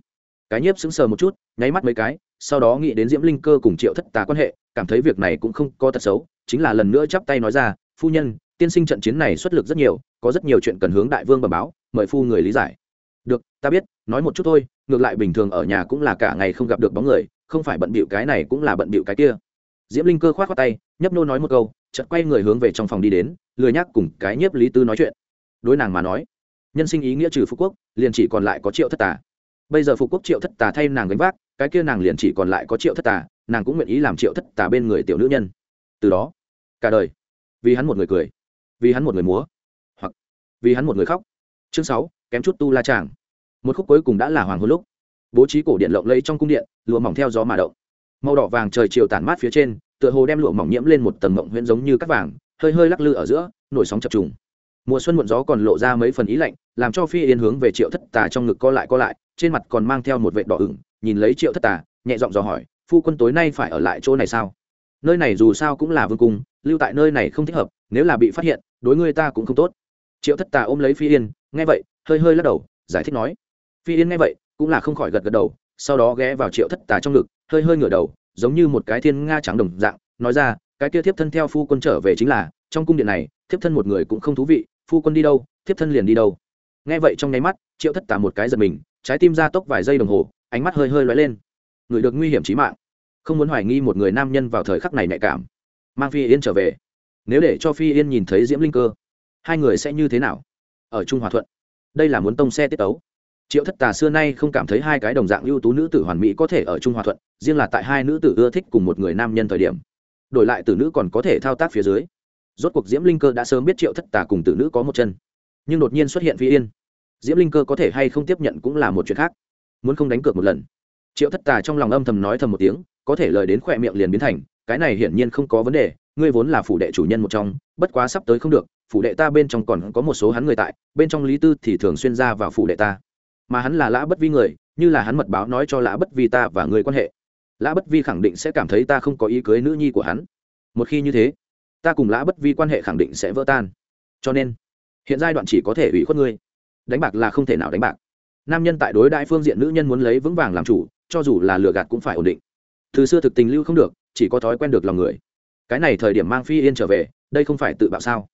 cái nhiếp sững sờ một chút, nháy mắt mấy cái, sau đó nghĩ đến diễm linh cơ cùng triệu thất tà quan hệ, cảm thấy việc này cũng không có tật xấu, chính là lần nữa chắp tay nói ra, phu nhân, tiên sinh trận chiến này xuất lực rất nhiều, có rất nhiều chuyện cần hướng đại vương bẩm báo, mời phu người lý giải. Được, ta biết, nói một chút thôi, ngược lại bình thường ở nhà cũng là cả ngày không gặp được bóng người, không phải bận bịu cái này cũng là bận bịu cái kia. Diễm linh cơ khoát khoát tay, nhấp nô nói một câu, chợt quay người hướng về trong phòng đi đến, lười nhắc cùng cái nhiếp lý tư nói chuyện. Đối nàng mà nói, nhân sinh ý nghĩa trừ phú quốc, liền chỉ còn lại có triệu thất tà bây giờ phục quốc triệu thất tà thay nàng gánh vác, cái kia nàng liền chỉ còn lại có triệu thất tà, nàng cũng nguyện ý làm triệu thất tà bên người tiểu nữ nhân. Từ đó, cả đời, vì hắn một người cười, vì hắn một người múa, hoặc vì hắn một người khóc. Chương sáu, kém chút tu la tràng một khúc cuối cùng đã là hoàng hôn lúc. Bố trí cổ điện lộng lẫy trong cung điện, lụa mỏng theo gió mà động. Màu đỏ vàng trời chiều tản mát phía trên, tựa hồ đem lụa mỏng nhiễm lên một tầng mộng huyễn giống như cắt vàng, hơi hơi lắc lư ở giữa, nổi sóng chập trùng. Mùa xuân muộn gió còn lộ ra mấy phần ý lạnh, làm cho phi yên hướng về triệu thất tà trong ngực co lại co lại trên mặt còn mang theo một vệ đỏ ửng, nhìn lấy triệu thất tà, nhẹ giọng dò hỏi, phu quân tối nay phải ở lại chỗ này sao? Nơi này dù sao cũng là vương cung, lưu tại nơi này không thích hợp, nếu là bị phát hiện, đối ngươi ta cũng không tốt. Triệu thất tà ôm lấy phi yên, nghe vậy, hơi hơi lắc đầu, giải thích nói. Phi yên nghe vậy, cũng là không khỏi gật gật đầu, sau đó ghé vào triệu thất tà trong ngực, hơi hơi ngửa đầu, giống như một cái thiên nga trắng đồng dạng, nói ra, cái kia thiếp thân theo phu quân trở về chính là, trong cung điện này, thiếp thân một người cũng không thú vị, phu quân đi đâu, thiếp thân liền đi đâu. Nghe vậy trong nháy mắt, triệu thất tà một cái giật mình trái tim ra tốc vài giây đồng hồ, ánh mắt hơi hơi lóe lên. Người được nguy hiểm trí mạng. Không muốn hoài nghi một người nam nhân vào thời khắc này nhạy cảm. Mang phi yên trở về. Nếu để cho phi yên nhìn thấy diễm linh cơ, hai người sẽ như thế nào? Ở trung hòa thuận, đây là muốn tông xe tiết tấu. triệu thất tà xưa nay không cảm thấy hai cái đồng dạng ưu tú nữ tử hoàn mỹ có thể ở trung hòa thuận, riêng là tại hai nữ tử ưa thích cùng một người nam nhân thời điểm. Đổi lại tử nữ còn có thể thao tác phía dưới. Rốt cuộc diễm linh cơ đã sớm biết triệu thất tà cùng tử nữ có một chân. Nhưng đột nhiên xuất hiện phi yên diễm linh cơ có thể hay không tiếp nhận cũng là một chuyện khác. Muốn không đánh cược một lần. Triệu thất tà trong lòng âm thầm nói thầm một tiếng, có thể lời đến khỏe miệng liền biến thành, cái này hiển nhiên không có vấn đề, ngươi vốn là phủ đệ chủ nhân một trong, bất quá sắp tới không được, phủ đệ ta bên trong còn có một số hắn người tại, bên trong lý tư thì thường xuyên ra vào phủ đệ ta. Mà hắn là lã bất vi người, như là hắn mật báo nói cho lã bất vi ta và người quan hệ. Lã bất vi khẳng định sẽ cảm thấy ta không có ý cưới nữ nhi của hắn. Một khi như thế, ta cùng lã bất vi quan hệ khẳng định sẽ vỡ tan. Cho nên, hiện giai đoạn chỉ có thể ủy khuất ngươi đánh bạc là không thể nào đánh bạc. Nam nhân tại đối đại phương diện nữ nhân muốn lấy vững vàng làm chủ, cho dù là lừa gạt cũng phải ổn định. Từ xưa thực tình lưu không được, chỉ có thói quen được lòng người. Cái này thời điểm mang phi yên trở về, đây không phải tự bạo sao?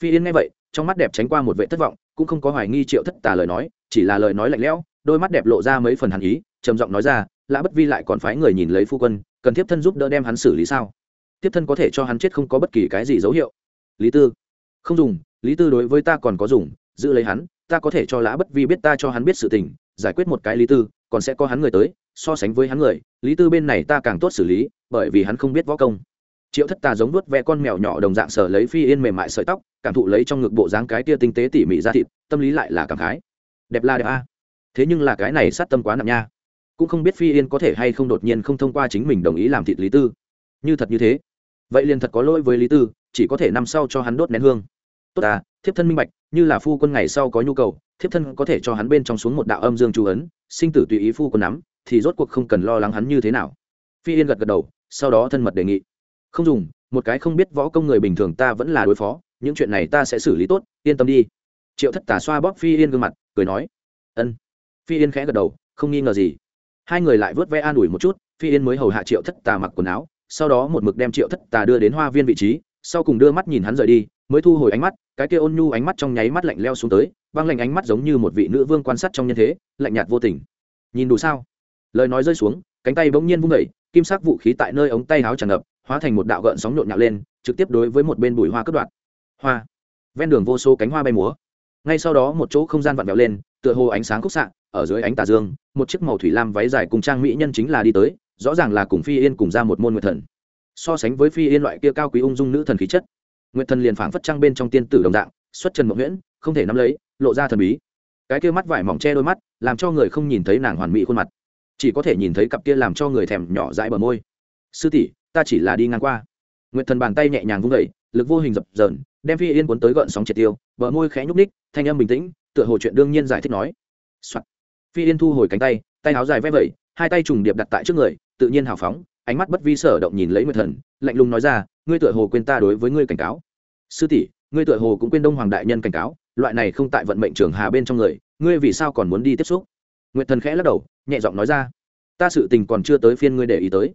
Phi yên nghe vậy, trong mắt đẹp tránh qua một vệ thất vọng, cũng không có hoài nghi triệu thất tà lời nói, chỉ là lời nói lạnh lẽo, đôi mắt đẹp lộ ra mấy phần hàn ý, trầm giọng nói ra, lã bất vi lại còn phái người nhìn lấy phu quân, cần thiếp thân giúp đỡ đem hắn xử lý sao? Thiếp thân có thể cho hắn chết không có bất kỳ cái gì dấu hiệu. Lý tư. Không dùng, lý tư đối với ta còn có dùng, giữ lấy hắn ta có thể cho lã bất vi biết ta cho hắn biết sự tình, giải quyết một cái lý tư, còn sẽ có hắn người tới, so sánh với hắn người, lý tư bên này ta càng tốt xử lý, bởi vì hắn không biết võ công. Triệu thất tà giống nuốt ve con mèo nhỏ đồng dạng sở lấy phi yên mềm mại sợi tóc, cảm thụ lấy trong ngực bộ dáng cái tia tinh tế tỉ mỉ ra thịt, tâm lý lại là cảm khái. Đẹp la đẹp a. Thế nhưng là cái này sát tâm quá nặng nha. Cũng không biết phi yên có thể hay không đột nhiên không thông qua chính mình đồng ý làm thịt lý tư. Như thật như thế. Vậy liền thật có lỗi với lý tư, chỉ có thể năm sau cho hắn đốt nén hương. Tốt à thiếp thân minh bạch như là phu quân ngày sau có nhu cầu, thiếp thân có thể cho hắn bên trong xuống một đạo âm dương chú ấn, sinh tử tùy ý phu quân nắm, thì rốt cuộc không cần lo lắng hắn như thế nào. Phi yên gật gật đầu, sau đó thân mật đề nghị. Không dùng, một cái không biết võ công người bình thường ta vẫn là đối phó, những chuyện này ta sẽ xử lý tốt, yên tâm đi. Triệu thất tả xoa bóp phi yên gương mặt, cười nói. Ân. Phi yên khẽ gật đầu, không nghi ngờ gì. Hai người lại vớt ve an ủi một chút, phi yên mới hầu hạ triệu thất tà mặc quần áo, sau đó một mực đem triệu thất tà đưa đến hoa viên vị trí, sau cùng đưa mắt nhìn hắn rời đi mới thu hồi ánh mắt, cái kia ôn nhu ánh mắt trong nháy mắt lạnh leo xuống tới, băng lạnh ánh mắt giống như một vị nữ vương quan sát trong nhân thế, lạnh nhạt vô tình. Nhìn đủ sao? Lời nói rơi xuống, cánh tay bỗng nhiên vung vẩy kim sắc vũ khí tại nơi ống tay áo tràn ngập, hóa thành một đạo gợn sóng nhộn nhạo lên, trực tiếp đối với một bên bụi hoa cất đoạn. Hoa. Ven đường vô số cánh hoa bay múa. Ngay sau đó một chỗ không gian vặn vẹo lên, tựa hồ ánh sáng khúc xạ, ở dưới ánh tà dương, một chiếc màu thủy lam váy dài cùng trang mỹ nhân chính là đi tới, rõ ràng là cùng phi yên cùng ra một môn nguyệt thần. So sánh với phi yên loại kia cao quý ung dung nữ thần khí chất nguyệt thần liền phảng phất trăng bên trong tiên tử đồng dạng, xuất trần mộng nguyễn không thể nắm lấy, lộ ra thần bí. Cái kia mắt vải mỏng che đôi mắt, làm cho người không nhìn thấy nàng hoàn mỹ khuôn mặt. Chỉ có thể nhìn thấy cặp kia làm cho người thèm nhỏ dãi bờ môi. Sư tỷ, ta chỉ là đi ngang qua. Nguyệt thần bàn tay nhẹ nhàng vung vẩy lực vô hình dập dờn, đem phi yên cuốn tới gợn sóng triệt tiêu, bờ môi khẽ nhúc ních thanh âm bình tĩnh, tựa hồ chuyện đương nhiên giải thích nói、Soạn. phi yên thu hồi cánh tay tay áo dài vẽ vẩy, hai tay trùng điệp đặt tại trước người, tự nhiên hào phóng ánh mắt bất vi sở động nhìn lấy nguyệt thần, lạnh lùng nói ra, ngươi tựa hồ quên ta đối với ngươi cảnh cáo. Sư tỷ, ngươi tựa hồ cũng quên đông hoàng đại nhân cảnh cáo, loại này không tại vận mệnh trường hà bên trong người, ngươi vì sao còn muốn đi tiếp xúc? Nguyệt thần khẽ lắc đầu, nhẹ giọng nói ra, ta sự tình còn chưa tới phiên ngươi để ý tới.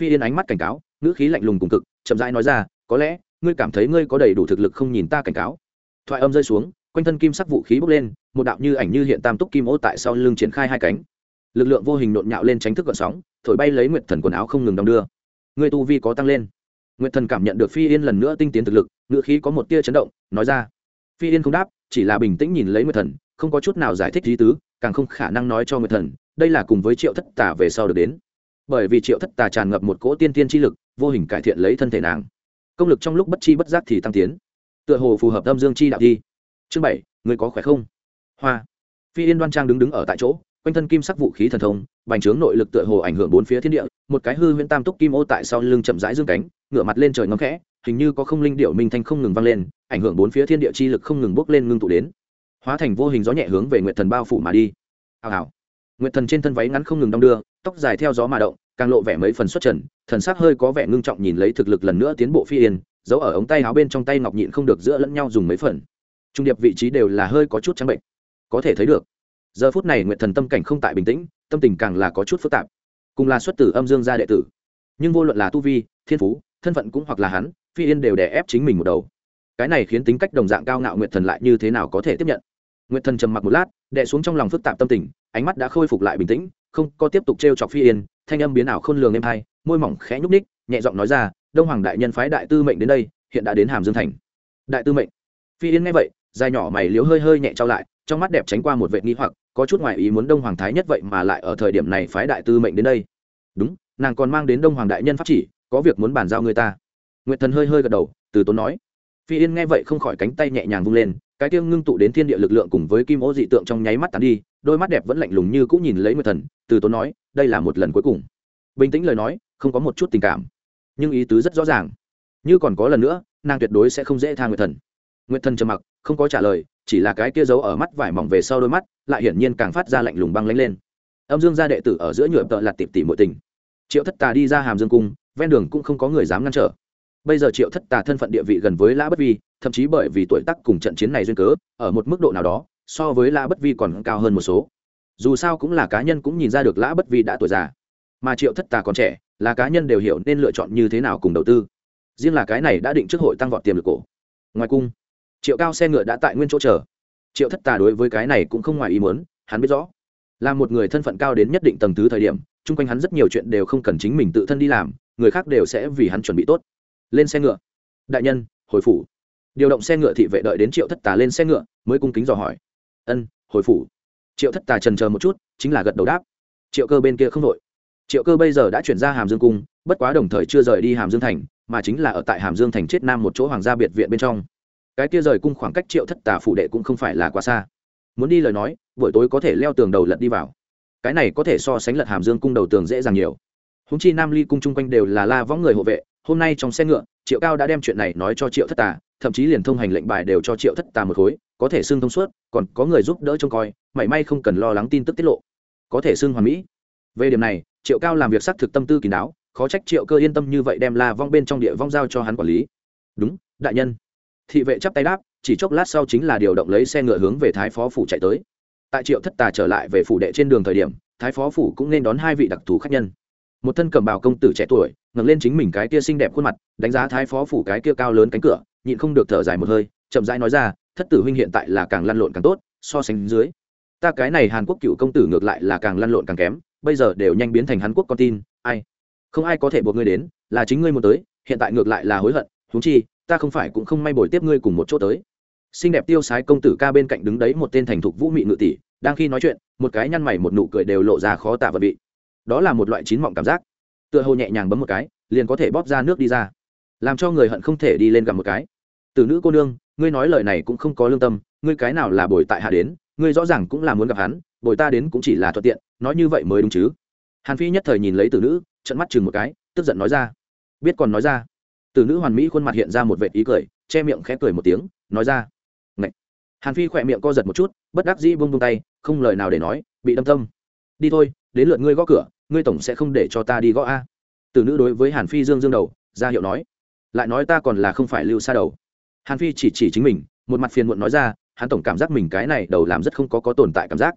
Phi yên ánh mắt cảnh cáo, ngữ khí lạnh lùng cùng cực, chậm rãi nói ra, có lẽ, ngươi cảm thấy ngươi có đầy đủ thực lực không nhìn ta cảnh cáo. Thoại âm rơi xuống, quanh thân kim sắc vũ khí bốc lên, một đạo như ảnh như hiện tam túc kim ô tại sau lưng triển khai hai cánh lực lượng vô hình nộn nhạo lên tránh thức gợn sóng, thổi bay lấy nguyệt thần quần áo không ngừng đong đưa. Người tu vi có tăng lên. Nguyệt thần cảm nhận được phi yên lần nữa tinh tiến thực lực ngựa khí có một tia chấn động, nói ra. Phi yên không đáp, chỉ là bình tĩnh nhìn lấy nguyệt thần, không có chút nào giải thích lý tứ, càng không khả năng nói cho nguyệt thần, đây là cùng với triệu thất tà về sau được đến. Bởi vì triệu thất tà tràn ngập một cỗ tiên tiên chi lực, vô hình cải thiện lấy thân thể nàng. Công lực trong lúc bất chi bất giác thì tăng tiến. Tựa hồ phù hợp âm dương chi đạo thi chương bảy, người có khỏe không? Hoa. Phi yên đoan trang đứng đứng ở tại chỗ quanh thân kim sắc vũ khí thần thông, bành trướng nội lực tựa hồ ảnh hưởng bốn phía thiên địa, một cái hư huyễn tam túc kim ô tại sau lưng chậm rãi dương cánh, ngửa mặt lên trời ngấm khẽ, hình như có không linh điệu minh thanh không ngừng vang lên, ảnh hưởng bốn phía thiên địa chi lực không ngừng bốc lên ngưng tụ đến. Hóa thành vô hình gió nhẹ hướng về nguyệt thần bao phủ mà đi. Hào hào. Nguyệt thần trên thân váy ngắn không ngừng đong đưa, tóc dài theo gió mà động, càng lộ vẻ mấy phần xuất trần, thần sắc hơi có vẻ ngưng trọng nhìn lấy thực lực lần nữa tiến bộ phi yên, giấu ở ống tay áo bên trong tay ngọc nhịn không được giữa lẫn nhau dùng mấy phần. Trung điệp vị trí đều là hơi có chút trắng bệnh. Có thể thấy được giờ phút này nguyệt thần tâm cảnh không tại bình tĩnh, tâm tình càng là có chút phức tạp. Cùng là xuất tử âm dương gia đệ tử, nhưng vô luận là tu vi, thiên phú, thân phận cũng hoặc là hắn, phi yên đều đè ép chính mình một đầu. Cái này khiến tính cách đồng dạng cao ngạo nguyệt thần lại như thế nào có thể tiếp nhận? Nguyệt thần trầm mặc một lát, đè xuống trong lòng phức tạp tâm tình, ánh mắt đã khôi phục lại bình tĩnh, không có tiếp tục t chọc phi yên, thanh âm biến ảo khôn lường êm hai môi mỏng khẽ nhúc ních nhẹ giọng nói ra, đông hoàng đại nhân phái đại tư mệnh đến đây, hiện đã đến hàm dương thành. Đại tư mệnh? Phi yên nghe vậy, dài nhỏ mày liếu hơi hơi nhẹ trao lại, trong mắt đẹp tránh qua một vệ nghi hoặc có chút ngoại ý muốn đông hoàng thái nhất vậy mà lại ở thời điểm này phái đại tư mệnh đến đây. Đúng, nàng còn mang đến đông hoàng đại nhân pháp chỉ, có việc muốn bàn giao người ta. Nguyệt thần hơi hơi gật đầu, từ tốn nói. Phi yên nghe vậy không khỏi cánh tay nhẹ nhàng vung lên, cái tiêu ngưng tụ đến thiên địa lực lượng cùng với kim ô dị tượng trong nháy mắt tàn đi, đôi mắt đẹp vẫn lạnh lùng như cũng nhìn lấy nguyệt thần, từ tốn nói, đây là một lần cuối cùng. Bình tĩnh lời nói, không có một chút tình cảm. Nhưng ý tứ rất rõ ràng. Như còn có lần nữa, nàng tuyệt đối sẽ không dễ tha nguyệt thần. Nguyệt thần trầm mặc, không có trả lời chỉ là cái kia giấu ở mắt vải mỏng về sau đôi mắt, lại hiển nhiên càng phát ra lạnh lùng băng lanh lên. Âm dương gia đệ tử ở giữa nhựa tợ lạt tịp tỉ mọi tình. Triệu thất tà đi ra hàm dương cung, ven đường cũng không có người dám ngăn trở. Bây giờ triệu thất tà thân phận địa vị gần với lã bất vi, thậm chí bởi vì tuổi tác cùng trận chiến này duyên cớ, ở một mức độ nào đó, so với lã bất vi còn cao hơn một số. Dù sao cũng là cá nhân cũng nhìn ra được lã bất vi đã tuổi già. Mà triệu thất tà còn trẻ, là cá nhân đều hiểu nên lựa chọn như thế nào cùng đầu tư. Riêng là cái này đã định trước hội tăng vọt tiềm lực cổ. Ngoài cung triệu cao xe ngựa đã tại nguyên chỗ chờ. Triệu thất tà đối với cái này cũng không ngoài ý muốn, hắn biết rõ. Là một người thân phận cao đến nhất định tầng thứ thời điểm, chung quanh hắn rất nhiều chuyện đều không cần chính mình tự thân đi làm, người khác đều sẽ vì hắn chuẩn bị tốt. Lên xe ngựa. Đại nhân, hồi phủ. Điều động xe ngựa thị vệ đợi đến triệu thất tà lên xe ngựa, mới cung kính dò hỏi. Ân, hồi phủ. Triệu thất tà trần chờ một chút, chính là gật đầu đáp. Triệu cơ bên kia không đội triệu cơ bây giờ đã chuyển ra hàm dương cung, bất quá đồng thời chưa rời đi hàm dương thành, mà chính là ở tại hàm dương thành chết nam một chỗ hoàng gia biệt viện bên trong cái kia rời cung khoảng cách triệu thất tà phụ đệ cũng không phải là quá xa. Muốn đi lời nói, buổi tối có thể leo tường đầu lật đi vào. Cái này có thể so sánh lật hàm dương cung đầu tường dễ dàng nhiều. Húng chi nam ly cung chung quanh đều là la võng người hộ vệ, hôm nay trong xe ngựa, triệu cao đã đem chuyện này nói cho triệu thất tà, thậm chí liền thông hành lệnh bài đều cho triệu thất tà một khối, có thể xưng thông suốt, còn có người giúp đỡ trông coi, mảy may không cần lo lắng tin tức tiết lộ. Có thể xưng hoàn mỹ. Về điểm này, triệu cao làm việc xác thực tâm tư kín đáo, khó trách triệu cơ yên tâm như vậy đem la vong bên trong địa vong giao cho hắn quản lý. Đúng, đại nhân thị vệ chắp tay đáp, chỉ chốc lát sau chính là điều động lấy xe ngựa hướng về thái phó phủ chạy tới. Tại triệu thất tà trở lại về phủ đệ trên đường thời điểm, thái phó phủ cũng nên đón hai vị đặc thù khách nhân. Một thân cầm bào công tử trẻ tuổi, ngẩng lên chính mình cái kia xinh đẹp khuôn mặt, đánh giá thái phó phủ cái kia cao lớn cánh cửa, nhịn không được thở dài một hơi, chậm rãi nói ra, thất tử huynh hiện tại là càng lăn lộn càng tốt, so sánh dưới, ta cái này hàn quốc cựu công tử ngược lại là càng lăn lộn càng kém, bây giờ đều nhanh biến thành hàn quốc con tin, ai, không ai có thể buộc ngươi đến, là chính ngươi muốn tới, hiện tại ngược lại là hối hận thú chi ta không phải cũng không may bồi tiếp ngươi cùng một chỗ tới. Xinh đẹp tiêu sái công tử ca bên cạnh đứng đấy một tên thành thục vũ mị ngự tỷ, đang khi nói chuyện, một cái nhăn mày một nụ cười đều lộ ra khó tả vật vị. Đó là một loại chín mọng cảm giác. Tựa hồ nhẹ nhàng bấm một cái, liền có thể bóp ra nước đi ra. Làm cho người hận không thể đi lên gặp một cái. Từ nữ cô nương, ngươi nói lời này cũng không có lương tâm, ngươi cái nào là bồi tại hạ đến, ngươi rõ ràng cũng là muốn gặp hắn, bồi ta đến cũng chỉ là thuận tiện, nói như vậy mới đúng chứ. Hàn phi nhất thời nhìn lấy từ nữ trận mắt chừng một cái, tức giận nói ra. Biết còn nói ra từ nữ hoàn mỹ khuôn mặt hiện ra một vệt ý cười, che miệng khẽ cười một tiếng, nói ra, Ngậy. hàn phi khỏe miệng co giật một chút, bất đắc dĩ buông vung tay, không lời nào để nói, bị đâm tâm đi thôi, đến lượt ngươi gõ cửa, ngươi tổng sẽ không để cho ta đi gõ a. Từ nữ đối với hàn phi dương dương đầu, ra hiệu nói, lại nói ta còn là không phải lưu xa đầu. Hàn phi chỉ chỉ chính mình, một mặt phiền muộn nói ra, hắn tổng cảm giác mình cái này đầu làm rất không có có tồn tại cảm giác,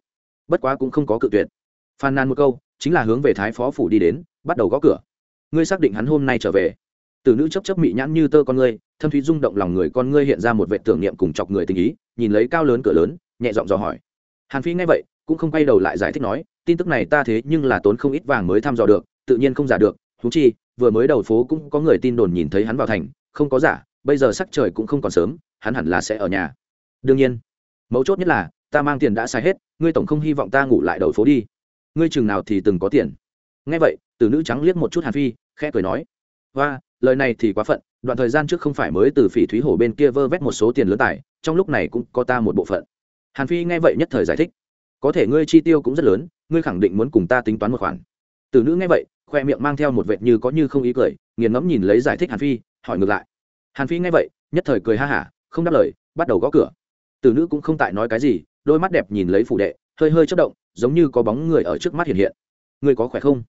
bất quá cũng không có cự tuyệt. Phàn nàn một câu, chính là hướng về thái phó phủ đi đến, bắt đầu gõ cửa. Ngươi xác định hắn hôm nay trở về? Từ nữ chấp chấp mị nhãn như tơ con ngươi, thâm thúy rung động lòng người con ngươi hiện ra một vệ tưởng niệm cùng chọc người tình ý, nhìn lấy cao lớn cửa lớn, nhẹ giọng dò hỏi. Hàn phi nghe vậy, cũng không quay đầu lại giải thích nói, tin tức này ta thế nhưng là tốn không ít vàng mới thăm dò được, tự nhiên không giả được thú chi, vừa mới đầu phố cũng có người tin đồn nhìn thấy hắn vào thành, không có giả, bây giờ sắc trời cũng không còn sớm, hắn hẳn là sẽ ở nhà. Đương nhiên, mấu chốt nhất là, ta mang tiền đã xài hết, ngươi tổng không hy vọng ta ngủ lại đầu phố đi. Ngươi chừng nào thì từng có tiền. Nghe vậy từ nữ trắng liếc một chút hàn phi, khẽ cười nói hoa lời này thì quá phận, đoạn thời gian trước không phải mới từ phỉ thúy hổ bên kia vơ vét một số tiền lớn tài, trong lúc này cũng có ta một bộ phận. Hàn phi nghe vậy nhất thời giải thích. Có thể ngươi chi tiêu cũng rất lớn, ngươi khẳng định muốn cùng ta tính toán một khoản. Từ nữ nghe vậy, khoe miệng mang theo một vệt như có như không ý cười, nghiền ngẫm nhìn lấy giải thích hàn phi, hỏi ngược lại. Hàn phi nghe vậy, nhất thời cười ha hả, không đáp lời, bắt đầu gõ cửa. Từ nữ cũng không tại nói cái gì, đôi mắt đẹp nhìn lấy phủ đệ, hơi hơi chất động, giống như có bóng người ở trước mắt hiện hiện. Ngươi có khỏe không?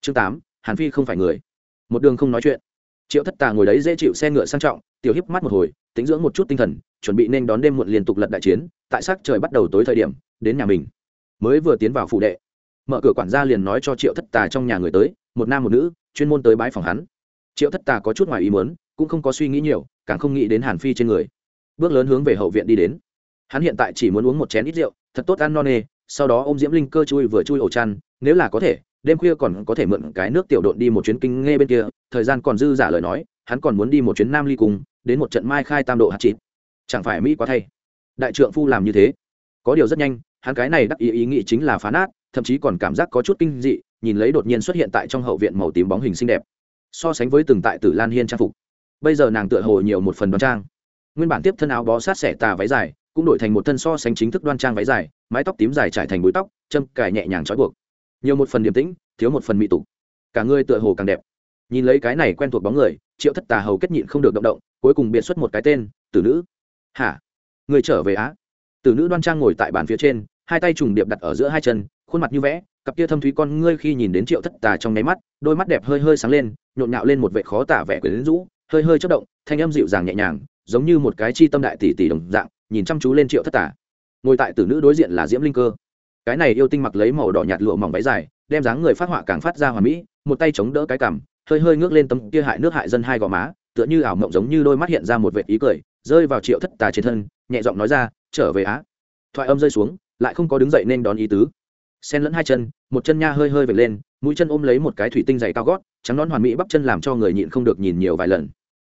Chương tám, hàn phi không phải người. Một đường không nói chuyện triệu thất tà ngồi đấy dễ chịu xe ngựa sang trọng, tiểu híp mắt một hồi, tính dưỡng một chút tinh thần, chuẩn bị nên đón đêm muộn liên tục lật đại chiến, tại sắc trời bắt đầu tối thời điểm, đến nhà mình. Mới vừa tiến vào phủ đệ, mở cửa quản gia liền nói cho triệu thất tà trong nhà người tới, một nam một nữ, chuyên môn tới bãi phòng hắn. Triệu thất tà có chút ngoài ý muốn, cũng không có suy nghĩ nhiều, càng không nghĩ đến hàn phi trên người. Bước lớn hướng về hậu viện đi đến. Hắn hiện tại chỉ muốn uống một chén ít rượu, thật tốt ăn no nê, sau đó ô m diễm linh cơ chui vừa chui ổ chăn, nếu là có thể đêm khuya còn có thể mượn cái nước tiểu độn đi một chuyến kinh nghe bên kia, thời gian còn dư giả lời nói, hắn còn muốn đi một chuyến nam ly cùng, đến một trận mai khai tam độ hạt chịt. Chẳng phải mỹ quá thay. Đại trượng phu làm như thế. Có điều rất nhanh, hắn cái này đắc ý ý nghĩ chính là phá nát, thậm chí còn cảm giác có chút kinh dị, nhìn lấy đột nhiên xuất hiện tại trong hậu viện màu tím bóng hình xinh đẹp. So sánh với từng tại tử lan hiên trang phục. Bây giờ nàng tựa hồ nhiều một phần đoan trang. Nguyên bản tiếp thân áo bó sát xẻ tà váy dài, cũng đổi thành một thân so sánh chính thức đoan trang váy dài, mái tóc tím dài trải thành búi tóc, châm cài nhẹ nhàng trói buộc nhiều một phần điềm tĩnh, thiếu một phần mỹ tục. Cả người tựa hồ càng đẹp. Nhìn lấy cái này quen thuộc bóng người, triệu thất tà hầu kết nhịn không được động động, cuối cùng biệt xuất một cái tên, tử nữ. Hả? Người trở về á? Tử nữ đoan trang ngồi tại bàn phía trên, hai tay trùng điệp đặt ở giữa hai chân, khuôn mặt như vẽ, cặp kia thâm thúy con ngươi khi nhìn đến triệu thất tà trong nháy mắt, đôi mắt đẹp hơi hơi sáng lên, nhộn nhạo lên một vệ khó tả vẻ quyến rũ, hơi hơi chất động, thanh âm dịu dàng nhẹ nhàng, giống như một cái chi tâm đại tỷ tỷ đồng dạng, nhìn chăm chú lên triệu thất tà. Ngồi tại tử nữ đối diện là diễm linh cơ cái này yêu tinh mặc lấy màu đỏ nhạt lụa mỏng váy dài, đem dáng người phát họa càng phát ra hòa mỹ, một tay chống đỡ cái cằm, hơi hơi ngước lên tấm kia hại nước hại dân hai gò má, tựa như ảo mộng giống như đôi mắt hiện ra một vệt ý cười, rơi vào triệu thất tà trên thân, nhẹ giọng nói ra, trở về á. Thoại âm rơi xuống, lại không có đứng dậy nên đón ý tứ. Xen lẫn hai chân, một chân nha hơi hơi vệt lên, mũi chân ôm lấy một cái thủy tinh dày cao gót, trắng nón hoàn mỹ bắp chân làm cho người nhịn không được nhìn nhiều vài lần.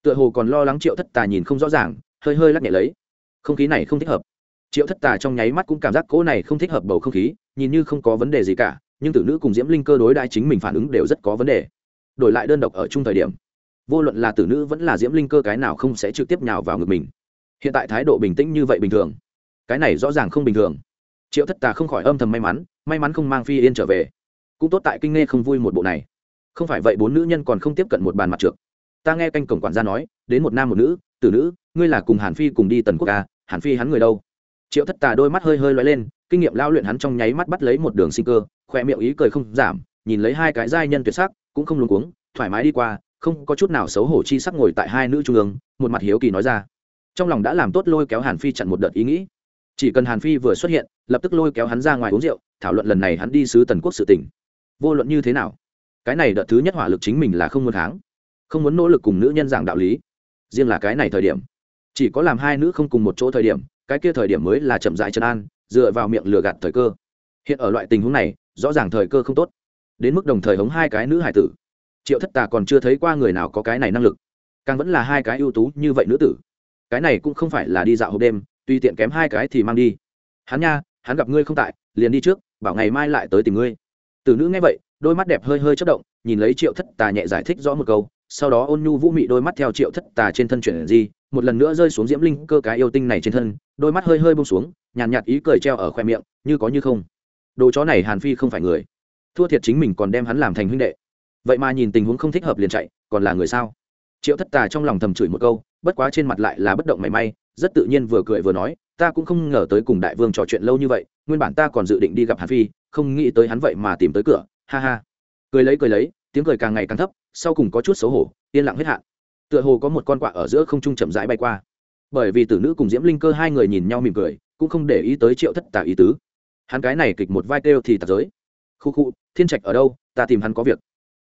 Tựa hồ còn lo lắng triệu thất tà nhìn không rõ ràng, hơi hơi lắc nhẹ lấy. Không khí này không thích hợp triệu thất tà trong nháy mắt cũng cảm giác cỗ này không thích hợp bầu không khí, nhìn như không có vấn đề gì cả, nhưng tử nữ cùng diễm linh cơ đối đại chính mình phản ứng đều rất có vấn đề. Đổi lại đơn độc ở chung thời điểm, vô luận là tử nữ vẫn là diễm linh cơ cái nào không sẽ trực tiếp nhào vào ngực mình. Hiện tại thái độ bình tĩnh như vậy bình thường, cái này rõ ràng không bình thường. Triệu thất tà không khỏi âm thầm may mắn may mắn không mang phi yên trở về. Cũng tốt tại kinh nghe không vui một bộ này. Không phải vậy bốn nữ nhân còn không tiếp cận một bàn mặt trượt ta nghe canh cổng quản gia nói, đến một nam một nữ, tử nữ, ngươi là cùng hàn phi cùng đi tần quốc ca hàn phi hắn người đâu? Triệu thất tà đôi mắt hơi hơi loay lên, kinh nghiệm lao luyện hắn trong nháy mắt bắt lấy một đường sinh cơ khỏe miệng ý cười không giảm, nhìn lấy hai cái giai nhân tuyệt sắc, cũng không luống cuống, thoải mái đi qua, không có chút nào xấu hổ chi sắc ngồi tại hai nữ trung ương, một mặt hiếu kỳ nói ra. Trong lòng đã làm tốt lôi kéo hàn phi chặn một đợt ý nghĩ. Chỉ cần hàn phi vừa xuất hiện, lập tức lôi kéo hắn ra ngoài uống rượu, thảo luận lần này hắn đi sứ tần quốc sự tỉnh vô luận như thế nào, cái này đợt thứ nhất hỏa lực chính mình là không muốn kháng, không muốn nỗ lực cùng nữ nhân giảng đạo lý. Riêng là cái này thời điểm, chỉ có làm hai nữ không cùng một chỗ thời điểm cái kia thời điểm mới là chậm dại chân an, dựa vào miệng lừa gạt thời cơ. Hiện ở loại tình huống này, rõ ràng thời cơ không tốt. Đến mức đồng thời hống hai cái nữ hải tử. Triệu thất tà còn chưa thấy qua người nào có cái này năng lực. Càng vẫn là hai cái ưu tú như vậy nữ tử. Cái này cũng không phải là đi dạo hộp đêm, tùy tiện kém hai cái thì mang đi. Hắn nha, hắn gặp ngươi không tại, liền đi trước, bảo ngày mai lại tới tìm ngươi. Từ nữ nghe vậy, đôi mắt đẹp hơi hơi chất động, nhìn lấy triệu thất tà nhẹ giải thích rõ một câu sau đó ôn nhu vũ mị đôi mắt theo triệu thất tà trên thân chuyển di một lần nữa rơi xuống diễm linh cơ cái yêu tinh này trên thân đôi mắt hơi hơi bông xuống nhàn nhạt, nhạt ý cười treo ở khoe miệng như có như không. Đồ chó này hàn phi không phải người. Thua thiệt chính mình còn đem hắn làm thành huynh đệ. Vậy mà nhìn tình huống không thích hợp liền chạy còn là người sao? Triệu thất tà trong lòng thầm chửi một câu bất quá trên mặt lại là bất động mảy may rất tự nhiên vừa cười vừa nói ta cũng không ngờ tới cùng đại vương trò chuyện lâu như vậy nguyên bản ta còn dự định đi gặp hàn phi không nghĩ tới hắn vậy mà tìm tới cửa ha ha. Cười lấy cười lấy tiếng cười càng ngày càng thấp sau cùng có chút xấu hổ, yên lặng hết hạn. Tựa hồ có một con quạ ở giữa không trung chậm rãi bay qua. Bởi vì tử nữ cùng diễm linh cơ hai người nhìn nhau mỉm cười, cũng không để ý tới triệu thất tà ý tứ. Hắn cái này kịch một vai kêu thì tạc giới. Khu khu, thiên trạch ở đâu? Ta tìm hắn có việc.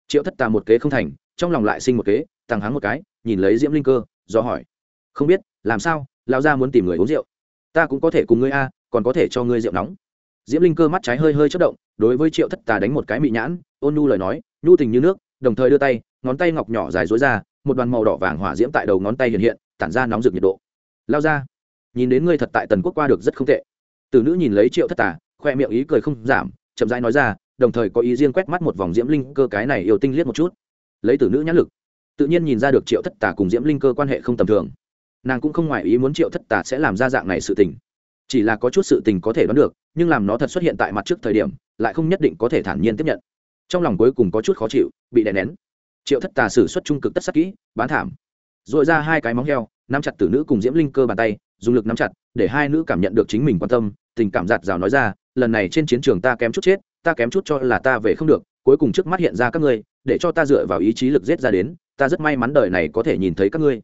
Triệu thất tà một kế không thành, trong lòng lại sinh một kế tăng hắn một cái, nhìn lấy diễm linh cơ, do hỏi. Không biết, làm sao? Lao ra muốn tìm người uống rượu. Ta cũng có thể cùng ngươi a, còn có thể cho ngươi rượu nóng. Diễm linh cơ mắt trái hơi hơi chất động, đối với triệu thất tà đánh một cái mị nhãn, ôn nhu lời nói, nhu tình như nước đồng thời đưa tay, ngón tay ngọc nhỏ dài dối ra, một đoàn màu đỏ vàng hỏa diễm tại đầu ngón tay hiện hiện, tản ra nóng rực nhiệt độ. Lao ra. Nhìn đến ngươi thật tại tần quốc qua được rất không tệ. Từ nữ nhìn lấy triệu thất tà, khoe miệng ý cười không giảm, chậm rãi nói ra, đồng thời có ý riêng quét mắt một vòng diễm linh cơ cái này yêu tinh liếc một chút. Lấy từ nữ nhãn lực, tự nhiên nhìn ra được triệu thất tà cùng diễm linh cơ quan hệ không tầm thường. Nàng cũng không ngoài ý muốn triệu thất tà sẽ làm ra dạng này sự tình. Chỉ là có chút sự tình có thể đoán được, nhưng làm nó thật xuất hiện tại mặt trước thời điểm, lại không nhất định có thể thản nhiên tiếp nhận trong lòng cuối cùng có chút khó chịu bị đè nén. Triệu thất tà xử xuất trung cực tất sắc kỹ bán thảm. Dội ra hai cái móng heo nắm chặt tử nữ cùng diễm linh cơ bàn tay dùng lực nắm chặt để hai nữ cảm nhận được chính mình quan tâm tình cảm giạt rào nói ra lần này trên chiến trường ta kém chút chết ta kém chút cho là ta về không được cuối cùng trước mắt hiện ra các ngươi để cho ta dựa vào ý chí lực giết ra đến ta rất may mắn đời này có thể nhìn thấy các ngươi.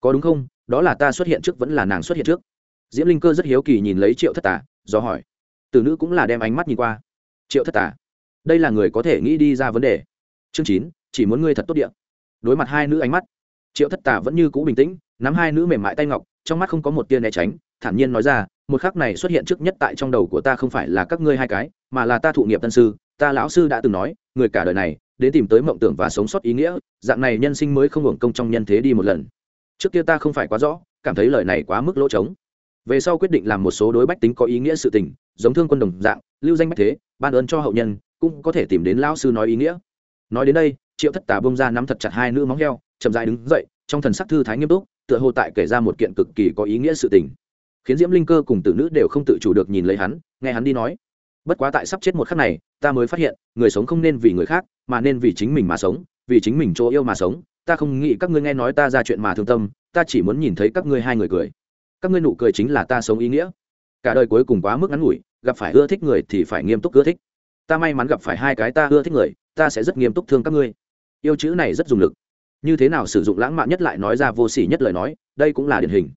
Có đúng không? Đó là ta xuất hiện trước vẫn là nàng xuất hiện trước? Diễm linh cơ rất hiếu kỳ nhìn lấy triệu thất tà, do hỏi. Từ nữ cũng là đem ánh mắt nhìn qua. Triệu thất tà đây là người có thể nghĩ đi ra vấn đề. Chương chín, chỉ muốn ngươi thật tốt điện đối mặt hai nữ ánh mắt, triệu thất tà vẫn như cũ bình tĩnh, nắm hai nữ mềm mại tay ngọc, trong mắt không có một tia né tránh, thản nhiên nói ra, một khắc này xuất hiện trước nhất tại trong đầu của ta không phải là các ngươi hai cái, mà là ta thụ nghiệp tân sư. Ta lão sư đã từng nói, người cả đời này, đến tìm tới mộng tưởng và sống sót ý nghĩa, dạng này nhân sinh mới không hưởng công trong nhân thế đi một lần. Trước kia ta không phải quá rõ, cảm thấy lời này quá mức lỗ trống. Về sau quyết định làm một số đối bách tính có ý nghĩa sự tình, giống thương quân đồng dạng, lưu danh bách thế, ban ơn cho hậu nhân cũng có thể tìm đến lão sư nói ý nghĩa. Nói đến đây, triệu thất tà bông ra nắm thật chặt hai nữ móng heo, chậm dài đứng dậy, trong thần sắc thư thái nghiêm túc, tựa hồ tại kể ra một kiện cực kỳ có ý nghĩa sự tình. Khiến diễm linh cơ cùng tử nữ đều không tự chủ được nhìn lấy hắn, nghe hắn đi nói. Bất quá tại sắp chết một khắc này, ta mới phát hiện, người sống không nên vì người khác, mà nên vì chính mình mà sống, vì chính mình chỗ yêu mà sống. Ta không nghĩ các ngươi nghe nói ta ra chuyện mà thương tâm, ta chỉ muốn nhìn thấy các ngươi hai người cười. Các ngươi nụ cười chính là ta sống ý nghĩa. Cả đời cuối cùng quá mức ngắn ngủi, gặp phải ưa thích người thì phải nghiêm túc ưa thích ta may mắn gặp phải hai cái ta ưa thích người, ta sẽ rất nghiêm túc thương các ngươi. Yêu chữ này rất dùng lực. Như thế nào sử dụng lãng mạn nhất lại nói ra vô s ỉ nhất lời nói, đây cũng là điển hình.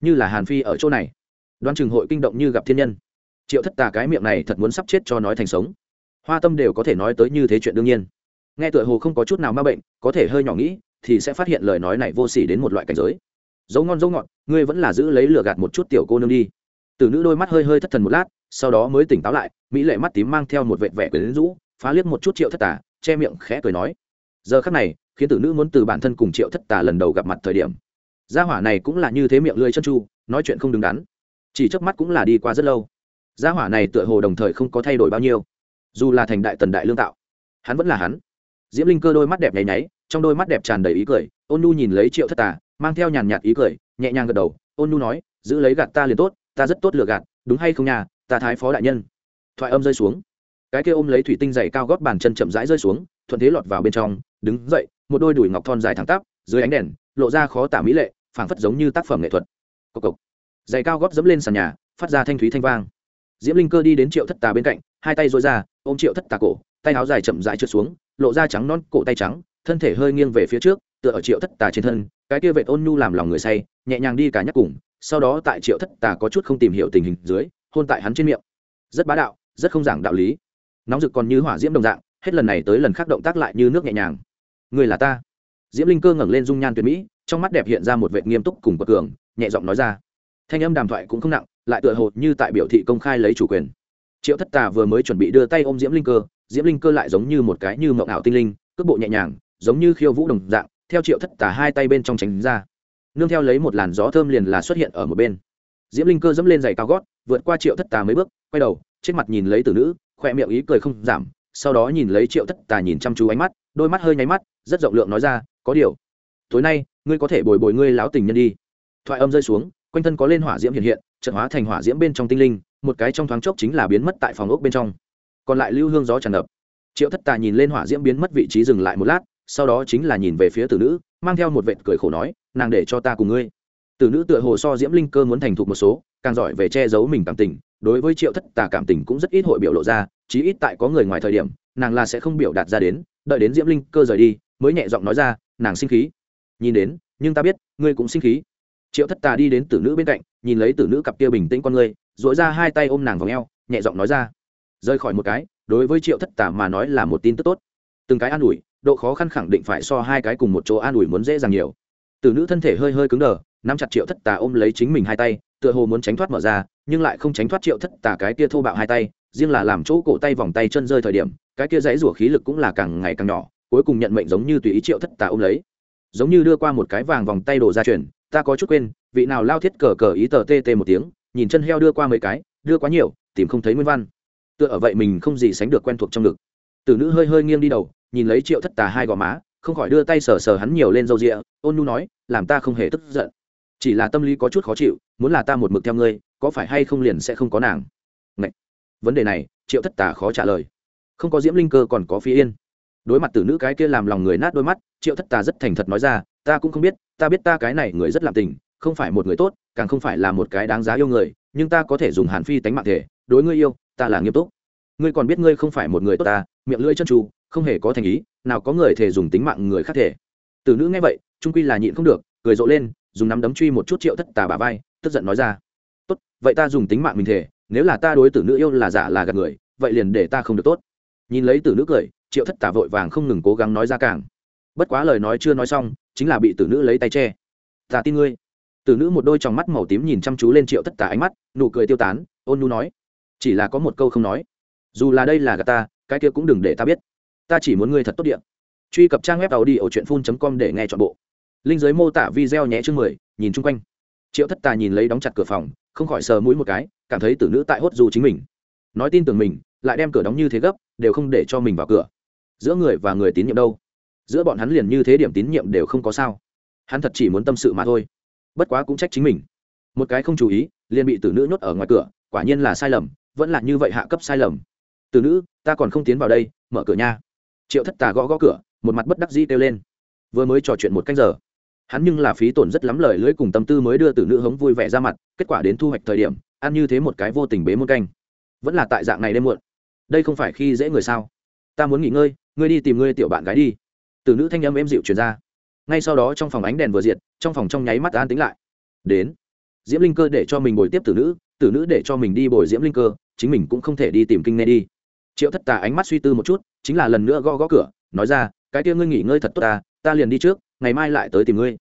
Như là hàn phi ở chỗ này. Đoan trường hội kinh động như gặp thiên nhân. Triệu thất tà cái miệng này thật muốn sắp chết cho nói thành sống. Hoa tâm đều có thể nói tới như thế chuyện đương nhiên. Nghe tựa hồ không có chút nào ma bệnh, có thể hơi nhỏ nghĩ, thì sẽ phát hiện lời nói này vô s ỉ đến một loại cảnh giới. Dấu ngon dấu ngọt, ngươi vẫn là giữ lấy lừa gạt một chút tiểu cô nương đi. Từ nữ đôi mắt hơi hơi thất thần một lát sau đó mới tỉnh táo lại, mỹ lệ mắt tím mang theo một vệt vẻ quyến rũ, phá liếc một chút triệu thất tà, che miệng khẽ cười nói, giờ khắc này, khiến tử nữ muốn từ bản thân cùng triệu thất tà lần đầu gặp mặt thời điểm, gia hỏa này cũng là như thế miệng lưỡi chân chu nói chuyện không đứng đắn, chỉ trước mắt cũng là đi qua rất lâu. Gia hỏa này tựa hồ đồng thời không có thay đổi bao nhiêu, dù là thành đại tần đại lương tạo, hắn vẫn là hắn. Diễm linh cơ đôi mắt đẹp nháy nháy, trong đôi mắt đẹp tràn đầy ý cười, ôn nu nhìn lấy triệu thất tà, mang theo nhàn nhạt ý cười, nhẹ nhàng gật đầu, ôn nu nói, giữ lấy gạt ta liền tốt, ta rất tốt lừa gạt, đúng hay không nhà ta thái phó đại nhân. Thoại âm rơi xuống. Cái kia ôm lấy thủy tinh dày cao gót bàn chân chậm rãi rơi xuống, thuận thế lọt vào bên trong, đứng dậy, một đôi đùi ngọc thon dài thẳng tắp, dưới ánh đèn, lộ ra khó tả mỹ lệ, phảng phất giống như tác phẩm nghệ thuật. Cộc cộc. Giày cao gót dẫm lên sàn nhà, phát ra thanh thúy thanh vang. Diễm linh cơ đi đến triệu thất tà bên cạnh, hai tay dối ra, ôm triệu thất tà cổ, tay áo dài chậm rãi trượt xuống, lộ ra trắng non, cổ tay trắng, thân thể hơi nghiêng về phía trước, tựa ở triệu thất tà trên thân, cái kia vệ ôn nhu làm lòng người say, nhẹ nhàng đi cả nhắc cùng, sau đó tại triệu thất tà có chút không tìm hiểu tình hình dưới hôn tại hắn trên miệng. Rất bá đạo, rất không giảng đạo lý. Nóng rực còn như hỏa diễm đồng dạng, hết lần này tới lần khác động tác lại như nước nhẹ nhàng. Người là ta. Diễm linh cơ ngẩng lên dung nhan tuyệt mỹ, trong mắt đẹp hiện ra một vệ nghiêm túc cùng bậc cường, nhẹ giọng nói ra. Thanh âm đàm thoại cũng không nặng, lại tựa hồ như tại biểu thị công khai lấy chủ quyền. Triệu thất tà vừa mới chuẩn bị đưa tay ôm diễm linh cơ, diễm linh cơ lại giống như một cái như mộng ảo tinh linh, cước bộ nhẹ nhàng, giống như khiêu vũ đồng dạng, theo triệu thất tà hai tay bên trong tránh ra. Nương theo lấy một làn gió thơm liền là xuất hiện ở một bên. Diễm linh cơ dẫm lên giày cao gót vượt qua triệu thất tà mấy bước, quay đầu, trên mặt nhìn lấy tử nữ khoe miệng ý cười không giảm, sau đó nhìn lấy triệu thất tà nhìn chăm chú ánh mắt, đôi mắt hơi nháy mắt, rất rộng lượng nói ra, có điều, tối nay, ngươi có thể bồi bồi ngươi láo tình nhân đi. Thoại âm rơi xuống, quanh thân có lên hỏa diễm hiện hiện trận hóa thành hỏa diễm bên trong tinh linh, một cái trong thoáng chốc chính là biến mất tại phòng ốc bên trong. Còn lại lưu hương gió tràn ngập. Triệu thất tà nhìn lên hỏa diễm biến mất vị trí dừng lại một lát, sau đó chính là nhìn về phía tử nữ, mang theo một vệt cười khổ nói, nàng để cho ta cùng ngươi tử nữ tựa hồ so diễm linh cơ muốn thành thục một số, càng giỏi về che giấu mình cảm tình, đối với triệu thất tà cảm tình cũng rất ít hội biểu lộ ra, chí ít tại có người ngoài thời điểm, nàng là sẽ không biểu đạt ra đến, đợi đến diễm linh cơ rời đi, mới nhẹ giọng nói ra, nàng sinh khí. Nhìn đến, nhưng ta biết, ngươi cũng sinh khí. Triệu thất tà đi đến tử nữ bên cạnh, nhìn lấy tử nữ cặp kia bình tĩnh con ngươi dội ra hai tay ôm nàng vào ngheo nhẹ giọng nói ra rơi khỏi một cái, đối với triệu thất tà mà nói là một tin tức tốt. Từng cái an ủi, độ khó khăn khẳng định phải so hai cái cùng một chỗ an ủi muốn dễ dàng nhiều. Tử nữ thân thể hơi hơi cứng đờ nắm chặt triệu thất tà ôm lấy chính mình hai tay, tựa hồ muốn tránh thoát mở ra, nhưng lại không tránh thoát triệu thất tà cái kia thô bạo hai tay, riêng là làm chỗ cổ tay vòng tay chân rơi thời điểm, cái kia dãy rủa khí lực cũng là càng ngày càng nhỏ, cuối cùng nhận mệnh giống như tùy ý triệu thất tà ôm lấy. Giống như đưa qua một cái vàng vòng tay đổ ra truyền ta có chút quên, vị nào lao thiết cờ cờ ý tờ tê tê một tiếng, nhìn chân heo đưa qua mấy cái, đưa quá nhiều, tìm không thấy nguyên văn. Tựa ở vậy mình không gì sánh được quen thuộc trong ngực. Tử nữ hơi hơi nghiêng đi đầu, nhìn lấy triệu thất tà hai gò má, không khỏi đưa tay sờ sờ hắn nhiều lên râu rịa, ôn nhu nói, làm ta không hề tức giận chỉ là tâm lý có chút khó chịu, muốn là ta một mực theo ngươi, có phải hay không liền sẽ không có nàng? Ngậy! vấn đề này, triệu thất tả khó trả lời. Không có diễm linh cơ còn có phi yên. Đối mặt tử nữ cái kia làm lòng người nát đôi mắt, triệu thất tà rất thành thật nói ra, ta cũng không biết, ta biết ta cái này người rất làm tình, không phải một người tốt, càng không phải là một cái đáng giá yêu người, nhưng ta có thể dùng hàn phi tánh mạng thể, đối ngươi yêu, ta là nghiêm túc. Ngươi còn biết ngươi không phải một người tốt ta, miệng lưỡi chân tru không hề có thành ý, nào có người thể dùng tính mạng người khác thể. Tử nữ nghe vậy, trung quy là nhịn không được, cười rộ lên dùng nắm đấm truy một chút triệu thất tà bà vai, tức giận nói ra, tốt, vậy ta dùng tính mạng mình thể nếu là ta đối tử nữ yêu là giả là gạt người, vậy liền để ta không được tốt. Nhìn lấy tử nữ cười, triệu thất tà vội vàng không ngừng cố gắng nói ra càng. Bất quá lời nói chưa nói xong, chính là bị tử nữ lấy tay che. Ta tin ngươi. Tử nữ một đôi tròng mắt màu tím nhìn chăm chú lên triệu thất tà ánh mắt, nụ cười tiêu tán, ôn nu nói, chỉ là có một câu không nói. Dù là đây là gà ta, cái kia cũng đừng để ta biết. Ta chỉ muốn ngươi thật tốt điện truy cập trang web tàu đi ở truyện phun com để nghe chọn bộ linh giới mô tả video nhé chương mười, nhìn chung quanh. Triệu thất tà nhìn lấy đóng chặt cửa phòng, không khỏi sờ mũi một cái, cảm thấy tử nữ tại hốt dù chính mình. Nói tin tưởng mình, lại đem cửa đóng như thế gấp, đều không để cho mình vào cửa. Giữa người và người tín nhiệm đâu? Giữa bọn hắn liền như thế điểm tín nhiệm đều không có sao. Hắn thật chỉ muốn tâm sự mà thôi. Bất quá cũng trách chính mình. Một cái không chú ý, liền bị tử nữ nhốt ở ngoài cửa, quả nhiên là sai lầm, vẫn là như vậy hạ cấp sai lầm. Tử nữ, ta còn không tiến vào đây, mở cửa nha. Triệu thất tà gõ gõ cửa, một mặt bất đắc dĩ kêu lên. Vừa mới trò chuyện một canh giờ hắn nhưng là phí tổn rất lắm lời lưỡi cùng tâm tư mới đưa tử nữ hống vui vẻ ra mặt, kết quả đến thu hoạch thời điểm, ăn như thế một cái vô tình bế muôn canh. Vẫn là tại dạng này đêm muộn. Đây không phải khi dễ người sao? Ta muốn nghỉ ngơi, ngươi đi tìm ngươi tiểu bạn gái đi. Từ nữ thanh âm êm dịu truyền ra. Ngay sau đó trong phòng ánh đèn vừa diệt, trong phòng trong nháy mắt an tính lại. Đến. Diễm linh cơ để cho mình bồi tiếp tử nữ tử nữ để cho mình đi bồi diễm linh cơ, chính mình cũng không thể đi tìm kinh nghe đi. Triệu thất tà ánh mắt suy tư một chút, chính là lần nữa gõ gõ cửa, nói ra, cái kia ngươi nghỉ ngơi thật tốt ta ta liền đi trước ngày mai lại tới tìm ngươi.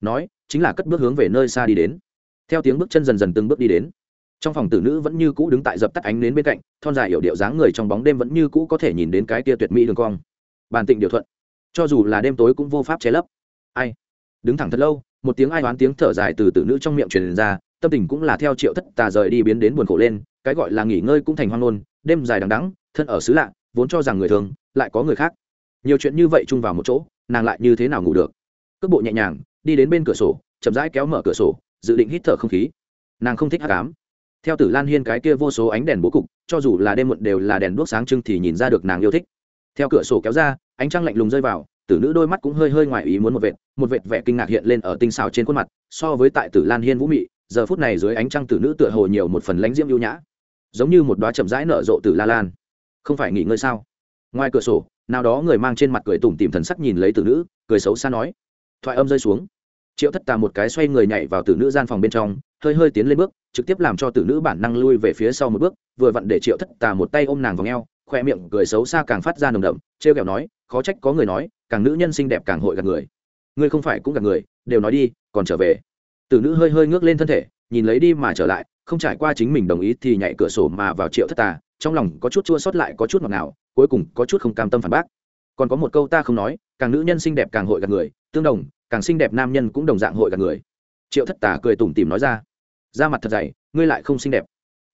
Nói, chính là cất bước hướng về nơi xa đi đến. Theo tiếng bước chân dần dần từng bước đi đến. Trong phòng tử nữ vẫn như cũ đứng tại dập tắt ánh nến bên cạnh, thon dài hiểu điệu dáng người trong bóng đêm vẫn như cũ có thể nhìn đến cái kia tuyệt mỹ đường cong. Bàn tịnh điều thuận. Cho dù là đêm tối cũng vô pháp che lấp. Ai? Đứng thẳng thật lâu, một tiếng ai oán tiếng thở dài từ tử nữ trong miệng truyền ra, tâm tình cũng là theo triệu thất tà rời đi biến đến buồn khổ lên, cái gọi là nghỉ ngơi cũng thành hoang nôn đêm dài đằng đắng thân ở xứ lạ, vốn cho rằng người thường, lại có người khác. Nhiều chuyện như vậy chung vào một chỗ, nàng lại như thế nào ngủ được? Cước bộ nhẹ nhàng, đi đến bên cửa sổ, chậm rãi kéo mở cửa sổ, dự định hít thở không khí. Nàng không thích hát cám theo tử lan hiên cái kia vô số ánh đèn bố cục, cho dù là đêm muộn đều là đèn đuốc sáng trưng thì nhìn ra được nàng yêu thích. Theo cửa sổ kéo ra, ánh trăng lạnh lùng rơi vào, tử nữ đôi mắt cũng hơi hơi ngoài ý muốn một vệt một vệt vẻ kinh ngạc hiện lên ở tinh xào trên khuôn mặt, so với tại tử lan hiên vũ mị, giờ phút này dưới ánh trăng tử nữ tựa hồ nhiều một phần lánh diễm ưu nhã. Giống như một đoá chậm rãi nở rộ tử la lan. Không phải nghỉ ngơi sao? Ngoài cửa sổ, nào đó người mang trên mặt cười tủm tìm thần sắc nhìn lấy tử nữ, cười xấu xa nói thoại âm rơi xuống. Triệu thất tà một cái xoay người nhảy vào tử nữ gian phòng bên trong, hơi hơi tiến lên bước, trực tiếp làm cho tử nữ bản năng lui về phía sau một bước, vừa vặn để triệu thất tà một tay ôm nàng vào ngheo khoe miệng cười xấu xa càng phát ra nồng đậm t r e o kẹo nói, khó trách có người nói, càng nữ nhân xinh đẹp càng hội gạt người. Ngươi không phải cũng gạt người, đều nói đi, còn trở về. Tử nữ hơi hơi ngước lên thân thể, nhìn lấy đi mà trở lại, không trải qua chính mình đồng ý thì nhảy cửa sổ mà vào triệu thất tà, trong lòng có chút chua sót lại có chút ngọt ngào, cuối cùng có chút không cam tâm phản bác. Còn có một câu ta không nói, càng nữ nhân xinh đẹp càng hội gạt người tương đồng, càng xinh đẹp nam nhân cũng đồng dạng hội gạt người. Triệu thất tà cười tủm tỉm nói ra, da mặt thật dày, ngươi lại không xinh đẹp.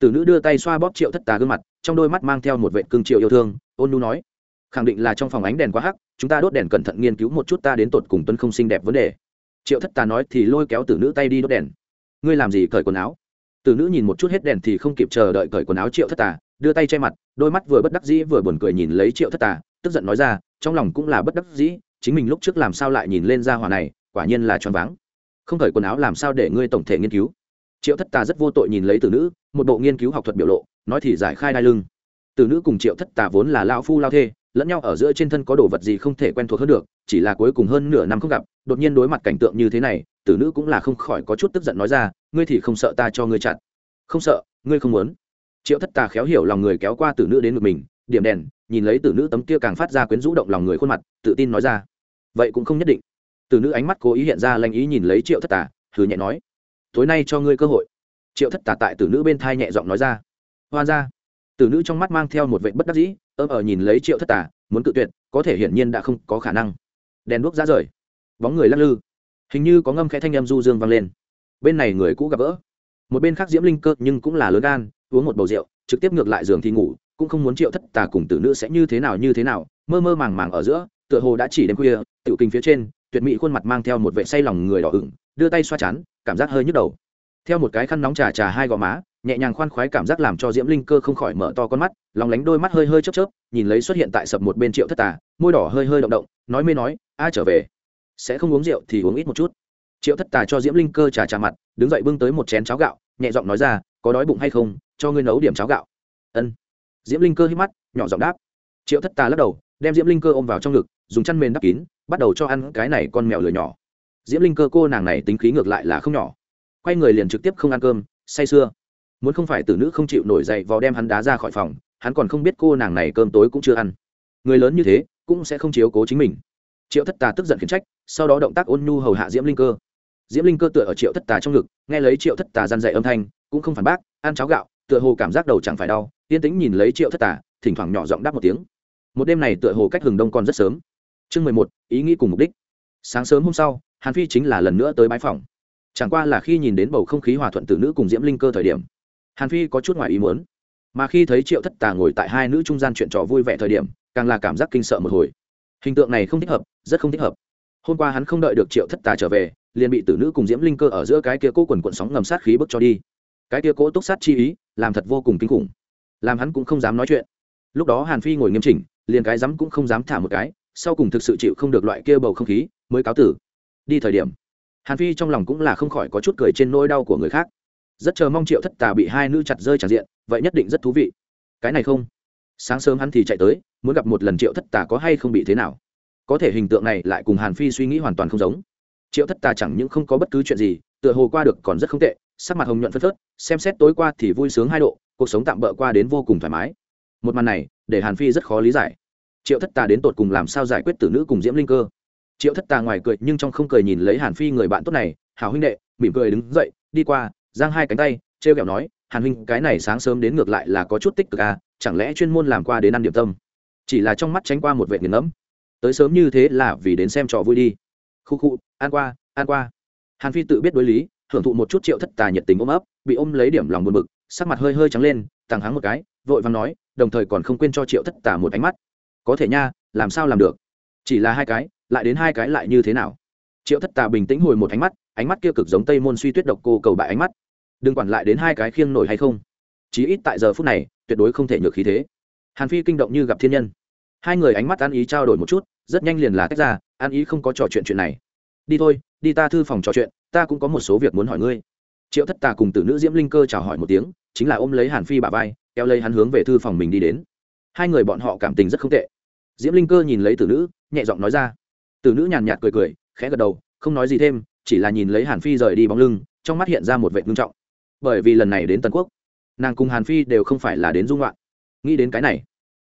Tử nữ đưa tay xoa bóp triệu thất tà gương mặt, trong đôi mắt mang theo một vệ cương triệu yêu thương, ôn nu nói, khẳng định là trong phòng ánh đèn quá hắc, chúng ta đốt đèn cẩn thận nghiên cứu một chút ta đến tột cùng tuân không xinh đẹp vấn đề. Triệu thất tà nói thì lôi kéo tử nữ tay đi đốt đèn. Ngươi làm gì cởi quần áo? Tử nữ nhìn một chút hết đèn thì không kịp chờ đợi cởi quần áo triệu thất tà, đưa tay che mặt, đôi mắt vừa bất đắc dĩ vừa buồn cười nhìn lấy triệu thất tà, tức giận nói ra, trong lòng cũng là bất đắc dĩ chính mình lúc trước làm sao lại nhìn lên ra hòa này, quả nhiên là choáng váng. Không cởi quần áo làm sao để ngươi tổng thể nghiên cứu? Triệu thất tà rất vô tội nhìn lấy tử nữ, một bộ nghiên cứu học thuật biểu lộ, nói thì giải khai đai lưng. Tử nữ cùng triệu thất tà vốn là lao phu lao thê, lẫn nhau ở giữa trên thân có đồ vật gì không thể quen thuộc hơn được, chỉ là cuối cùng hơn nửa năm không gặp, đột nhiên đối mặt cảnh tượng như thế này, tử nữ cũng là không khỏi có chút tức giận nói ra, ngươi thì không sợ ta cho ngươi chặn? Không sợ, ngươi không muốn. Triệu thất tà khéo hiểu lòng người kéo qua tử nữ đến ngực mình điểm đèn, nhìn lấy tử nữ tấm kia càng phát ra quyến rũ động lòng người khuôn mặt, tự tin nói ra. Vậy cũng không nhất định. Tử nữ ánh mắt cố ý hiện ra lanh ý nhìn lấy triệu thất tà thử nhẹ nói. Tối nay cho ngươi cơ hội. Triệu thất tà tại tử nữ bên thai nhẹ giọng nói ra. Hoan ra. Tử nữ trong mắt mang theo một vệ bất đắc dĩ, ơ ở nhìn lấy triệu thất tà, muốn cự tuyệt, có thể hiển nhiên đã không có khả năng. Đèn đuốc ra rời. Bóng người lắc lư. Hình như có ngâm khẽ thanh em du dương vang lên. Bên này người cũ gặp gỡ. Một bên khác diễm linh cơ nhưng cũng là lớn gan, uống một bầu rượu, trực tiếp ngược lại giường thì ngủ cũng không muốn triệu thất tà cùng tử nữ sẽ như thế nào như thế nào, mơ mơ màng màng ở giữa, tựa hồ đã chỉ đêm khuya, tiểu kinh phía trên, tuyệt mỹ khuôn mặt mang theo một vệ say lòng người đỏ ửng, đưa tay xoa chán, cảm giác hơi nhức đầu. Theo một cái khăn nóng trà trà hai gò má, nhẹ nhàng khoan khoái cảm giác làm cho diễm linh cơ không khỏi mở to con mắt, lòng lánh đôi mắt hơi hơi chớp chớp, nhìn lấy xuất hiện tại sập một bên triệu thất tà, môi đỏ hơi hơi động động, nói mê nói, a, trở về. Sẽ không uống rượu thì uống ít một chút. Triệu thất tà cho diễm linh cơ trà trà mặt, đứng dậy bưng tới một chén cháo gạo, nhẹ giọng nói ra, có đói bụng hay không? Cho ngươi nấu điểm cháo gạo. Ân diễm linh cơ hít mắt, nhỏ giọng đáp. Triệu thất tà lắc đầu, đem diễm linh cơ ôm vào trong ngực, dùng chăn mền đắp kín, bắt đầu cho ăn cái này con mèo lửa nhỏ. Diễm linh cơ cô nàng này tính khí ngược lại là không nhỏ. Quay người liền trực tiếp không ăn cơm, say sưa. Muốn không phải tử nữ không chịu nổi dậy vào đem hắn đá ra khỏi phòng, hắn còn không biết cô nàng này cơm tối cũng chưa ăn. Người lớn như thế, cũng sẽ không chiếu cố chính mình. Triệu thất tà tức giận khiển trách, sau đó động tác ôn nhu hầu hạ diễm linh cơ. Diễm linh cơ tựa ở triệu thất tà trong ngực, nghe lấy triệu thất tà g i dậy âm thanh, cũng không phản bác, ăn cháo gạo, tựa hồ cảm giác đầu chẳng phải đau yên tĩnh nhìn lấy triệu thất tà thỉnh thoảng nhỏ giọng đáp một tiếng. Một đêm này tựa hồ cách hừng đông còn rất sớm. Chương mười một, ý nghĩ cùng mục đích. Sáng sớm hôm sau, hàn phi chính là lần nữa tới bãi phòng. Chẳng qua là khi nhìn đến bầu không khí hòa thuận tử nữ cùng diễm linh cơ thời điểm, hàn phi có chút ngoài ý muốn. Mà khi thấy triệu thất tà ngồi tại hai nữ trung gian chuyện trò vui vẻ thời điểm, càng là cảm giác kinh sợ một hồi. Hình tượng này không thích hợp, rất không thích hợp. Hôm qua hắn không đợi được triệu thất tà trở về, liền bị tử nữ cùng diễm linh cơ ở giữa cái kia cố quần quận sóng ngầm sát khí bước cho đi. Cái kia cố túc sát chi ý, làm thật vô cùng kinh khủng làm hắn cũng không dám nói chuyện. Lúc đó hàn phi ngồi nghiêm chỉnh, liền cái dám cũng không dám thả một cái, sau cùng thực sự chịu không được loại kia bầu không khí, mới cáo tử. Đi thời điểm, hàn phi trong lòng cũng là không khỏi có chút cười trên nỗi đau của người khác. Rất chờ mong triệu thất tà bị hai nữ chặt rơi tràn diện, vậy nhất định rất thú vị. Cái này không. Sáng sớm hắn thì chạy tới, muốn gặp một lần triệu thất tà có hay không bị thế nào. Có thể hình tượng này lại cùng hàn phi suy nghĩ hoàn toàn không giống. Triệu thất tà chẳng những không có bất cứ chuyện gì, tựa hồ qua được còn rất không tệ, sắc mặt hồng nhuận phất phớt, xem xét tối qua thì vui sướng hai độ cuộc sống tạm bỡ qua đến vô cùng thoải mái. Một màn này, để hàn phi rất khó lý giải. Triệu thất tà đến tột cùng làm sao giải quyết tử nữ cùng diễm linh cơ? Triệu thất tà ngoài cười nhưng trong không cười nhìn lấy hàn phi người bạn tốt này hào huynh đệ, mỉm cười đứng dậy, đi qua. Giang hai cánh tay t r e o kẹo nói, hàn huynh, cái này sáng sớm đến ngược lại là có chút tích cực à chẳng lẽ chuyên môn làm qua đến ăn điểm tâm? Chỉ là trong mắt tránh qua một vệ nghiền ngẫm. Tới sớm như thế là vì đến xem trò vui đi. Khu khu an qua an qua. Hàn phi tự biết đối lý, hưởng thụ một chút triệu thất tà nhiệt tình ôm ấp, bị ôm lấy điểm lòng buồn bực sắc mặt hơi hơi trắng lên, tàng hắng một cái, vội vàng nói, đồng thời còn không quên cho triệu thất Tả một ánh mắt. Có thể nha, làm sao làm được? Chỉ là hai cái, lại đến hai cái lại như thế nào? Triệu thất tà bình tĩnh hồi một ánh mắt ánh mắt kia cực giống tây môn suy tuyết độc cô cầu bại ánh mắt. Đừng quản lại đến hai cái khiêng nổi hay không. Chí ít tại giờ phút này, tuyệt đối không thể nhược khí thế. Hàn phi kinh động như gặp thiên nhân. Hai người ánh mắt ăn ý trao đổi một chút, rất nhanh liền là tách ra ăn ý không có trò chuyện chuyện này. Đi thôi, đi ta thư phòng trò chuyện, ta cũng có một số việc muốn hỏi ngươi triệu thất tà cùng tử nữ diễm linh cơ chào hỏi một tiếng, chính là ôm lấy hàn phi bà vai, kéo lấy hắn hướng về thư phòng mình đi đến. Hai người bọn họ cảm tình rất không tệ. Diễm linh cơ nhìn lấy tử nữ, nhẹ giọng nói ra. Tử nữ nhàn nhạt cười cười, khẽ gật đầu, không nói gì thêm, chỉ là nhìn lấy hàn phi rời đi bóng lưng, trong mắt hiện ra một vệ ngưng trọng. Bởi vì lần này đến Tần quốc, nàng cùng hàn phi đều không phải là đến dung loạn. Nghĩ đến cái này,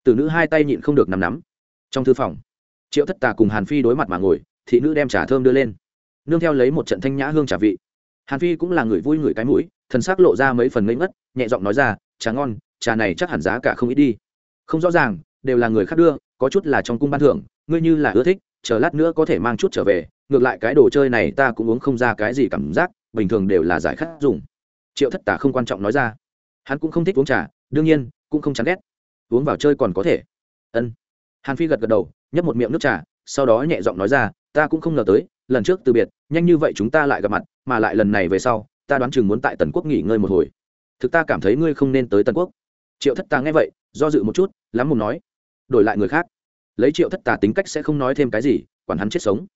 tử nữ hai tay nhịn không được nằm nắm. Trong thư phòng, triệu thất tà cùng hàn phi đối mặt mà ngồi, thị nữ đem trà thơm đưa lên. Nương theo lấy một trận thanh nhã hương trà vị hàn phi cũng là người vui người cái mũi, thần s ắ c lộ ra mấy phần ngây ngất, nhẹ giọng nói ra, trà ngon, trà này chắc hẳn giá cả không ít đi. Không rõ ràng, đều là người khác đưa, có chút là trong cung ban thưởng, ngươi như là ưa thích, chờ lát nữa có thể mang chút trở về, ngược lại cái đồ chơi này ta cũng uống không ra cái gì cảm giác, bình thường đều là giải khát dùng. Triệu thất tả không quan trọng nói ra. Hắn cũng không thích uống trà, đương nhiên, cũng không chán ghét. Uống vào chơi còn có thể. Ân. Hàn phi gật gật đầu, nhấp một miệng nước trà, sau đó nhẹ giọng nói ra, ta cũng không ngờ tới lần trước từ biệt, nhanh như vậy chúng ta lại gặp mặt, mà lại lần này về sau, ta đoán chừng muốn tại tần quốc nghỉ ngơi một hồi. Thực ta cảm thấy ngươi không nên tới tần quốc. Triệu thất tà nghe vậy, do dự một chút, lắm mồm nói, đổi lại người khác. Lấy triệu thất tà tính cách sẽ không nói thêm cái gì, quản hắn chết sống.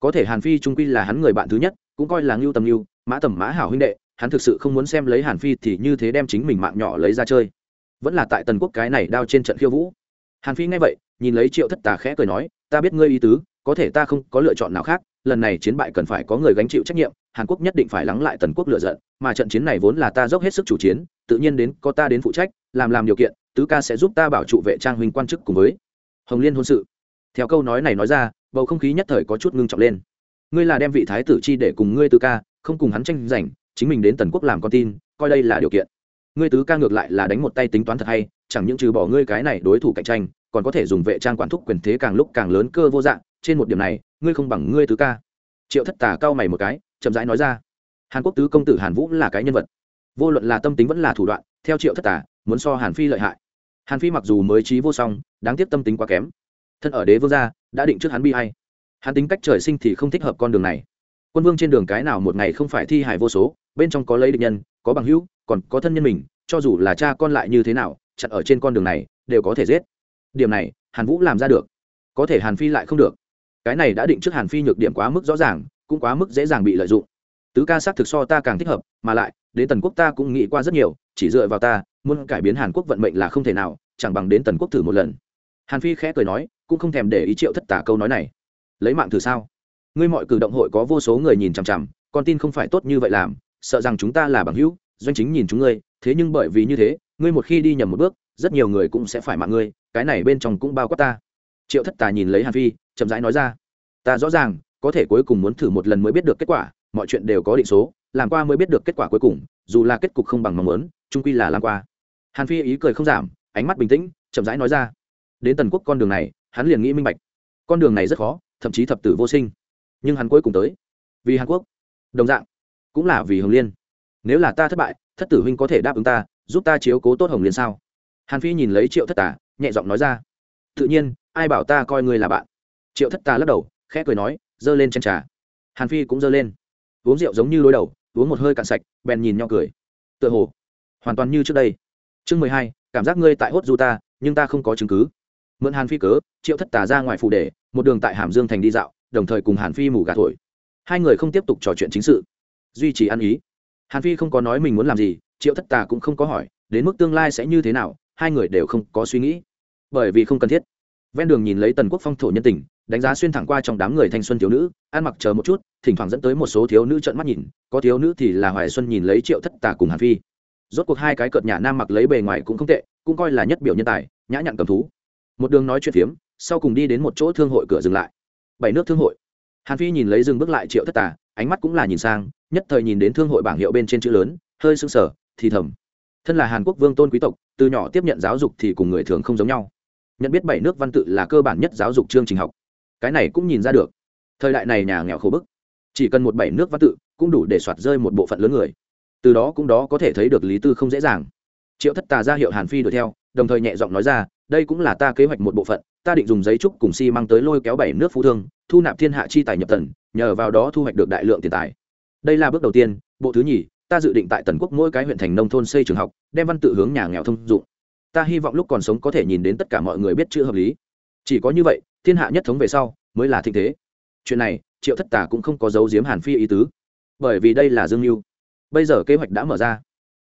Có thể hàn phi trung quy là hắn người bạn thứ nhất, cũng coi là ngưu tầm ngưu, mã tầm mã hảo huynh đệ, hắn thực sự không muốn xem lấy hàn phi thì như thế đem chính mình mạng nhỏ lấy ra chơi. Vẫn là tại tần quốc cái này đao trên trận khiêu vũ. Hàn phi nghe vậy, nhìn lấy triệu thất tà khẽ cười nói, ta biết ngươi ý tứ, có thể ta không có lựa chọn nào khác lần này chiến bại cần phải có người gánh chịu trách nhiệm, hàn quốc nhất định phải lắng lại tần quốc lựa giận, mà trận chiến này vốn là ta dốc hết sức chủ chiến, tự nhiên đến, có ta đến phụ trách, làm làm điều kiện, tứ ca sẽ giúp ta bảo trụ vệ trang huynh quan chức cùng với hồng liên hôn sự. Theo câu nói này nói ra, bầu không khí nhất thời có chút ngưng trọng lên. Ngươi là đem vị thái tử chi để cùng ngươi tứ ca, không cùng hắn tranh giành, chính mình đến tần quốc làm con tin, coi đây là điều kiện. Ngươi tứ ca ngược lại là đánh một tay tính toán thật hay, chẳng những trừ bỏ ngươi cái này đối thủ cạnh tranh, còn có thể dùng vệ trang quản thúc quyền thế càng lúc càng lớn cơ vô dạng, trên một điểm này ngươi không bằng ngươi tứ ca. Triệu thất tà cao mày một cái, chậm rãi nói ra. Hàn quốc tứ công tử hàn vũ là cái nhân vật. Vô luận là tâm tính vẫn là thủ đoạn, theo triệu thất tà, muốn so hàn phi lợi hại. Hàn phi mặc dù mới trí vô song, đáng tiếc tâm tính quá kém. Thân ở đế vương gia, đã định trước hắn bi hay hắn tính cách trời sinh thì không thích hợp con đường này. Quân vương trên đường cái nào một ngày không phải thi hài vô số, bên trong có lấy địch nhân, có bằng hữu, còn có thân nhân mình, cho dù là cha con lại như thế nào chặn ở trên con đường này, đều có thể giết. Điểm này, hàn vũ làm ra được. Có thể hàn phi lại không được cái này đã định trước hàn phi nhược điểm quá mức rõ ràng, cũng quá mức dễ dàng bị lợi dụng. Tứ ca xác thực so ta càng thích hợp, mà lại, đến tần quốc ta cũng nghĩ qua rất nhiều, chỉ dựa vào ta, muốn cải biến hàn quốc vận mệnh là không thể nào, chẳng bằng đến tần quốc thử một lần. Hàn phi khẽ cười nói, cũng không thèm để ý triệu thất tả câu nói này. Lấy mạng thử sao? Ngươi mọi cử động hội có vô số người nhìn chằm chằm, con tin không phải tốt như vậy làm, sợ rằng chúng ta là bằng hữu, doanh chính nhìn chúng ngươi, thế nhưng bởi vì như thế, ngươi một khi đi nhầm một bước, rất nhiều người cũng sẽ phải mạng ngươi, cái này bên trong cũng bao quát ta. Triệu thất tà nhìn lấy hàn phi chậm rãi nói ra, ta rõ ràng, có thể cuối cùng muốn thử một lần mới biết được kết quả, mọi chuyện đều có định số, làm qua mới biết được kết quả cuối cùng, dù là kết cục không bằng mong muốn trung quy là làm qua. Hàn phi ý cười không giảm, ánh mắt bình tĩnh, chậm rãi nói ra, đến tần quốc con đường này, hắn liền nghĩ minh bạch. Con đường này rất khó, thậm chí thập tử vô sinh. Nhưng hắn cuối cùng tới, vì hàn quốc. Đồng dạng, cũng là vì hồng liên. Nếu là ta thất bại, thất tử huynh có thể đáp ứng ta, giúp ta chiếu cố tốt hồng liên sao? Hàn phi nhìn lấy triệu thất tả nhẹ giọng nói ra, tự nhiên, ai bảo ta coi ngươi là bạn? Triệu thất tà lắc đầu, khẽ cười nói, giơ lên chân trà. Hàn phi cũng giơ lên. Uống rượu giống như đối đầu, uống một hơi cạn sạch, bèn nhìn nhau cười. Tựa hồ, hoàn toàn như trước đây. Chương mười hai, cảm giác ngươi tại hốt du ta, nhưng ta không có chứng cứ. Mượn hàn phi cớ, triệu thất tà ra ngoài phủ đề một đường tại hàm dương thành đi dạo, đồng thời cùng hàn phi mù gà thổi. Hai người không tiếp tục trò chuyện chính sự, duy trì ăn ý. Hàn phi không có nói mình muốn làm gì, triệu thất tà cũng không có hỏi, đến mức tương lai sẽ như thế nào, hai người đều không có suy nghĩ. Bởi vì không cần thiết. Ven đường nhìn lấy tần quốc phong thổ nhân tình đánh giá xuyên thẳng qua trong đám người thanh xuân thiếu nữ, ăn mặc chờ một chút, thỉnh thoảng dẫn tới một số thiếu nữ trợn mắt nhìn, có thiếu nữ thì là hoài xuân nhìn lấy triệu thất tà cùng hàn phi. Rốt cuộc hai cái cợt nhà nam mặc lấy bề ngoài cũng không tệ, cũng coi là nhất biểu nhân tài, nhã nhặn cầm thú. Một đường nói chuyện phiếm, sau cùng đi đến một chỗ thương hội cửa dừng lại. Bảy nước thương hội. Hàn phi nhìn lấy dừng bước lại triệu thất tà, ánh mắt cũng là nhìn sang, nhất thời nhìn đến thương hội bảng hiệu bên trên chữ lớn, hơi sưng sở thì thầm. Thân là hàn quốc vương tôn quý tộc, từ nhỏ tiếp nhận giáo dục thì cùng người thường không giống nhau. Nhận biết bảy nước văn tự là cơ bản nhất giáo dục chương trình học cái này cũng nhìn ra được. Thời đại này nhà nghèo khổ bức. Chỉ cần một bảy nước văn tự cũng đủ để soạt rơi một bộ phận lớn người. Từ đó cũng đó có thể thấy được lý tư không dễ dàng. Triệu thất tà ra hiệu hàn phi đuổi theo, đồng thời nhẹ giọng nói ra, đây cũng là ta kế hoạch một bộ phận, ta định dùng giấy trúc cùng si mang tới lôi kéo bảy nước phú thương, thu nạp thiên hạ chi tài nhập tần, nhờ vào đó thu hoạch được đại lượng tiền tài. Đây là bước đầu tiên, bộ thứ nhì, ta dự định tại tần quốc mỗi cái huyện thành nông thôn xây trường học, đem văn tự hướng nhà nghèo thông dụng. Ta hy vọng lúc còn sống có thể nhìn đến tất cả mọi người biết chữ hợp lý. Chỉ có như vậy thiên hạ nhất thống về sau, mới là thịnh thế. Chuyện này, triệu thất tà cũng không có dấu diếm hàn phi ý tứ. Bởi vì đây là dương mưu bây giờ kế hoạch đã mở ra.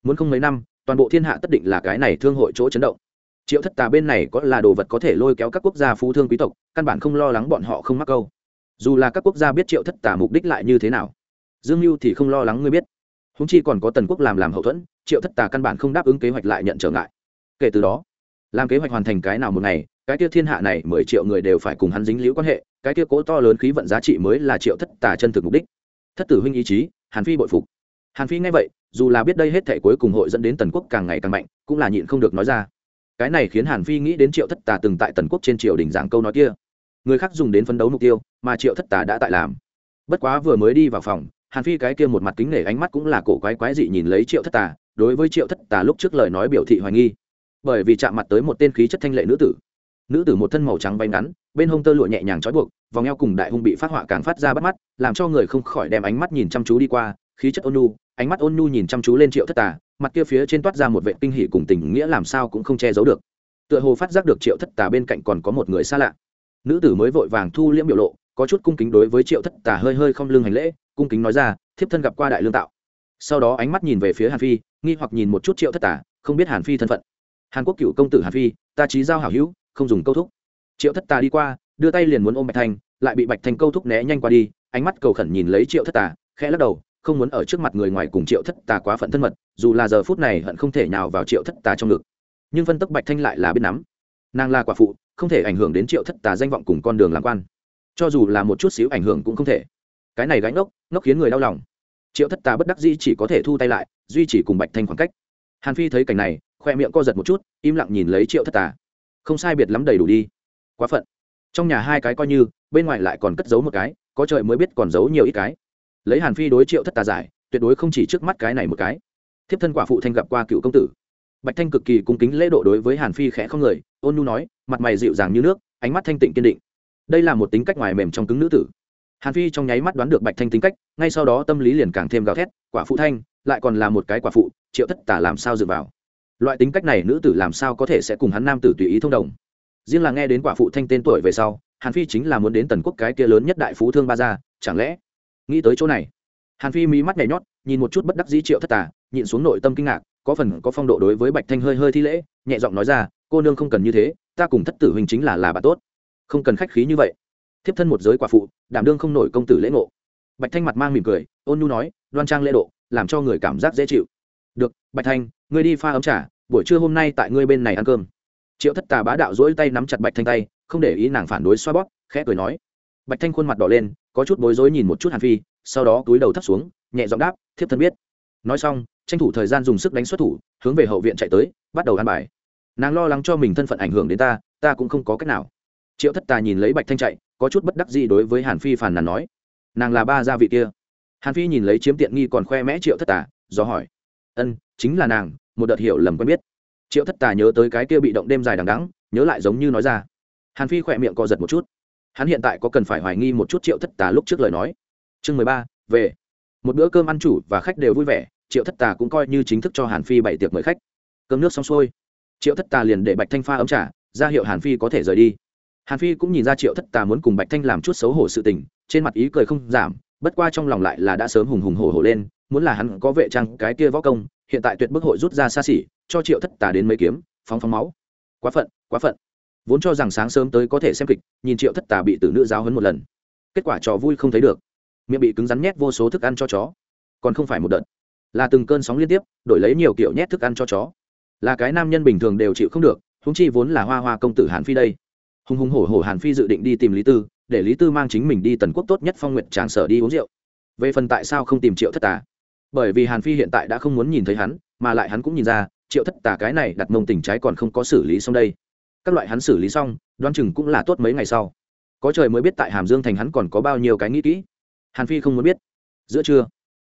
Muốn không mấy năm, toàn bộ thiên hạ tất định là cái này thương hội chỗ chấn động. Triệu thất tà bên này có là đồ vật có thể lôi kéo các quốc gia phú thương quý tộc, căn bản không lo lắng bọn họ không mắc câu. Dù là các quốc gia biết triệu thất tà mục đích lại như thế nào, dương mưu thì không lo lắng ngươi biết. Húng chi còn có tần quốc làm làm hậu thuẫn, triệu thất tà căn bản không đáp ứng kế hoạch lại nhận trở ngại. Kể từ đó, làm kế hoạch hoàn thành cái nào một ngày cái kia thiên hạ này mười triệu người đều phải cùng hắn dính liễu quan hệ, cái kia cố to lớn khí vận giá trị mới là triệu thất tà chân thực mục đích. Thất tử huynh ý chí, hàn phi bội phục. Hàn phi nghe vậy, dù là biết đây hết thể cuối cùng hội dẫn đến tần quốc càng ngày càng mạnh, cũng là nhịn không được nói ra. Cái này khiến hàn phi nghĩ đến triệu thất tà từng tại tần quốc trên triều đình giảng câu nói kia. Người khác dùng đến phấn đấu mục tiêu, mà triệu thất tà đã tại làm. Bất quá vừa mới đi vào phòng, hàn phi cái kia một mặt kính nể ánh mắt cũng là cổ quái quái dị nhìn lấy triệu thất tà, đối với triệu thất tà lúc trước lời nói biểu thị hoài nghi. Bởi vì chạm mặt tới một tên khí chất thanh lệ nữ tử nữ tử một thân màu trắng bay ngắn, bên hông tơ lụa nhẹ nhàng trói buộc, vòng eo cùng đại hung bị phát họa càng phát ra bắt mắt, làm cho người không khỏi đem ánh mắt nhìn chăm chú đi qua, khí chất ôn nhu, ánh mắt ôn nhu nhìn chăm chú lên triệu thất tà, mặt kia phía trên toát ra một vệ kinh hỉ cùng tình nghĩa làm sao cũng không che giấu được. Tựa hồ phát giác được triệu thất tà bên cạnh còn có một người xa lạ. Nữ tử mới vội vàng thu liễm biểu lộ, có chút cung kính đối với triệu thất tà hơi hơi không lưng hành lễ, cung kính nói ra, thiếp thân gặp qua đại lương tạo. Sau đó ánh mắt nhìn về phía hàn phi, nghi hoặc nhìn một chút triệu thất tà, không biết hàn phi thân phận. Hàn quốc cựu công tử hàn phi, ta trí giao hảo hữu không dùng câu thúc. Triệu thất tà đi qua, đưa tay liền muốn ôm bạch thanh, lại bị bạch thanh câu thúc né nhanh qua đi, ánh mắt cầu khẩn nhìn lấy triệu thất tà, khẽ lắc đầu, không muốn ở trước mặt người ngoài cùng triệu thất tà quá phận thân mật, dù là giờ phút này hận không thể nào vào triệu thất tà trong ngực. Nhưng phân tức bạch thanh lại là biết nắm. Nàng là quả phụ, không thể ảnh hưởng đến triệu thất tà danh vọng cùng con đường làm quan. Cho dù là một chút xíu ảnh hưởng cũng không thể. Cái này gánh ngốc ngốc khiến người đau lòng. Triệu thất tà bất đắc dĩ chỉ có thể thu tay lại, duy chỉ cùng bạch thanh khoảng cách. Hàn phi thấy cảnh này, khoe miệng co giật một chút, im lặng nhìn lấy triệu thất tà không sai biệt lắm đầy đủ đi. Quá phận. Trong nhà hai cái coi như, bên ngoài lại còn cất giấu một cái, có trời mới biết còn giấu nhiều ít cái. Lấy hàn phi đối triệu thất tà giải, tuyệt đối không chỉ trước mắt cái này một cái. Thiếp thân quả phụ thanh gặp qua cựu công tử. Bạch thanh cực kỳ cung kính lễ độ đối với hàn phi khẽ không người, ôn nhu nói, mặt mày dịu dàng như nước, ánh mắt thanh tịnh kiên định. Đây là một tính cách ngoài mềm trong cứng nữ tử. Hàn phi trong nháy mắt đoán được bạch thanh tính cách, ngay sau đó tâm lý liền càng thêm gào thét, quả phụ thanh, lại còn là một cái quả phụ, triệu thất tả làm sao dựa vào? Loại tính cách này nữ tử làm sao có thể sẽ cùng hắn nam tử tùy ý thông đồng? Riêng là nghe đến quả phụ thanh tên tuổi về sau, hàn phi chính là muốn đến tần quốc cái kia lớn nhất đại phú thương ba gia, chẳng lẽ? Nghĩ tới chỗ này, hàn phi mí mắt nhảy nhót, nhìn một chút bất đắc dĩ triệu thất tà, nhịn xuống nội tâm kinh ngạc, có phần có phong độ đối với bạch thanh hơi hơi thi lễ, nhẹ giọng nói ra, cô nương không cần như thế, ta cùng thất tử huynh chính là là bà tốt. Không cần khách khí như vậy. Thiếp thân một giới quả phụ, đảm đương không nổi công tử lễ ngộ. Bạch thanh mặt mang mỉm cười, ôn nhu nói, đoan trang lễ độ, làm cho người cảm giác dễ chịu được, bạch thanh, ngươi đi pha ấm trà, buổi trưa hôm nay tại ngươi bên này ăn cơm. Triệu thất tà bá đạo dỗi tay nắm chặt bạch thanh tay, không để ý nàng phản đối xoa bóp, khẽ cười nói. Bạch thanh khuôn mặt đỏ lên, có chút bối rối nhìn một chút hàn phi, sau đó túi đầu thấp xuống, nhẹ giọng đáp, thiếp thân biết. Nói xong, tranh thủ thời gian dùng sức đánh xuất thủ, hướng về hậu viện chạy tới, bắt đầu ăn bài. Nàng lo lắng cho mình thân phận ảnh hưởng đến ta ta cũng không có cách nào. Triệu thất tà nhìn lấy bạch thanh chạy, có chút bất đắc gì đối với hàn phi phàn nàn nói, nàng là ba gia vị kia. Hàn phi nhìn lấy chiếm tiện nghi còn khoe mẽ triệu thất tà, do hỏi ân, chính là nàng, một đợt hiểu lầm quen biết. Triệu thất tà nhớ tới cái kia bị động đêm dài đằng đắng nhớ lại giống như nói ra. Hàn phi khỏe miệng co giật một chút. Hắn hiện tại có cần phải hoài nghi một chút triệu thất tà lúc trước lời nói. Chương mười ba, về. Một bữa cơm ăn chủ và khách đều vui vẻ, triệu thất tà cũng coi như chính thức cho hàn phi bày tiệc mời khách. Cơm nước xong xuôi, triệu thất tà liền để bạch thanh pha ấm trả ra hiệu hàn phi có thể rời đi. Hàn phi cũng nhìn ra triệu thất tà muốn cùng bạch thanh làm chút xấu hổ sự tình, trên mặt ý cười không giảm bất qua trong lòng lại là đã sớm hùng hùng hổ hổ lên, muốn là hắn có vệ trang cái kia võ công, hiện tại tuyệt bức hội rút ra xa xỉ, cho triệu thất tà đến mấy kiếm, phóng phóng máu. Quá phận quá phận. Vốn cho rằng sáng sớm tới có thể xem kịch, nhìn triệu thất tà bị tử nữ giáo hấn một lần. Kết quả trò vui không thấy được. Miệng bị cứng rắn nhét vô số thức ăn cho chó. Còn không phải một đợt. Là từng cơn sóng liên tiếp, đổi lấy nhiều kiểu nhét thức ăn cho chó. Là cái nam nhân bình thường đều chịu không được húng chi vốn là hoa hoa công tử hàn phi đây. Hùng hùng hổ hổ hàn phi dự định đi tìm lý tư để lý tư mang chính mình đi tần quốc tốt nhất phong nguyện tràng sở đi uống rượu. Về phần tại sao không tìm triệu thất tà? Bởi vì hàn phi hiện tại đã không muốn nhìn thấy hắn, mà lại hắn cũng nhìn ra, triệu thất tà cái này đặt mông tình trái còn không có xử lý xong đây. Các loại hắn xử lý xong, đoán chừng cũng là tốt mấy ngày sau. Có trời mới biết tại hàm dương thành hắn còn có bao nhiêu cái nghĩ kỹ. Hàn phi không muốn biết. Giữa trưa,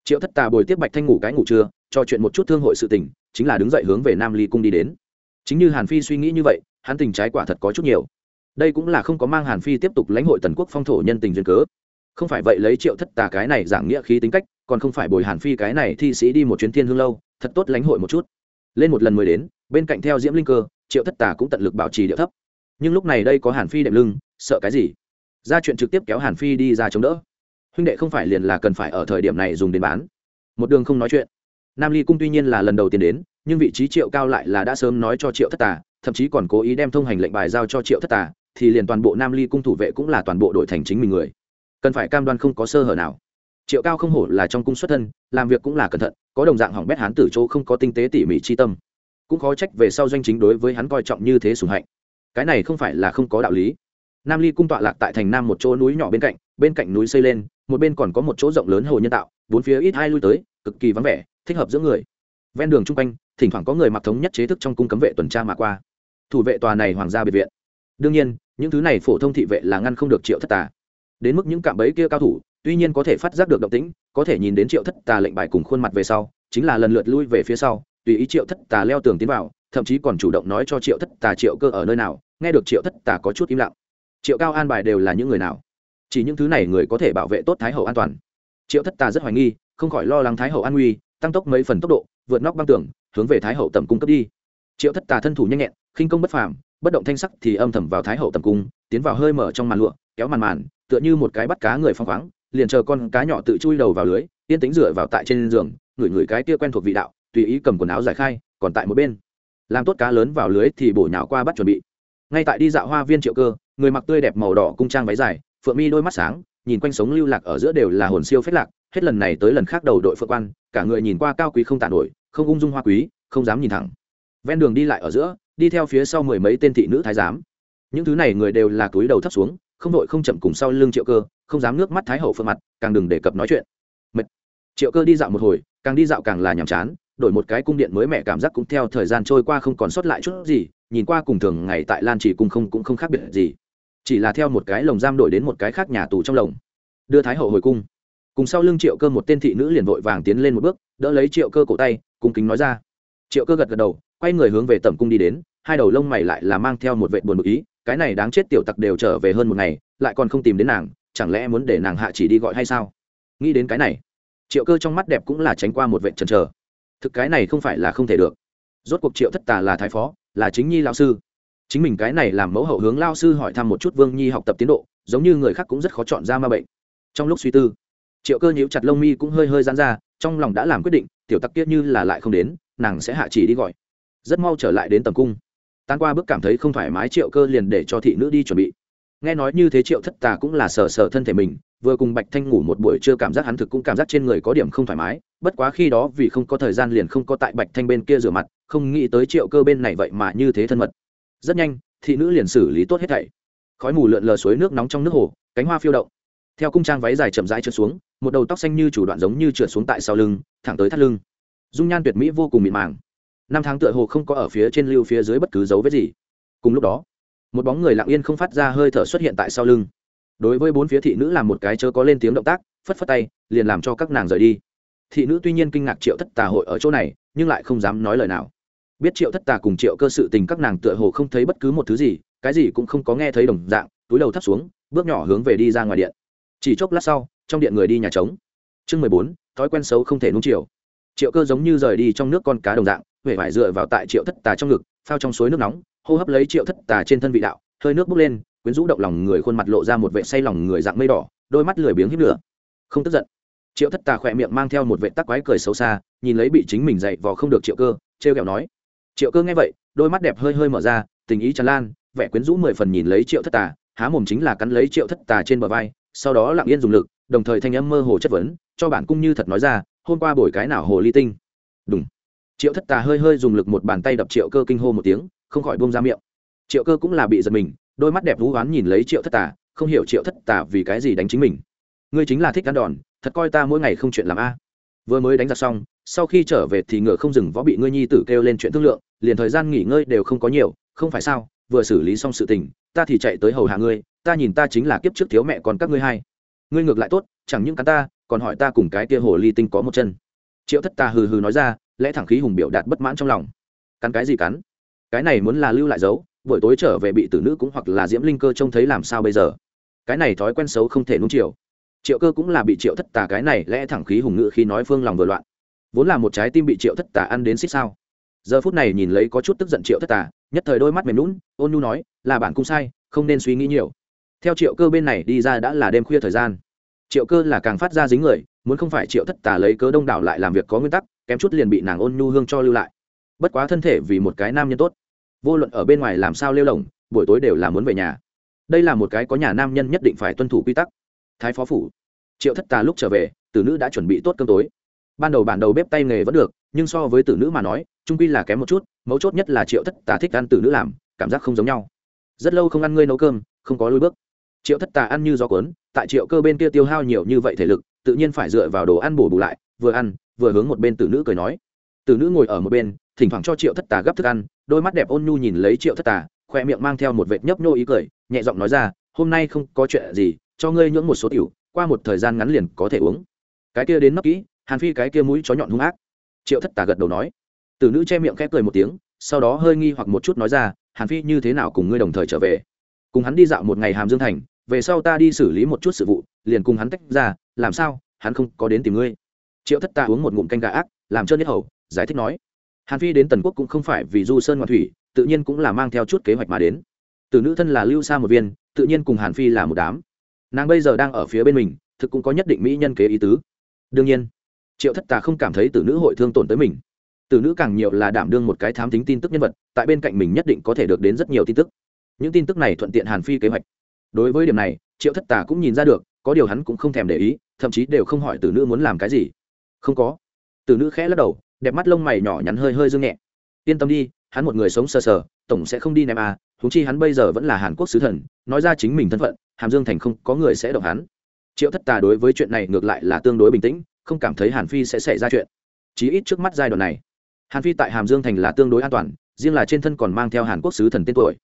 triệu thất tà bồi tiếp bạch thanh ngủ cái ngủ trưa, cho chuyện một chút thương hội sự tình, chính là đứng dậy hướng về nam ly cung đi đến. Chính như hàn phi suy nghĩ như vậy, hắn tình trái quả thật có chút nhiều đây cũng là không có mang hàn phi tiếp tục lãnh hội tần quốc phong thổ nhân tình duyên cớ. Không phải vậy lấy triệu thất tà cái này giảng nghĩa khí tính cách, còn không phải bồi hàn phi cái này thi sĩ đi một chuyến thiên hương lâu, thật tốt lãnh hội một chút. Lên một lần mới đến, bên cạnh theo diễm linh cơ, triệu thất tà cũng tận lực bảo trì điệu thấp. Nhưng lúc này đây có hàn phi đệm lưng, sợ cái gì? Ra chuyện trực tiếp kéo hàn phi đi ra chống đỡ. Huynh đệ không phải liền là cần phải ở thời điểm này dùng đến bán. Một đường không nói chuyện. Nam ly cung tuy nhiên là lần đầu tiên đến, nhưng vị trí triệu cao lại là đã sớm nói cho triệu thất tà, thậm chí còn cố ý đem thông hành lệnh bài giao cho triệu thất tà thì liền toàn bộ nam ly cung thủ vệ cũng là toàn bộ đội thành chính mình người. Cần phải cam đoan không có sơ hở nào. Triệu cao không hổ là trong cung xuất thân, làm việc cũng là cẩn thận, có đồng dạng hỏng bét hán tử chỗ không có tinh tế tỉ mỉ chi tâm. Cũng khó trách về sau doanh chính đối với hắn coi trọng như thế sùng hạnh. Cái này không phải là không có đạo lý. Nam ly cung tọa lạc tại thành nam một chỗ núi nhỏ bên cạnh bên cạnh núi xây lên, một bên còn có một chỗ rộng lớn hồ nhân tạo, bốn phía ít hai lui tới, cực kỳ vắng vẻ, thích hợp giữa người. Ven đường chung quanh, thỉnh thoảng có người mặc thống nhất chế thức trong cung cấm vệ tuần tra mà qua. Thủ vệ tòa này hoàng gia biệt viện. Đương nhiên những thứ này phổ thông thị vệ là ngăn không được triệu thất tà. Đến mức những cạm bẫy kia cao thủ, tuy nhiên có thể phát giác được động tĩnh, có thể nhìn đến triệu thất tà lệnh bài cùng khuôn mặt về sau, chính là lần lượt lui về phía sau, tùy ý triệu thất tà leo tường tiến vào, thậm chí còn chủ động nói cho triệu thất tà triệu cơ ở nơi nào, nghe được triệu thất tà có chút im lặng. Triệu cao an bài đều là những người nào? Chỉ những thứ này người có thể bảo vệ tốt thái hậu an toàn. Triệu thất tà rất hoài nghi, không khỏi lo lắng thái hậu an nguy, tăng tốc mấy phần tốc độ, vượt nóc băng tường, hướng về thái hậu tầm cung cấp đi. Triệu thất tà thân thủ nhanh nhẹn, khinh công bất phàm bất động thanh sắc thì âm thầm vào thái hậu tầm cung, tiến vào hơi mở trong màn lụa, kéo màn màn, tựa như một cái bắt cá người phong khoáng, liền chờ con cá nhỏ tự chui đầu vào lưới, yên tính dựa vào tại trên giường, ngửi ngửi cái tia quen thuộc vị đạo, tùy ý cầm quần áo giải khai, còn tại một bên. Làm tốt cá lớn vào lưới thì bổ nhào qua bắt chuẩn bị. Ngay tại đi dạo hoa viên triệu cơ, người mặc tươi đẹp màu đỏ cung trang váy dài, phượng mi đôi mắt sáng, nhìn quanh sống lưu lạc ở giữa đều là hồn siêu phết lạc, hết lần này tới lần khác đầu đội phượng quan, cả người nhìn qua cao quý không tàn nổi, không ung dung hoa quý, không dám nhìn thẳng. Ven đường đi lại ở giữa đi theo phía sau mười mấy tên thị nữ thái giám. Những thứ này người đều là túi đầu thấp xuống, không đội không chậm cùng sau lưng triệu cơ, không dám nước mắt thái hậu phương mặt, càng đừng đề cập nói chuyện. Mệt. triệu cơ đi dạo một hồi, càng đi dạo càng là nhàm chán, đổi một cái cung điện mới mẹ cảm giác cũng theo thời gian trôi qua không còn sót lại chút gì, nhìn qua cùng thường ngày tại lan chỉ cung không cũng không khác biệt gì. Chỉ là theo một cái lồng giam đổi đến một cái khác nhà tù trong lồng. Đưa thái hậu hồi cung. Cùng sau lưng triệu cơ một tên thị nữ liền vội vàng tiến lên một bước, đỡ lấy triệu cơ cổ tay, cung kính nói ra. Triệu cơ gật gật đầu quay người hướng về tẩm cung đi đến, hai đầu lông mày lại là mang theo một vệ buồn bực ý, cái này đáng chết tiểu tặc đều trở về hơn một ngày, lại còn không tìm đến nàng, chẳng lẽ muốn để nàng hạ chỉ đi gọi hay sao? Nghĩ đến cái này, triệu cơ trong mắt đẹp cũng là tránh qua một vệ trần trờ thực cái này không phải là không thể được. Rốt cuộc triệu thất tà là thái phó, là chính nhi lao sư. Chính mình cái này làm mẫu hậu hướng lao sư hỏi thăm một chút vương nhi học tập tiến độ, giống như người khác cũng rất khó chọn ra ma bệnh. Trong lúc suy tư, triệu cơ nhíu chặt lông mi cũng hơi hơi dán ra, trong lòng đã làm quyết định, tiểu tặc kiết như là lại không đến, nàng sẽ hạ chỉ đi gọi rất mau trở lại đến tầm cung. Tan qua bước cảm thấy không thoải mái triệu cơ liền để cho thị nữ đi chuẩn bị. Nghe nói như thế triệu thất tà cũng là sờ sờ thân thể mình, vừa cùng bạch thanh ngủ một buổi chưa cảm giác hắn thực cũng cảm giác trên người có điểm không thoải mái, bất quá khi đó vì không có thời gian liền không có tại bạch thanh bên kia rửa mặt, không nghĩ tới triệu cơ bên này vậy mà như thế thân mật. Rất nhanh, thị nữ liền xử lý tốt hết thảy. Khói mù lượn lờ suối nước nóng trong nước hồ, cánh hoa phiêu động. Theo cung trang váy dài chậm rãi trượt xuống, một đầu tóc xanh như chủ đoạn giống như trượt xuống tại sau lưng, thẳng tới thắt lưng. Dung nhan tuyệt mỹ vô cùng mịn màng năm tháng tựa hồ không có ở phía trên lưu phía dưới bất cứ dấu vết gì. Cùng lúc đó, một bóng người lặng yên không phát ra hơi thở xuất hiện tại sau lưng. Đối với bốn phía thị nữ làm một cái chớ có lên tiếng động tác, phất phất tay, liền làm cho các nàng rời đi. Thị nữ tuy nhiên kinh ngạc triệu thất tà hội ở chỗ này, nhưng lại không dám nói lời nào. Biết triệu thất tà cùng triệu cơ sự tình các nàng tựa hồ không thấy bất cứ một thứ gì, cái gì cũng không có nghe thấy đồng dạng, túi đầu thắt xuống, bước nhỏ hướng về đi ra ngoài điện. Chỉ chốc lát sau, trong điện người đi nhà trống. Chương mười bốn, thói quen xấu không thể nung chiều. Triệu cơ giống như rời đi trong nước con cá đồng dạng huệ vải dựa vào tại triệu thất tà trong ngực, phao trong suối nước nóng, hô hấp lấy triệu thất tà trên thân vị đạo, hơi nước bốc lên, quyến rũ động lòng người khuôn mặt lộ ra một vệ say lòng người dạng mây đỏ, đôi mắt lười biếng hít lửa. Không tức giận. Triệu thất tà khỏe miệng mang theo một vệ tắc quái cười xấu xa, nhìn lấy bị chính mình dậy vò không được triệu cơ, trêu kẹo nói. Triệu cơ nghe vậy, đôi mắt đẹp hơi hơi mở ra, tình ý tràn lan, vẻ quyến rũ mười phần nhìn lấy triệu thất tà, há mồm chính là cắn lấy triệu thất tà trên bờ vai, sau đó lặng yên dùng lực, đồng thời thanh âm mơ hồ chất vấn, cho bản cung như thật nói ra, hôm qua buổi cái nào hồ ly tinh? Đúng triệu thất tà hơi hơi dùng lực một bàn tay đập triệu cơ kinh hô một tiếng, không khỏi bông ra miệng. Triệu cơ cũng là bị giật mình, đôi mắt đẹp vũ oán nhìn lấy triệu thất tà, không hiểu triệu thất tà vì cái gì đánh chính mình. Ngươi chính là thích ăn đòn, thật coi ta mỗi ngày không chuyện làm a. Vừa mới đánh giặc xong, sau khi trở về thì ngựa không dừng võ bị ngươi nhi tử kêu lên chuyện thương lượng, liền thời gian nghỉ ngơi đều không có nhiều, không phải sao, vừa xử lý xong sự tình, ta thì chạy tới hầu hạ ngươi, ta nhìn ta chính là kiếp trước thiếu mẹ còn các ngươi hai. Ngươi ngược lại tốt, chẳng những cắn ta, còn hỏi ta cùng cái kia hồ ly tinh có một chân. Triệu thất ta hừ hừ nói ra lẽ thẳng khí hùng biểu đạt bất mãn trong lòng. Cắn cái gì cắn? Cái này muốn là lưu lại dấu, buổi tối trở về bị tử nữ cũng hoặc là diễm linh cơ trông thấy làm sao bây giờ? Cái này thói quen xấu không thể nung chiều. Triệu cơ cũng là bị triệu thất tà cái này lẽ thẳng khí hùng ngự khi nói phương lòng vừa loạn. Vốn là một trái tim bị triệu thất tà ăn đến xích sao. Giờ phút này nhìn lấy có chút tức giận triệu thất tà, nhất thời đôi mắt mềm lún ôn nhu nói, là bản cung sai, không nên suy nghĩ nhiều. Theo triệu cơ bên này đi ra đã là đêm khuya thời gian. Triệu cơ là càng phát ra dính người, muốn không phải triệu thất tà lấy cớ đông đảo lại làm việc có nguyên tắc kém chút liền bị nàng ôn nhu hương cho lưu lại. Bất quá thân thể vì một cái nam nhân tốt, vô luận ở bên ngoài làm sao lêu lỏng, buổi tối đều là muốn về nhà. Đây là một cái có nhà nam nhân nhất định phải tuân thủ quy tắc. Thái phó phủ, triệu thất tà lúc trở về, tử nữ đã chuẩn bị tốt cơm tối. Ban đầu bản đầu bếp tay nghề vẫn được, nhưng so với tử nữ mà nói, trung quy là kém một chút, mấu chốt nhất là triệu thất tà thích ăn tử nữ làm, cảm giác không giống nhau. Rất lâu không ăn ngươi nấu cơm, không có lôi bước. Triệu thất tà ăn như gió cuốn, tại triệu cơ bên kia tiêu hao nhiều như vậy thể lực, tự nhiên phải dựa vào đồ ăn bổ bù lại, vừa ăn vừa hướng một bên tử nữ cười nói. Tử nữ ngồi ở một bên, thỉnh thoảng cho triệu thất tà gấp thức ăn, đôi mắt đẹp ôn nhu nhìn lấy triệu thất tà, khoe miệng mang theo một vệt nhấp nhô ý cười, nhẹ giọng nói ra, hôm nay không có chuyện gì, cho ngươi nhưỡng một số tiểu, qua một thời gian ngắn liền có thể uống. Cái kia đến nấp kỹ, hàn phi cái kia mũi chó nhọn hung ác. Triệu thất tà gật đầu nói. Tử nữ che miệng khẽ cười một tiếng, sau đó hơi nghi hoặc một chút nói ra, hàn phi, như thế nào cùng ngươi đồng thời trở về? Cùng hắn đi dạo một ngày hàm dương thành, về sau ta đi xử lý một chút sự vụ, liền cùng hắn tách ra, làm sao, hắn không có đến tìm ngươi triệu thất Ta uống một ngụm canh gà ác, làm trơn nhất hầu, giải thích nói. Hàn phi đến tần quốc cũng không phải vì du sơn ngoại thủy, tự nhiên cũng là mang theo chút kế hoạch mà đến. Từ nữ thân là lưu Sa một viên, tự nhiên cùng hàn phi là một đám. Nàng bây giờ đang ở phía bên mình, thực cũng có nhất định mỹ nhân kế ý tứ. Đương nhiên, triệu thất tà không cảm thấy tử nữ hội thương tổn tới mình. Tử nữ càng nhiều là đảm đương một cái thám tính tin tức nhân vật, tại bên cạnh mình nhất định có thể được đến rất nhiều tin tức. Những tin tức này thuận tiện hàn phi kế hoạch. Đối với điểm này, triệu thất tà cũng nhìn ra được, có điều hắn cũng không thèm để ý, thậm chí đều không hỏi tử nữ muốn làm cái gì không có. Từ nữ khẽ lắc đầu, đẹp mắt lông mày nhỏ nhắn hơi hơi dương nhẹ. Yên tâm đi, hắn một người sống sờ sờ, tổng sẽ không đi ném à thú chi hắn bây giờ vẫn là hàn quốc sứ thần, nói ra chính mình thân phận, hàm dương thành không có người sẽ động hắn. Triệu thất tà đối với chuyện này ngược lại là tương đối bình tĩnh, không cảm thấy hàn phi sẽ xảy ra chuyện. Chí ít trước mắt giai đoạn này, hàn phi tại hàm dương thành là tương đối an toàn, riêng là trên thân còn mang theo hàn quốc sứ thần tên tuổi.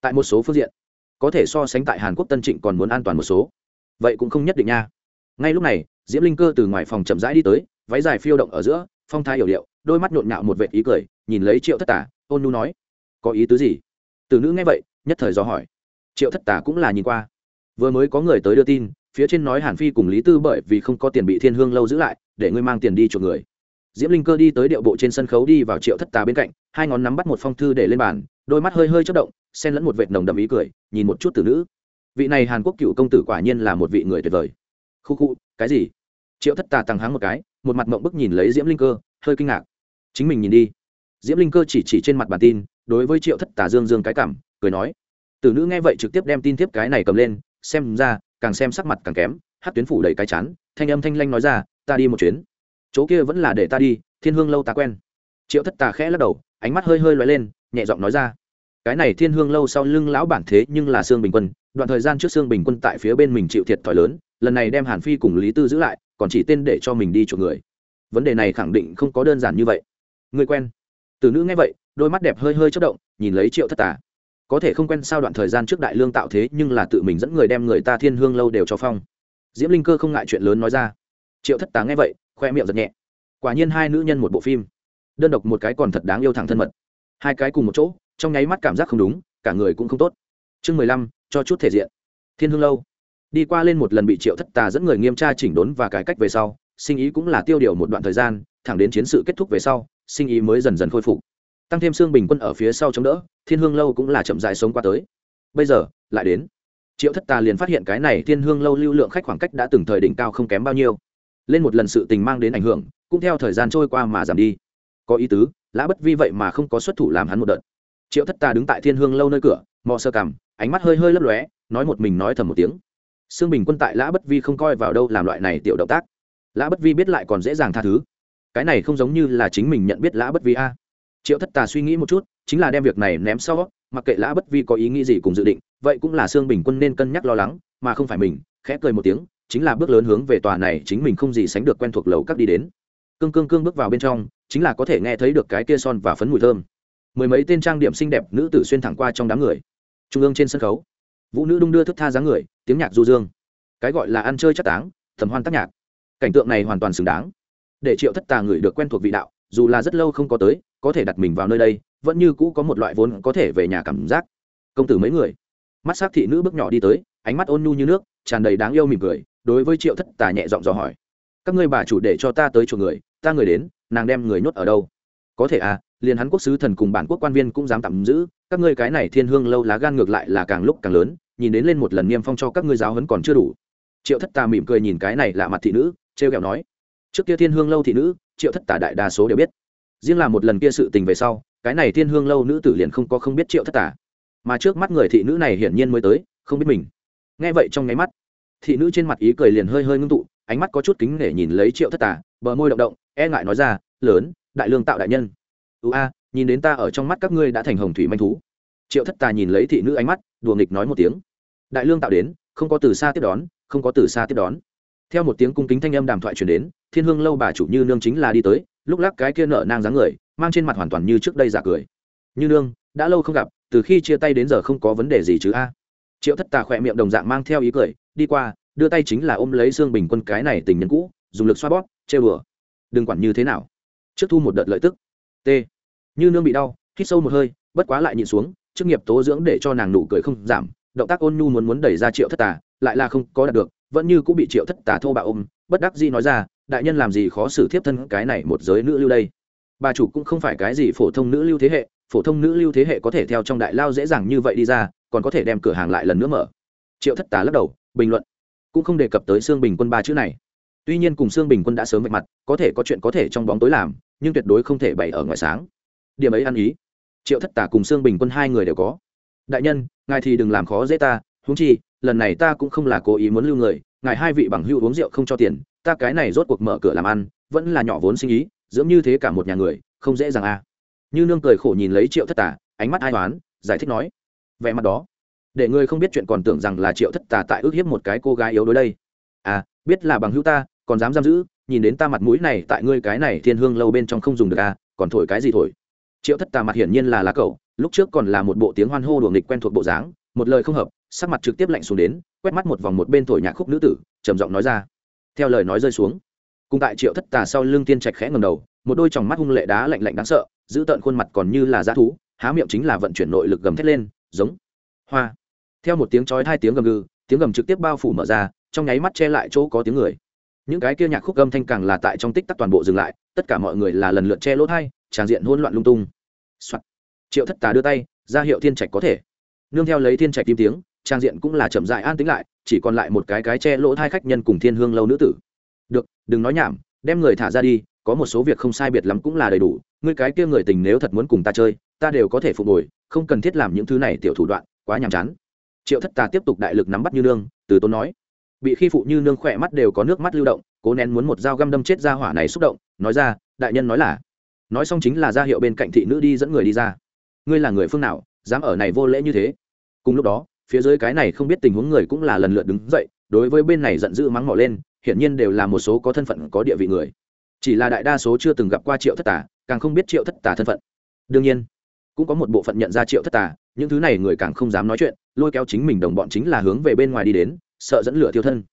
Tại một số phương diện, có thể so sánh tại hàn quốc tân trịnh còn muốn an toàn một số. Vậy cũng không nhất định nha. Ngay lúc này, diễm linh cơ từ ngoài phòng chậm rãi đi tới váy dài phiêu động ở giữa, phong thái hiểu điệu, đôi mắt nhộn nhạo một vệt ý cười, nhìn lấy triệu thất tả ôn nu nói, có ý tứ gì? Từ nữ nghe vậy, nhất thời do hỏi. Triệu thất tà cũng là nhìn qua. Vừa mới có người tới đưa tin, phía trên nói hàn phi cùng lý tư bởi vì không có tiền bị thiên hương lâu giữ lại, để ngươi mang tiền đi chuộc người. Diễm linh cơ đi tới điệu bộ trên sân khấu đi vào triệu thất tà bên cạnh, hai ngón nắm bắt một phong thư để lên bàn, đôi mắt hơi hơi chất động, xen lẫn một vệt nồng đậm ý cười, nhìn một chút từ nữ. Vị này hàn quốc cựu công tử quả nhiên là một vị người tuyệt vời. Khu khu, cái gì? Triệu thất tà tăng háng một cái một mặt mộng bức nhìn lấy diễm linh cơ, hơi kinh ngạc. Chính mình nhìn đi. Diễm linh cơ chỉ chỉ trên mặt bản tin, đối với triệu thất tà dương dương cái cảm, cười nói, tử nữ nghe vậy trực tiếp đem tin tiếp cái này cầm lên, xem ra, càng xem sắc mặt càng kém. Hát tuyến phủ đầy cái chán, thanh âm thanh lanh nói ra, ta đi một chuyến. Chỗ kia vẫn là để ta đi, thiên hương lâu ta quen. Triệu thất tà khẽ lắc đầu, ánh mắt hơi hơi loay lên, nhẹ giọng nói ra, cái này thiên hương lâu sau lưng lão bản thế nhưng là sương bình quân, đoạn thời gian trước sương bình quân tại phía bên mình chịu thiệt thòi lớn, lần này đem hàn phi cùng lý tư giữ lại còn chỉ tên để cho mình đi chuộc người. Vấn đề này khẳng định không có đơn giản như vậy. Người quen. Từ nữ nghe vậy, đôi mắt đẹp hơi hơi chất động, nhìn lấy triệu thất tà. Có thể không quen sao đoạn thời gian trước đại lương tạo thế, nhưng là tự mình dẫn người đem người ta thiên hương lâu đều cho phong. Diễm linh cơ không ngại chuyện lớn nói ra. Triệu thất tà nghe vậy, khoe miệng giật nhẹ. Quả nhiên hai nữ nhân một bộ phim. Đơn độc một cái còn thật đáng yêu thẳng thân mật. Hai cái cùng một chỗ, trong nháy mắt cảm giác không đúng, cả người cũng không tốt. Chương mười lăm, cho chút thể diện. Thiên hương lâu đi qua lên một lần bị triệu thất tà dẫn người nghiêm tra chỉnh đốn và cải cách về sau, sinh ý cũng là tiêu điều một đoạn thời gian, thẳng đến chiến sự kết thúc về sau, sinh ý mới dần dần khôi phục. Tăng thêm xương bình quân ở phía sau chống đỡ, thiên hương lâu cũng là chậm dài sống qua tới. Bây giờ, lại đến. Triệu thất tà liền phát hiện cái này thiên hương lâu lưu lượng khách khoảng cách đã từng thời đỉnh cao không kém bao nhiêu. Lên một lần sự tình mang đến ảnh hưởng, cũng theo thời gian trôi qua mà giảm đi. Có ý tứ, lã bất vi vậy mà không có xuất thủ làm hắn một đợt. Triệu thất tà đứng tại thiên hương lâu nơi cửa, mò sơ cằm, ánh mắt hơi hơi lấp lóe, nói một mình nói thầm một tiếng xương bình quân tại lã bất vi không coi vào đâu làm loại này tiểu động tác. Lã bất vi biết lại còn dễ dàng tha thứ. Cái này không giống như là chính mình nhận biết lã bất vi a. Triệu thất tà suy nghĩ một chút, chính là đem việc này ném sau, mặc kệ lã bất vi có ý nghĩ gì cùng dự định, vậy cũng là xương bình quân nên cân nhắc lo lắng, mà không phải mình, khẽ cười một tiếng, chính là bước lớn hướng về tòa này chính mình không gì sánh được quen thuộc lầu các đi đến. Cương cương cương bước vào bên trong, chính là có thể nghe thấy được cái kia son và phấn mùi thơm. Mười mấy tên trang điểm xinh đẹp nữ tử xuyên thẳng qua trong đám người. Trung ương trên sân khấu vũ nữ đung đưa thức tha dáng người, tiếng nhạc du dương. Cái gọi là ăn chơi chắc táng, thầm hoan tác nhạc. Cảnh tượng này hoàn toàn xứng đáng. Để triệu thất tà người được quen thuộc vị đạo, dù là rất lâu không có tới, có thể đặt mình vào nơi đây, vẫn như cũ có một loại vốn có thể về nhà cảm giác. Công tử mấy người? Mắt s á c thị nữ bước nhỏ đi tới, ánh mắt ôn nhu như nước, tràn đầy đáng yêu mỉm cười, đối với triệu thất tà nhẹ giọng dò hỏi. Các ngươi bà chủ để cho ta tới chỗ người, ta người đến, nàng đem người nhốt ở đâu? Có thể à liền hắn quốc sứ thần cùng bản quốc quan viên cũng dám tạm giữ, các ngươi cái này thiên hương lâu lá gan ngược lại là càng lúc càng lớn, nhìn đến lên một lần niêm phong cho các ngươi giáo hấn còn chưa đủ. Triệu thất tà mỉm cười nhìn cái này lạ mặt thị nữ, trêu r kẹo nói, trước kia thiên hương lâu thị nữ, triệu thất tà đại đa số đều biết. Riêng là một lần kia sự tình về sau, cái này thiên hương lâu nữ tử liền không có không biết triệu thất tà. Mà trước mắt người thị nữ này hiển nhiên mới tới, không biết mình. Nghe vậy trong nháy mắt, thị nữ trên mặt ý cười liền hơi hơi ngưng tụ, ánh mắt có chút kính để nhìn lấy triệu thất tà, bờ môi động động e ngại nói ra, lớn, đại lương tạo đại nhân ưu a, nhìn đến ta ở trong mắt các ngươi đã thành hồng thủy manh thú. Triệu thất tà nhìn lấy thị nữ ánh mắt, đùa nghịch nói một tiếng. Đại lương tạo đến, không có từ xa tiếp đón, không có từ xa tiếp đón. Theo một tiếng cung kính thanh âm đàm thoại truyền đến, thiên hương lâu bà chủ như nương chính là đi tới, lúc lắc cái kia nợ nang dáng người, mang trên mặt hoàn toàn như trước đây giả cười. Như nương, đã lâu không gặp, từ khi chia tay đến giờ không có vấn đề gì chứ a? Triệu thất tà khỏe miệng đồng dạng mang theo ý cười, đi qua, đưa tay chính là ôm lấy xương bình quân cái này tình nhân cũ, dùng lực xoa bóp chê bừa đừng quản như thế nào. Trước thu một đợt lợi tức t. Như nương bị đau, hít sâu một hơi, bất quá lại nhịn xuống, chức nghiệp tố dưỡng để cho nàng nụ cười không giảm, động tác ôn nhu muốn muốn đẩy ra triệu thất tà, lại là không có đạt được, vẫn như cũng bị triệu thất tà thô bạo ôm, bất đắc dĩ nói ra, đại nhân làm gì khó xử thiếp thân cái này một giới nữ lưu đây? Bà chủ cũng không phải cái gì phổ thông nữ lưu thế hệ, phổ thông nữ lưu thế hệ có thể theo trong đại lao dễ dàng như vậy đi ra, còn có thể đem cửa hàng lại lần nữa mở. Triệu thất tà lắc đầu, bình luận, cũng không đề cập tới xương bình quân ba chữ này. Tuy nhiên cùng xương bình quân đã sớm vạch mặt, có thể có chuyện có thể trong bóng tối làm nhưng tuyệt đối không thể bày ở ngoài sáng. Điểm ấy ăn ý. Triệu thất tả cùng xương bình quân hai người đều có. Đại nhân, ngài thì đừng làm khó dễ ta, huống chi, lần này ta cũng không là cố ý muốn lưu người, ngài hai vị bằng hữu uống rượu không cho tiền, ta cái này rốt cuộc mở cửa làm ăn, vẫn là nhỏ vốn sinh ý, dưỡng như thế cả một nhà người, không dễ dàng a à. như nương cười khổ nhìn lấy triệu thất tả, ánh mắt ai toán giải thích nói. Vẻ mặt đó, để ngươi không biết chuyện còn tưởng rằng là triệu thất tà tại ước hiếp một cái cô gái yếu đối đây. À biết là bằng hữu ta còn dám giam giữ, nhìn đến ta mặt mũi này, tại ngươi cái này thiên hương lâu bên trong không dùng được à còn thổi cái gì thổi? Triệu thất tà mặt hiển nhiên là lá cẩu, lúc trước còn là một bộ tiếng hoan hô đuồng nghịch quen thuộc bộ dáng, một lời không hợp, sắc mặt trực tiếp lạnh xuống đến, quét mắt một vòng một bên thổi nhạc khúc nữ tử, trầm giọng nói ra. Theo lời nói rơi xuống, cùng tại triệu thất tà sau lưng tiên trạch khẽ ngầm đầu, một đôi tròng mắt hung lệ đá lạnh lạnh đáng sợ, giữ tợn khuôn mặt còn như là dã thú, há miệng chính là vận chuyển nội lực gầm thét lên, giống hoa. Theo một tiếng chói hai tiếng gầm gừ, tiếng gầm trực tiếp bao phủ mở ra, trong nháy mắt che lại chỗ có tiếng người những cái kia nhạc khúc âm thanh càng là tại trong tích tắc toàn bộ dừng lại, tất cả mọi người là lần lượt che lỗ thai, tràn diện hỗn loạn lung tung、Soạn. triệu thất tà đưa tay, ra hiệu thiên trạch có thể. Nương theo lấy thiên trạch tim tiếng, trang diện cũng là chậm dại an tính lại, chỉ còn lại một cái cái che lỗ thai khách nhân cùng thiên hương lâu nữ tử. Được, đừng nói nhảm, đem người thả ra đi, có một số việc không sai biệt lắm cũng là đầy đủ, ngươi cái kia người tình nếu thật muốn cùng ta chơi, ta đều có thể phục hồi, không cần thiết làm những thứ này tiểu thủ đoạn, quá nhàm chán. Triệu thất tà tiếp tục đại lực nắm bắt như nương, từ tôn nói bị khi phụ như nương khỏe mắt đều có nước mắt lưu động, cố nén muốn một dao găm đâm chết ra hỏa này xúc động, nói ra, đại nhân nói là. Nói xong chính là ra hiệu bên cạnh thị nữ đi dẫn người đi ra. Ngươi là người phương nào, dám ở này vô lễ như thế? Cùng lúc đó, phía dưới cái này không biết tình huống người cũng là lần lượt đứng dậy, đối với bên này giận dữ mắng mỏ lên, hiển nhiên đều là một số có thân phận, có địa vị người. Chỉ là đại đa số chưa từng gặp qua triệu thất tà, càng không biết triệu thất tà thân phận. Đương nhiên, cũng có một bộ phận nhận ra triệu thất tà, những thứ này người càng không dám nói chuyện, lôi kéo chính mình đồng bọn chính là hướng về bên ngoài đi đến sợ dẫn lửa thiêu thân.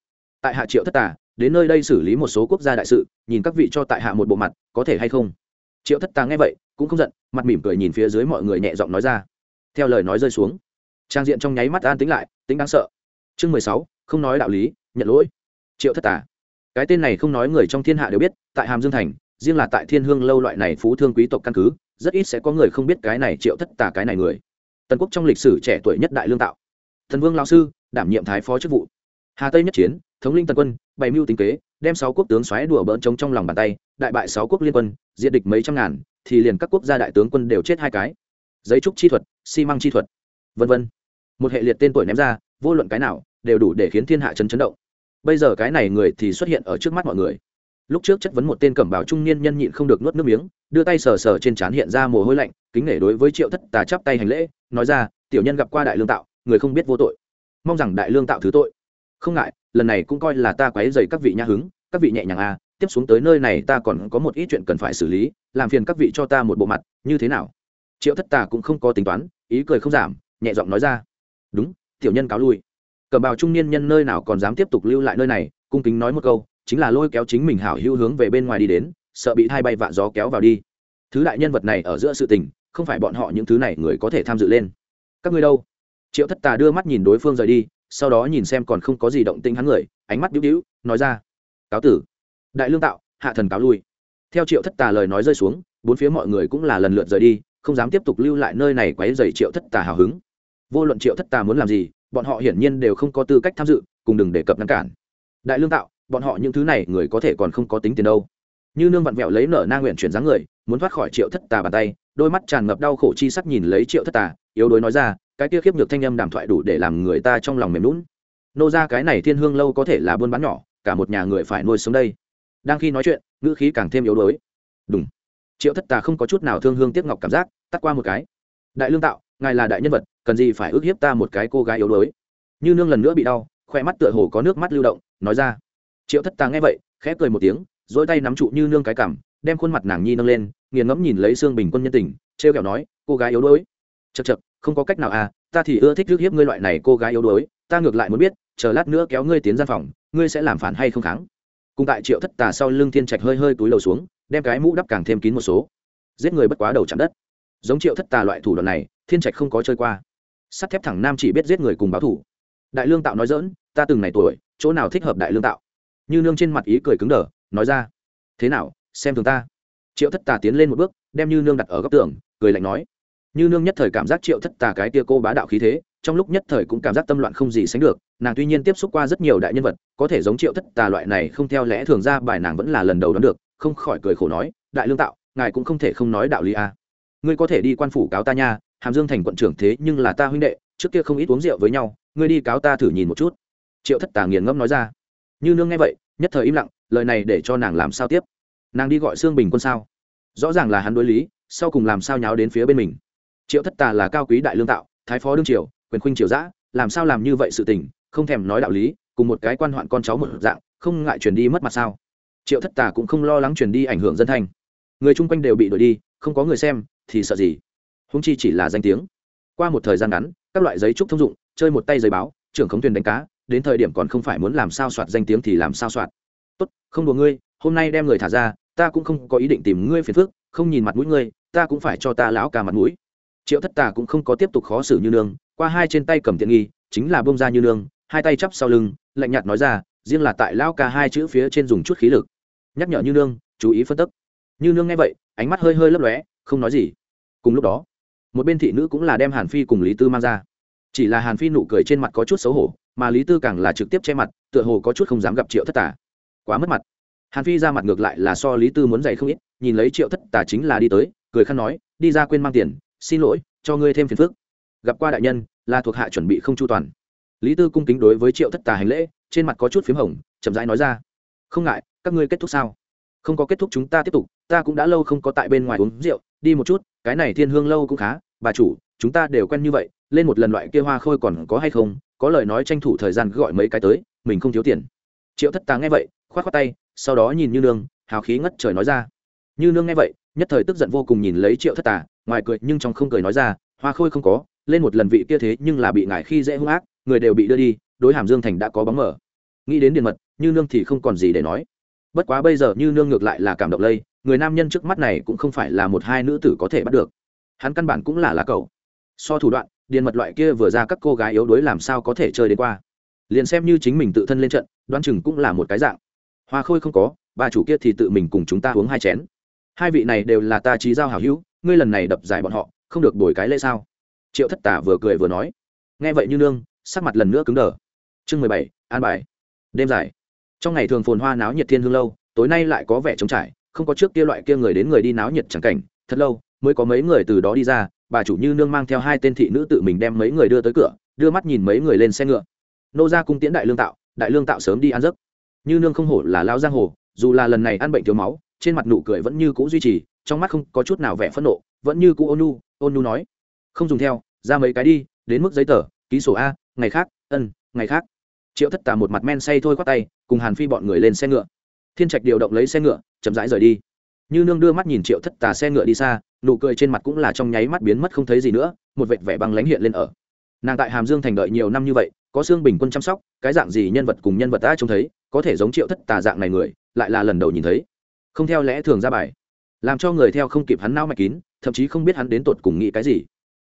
Tại hạ triệu thất tà, đến nơi đây xử lý một số quốc gia đại sự, nhìn các vị cho tại hạ một bộ mặt, có thể hay không? Triệu thất tà nghe vậy, cũng không giận, mặt mỉm cười nhìn phía dưới mọi người nhẹ giọng nói ra. Theo lời nói rơi xuống, trang diện trong nháy mắt an tính lại, tính đáng sợ. Chương mười sáu, không nói đạo lý, nhận lỗi. Triệu thất tà. Cái tên này không nói người trong thiên hạ đều biết, tại hàm dương thành, riêng là tại thiên hương lâu loại này phú thương quý tộc căn cứ, rất ít sẽ có người không biết cái này triệu thất tà cái này người. Tần quốc trong lịch sử trẻ tuổi nhất đại lương tạo thần vương lao sư, đảm nhiệm thái phó chức vụ. Hà tây nhất chiến, thống linh tần quân, bày mưu tính kế, đem sáu quốc tướng xoáy đùa bỡn trống trong lòng bàn tay, đại bại sáu quốc liên quân diện địch mấy trăm ngàn, thì liền các quốc gia đại tướng quân đều chết hai cái. Giấy trúc chi thuật, xi măng chi thuật, vân vân. Một hệ liệt tên tuổi ném ra, vô luận cái nào, đều đủ để khiến thiên hạ chấn chấn động. Bây giờ cái này người thì xuất hiện ở trước mắt mọi người. Lúc trước chất vấn một tên cẩm bào trung niên nhân nhịn không được nuốt nước miếng, đưa tay sờ sờ trên trán hiện ra mồ hôi lạnh, kính nể đối với triệu thất tà chắp tay hành lễ, nói ra, tiểu nhân gặp qua đại lương tạo người không biết vô tội. Mong rằng đại lương tạo thứ tội. Không ngại lần này cũng coi là ta quấy dày các vị nhã hứng các vị nhẹ nhàng a à, tiếp xuống tới nơi này ta còn có một ít chuyện cần phải xử lý làm phiền các vị cho ta một bộ mặt như thế nào? Triệu thất tà cũng không có tính toán ý cười không giảm nhẹ giọng nói ra. Đúng tiểu nhân cáo lui. Cẩm bào trung niên nhân nơi nào còn dám tiếp tục lưu lại nơi này cung kính nói một câu chính là lôi kéo chính mình hảo hữu hướng về bên ngoài đi đến sợ bị hai bay vạ gió kéo vào đi. Thứ đại nhân vật này ở giữa sự tình không phải bọn họ những thứ này người có thể tham dự lên. Các ngươi đâu? Triệu thất tà đưa mắt nhìn đối phương rời đi, sau đó nhìn xem còn không có gì động tĩnh hắn người, ánh mắt đĩu đĩu nói ra, cáo tử, đại lương tạo, hạ thần cáo lui. Theo triệu thất tà lời nói rơi xuống, bốn phía mọi người cũng là lần lượt rời đi, không dám tiếp tục lưu lại nơi này quấy dày triệu thất tà hào hứng. Vô luận triệu thất tà muốn làm gì, bọn họ hiển nhiên đều không có tư cách tham dự, cùng đừng đề cập ngăn cản. Đại lương tạo, bọn họ những thứ này người có thể còn không có tính tiền đâu. Như nương vặn vẹo lấy nở na nguyện chuyển dáng người, muốn thoát khỏi triệu thất tà bàn tay đôi mắt tràn ngập đau khổ chi sắc nhìn lấy triệu thất tà, yếu đuối nói ra, cái kia khiếp nhược thanh âm đàm thoại đủ để làm người ta trong lòng mềm lún nô ra cái này thiên hương lâu có thể là buôn bán nhỏ, cả một nhà người phải nuôi sống đây. Đang khi nói chuyện, ngữ khí càng thêm yếu đuối. Đúng triệu thất tà không có chút nào thương hương tiếc ngọc cảm giác, tắt qua một cái. Đại lương tạo, ngài là đại nhân vật, cần gì phải ước hiếp ta một cái cô gái yếu đuối? Như nương lần nữa bị đau khoe mắt tựa hồ có nước mắt lưu động, nói ra. Triệu thất tà nghe vậy, khẽ cười một tiếng dỗi tay nắm trụ như nương cái cảm đem khuôn mặt nàng nhi nâng lên, nghiền ngẫm nhìn lấy xương bình quân nhân tình, trêu kẹo nói, cô gái yếu đuối. Chật chật không có cách nào à ta thì ưa thích rước hiếp ngươi loại này cô gái yếu đuối, ta ngược lại muốn biết, chờ lát nữa kéo ngươi tiến gian phòng, ngươi sẽ làm phản hay không kháng? Cùng tại triệu thất tà sau lưng thiên trạch hơi hơi túi lầu xuống, đem cái mũ đắp càng thêm kín một số. Giết người bất quá đầu chạm đất. Giống triệu thất tà loại thủ đoạn này, thiên trạch không có chơi qua. Sắt thép thẳng nam chỉ biết giết người cùng báo thủ. Đại lương tạo nói dỡn ta từng này tuổi, chỗ nào thích hợp đại lương tạo? Như nương trên mặt ý cười cứng đờ, nói ra, thế nào xem thường ta. Triệu thất tà tiến lên một bước, đem như nương đặt ở góc tường, cười lạnh nói. Như nương nhất thời cảm giác triệu thất tà cái tia cô bá đạo khí thế, trong lúc nhất thời cũng cảm giác tâm loạn không gì sánh được, nàng tuy nhiên tiếp xúc qua rất nhiều đại nhân vật, có thể giống triệu thất tà loại này không theo lẽ thường ra bài nàng vẫn là lần đầu đón được, không khỏi cười khổ nói, đại lương tạo, ngài cũng không thể không nói đạo lý a. À. ngươi có thể đi quan phủ cáo ta nha, hàm dương thành quận trưởng thế nhưng là ta huynh đệ, trước kia không ít uống rượu với nhau, ngươi đi cáo ta thử nhìn một chút. Triệu thất tà nghiền ngẫm nói ra. Như nương nghe vậy, nhất thời im lặng, lời này để cho nàng làm sao tiếp? Nàng đi gọi xương bình quân sao? Rõ ràng là hắn đối lý, sau cùng làm sao nháo đến phía bên mình? Triệu thất tà là cao quý đại lương tạo, thái phó đương triều, quyền khuynh triều giã, làm sao làm như vậy sự tình, không thèm nói đạo lý, cùng một cái quan hoạn con cháu một dạng, không ngại chuyển đi mất mặt sao? Triệu thất tà cũng không lo lắng chuyển đi ảnh hưởng dân thanh. Người chung quanh đều bị đuổi đi, không có người xem, thì sợ gì? Húng chi chỉ là danh tiếng. Qua một thời gian ngắn, các loại giấy trúc thông dụng, chơi một tay giấy báo, trưởng khống thuyền đánh cá, đến thời điểm còn không phải muốn làm sao soạt danh tiếng thì làm sao soạt? Tốt, không đùa ngươi, hôm nay đem người thả ra ta cũng không có ý định tìm ngươi phiền phức, không nhìn mặt mũi ngươi, ta cũng phải cho ta lão ca mặt mũi. Triệu thất tà cũng không có tiếp tục khó xử như nương, qua hai trên tay cầm tiện nghi, chính là bông ra như nương, hai tay chắp sau lưng, lạnh nhạt nói ra, riêng là tại lão ca hai chữ phía trên dùng chút khí lực. Nhắc nhở như nương, chú ý phân tức như nương nghe vậy, ánh mắt hơi hơi lấp lóe, không nói gì. Cùng lúc đó, một bên thị nữ cũng là đem hàn phi cùng lý tư mang ra. Chỉ là hàn phi nụ cười trên mặt có chút xấu hổ, mà lý tư càng là trực tiếp che mặt, tựa hồ có chút không dám gặp triệu thất tả quá mất mặt hàn phi ra mặt ngược lại là so lý tư muốn dạy không ít, nhìn lấy triệu thất tả chính là đi tới, cười khăn nói, đi ra quên mang tiền, xin lỗi, cho ngươi thêm phiền phức. Gặp qua đại nhân, là thuộc hạ chuẩn bị không chu toàn. Lý tư cung kính đối với triệu thất tà hành lễ, trên mặt có chút p h í m hồng, chậm rãi nói ra, không ngại, các ngươi kết thúc sao? Không có kết thúc chúng ta tiếp tục, ta cũng đã lâu không có tại bên ngoài uống rượu, đi một chút, cái này thiên hương lâu cũng khá, bà chủ, chúng ta đều quen như vậy, lên một lần loại kia hoa khôi còn có hay không? Có lời nói tranh thủ thời gian gọi mấy cái tới, mình không thiếu tiền. Triệu thất tà nghe vậy k h o á t k tay, sau đó nhìn như nương, hào khí ngất trời nói ra. Như nương nghe vậy, nhất thời tức giận vô cùng nhìn lấy triệu thất tà, ngoài cười nhưng trong không cười nói ra, hoa khôi không có, lên một lần vị kia thế nhưng là bị ngại khi dễ hung ác, người đều bị đưa đi, đối hàm dương thành đã có bóng mở. Nghĩ đến điện mật, như nương thì không còn gì để nói. Bất quá bây giờ như nương ngược lại là cảm động lây, người nam nhân trước mắt này cũng không phải là một hai nữ tử có thể bắt được. Hắn căn bản cũng là lá cầu so thủ đoạn điện mật loại kia vừa ra các cô gái yếu đuối làm sao có thể chơi đến qua. Liền xem như chính mình tự thân lên trận, đoán chừng cũng là một cái dạng hoa khôi không có, bà chủ kia thì tự mình cùng chúng ta uống hai chén. Hai vị này đều là ta trí giao hảo hữu, ngươi lần này đập giải bọn họ, không được đổi cái lễ sao? Triệu thất tả vừa cười vừa nói. Nghe vậy như nương, sắc mặt lần nữa cứng đờ. Chương mười bảy, an bài. Đêm dài. Trong ngày thường phồn hoa náo nhiệt thiên hương lâu, tối nay lại có vẻ trống trải, không có trước kia loại kia người đến người đi náo nhiệt chẳng cảnh, thật lâu mới có mấy người từ đó đi ra, bà chủ như nương mang theo hai tên thị nữ tự mình đem mấy người đưa tới cửa, đưa mắt nhìn mấy người lên xe ngựa. Nô ra cung tiễn đại lương tạo, đại lương tạo sớm đi ăn giấc như nương không hổ là lao giang hồ, dù là lần này ăn bệnh thiếu máu, trên mặt nụ cười vẫn như cũ duy trì, trong mắt không có chút nào vẻ phẫn nộ, vẫn như cũ ôn nu ôn nu nói, không dùng theo, ra mấy cái đi, đến mức giấy tờ, ký sổ a, ngày khác, ân, ngày khác. Triệu thất tà một mặt men say thôi khoác tay, cùng hàn phi bọn người lên xe ngựa. Thiên trạch điều động lấy xe ngựa, chậm rãi rời đi. Như nương đưa mắt nhìn triệu thất tà xe ngựa đi xa, nụ cười trên mặt cũng là trong nháy mắt biến mất không thấy gì nữa, một vệt vẻ băng lãnh hiện lên ở. Nàng tại hàm dương thành đợi nhiều năm như vậy có xương bình quân chăm sóc, cái dạng gì nhân vật cùng nhân vật ta trông thấy, có thể giống triệu thất tà dạng này người, lại là lần đầu nhìn thấy. Không theo lẽ thường ra bài. Làm cho người theo không kịp hắn nao mạch kín, thậm chí không biết hắn đến tột cùng nghĩ cái gì.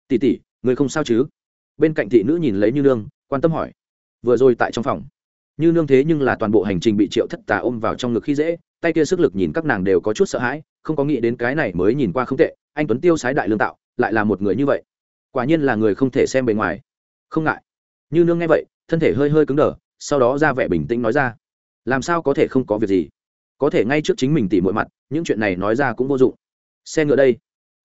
Tỉ tỉ người không sao chứ? Bên cạnh thị nữ nhìn lấy như nương, quan tâm hỏi. Vừa rồi tại trong phòng. Như nương thế nhưng là toàn bộ hành trình bị triệu thất tà ôm vào trong ngực khi dễ, tay kia sức lực nhìn các nàng đều có chút sợ hãi, không có nghĩ đến cái này mới nhìn qua không tệ, anh tuấn tiêu sái đại lương tạo, lại là một người như vậy. Quả nhiên là người không thể xem bề ngoài. Không ngại như nương nghe vậy, thân thể hơi hơi cứng đờ, sau đó ra vẻ bình tĩnh nói ra, làm sao có thể không có việc gì? Có thể ngay trước chính mình tỉ mọi mặt, những chuyện này nói ra cũng vô dụng. Xe ngựa đây.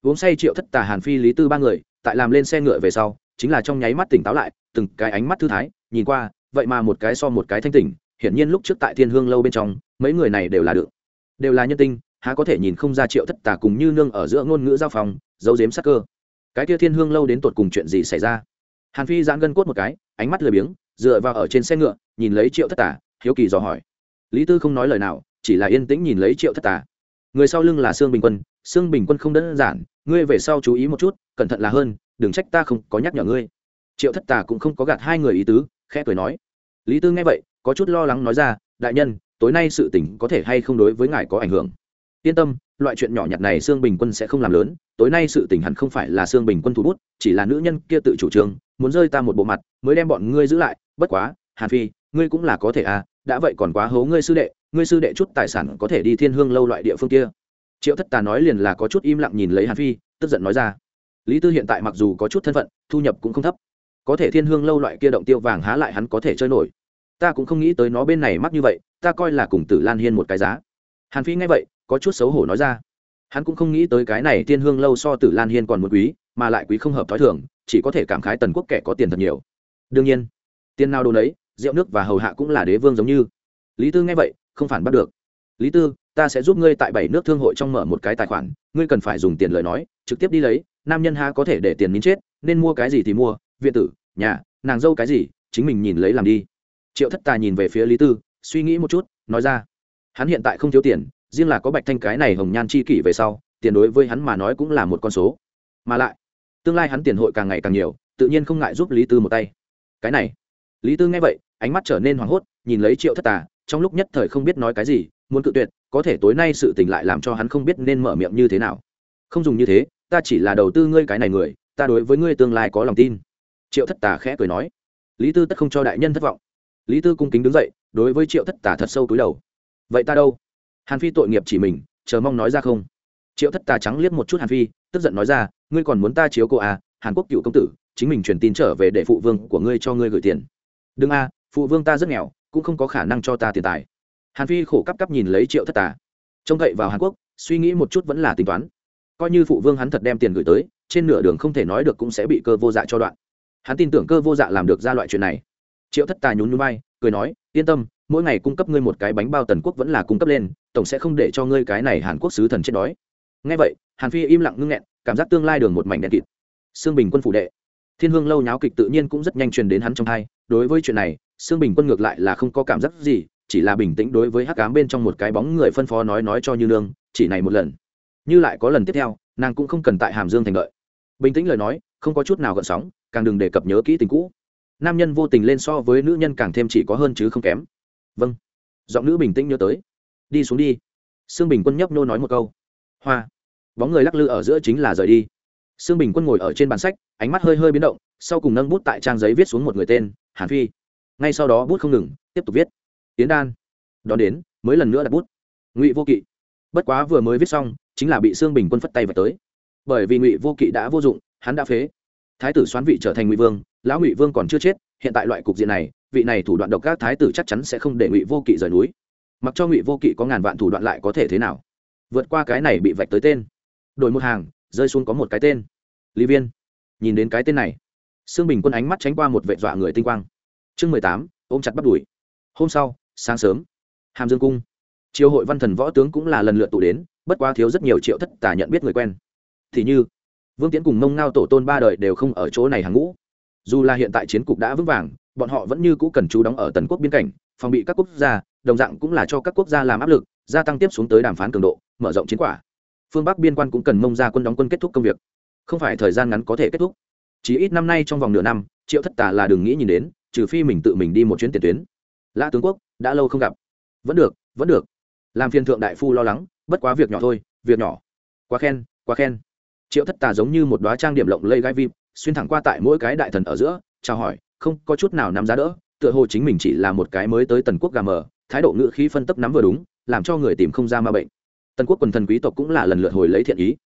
Uống say triệu thất tà hàn phi, lý tư ba người, tại làm lên xe ngựa về sau, chính là trong nháy mắt tỉnh táo lại, từng cái ánh mắt thư thái, nhìn qua, vậy mà một cái so một cái thanh tỉnh, hiển nhiên lúc trước tại thiên hương lâu bên trong, mấy người này đều là được. Đều là nhân tinh, há có thể nhìn không ra triệu thất tà cùng như nương ở giữa ngôn ngữ giao phòng, giấu giếm sắc cơ. Cái kia thiên hương lâu đến tột cùng chuyện gì xảy ra? Hàn phi giãn gân cốt một cái ánh mắt lười biếng dựa vào ở trên xe ngựa nhìn lấy triệu thất Tả, hiếu kỳ dò hỏi. Lý tư không nói lời nào chỉ là yên tĩnh nhìn lấy triệu thất Tả. người sau lưng là sương bình quân. Sương bình quân không đơn giản ngươi về sau chú ý một chút cẩn thận là hơn đừng trách ta không có nhắc nhở ngươi. Triệu thất Tả cũng không có gạt hai người ý tứ khẽ cười nói. Lý tư nghe vậy có chút lo lắng nói ra đại nhân tối nay sự tỉnh có thể hay không đối với ngài có ảnh hưởng? Yên tâm loại chuyện nhỏ nhặt này sương bình quân sẽ không làm lớn tối nay sự tình hẳn không phải là sương bình quân thủ bút chỉ là nữ nhân kia tự chủ trương muốn rơi ta một bộ mặt, mới đem bọn ngươi giữ lại, bất quá, hàn phi, ngươi cũng là có thể à đã vậy còn quá hố ngươi sư đệ, ngươi sư đệ chút tài sản có thể đi thiên hương lâu loại địa phương kia. Triệu thất tà nói liền là có chút im lặng nhìn lấy hàn phi, tức giận nói ra. Lý tư hiện tại mặc dù có chút thân phận, thu nhập cũng không thấp. Có thể thiên hương lâu loại kia động tiêu vàng há lại hắn có thể chơi nổi. Ta cũng không nghĩ tới nó bên này mắc như vậy, ta coi là cùng tử lan hiên một cái giá. Hàn phi nghe vậy, có chút xấu hổ nói ra. Hắn cũng không nghĩ tới cái này thiên hương lâu so tử lan hiên còn một quý, mà lại quý không hợp t h ó i thường chỉ có thể cảm khái tần quốc kẻ có tiền thật nhiều. Đương nhiên, tiền nào đồ đấy rượu nước và hầu hạ cũng là đế vương giống như. Lý tư nghe vậy, không phản bắt được. Lý tư, ta sẽ giúp ngươi tại bảy nước thương hội trong mở một cái tài khoản, ngươi cần phải dùng tiền lời nói, trực tiếp đi lấy, nam nhân ha có thể để tiền nín chết, nên mua cái gì thì mua, viện tử, nhà, nàng dâu cái gì, chính mình nhìn lấy làm đi. Triệu thất tà nhìn về phía lý tư, suy nghĩ một chút, nói ra. Hắn hiện tại không thiếu tiền, riêng là có bạch thanh cái này hồng nhan chi kỷ về sau, tiền đối với hắn mà nói cũng là một con số. Mà lại tương lai hắn tiền hội càng ngày càng nhiều, tự nhiên không ngại giúp lý tư một tay. Cái này, lý tư nghe vậy, ánh mắt trở nên hoảng hốt, nhìn lấy triệu thất tà, trong lúc nhất thời không biết nói cái gì, muốn cự tuyệt, có thể tối nay sự tình lại làm cho hắn không biết nên mở miệng như thế nào. Không dùng như thế, ta chỉ là đầu tư ngươi cái này người, ta đối với ngươi tương lai có lòng tin. Triệu thất tà khẽ cười nói. Lý tư tất không cho đại nhân thất vọng. Lý tư cung kính đứng dậy, đối với triệu thất tà thật sâu túi đầu. Vậy ta đâu? Hàn phi tội nghiệp chỉ mình, chờ mong nói ra không? Triệu thất tà trắng liếc một chút hàn phi, tức giận nói ra ngươi còn muốn ta chiếu cô à hàn quốc cựu công tử chính mình truyền tin trở về để phụ vương của ngươi cho ngươi gửi tiền. Đừng a phụ vương ta rất nghèo cũng không có khả năng cho ta tiền tài. Hàn phi khổ cắp cắp nhìn lấy triệu thất tà. Trông cậy vào hàn quốc suy nghĩ một chút vẫn là tính toán. Coi như phụ vương hắn thật đem tiền gửi tới trên nửa đường không thể nói được cũng sẽ bị cơ vô dạ cho đoạn. Hắn tin tưởng cơ vô dạ làm được ra loại chuyện này. Triệu thất tà nhún nhún bay, cười nói yên tâm mỗi ngày cung cấp ngươi một cái bánh bao tần quốc vẫn là cung cấp lên tổng sẽ không để cho ngươi cái này hàn quốc sứ thần chết đói. Ngay vậy hàn phi im lặng ngưng nghẹn cảm giác tương lai đường một mảnh đen kịt. Xương bình quân phủ đệ. Thiên hương lâu nháo kịch tự nhiên cũng rất nhanh truyền đến hắn trong hai. Đối với chuyện này xương bình quân ngược lại là không có cảm giác gì, chỉ là bình tĩnh đối với hắc cám bên trong một cái bóng người phân phó nói nói cho như nương, chỉ này một lần. Như lại có lần tiếp theo, nàng cũng không cần tại hàm dương thành lợi bình tĩnh lời nói, không có chút nào gợn sóng, càng đừng đề cập nhớ kỹ tình cũ. Nam nhân vô tình lên so với nữ nhân càng thêm chỉ có hơn chứ không kém. Vâng. Giọng nữ bình tĩnh nhớ tới. Đi xuống đi. Sương bình quân nhấp nô nói một câu. Hoa bóng người lắc lư ở giữa chính là rời đi. Sương bình quân ngồi ở trên bàn sách, ánh mắt hơi hơi biến động, sau cùng nâng bút tại trang giấy viết xuống một người tên, hàn phi. Ngay sau đó bút không ngừng, tiếp tục viết. Tiến đan. Đón đến, mới lần nữa đặt bút. Ngụy vô kỵ. Bất quá vừa mới viết xong, chính là bị sương bình quân phất tay vào tới. Bởi vì ngụy vô kỵ đã vô dụng, hắn đã phế. Thái tử xoán vị trở thành ngụy vương, lão ngụy vương còn chưa chết, hiện tại loại cục diện này, vị này thủ đoạn độc các thái tử chắc chắn sẽ không để ngụy vô kỵ rời núi. Mặc cho ngụy vô kỵ có ngàn vạn thủ đoạn lại có thể thế nào? Vượt qua cái này bị vạch tới tên đổi một hàng, rơi xuống có một cái tên. Lý viên. Nhìn đến cái tên này, sương bình quân ánh mắt tránh qua một vệ dọa người tinh quang. Chương mười tám, ôm chặt bắt đuổi hôm sau, sáng sớm, hàm dương cung. Triều hội văn thần võ tướng cũng là lần lượt tụ đến, bất quá thiếu rất nhiều triệu thất tả nhận biết người quen. Thì như, vương tiễn cùng mông ngao tổ tôn ba đời đều không ở chỗ này hàng ngũ. Dù là hiện tại chiến cục đã vững vàng, bọn họ vẫn như cũ cần chú đóng ở tần quốc biên cảnh, phòng bị các quốc gia, đồng dạng cũng là cho các quốc gia làm áp lực, gia tăng tiếp xuống tới đàm phán cường độ, mở rộng chiến quả phương bắc biên quan cũng cần mông ra quân đóng quân kết thúc công việc. Không phải thời gian ngắn có thể kết thúc. Chỉ ít năm nay trong vòng nửa năm, triệu thất tà là đừng nghĩ nhìn đến, trừ phi mình tự mình đi một chuyến tiền tuyến. Lã tướng quốc, đã lâu không gặp. Vẫn được vẫn được. Làm phiên thượng đại phu lo lắng, bất quá việc nhỏ thôi, việc nhỏ. Quá khen quá khen. Triệu thất tà giống như một đoá trang điểm lộng lây gai vip xuyên thẳng qua tại mỗi cái đại thần ở giữa, chào hỏi, không có chút nào nắm giá đỡ, tựa hồ chính mình chỉ là một cái mới tới tần quốc gà mờ, thái độ ngự khí phân tấp nắm vừa đúng, làm cho người tìm không ra ma bệnh tần quốc quần thần quý tộc cũng là lần lượt hồi lấy thiện ý.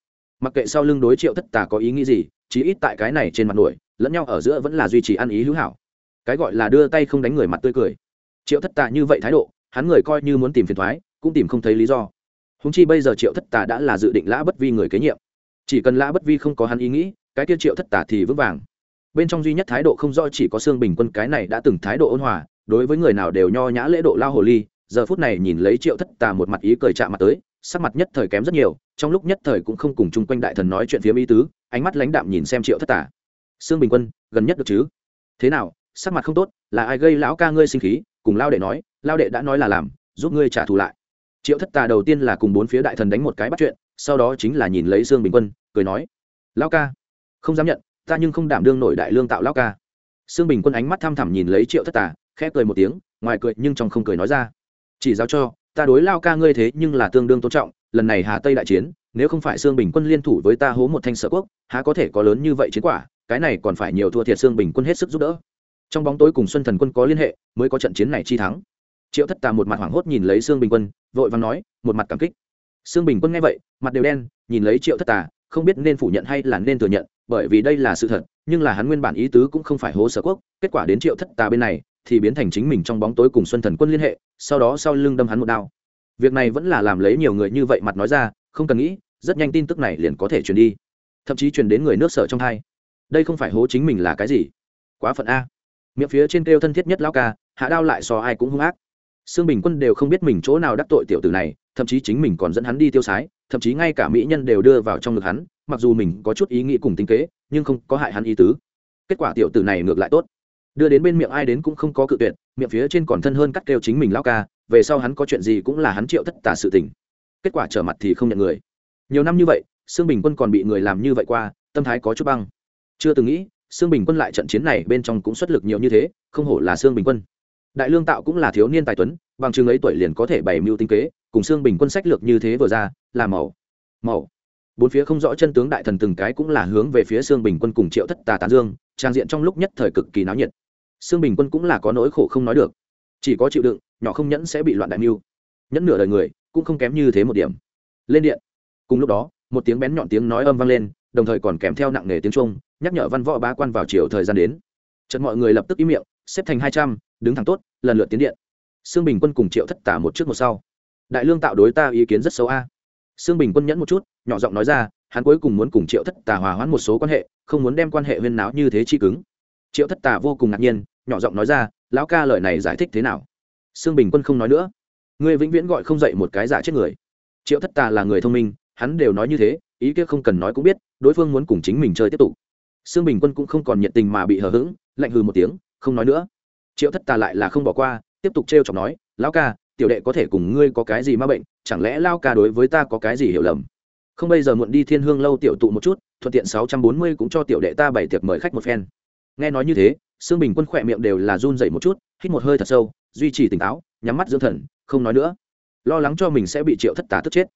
Mặc kệ sau lưng đối triệu thất tà có ý nghĩ gì, chí ít tại cái này trên mặt nổi, lẫn nhau ở giữa vẫn là duy trì ăn ý hữu hảo. Cái gọi là đưa tay không đánh người mặt tươi cười. Triệu thất tà như vậy thái độ, hắn người coi như muốn tìm phiền thoái, cũng tìm không thấy lý do. Húng chi bây giờ triệu thất tà đã là dự định lã bất vi người kế nhiệm. Chỉ cần lã bất vi không có hắn ý nghĩ, cái kia triệu thất tà thì vững vàng. Bên trong duy nhất thái độ không do chỉ có xương bình quân cái này đã từng thái độ ôn hòa, đối với người nào đều nho nhã lễ độ lao hồ ly giờ phút này nhìn lấy triệu thất tà một mặt ý cười chạm mặt tới, sắc mặt nhất thời kém rất nhiều, trong lúc nhất thời cũng không cùng chung quanh đại thần nói chuyện phía mỹ tứ, ánh mắt lãnh đạm nhìn xem triệu thất tà. Xương bình quân, gần nhất được chứ? Thế nào, sắc mặt không tốt, là ai gây lão ca ngươi sinh khí? Cùng lao đệ nói, lao đệ đã nói là làm, giúp ngươi trả thù lại. Triệu thất tà đầu tiên là cùng bốn phía đại thần đánh một cái bắt chuyện, sau đó chính là nhìn lấy sương bình quân, cười nói lao ca, không dám nhận, ta nhưng không đảm đương nổi đại lương tạo lao ca. Sương bình quân ánh mắt thăm thẳm nhìn lấy triệu thất tà, khẽ cười một tiếng, ngoài cười nhưng trong không cười nói ra chỉ giáo cho, ta đối lao ca ngươi thế nhưng là tương đương tôn trọng, lần này hà tây đại chiến, nếu không phải sương bình quân liên thủ với ta hố một thanh sở quốc, há có thể có lớn như vậy chiến quả, cái này còn phải nhiều thua thiệt sương bình quân hết sức giúp đỡ. Trong bóng tối cùng xuân thần quân có liên hệ, mới có trận chiến này chi thắng. Triệu thất tà một mặt hoảng hốt nhìn lấy sương bình quân, vội vàng nói, một mặt cảm kích. Sương bình quân nghe vậy, mặt đều đen, nhìn lấy triệu thất tà, không biết nên phủ nhận hay là nên thừa nhận, bởi vì đây là sự thật, nhưng là hắn nguyên bản ý tứ cũng không phải hố sở quốc, kết quả đến triệu thất tà bên này thì biến thành chính mình trong bóng tối cùng xuân thần quân liên hệ sau đó sau lưng đâm hắn một đao. Việc này vẫn là làm lấy nhiều người như vậy mặt nói ra không cần nghĩ rất nhanh tin tức này liền có thể truyền đi. Thậm chí truyền đến người nước sở trong hai đây không phải hố chính mình là cái gì? Quá phận a. Miệng phía trên kêu thân thiết nhất lao ca hạ đao lại so ai cũng hung ác. Sương Bình Quân đều không biết mình chỗ nào đắc tội tiểu tử này, thậm chí chính mình còn dẫn hắn đi tiêu sái, thậm chí ngay cả mỹ nhân đều đưa vào trong ngực hắn, mặc dù mình có chút ý nghĩ cùng tính kế, nhưng không có hại hắn ý tứ. Kết quả tiểu tử này ngược lại tốt, đưa đến bên miệng ai đến cũng không có cự tuyệt, miệng phía trên còn thân hơn cắt kêu chính mình lao ca, về sau hắn có chuyện gì cũng là hắn triệu tất tả sự tình. Kết quả trở mặt thì không nhận người. Nhiều năm như vậy, Sương Bình Quân còn bị người làm như vậy qua, tâm thái có chút băng. Chưa từng nghĩ, Sương Bình Quân lại trận chiến này bên trong cũng xuất lực nhiều như thế, không hổ là Sương Bình Quân đại lương tạo cũng là thiếu niên tài tuấn bằng chừng ấy tuổi liền có thể bày mưu tinh kế cùng xương bình quân sách lược như thế vừa ra là màu màu bốn phía không rõ chân tướng đại thần từng cái cũng là hướng về phía xương bình quân cùng triệu thất tà tán dương trang diện trong lúc nhất thời cực kỳ náo nhiệt xương bình quân cũng là có nỗi khổ không nói được. Chỉ có chịu đựng, nhỏ không nhẫn sẽ bị loạn đại mưu. Nhẫn nửa đời người, cũng không kém như thế một điểm. Lên điện. Cùng lúc đó, một tiếng bén nhọn tiếng nói âm vang lên, đồng thời còn kèm theo nặng nề tiếng trung nhắc nhở văn võ bá quan vào chiều thời gian đến. Chợt mọi người lập tức im miệng, xếp thành hai trăm, đứng thẳng tốt, lần lượt tiến điện. Xương bình quân cùng triệu thất tả một trước một sau. Đại lương tạo đối ta ý kiến rất xấu a. Xương bình quân nhẫn một chút, nhỏ giọng nói ra, hắn cuối cùng muốn cùng triệu thất Tả hòa hoãn một số quan hệ, không muốn đem quan hệ huyên náo như thế chi cứng triệu thất tà vô cùng ngạc nhiên, nhỏ giọng nói ra, lão ca lời này giải thích thế nào? Sương bình quân không nói nữa. Ngươi vĩnh viễn gọi không dậy một cái giả chết người. Triệu thất tà là người thông minh, hắn đều nói như thế, ý kia không cần nói cũng biết, đối phương muốn cùng chính mình chơi tiếp tục. Sương bình quân cũng không còn nhiệt tình mà bị hờ hững, lạnh hừ một tiếng, không nói nữa. Triệu thất tà lại là không bỏ qua, tiếp tục t r chọc nói, lão ca, tiểu đệ có thể cùng ngươi có cái gì ma bệnh, chẳng lẽ lao ca đối với ta có cái gì hiểu lầm? Không, bây giờ muộn đi thiên hương lâu tiểu tụ một chút, thuận tiện sáu trăm bốn mươi cũng cho tiểu đệ ta bày tiệc mời khách một phen nghe nói như thế xương bình quân khỏe miệng đều là run dậy một chút, hít một hơi thật sâu, duy trì tỉnh táo, nhắm mắt dưỡng thần, không nói nữa. Lo lắng cho mình sẽ bị triệu thất tà tức chết.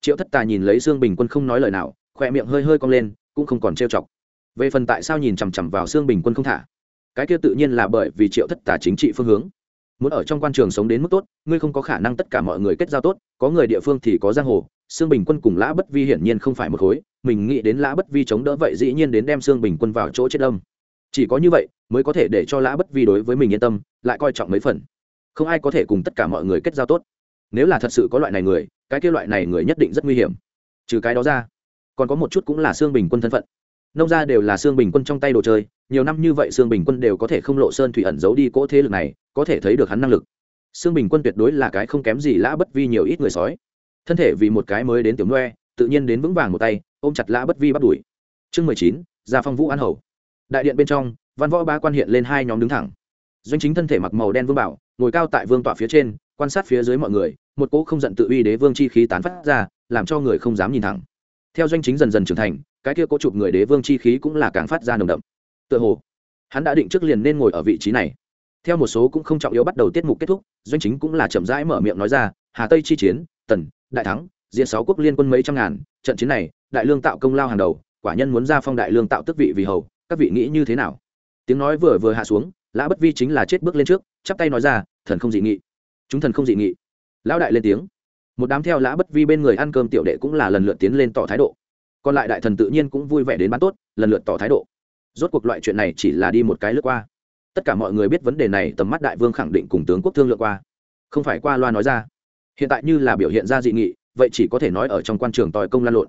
Triệu thất tà nhìn lấy xương bình quân không nói lời nào, khỏe miệng hơi hơi cong lên, cũng không còn trêu chọc. Về phần tại sao nhìn chằm chằm vào xương bình quân không thả? Cái kia tự nhiên là bởi vì triệu thất tà chính trị phương hướng. Muốn ở trong quan trường sống đến mức tốt, ngươi không có khả năng tất cả mọi người kết giao tốt, có người địa phương thì có giang hồ xương bình quân cùng lã bất vi hiển nhiên không phải một khối, mình nghĩ đến lã bất vi chống đỡ vậy dĩ nhiên đến đem xương bình quân vào chỗ chết đông chỉ có như vậy mới có thể để cho lã bất vi đối với mình yên tâm, lại coi trọng mấy phần. Không ai có thể cùng tất cả mọi người kết giao tốt. Nếu là thật sự có loại này người, cái kia loại này người nhất định rất nguy hiểm. Trừ cái đó ra, còn có một chút cũng là xương bình quân thân phận. Nông gia đều là xương bình quân trong tay đồ chơi, nhiều năm như vậy xương bình quân đều có thể không lộ sơn thủy ẩn giấu đi cỗ thế lực này, có thể thấy được hắn năng lực. Xương bình quân tuyệt đối là cái không kém gì lã bất vi nhiều ít người sói. Thân thể vì một cái mới đến tiểu noe tự nhiên đến vững vàng một tay, ôm chặt lã bất vi bắt đuổi. Chương mười chín ra phong vũ an hầu đại điện bên trong, văn võ ba quan hiện lên hai nhóm đứng thẳng. Doanh chính thân thể mặc màu đen vương bảo, ngồi cao tại vương tọa phía trên, quan sát phía dưới mọi người, một cỗ không giận tự uy đế vương chi khí tán phát ra, làm cho người không dám nhìn thẳng. Theo doanh chính dần dần trưởng thành, cái kia cố chụp người đế vương chi khí cũng là càng phát ra nồng đậm. Tựa hồ, hắn đã định trước liền nên ngồi ở vị trí này. Theo một số cũng không trọng yếu bắt đầu tiết mục kết thúc, doanh chính cũng là chậm rãi mở miệng nói ra, hà tây chi chiến, tần, đại thắng, diện sáu quốc liên quân mấy trăm ngàn, trận chiến này, đại lương tạo công lao hàng đầu, quả nhân muốn ra phong đại lương tạo tức vị vì hầu các vị nghĩ như thế nào? Tiếng nói vừa vừa hạ xuống, lã bất vi chính là chết bước lên trước, chắp tay nói ra, thần không dị nghị. Chúng thần không dị nghị. Lão đại lên tiếng. Một đám theo lã bất vi bên người ăn cơm tiểu đệ cũng là lần lượt tiến lên tỏ thái độ. Còn lại đại thần tự nhiên cũng vui vẻ đến bán tốt, lần lượt tỏ thái độ. Rốt cuộc loại chuyện này chỉ là đi một cái lướt qua. Tất cả mọi người biết vấn đề này, tầm mắt đại vương khẳng định cùng tướng quốc thương lượt qua. Không phải qua loa nói ra. Hiện tại như là biểu hiện ra dị nghị, vậy chỉ có thể nói ở trong quan trường tòi công lan lộn.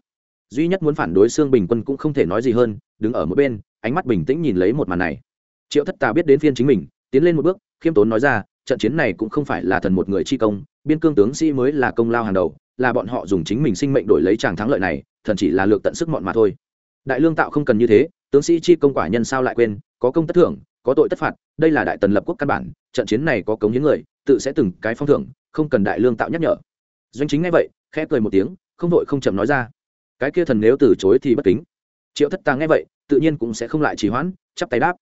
Duy nhất muốn phản đối xương bình quân cũng không thể nói gì hơn, đứng ở mỗi bên ánh mắt bình tĩnh nhìn lấy một màn này. Triệu thất tà biết đến phiên chính mình, tiến lên một bước, khiêm tốn nói ra, trận chiến này cũng không phải là thần một người chi công, biên cương tướng sĩ mới là công lao hàng đầu, là bọn họ dùng chính mình sinh mệnh đổi lấy tràng thắng lợi này, thần chỉ là lược tận sức mọn mà thôi. Đại lương tạo không cần như thế, tướng sĩ chi công quả nhân sao lại quên, có công tất thưởng, có tội tất phạt, đây là đại tần lập quốc căn bản, trận chiến này có cống những người, tự sẽ từng cái phong thưởng, không cần đại lương tạo nhắc nhở. Doanh chính ngay vậy, khẽ cười một tiếng, không đội không chậm nói ra, cái kia thần nếu từ chối thì bất kính. Triệu thất tàng nghe vậy tự nhiên cũng sẽ không lại trì hoãn, chắp tay đáp.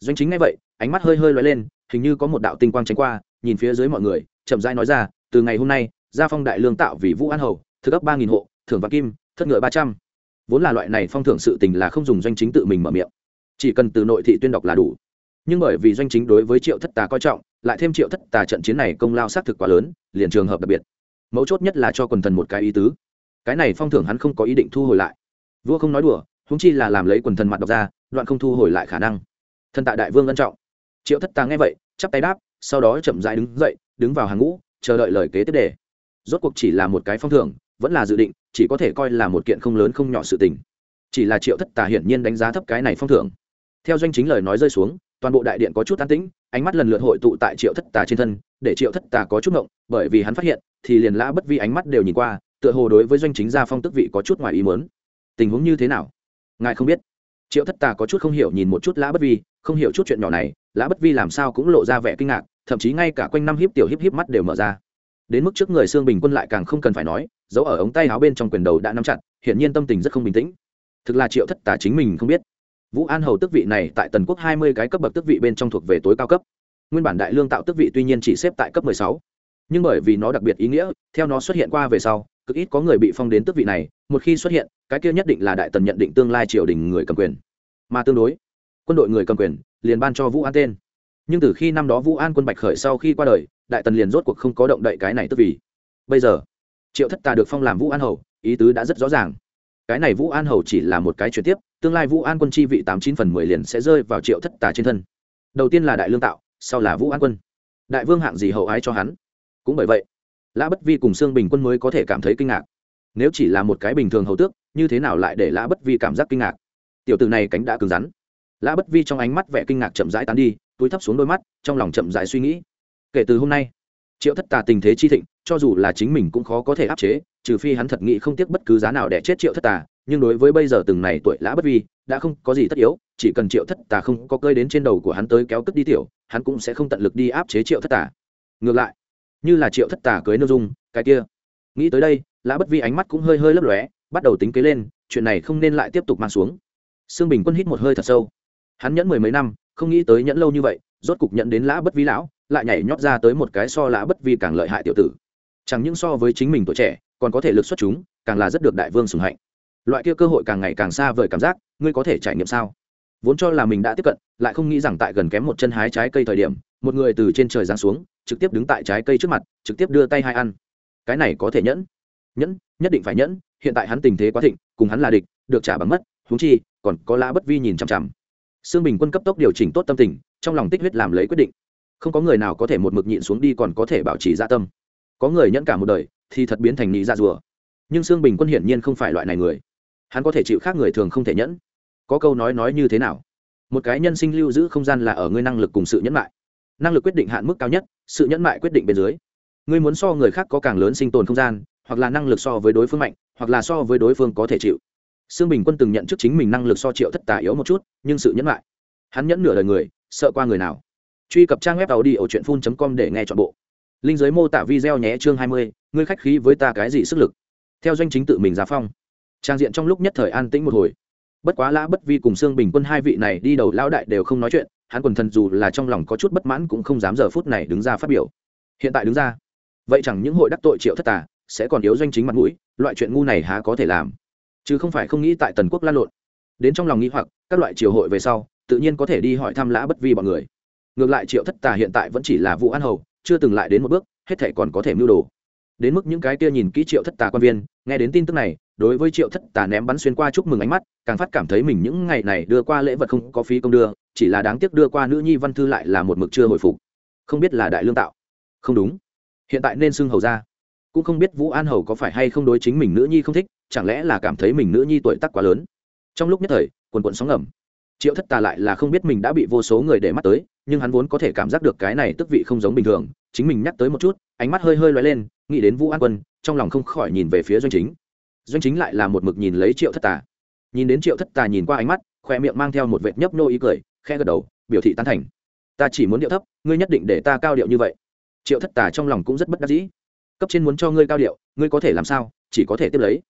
Doanh chính ngay vậy, ánh mắt hơi hơi loay lên, hình như có một đạo tinh quang tránh qua, nhìn phía dưới mọi người, chậm rãi nói ra, từ ngày hôm nay, gia phong đại lương tạo vì vũ an hầu, thực cấp ba nghìn hộ, thưởng vàng kim, thất ngựa ba trăm. Vốn là loại này phong thưởng sự tình là không dùng doanh chính tự mình mở miệng. Chỉ cần từ nội thị tuyên đọc là đủ. Nhưng bởi vì doanh chính đối với triệu thất tà coi trọng, lại thêm triệu thất tà trận chiến này công lao xác thực quá lớn, liền trường hợp đặc biệt. Mấu chốt nhất là cho quần thần một cái ý tứ. Cái này phong thưởng hắn không có ý định thu hồi lại. Vua không nói đùa húng chi là làm lấy quần thần mặt đọc ra, đoạn không thu hồi lại khả năng. Thần tại đại vương ân trọng. Triệu thất tà nghe vậy, chắp tay đáp, sau đó chậm dãi đứng dậy, đứng vào hàng ngũ, chờ đợi lời kế tiếp đề. Rốt cuộc chỉ là một cái phong thưởng, vẫn là dự định, chỉ có thể coi là một kiện không lớn không nhỏ sự tình. Chỉ là triệu thất tà hiển nhiên đánh giá thấp cái này phong thưởng. Theo doanh chính lời nói rơi xuống, toàn bộ đại điện có chút an tĩnh, ánh mắt lần lượt hội tụ tại triệu thất tà trên thân, để triệu thất tà có chút ngộng, bởi vì hắn phát hiện, thì liền lã bất vi ánh mắt đều nhìn qua, tựa hồ đối với doanh chính gia phong tức vị có chút ngoài ý mớn tình huống như thế nào? Ngài không biết. Triệu thất tà có chút không hiểu nhìn một chút lã bất vi, không hiểu chút chuyện nhỏ này, lã bất vi làm sao cũng lộ ra vẻ kinh ngạc, thậm chí ngay cả quanh năm hiếp tiểu hiếp hiếp mắt đều mở ra. Đến mức trước người xương bình quân lại càng không cần phải nói, giấu ở ống tay áo bên trong quyền đầu đã nắm chặt, hiển nhiên tâm tình rất không bình tĩnh. Thực là triệu thất tà chính mình không biết. Vũ an hầu tước vị này tại tần quốc hai mươi cái cấp bậc tước vị bên trong thuộc về tối cao cấp. Nguyên bản đại lương tạo tước vị tuy nhiên chỉ xếp tại cấp mười sáu, nhưng bởi vì nó đặc biệt ý nghĩa, theo nó xuất hiện qua về sau cực ít có người bị phong đến tước vị này, một khi xuất hiện, cái kia nhất định là đại tần nhận định tương lai triều đình người cầm quyền. Mà tương đối, quân đội người cầm quyền liền ban cho vũ an tên. Nhưng từ khi năm đó vũ an quân bạch khởi sau khi qua đời, đại tần liền rốt cuộc không có động đậy cái này tức vì bây giờ, triệu thất tà được phong làm vũ an hầu, ý tứ đã rất rõ ràng. Cái này vũ an hầu chỉ là một cái chuyển tiếp, tương lai vũ an quân chi vị tám chín phần mười liền sẽ rơi vào triệu thất tà trên thân. Đầu tiên là đại lương tạo, sau là vũ an quân. Đại vương hạng gì hậu ái cho hắn? Cũng bởi vậy lã bất vi cùng sương bình quân mới có thể cảm thấy kinh ngạc. Nếu chỉ là một cái bình thường hầu tước, như thế nào lại để lã bất vi cảm giác kinh ngạc? Tiểu từ này cánh đã cứng rắn. Lã bất vi trong ánh mắt vẻ kinh ngạc chậm rãi tán đi, túi thấp xuống đôi mắt, trong lòng chậm rãi suy nghĩ. Kể từ hôm nay, triệu thất tà tình thế chi thịnh, cho dù là chính mình cũng khó có thể áp chế, trừ phi hắn thật nghĩ không tiếc bất cứ giá nào để chết triệu thất tà, nhưng đối với bây giờ từng này tuổi lã bất vi, đã không có gì tất yếu, chỉ cần triệu thất tà không có cơi đến trên đầu của hắn tới kéo cất đi tiểu, hắn cũng sẽ không tận lực đi áp chế triệu thất tà. Ngược lại như là triệu thất tà cưới nô dung, cái kia. Nghĩ tới đây, lã bất vi ánh mắt cũng hơi hơi lấp lóe, bắt đầu tính kế lên, chuyện này không nên lại tiếp tục mang xuống. Sương bình quân hít một hơi thật sâu. Hắn nhẫn mười mấy năm, không nghĩ tới nhẫn lâu như vậy, rốt cục nhận đến lã bất vi lão, lại nhảy nhót ra tới một cái so lã bất vi càng lợi hại tiểu tử. Chẳng những so với chính mình tuổi trẻ, còn có thể lực xuất chúng, càng là rất được đại vương sùng hạnh. Loại kia cơ hội càng ngày càng xa vời cảm giác, ngươi có thể trải nghiệm sao? Vốn cho là mình đã tiếp cận, lại không nghĩ rằng tại gần kém một chân hái trái cây thời điểm, một người từ trên trời giáng xuống trực tiếp đứng tại trái cây trước mặt, trực tiếp đưa tay hai ăn. Cái này có thể nhẫn. Nhẫn, nhất định phải nhẫn, hiện tại hắn tình thế quá thịnh, cùng hắn là địch, được trả bằng mất húng chi, còn có lã bất vi nhìn chằm chằm. Xương bình quân cấp tốc điều chỉnh tốt tâm tình, trong lòng tích huyết làm lấy quyết định. Không có người nào có thể một mực nhịn xuống đi còn có thể bảo trì gia tâm. Có người nhẫn cả một đời, thì thật biến thành nị ra dạ rùa. Nhưng xương bình quân hiển nhiên không phải loại này người. Hắn có thể chịu khác người thường không thể nhẫn. Có câu nói nói như thế nào? Một cái nhân sinh lưu giữ không gian là ở ngươi năng lực cùng sự nhẫn lại năng lực quyết định hạn mức cao nhất, sự nhẫn mại quyết định bên dưới. Ngươi muốn so người khác có càng lớn sinh tồn không gian, hoặc là năng lực so với đối phương mạnh, hoặc là so với đối phương có thể chịu. Sương bình quân từng nhận trước chính mình năng lực so triệu thất tà yếu một chút, nhưng sự nhẫn lại hắn nhẫn nửa đời người, sợ qua người nào. Truy cập trang web tàu đi ở truyện phun com để nghe chọn bộ. Linh giới mô tả video nhé, chương hai mươi, ngươi khách khí với ta cái gì sức lực? Theo doanh chính tự mình giá phong. Trang diện trong lúc nhất thời an tĩnh một hồi. Bất quá lã bất vi cùng sương bình quân hai vị này đi đầu lão đại đều không nói chuyện hắn quần thần dù là trong lòng có chút bất mãn cũng không dám giờ phút này đứng ra phát biểu. Hiện tại đứng ra, vậy chẳng những hội đắc tội triệu thất tà, sẽ còn yếu doanh chính mặt mũi, loại chuyện ngu này há có thể làm? Chứ không phải không nghĩ tại tần quốc lan lộn. Đến trong lòng nghĩ hoặc, các loại triều hội về sau, tự nhiên có thể đi hỏi thăm lã bất vi bọn người. Ngược lại triệu thất tà hiện tại vẫn chỉ là vụ an hầu, chưa từng lại đến một bước, hết thể còn có thể mưu đồ. Đến mức những cái kia nhìn kỹ triệu thất tà quan viên, nghe đến tin tức này, đối với triệu thất tà ném bắn xuyên qua chúc mừng ánh mắt, càng phát cảm thấy mình những ngày này đưa qua lễ vật không có phí công đưa chỉ là đáng tiếc đưa qua nữ nhi văn thư lại là một mực chưa hồi phục. Không biết là đại lương tạo. Không đúng. Hiện tại nên xưng hầu ra. Cũng không biết vũ an hầu có phải hay không đối chính mình nữ nhi không thích, chẳng lẽ là cảm thấy mình nữ nhi tuổi tác quá lớn. Trong lúc nhất thời, quần quận sóng ngầm. Triệu thất tà lại là không biết mình đã bị vô số người để mắt tới, nhưng hắn vốn có thể cảm giác được cái này tức vị không giống bình thường, chính mình nhắc tới một chút, ánh mắt hơi hơi loay lên, nghĩ đến vũ an quân, trong lòng không khỏi nhìn về phía doanh chính. Doanh chính lại là một mực nhìn lấy triệu thất tà. Nhìn đến triệu thất tà nhìn qua ánh mắt, khoe miệng mang theo một vệt nhấp nô ý cười khe gật đầu, biểu thị tán thành. Ta chỉ muốn điệu thấp, ngươi nhất định để ta cao điệu như vậy. Triệu thất tà trong lòng cũng rất bất đắc dĩ. Cấp trên muốn cho ngươi cao điệu, ngươi có thể làm sao? Chỉ có thể tiếp lấy.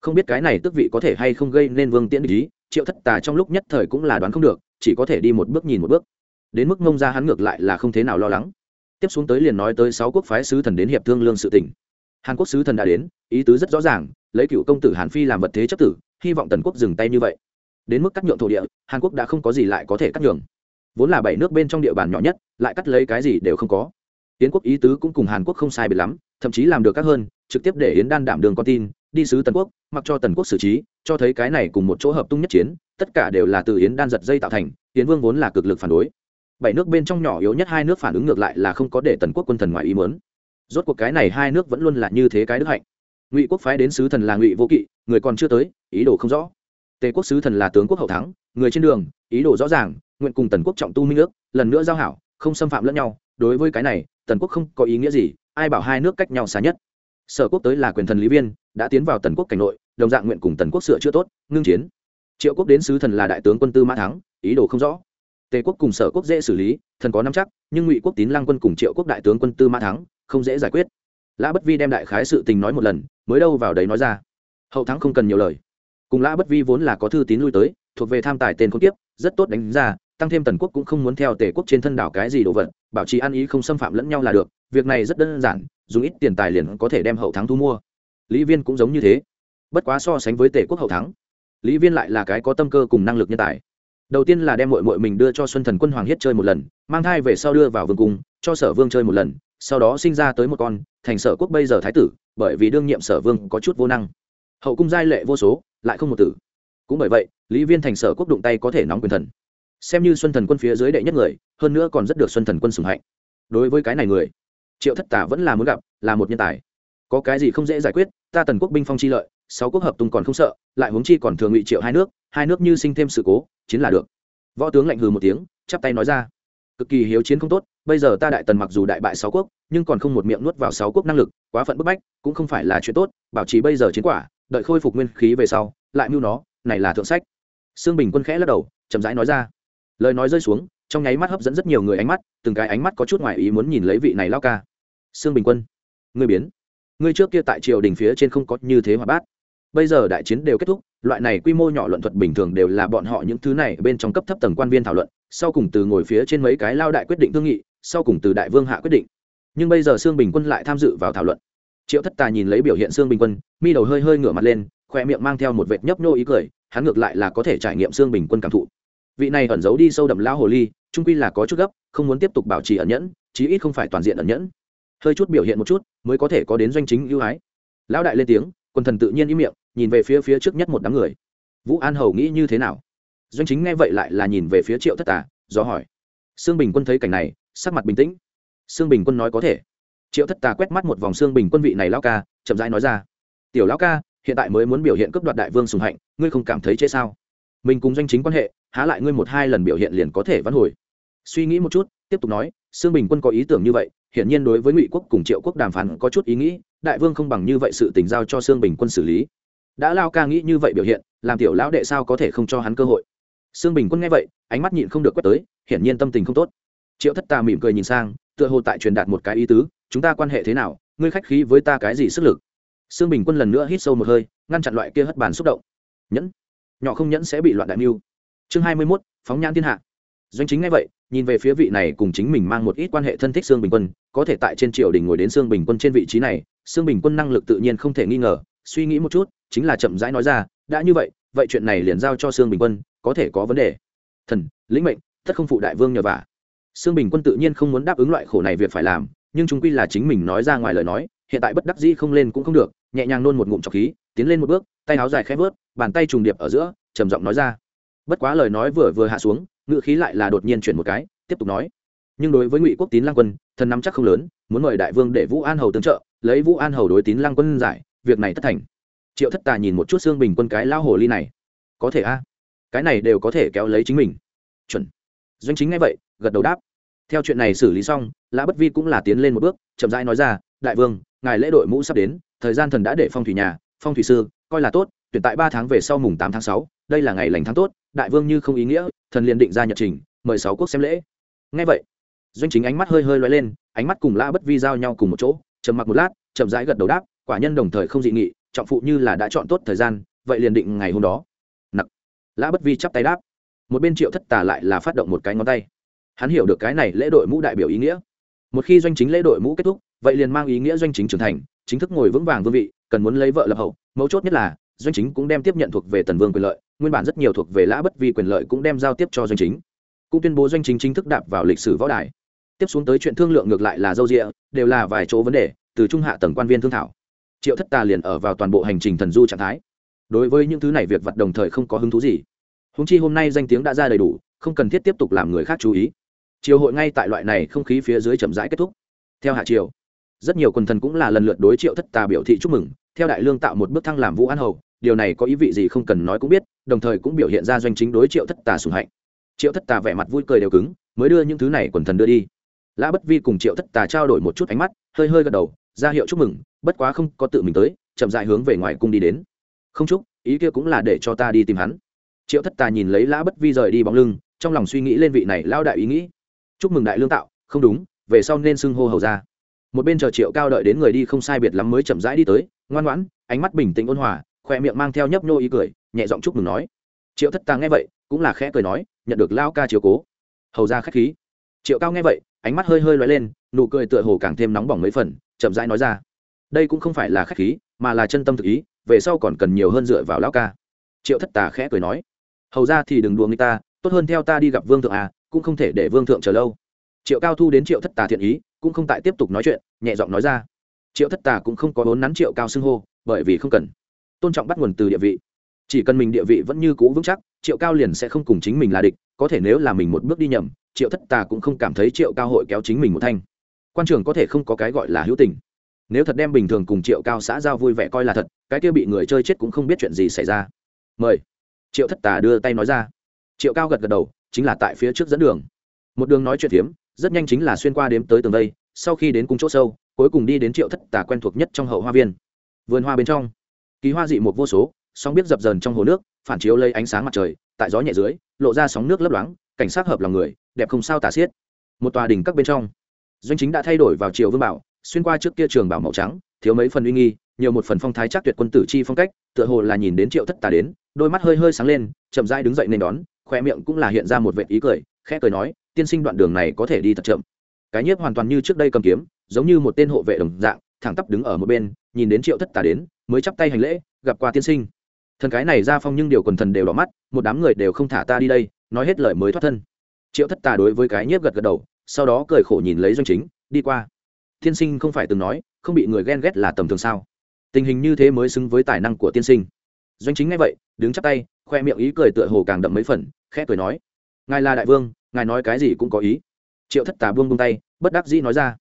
Không biết cái này tước vị có thể hay không gây nên vương tiễn ý, triệu thất tà trong lúc nhất thời cũng là đoán không được, chỉ có thể đi một bước nhìn một bước. Đến mức ngông ra hắn ngược lại là không thế nào lo lắng. Tiếp xuống tới liền nói tới sáu quốc phái sứ thần đến hiệp thương lương sự tỉnh. Hàn quốc sứ thần đã đến, ý tứ rất rõ ràng, lấy cựu công tử hàn phi làm vật thế chấp tử, hy vọng tần quốc dừng tay như vậy đến mức cắt nhượng thổ địa, hàn quốc đã không có gì lại có thể cắt nhường vốn là bảy nước bên trong địa bàn nhỏ nhất, lại cắt lấy cái gì đều không có. Yến quốc ý tứ cũng cùng hàn quốc không sai biệt lắm, thậm chí làm được các hơn, trực tiếp để yến đan đảm đường con tin, đi sứ tần quốc, mặc cho tần quốc xử trí, cho thấy cái này cùng một chỗ hợp tung nhất chiến, tất cả đều là từ yến đan giật dây tạo thành, yến vương vốn là cực lực phản đối. Bảy nước bên trong nhỏ yếu nhất hai nước phản ứng ngược lại là không có để tần quốc quân thần ngoài ý muốn. rốt cuộc cái này hai nước vẫn luôn là như thế cái đức hạnh. Ngụy quốc phái đến sứ thần là ngụy vô kỵ, người còn chưa tới, ý đồ không rõ tề quốc sứ thần là tướng quốc hậu thắng, người trên đường, ý đồ rõ ràng, nguyện cùng tần quốc trọng tu minh ước, lần nữa giao hảo, không xâm phạm lẫn nhau. Đối với cái này, tần quốc không có ý nghĩa gì, ai bảo hai nước cách nhau xa nhất. Sở quốc tới là quyền thần lý viên, đã tiến vào tần quốc cảnh nội, đồng dạng nguyện cùng tần quốc sửa chữa tốt, ngưng chiến. Triệu quốc đến sứ thần là đại tướng quân tư mã thắng, ý đồ không rõ. Tề quốc cùng sở quốc dễ xử lý, thần có năm chắc, nhưng ngụy quốc tín lăng quân cùng triệu quốc đại tướng quân tư mã thắng, không dễ giải quyết. Lã bất vi đem đại khái sự tình nói một lần, mới đâu vào đấy nói ra. Hậu thắng không cần nhiều lời cùng lã bất vi vốn là có thư tín lui tới, thuộc về tham tài tên không tiếp rất tốt đánh ra, tăng thêm tần quốc cũng không muốn theo tề quốc trên thân đảo cái gì đồ vật, bảo trì ăn ý không xâm phạm lẫn nhau là được, việc này rất đơn giản, dùng ít tiền tài liền có thể đem hậu thắng thu mua. Lý viên cũng giống như thế. Bất quá so sánh với tề quốc hậu thắng, lý viên lại là cái có tâm cơ cùng năng lực nhân tài. Đầu tiên là đem mội mội mình đưa cho xuân thần quân hoàng hiết chơi một lần, mang thai về sau đưa vào vương cung, cho sở vương chơi một lần, sau đó sinh ra tới một con, thành sở quốc bây giờ thái tử, bởi vì đương nhiệm sở vương có chút vô năng. Hậu cung giai lệ vô số lại không một tử. Cũng bởi vậy, lý viên thành sở quốc đụng tay có thể nóng quyền thần. Xem như xuân thần quân phía dưới đệ nhất người, hơn nữa còn rất được xuân thần quân sùng hạnh. Đối với cái này người, triệu thất tả vẫn là muốn gặp, là một nhân tài. Có cái gì không dễ giải quyết, ta tần quốc binh phong chi lợi, sáu quốc hợp tung còn không sợ, lại huống chi còn thường ngụy triệu hai nước hai nước như sinh thêm sự cố, chiến là được. Võ tướng lạnh hừ một tiếng, chắp tay nói ra. Cực kỳ hiếu chiến không tốt, bây giờ ta đại tần mặc dù đại bại sáu quốc, nhưng còn không một miệng nuốt vào sáu quốc năng lực, quá phận bức bách, cũng không phải là chuyện tốt, bảo trì bây giờ chiến quả, đợi khôi phục nguyên khí về sau lại mưu nó, này là thượng sách. Sương bình quân khẽ lắc đầu, chậm rãi nói ra. Lời nói rơi xuống, trong nháy mắt hấp dẫn rất nhiều người ánh mắt, từng cái ánh mắt có chút ngoài ý muốn nhìn lấy vị này lao ca. Sương bình quân, ngươi biến. Ngươi trước kia tại triều đình phía trên không có như thế hoạt bát. Bây giờ đại chiến đều kết thúc, loại này quy mô nhỏ luận thuật bình thường đều là bọn họ những thứ này bên trong cấp thấp tầng quan viên thảo luận, sau cùng từ ngồi phía trên mấy cái lao đại quyết định thương nghị, sau cùng từ đại vương hạ quyết định. Nhưng bây giờ sương bình quân lại tham dự vào thảo luận. Triệu thất tà nhìn lấy biểu hiện sương bình quân, mi đầu hơi hơi ngửa mặt lên khoe miệng mang theo một vệt nhấp nhô ý cười, hắn ngược lại là có thể trải nghiệm xương bình quân cảm thụ. Vị này ẩn giấu đi sâu đậm lao hồ ly, trung quy là có chút gấp, không muốn tiếp tục bảo trì ẩn nhẫn, chí ít không phải toàn diện ẩn nhẫn. Hơi chút biểu hiện một chút, mới có thể có đến doanh chính ưu ái. Lão đại lên tiếng, quần thần tự nhiên im miệng, nhìn về phía phía trước nhất một đám người. Vũ an hầu nghĩ như thế nào? Doanh chính nghe vậy lại là nhìn về phía triệu thất tà, do hỏi. Sương bình quân thấy cảnh này, sắc mặt bình tĩnh. Sương bình quân nói có thể. Triệu thất tà quét mắt một vòng sương bình quân vị này lão ca, chậm rãi nói ra. Tiểu lão ca hiện tại mới muốn biểu hiện cấp đoạt đại vương sùng hạnh, ngươi không cảm thấy chê sao? Mình cùng doanh chính quan hệ, há lại ngươi một hai lần biểu hiện liền có thể vãn hồi. Suy nghĩ một chút, tiếp tục nói xương bình quân có ý tưởng như vậy, hiển nhiên đối với ngụy quốc cùng triệu quốc đàm phán có chút ý nghĩ, đại vương không bằng như vậy sự tình giao cho xương bình quân xử lý. Đã lao ca nghĩ như vậy biểu hiện, làm tiểu lão đệ sao có thể không cho hắn cơ hội? Xương bình quân nghe vậy, ánh mắt nhịn không được quét tới, hiển nhiên tâm tình không tốt. Triệu thất tà mỉm cười nhìn sang, tựa hồ tại truyền đạt một cái ý tứ, chúng ta quan hệ thế nào? Ngươi khách khí với ta cái gì sức lực? Sương bình quân lần nữa hít sâu một hơi, ngăn chặn loại kia hất bàn xúc động. Nhẫn. Nhỏ không nhẫn sẽ bị loạn đại mưu. Chương hai mươi mốt, phóng nhãn thiên hạ. Doanh chính ngay vậy, nhìn về phía vị này cùng chính mình mang một ít quan hệ thân thích sương bình quân, có thể tại trên triều đình ngồi đến sương bình quân trên vị trí này, sương bình quân năng lực tự nhiên không thể nghi ngờ, suy nghĩ một chút, chính là chậm rãi nói ra, đã như vậy vậy chuyện này liền giao cho sương bình quân, có thể có vấn đề. Thần, lĩnh mệnh tất không phụ đại vương nhờ vả. Sương bình quân tự nhiên không muốn đáp ứng loại khổ này việc phải làm, nhưng chúng quy là chính mình nói ra ngoài lời nói hiện tại bất đắc dĩ không lên cũng không được, nhẹ nhàng nôn một ngụm trọc khí, tiến lên một bước, tay áo dài khép vớt, bàn tay trùng điệp ở giữa, trầm giọng nói ra. Bất quá lời nói vừa vừa hạ xuống ngự khí lại là đột nhiên chuyển một cái, tiếp tục nói. Nhưng đối với ngụy quốc tín lăng quân, thần nắm chắc không lớn, muốn mời đại vương để vũ an hầu tương trợ, lấy vũ an hầu đối tín lăng quân giải, việc này tất thành. Triệu thất tà nhìn một chút xương bình quân cái lao hồ ly này. Có thể a? Cái này đều có thể kéo lấy chính mình. Chuẩn. Doanh chính ngay vậy, gật đầu đáp. Theo chuyện này xử lý xong, lã bất vi cũng là tiến lên một bước, chậm rãi nói ra, đại vương ngài lễ đội mũ sắp đến, thời gian thần đã để phong thủy nhà, phong thủy sư, coi là tốt, tuyển tại ba tháng về sau mùng tám tháng sáu, đây là ngày lành tháng tốt, đại vương như không ý nghĩa, thần liền định ra nhật trình, mời sáu quốc xem lễ. Ngay vậy, doanh chính ánh mắt hơi hơi loay lên, ánh mắt cùng lã bất vi giao nhau cùng một chỗ, trầm mặc một lát, chậm rãi gật đầu đáp, quả nhân đồng thời không dị nghị, trọng phụ như là đã chọn tốt thời gian, vậy liền định ngày hôm đó. Nặc. Lã bất vi chắp tay đáp. Một bên triệu thất tà lại là phát động một cái ngón tay. Hắn hiểu được cái này lễ đội mũ đại biểu ý nghĩa. Một khi doanh chính lễ đội mũ kết thúc vậy liền mang ý nghĩa doanh chính trưởng thành, chính thức ngồi vững vàng vương vị, cần muốn lấy vợ lập hậu. Mấu chốt nhất là, doanh chính cũng đem tiếp nhận thuộc về tần vương quyền lợi, nguyên bản rất nhiều thuộc về lã bất vi quyền lợi cũng đem giao tiếp cho doanh chính. Cũng tuyên bố doanh chính chính thức đạp vào lịch sử võ đài. Tiếp xuống tới chuyện thương lượng ngược lại là dâu rịa, đều là vài chỗ vấn đề, từ trung hạ tầng quan viên thương thảo. Triệu thất tà liền ở vào toàn bộ hành trình thần du trạng thái. Đối với những thứ này việc vặt đồng thời không có hứng thú gì. Húng chi hôm nay danh tiếng đã ra đầy đủ, không cần thiết tiếp tục làm người khác chú ý. Triều hội ngay tại loại này không khí phía dưới chậm rãi kết thúc. Theo hạ triều rất nhiều quần thần cũng là lần lượt đối triệu thất tà biểu thị chúc mừng, theo đại lương tạo một bước thăng làm vũ an hầu, điều này có ý vị gì không cần nói cũng biết, đồng thời cũng biểu hiện ra doanh chính đối triệu thất tà sùng hạnh. Triệu thất tà vẻ mặt vui cười đều cứng, mới đưa những thứ này quần thần đưa đi. Lã bất vi cùng triệu thất tà trao đổi một chút ánh mắt, hơi hơi gật đầu, ra hiệu chúc mừng, bất quá không có tự mình tới, chậm dại hướng về ngoài cung đi đến. Không chúc, ý kia cũng là để cho ta đi tìm hắn. Triệu thất tà nhìn lấy lã bất vi rời đi bóng lưng, trong lòng suy nghĩ lên vị này lao đại ý nghĩ. Chúc mừng đại lương tạo, không đúng, về sau nên xưng hô hầu ra một bên chờ triệu cao đợi đến người đi không sai biệt lắm mới chậm rãi đi tới, ngoan ngoãn, ánh mắt bình tĩnh ôn hòa, khoe miệng mang theo nhấp nhô ý cười, nhẹ giọng chúc mừng nói. Triệu thất tàng nghe vậy, cũng là khẽ cười nói, nhận được lao ca chiều cố. Hầu ra k h á c h khí. Triệu cao nghe vậy, ánh mắt hơi hơi loay lên, nụ cười tựa hồ càng thêm nóng bỏng mấy phần, chậm rãi nói ra. Đây cũng không phải là k h á c h khí, mà là chân tâm thực ý, về sau còn cần nhiều hơn dựa vào lao ca. Triệu thất tà khẽ cười nói. Hầu ra thì đừng đùa người ta, tốt hơn theo ta đi gặp vương thượng à cũng không thể để vương thượng chờ lâu. Triệu cao thu đến triệu thất tà thiện ý cũng không tại tiếp tục nói chuyện, nhẹ giọng nói ra. Triệu thất tà cũng không có vốn nắn triệu cao xưng hô, bởi vì không cần. Tôn trọng bắt nguồn từ địa vị. Chỉ cần mình địa vị vẫn như cũ vững chắc, triệu cao liền sẽ không cùng chính mình là địch, có thể nếu là mình một bước đi nhầm, triệu thất tà cũng không cảm thấy triệu cao hội kéo chính mình một thanh. Quan trường có thể không có cái gọi là hữu tình. Nếu thật đem bình thường cùng triệu cao xã giao vui vẻ coi là thật, cái kia bị người chơi chết cũng không biết chuyện gì xảy ra. Mời. Triệu thất tà đưa tay nói ra. Triệu cao gật gật đầu, chính là tại phía trước dẫn đường. Một đường nói chuyện phiếm rất nhanh chính là xuyên qua đếm tới tường đây, sau khi đến cung chỗ sâu cuối cùng đi đến triệu thất tà quen thuộc nhất trong hậu hoa viên. Vườn hoa bên trong kỳ hoa dị một vô số sóng biết dập dờn trong hồ nước phản chiếu lấy ánh sáng mặt trời tại gió nhẹ dưới lộ ra sóng nước lấp loáng cảnh sát hợp lòng người đẹp không sao tả xiết. Một tòa đỉnh các bên trong doanh chính đã thay đổi vào triều vương bảo xuyên qua trước kia trường bảo màu trắng thiếu mấy phần uy nghi nhiều một phần phong thái chắc tuyệt quân tử chi phong cách tựa hồ là nhìn đến triệu thất tà đến đôi mắt hơi hơi sáng lên chậm rãi đứng dậy nên đón khoe miệng cũng là hiện ra một vệt ý cười khẽ cười nói tiên sinh đoạn đường này có thể đi thật chậm. Cái nhiếp hoàn toàn như trước đây cầm kiếm, giống như một tên hộ vệ đồng dạng, thẳng tắp đứng ở một bên, nhìn đến triệu thất tà đến, mới chắp tay hành lễ, gặp qua tiên sinh. Thần cái này ra phong nhưng điều quần thần đều đỏ mắt, một đám người đều không thả ta đi đây, nói hết lời mới thoát thân. Triệu thất tà đối với cái nhiếp gật gật đầu, sau đó cười khổ nhìn lấy doanh chính, đi qua. Tiên sinh không phải từng nói, không bị người ghen ghét là tầm thường sao? Tình hình như thế mới xứng với tài năng của tiên sinh. Doanh chính ngay vậy, đứng chắp tay, khoe miệng ý cười tựa hồ càng đậm mấy phần, khẽ cười nói, ngài là đại vương ngài nói cái gì cũng có ý. Triệu thất tà buông buông tay, bất đắc dĩ nói ra.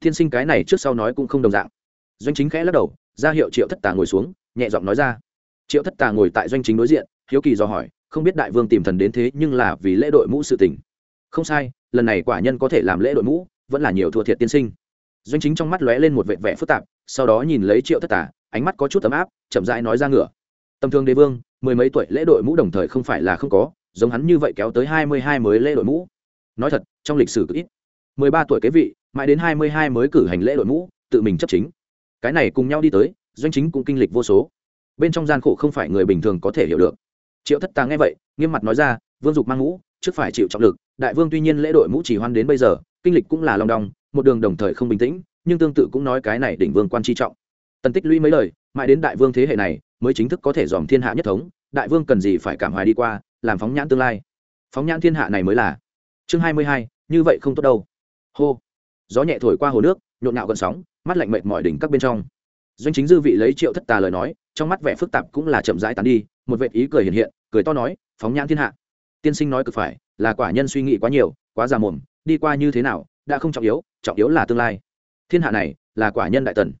Thiên sinh cái này trước sau nói cũng không đồng dạng. Doanh chính khẽ lắc đầu, ra hiệu triệu thất tà ngồi xuống, nhẹ giọng nói ra. Triệu thất tà ngồi tại doanh chính đối diện, hiếu kỳ do hỏi, không biết đại vương tìm thần đến thế nhưng là vì lễ đội mũ sự tình. Không sai, lần này quả nhân có thể làm lễ đội mũ, vẫn là nhiều thua thiệt tiên sinh. Doanh chính trong mắt lóe lên một vệ vẻ phức tạp, sau đó nhìn lấy triệu thất tà, ánh mắt có chút ấm áp, chậm rãi nói ra ngửa. tầm thường đế vương, mười mấy tuổi lễ đội mũ đồng thời không phải là không có giống hắn như vậy kéo tới hai mươi hai mới lễ đội mũ. Nói thật, trong lịch sử ít. mười ba tuổi kế vị, mãi đến hai mươi hai mới cử hành lễ đội mũ, tự mình chấp chính. Cái này cùng nhau đi tới, doanh chính cũng kinh lịch vô số. Bên trong gian khổ không phải người bình thường có thể hiểu được. Triệu thất tàng nghe vậy, nghiêm mặt nói ra, vương dục mang mũ, trước phải chịu trọng lực. Đại vương tuy nhiên lễ đội mũ chỉ hoan đến bây giờ, kinh lịch cũng là lòng đong, một đường đồng thời không bình tĩnh, nhưng tương tự cũng nói cái này đỉnh vương quan chi trọng. Tần tích lũy mấy lời, mãi đến đại vương thế hệ này, mới chính thức có thể dòm thiên hạ nhất thống. Đại vương cần gì phải cảm hoài đi qua làm phóng nhãn tương lai. Phóng nhãn thiên hạ này mới là. Chương hai mươi hai, như vậy không tốt đâu. Hô. Gió nhẹ thổi qua hồ nước, nhộn nhạo gần sóng, mắt lạnh mệt mỏi đỉnh các bên trong. Doanh chính dư vị lấy triệu thất tà lời nói, trong mắt vẻ phức tạp cũng là chậm rãi tán đi, một vệ ý cười hiện hiện, cười to nói, phóng nhãn thiên hạ. Tiên sinh nói cực phải, là quả nhân suy nghĩ quá nhiều, quá già mồm, đi qua như thế nào, đã không trọng yếu trọng yếu là tương lai. Thiên hạ này, là quả nhân đại tần.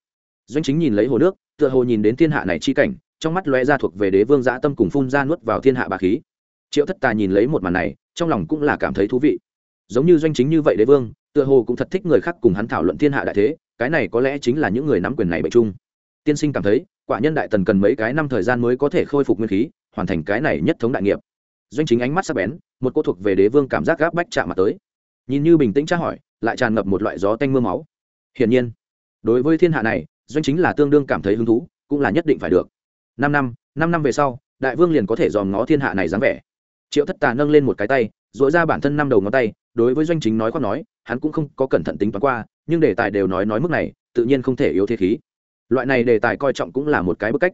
Doanh chính nhìn lấy hồ nước, tựa hồ nhìn đến thiên hạ này chi cảnh, trong mắt lóe ra thuộc về đế vương dã tâm cùng phun ra nuốt vào thiên hạ bà khí triệu thất tà nhìn lấy một màn này, trong lòng cũng là cảm thấy thú vị. Giống như doanh chính như vậy đế vương, tựa hồ cũng thật thích người khác cùng hắn thảo luận thiên hạ đại thế, cái này có lẽ chính là những người nắm quyền này bệ chung. Tiên sinh cảm thấy, quả nhân đại tần cần mấy cái năm thời gian mới có thể khôi phục nguyên khí, hoàn thành cái này nhất thống đại nghiệp. Doanh chính ánh mắt sắc bén, một cô thuộc về đế vương cảm giác gáp bách chạm mặt tới. Nhìn như bình tĩnh tra hỏi, lại tràn ngập một loại gió tanh m ư a máu. Hiển nhiên, đối với thiên hạ này, doanh chính là tương đương cảm thấy hứng thú, cũng là nhất định phải được. Năm năm năm năm về sau, đại vương liền có thể dòm ngó thiên hạ này dáng vẻ triệu thất tà nâng lên một cái tay dội ra bản thân năm đầu ngón tay, đối với doanh chính nói khoác nói, hắn cũng không có cẩn thận tính toán qua, nhưng đề tài đều nói nói mức này, tự nhiên không thể yếu thế khí. Loại này đề tài coi trọng cũng là một cái bức cách.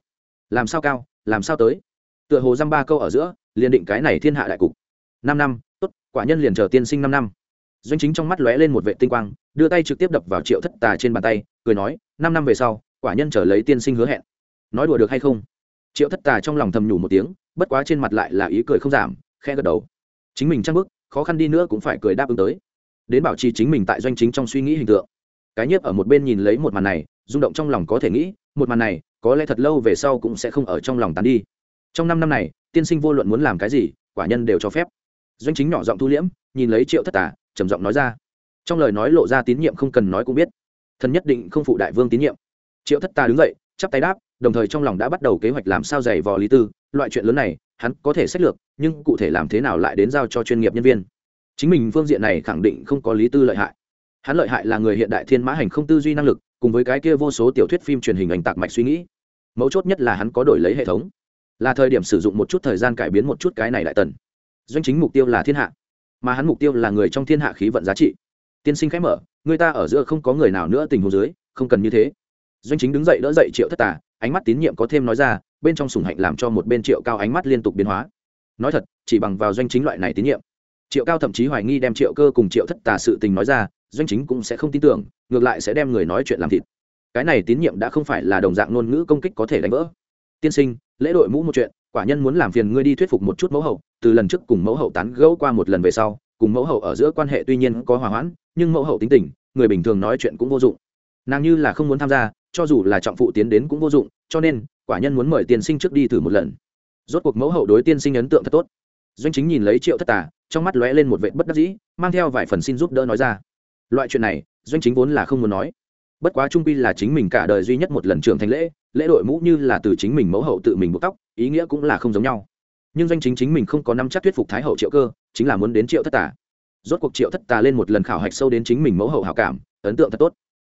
Làm sao cao, làm sao tới? Tựa hồ dăm ba câu ở giữa, liền định cái này thiên hạ đại cục. Năm năm, tốt, quả nhân liền chờ tiên sinh năm năm. Doanh chính trong mắt lóe lên một vệ tinh quang, đưa tay trực tiếp đập vào triệu thất tà trên bàn tay, cười nói, năm năm về sau, quả nhân trở lấy tiên sinh hứa hẹn. Nói đùa được hay không? Triệu thất tà trong lòng thầm nhủ một tiếng, bất quá trên mặt lại là ý cười không giảm khe gật đầu. Chính mình trang bức, khó khăn đi nữa cũng phải cười đáp ứng tới. Đến bảo trì chính mình tại doanh chính trong suy nghĩ hình tượng. Cái nhiếp ở một bên nhìn lấy một màn này, rung động trong lòng có thể nghĩ, một màn này, có lẽ thật lâu về sau cũng sẽ không ở trong lòng tàn đi. Trong năm năm này, tiên sinh vô luận muốn làm cái gì, quả nhân đều cho phép. Doanh chính nhỏ giọng thu liễm, nhìn lấy triệu thất tả trầm giọng nói ra. Trong lời nói lộ ra tín nhiệm không cần nói cũng biết. Thần nhất định không phụ đại vương tín nhiệm. Triệu thất tà đứng dậy, chắp tay đáp đồng thời trong lòng đã bắt đầu kế hoạch làm sao giày vò lý tư. Loại chuyện lớn này, hắn có thể sách lược, nhưng cụ thể làm thế nào lại đến giao cho chuyên nghiệp nhân viên? Chính mình phương diện này khẳng định không có lý tư lợi hại. Hắn lợi hại là người hiện đại thiên mã hành không tư duy năng lực, cùng với cái kia vô số tiểu thuyết phim truyền hình ảnh tạc mạch suy nghĩ. Mấu chốt nhất là hắn có đổi lấy hệ thống. Là thời điểm sử dụng một chút thời gian cải biến một chút cái này đại tần. Doanh chính mục tiêu là thiên hạ, mà hắn mục tiêu là người trong thiên hạ khí vận giá trị. Tiên sinh khẽ mở, người ta ở giữa không có người nào nữa tình huống dưới, không cần như thế. Doanh chính đứng dậy đỡ dậy triệu thất tà ánh mắt tín nhiệm có thêm nói ra, bên trong sùng hạnh làm cho một bên triệu cao ánh mắt liên tục biến hóa. Nói thật, chỉ bằng vào doanh chính loại này tín nhiệm, triệu cao thậm chí hoài nghi đem triệu cơ cùng triệu thất tà sự tình nói ra, doanh chính cũng sẽ không tin tưởng, ngược lại sẽ đem người nói chuyện làm thịt. Cái này tín nhiệm đã không phải là đồng dạng ngôn ngữ công kích có thể đánh vỡ. Tiên sinh, lễ đội mũ một chuyện, quả nhân muốn làm phiền ngươi đi thuyết phục một chút mẫu hậu, từ lần trước cùng mẫu hậu tán gẫu qua một lần về sau, cùng mẫu hậu ở giữa quan hệ tuy nhiên có hòa hoãn, nhưng mẫu hậu tính tình, người bình thường nói chuyện cũng vô dụng. Nàng như là không muốn tham gia cho dù là trọng phụ tiến đến cũng vô dụng, cho nên, quả nhân muốn mời tiên sinh trước đi thử một lần. Rốt cuộc mẫu hậu đối tiên sinh ấn tượng thật tốt. Doanh chính nhìn lấy triệu thất tà, trong mắt lóe lên một vệ bất đắc dĩ, mang theo vài phần xin giúp đỡ nói ra. Loại chuyện này, doanh chính vốn là không muốn nói. Bất quá trung pi là chính mình cả đời duy nhất một lần trưởng thành lễ lễ đội mũ như là từ chính mình mẫu hậu tự mình buộc tóc, ý nghĩa cũng là không giống nhau. Nhưng doanh chính chính mình không có năm chắc thuyết phục thái hậu triệu cơ, chính là muốn đến triệu thất tà. Rốt cuộc triệu thất tà lên một lần khảo hạch sâu đến chính mình mẫu hậu hảo cảm, ấn tượng thật tốt.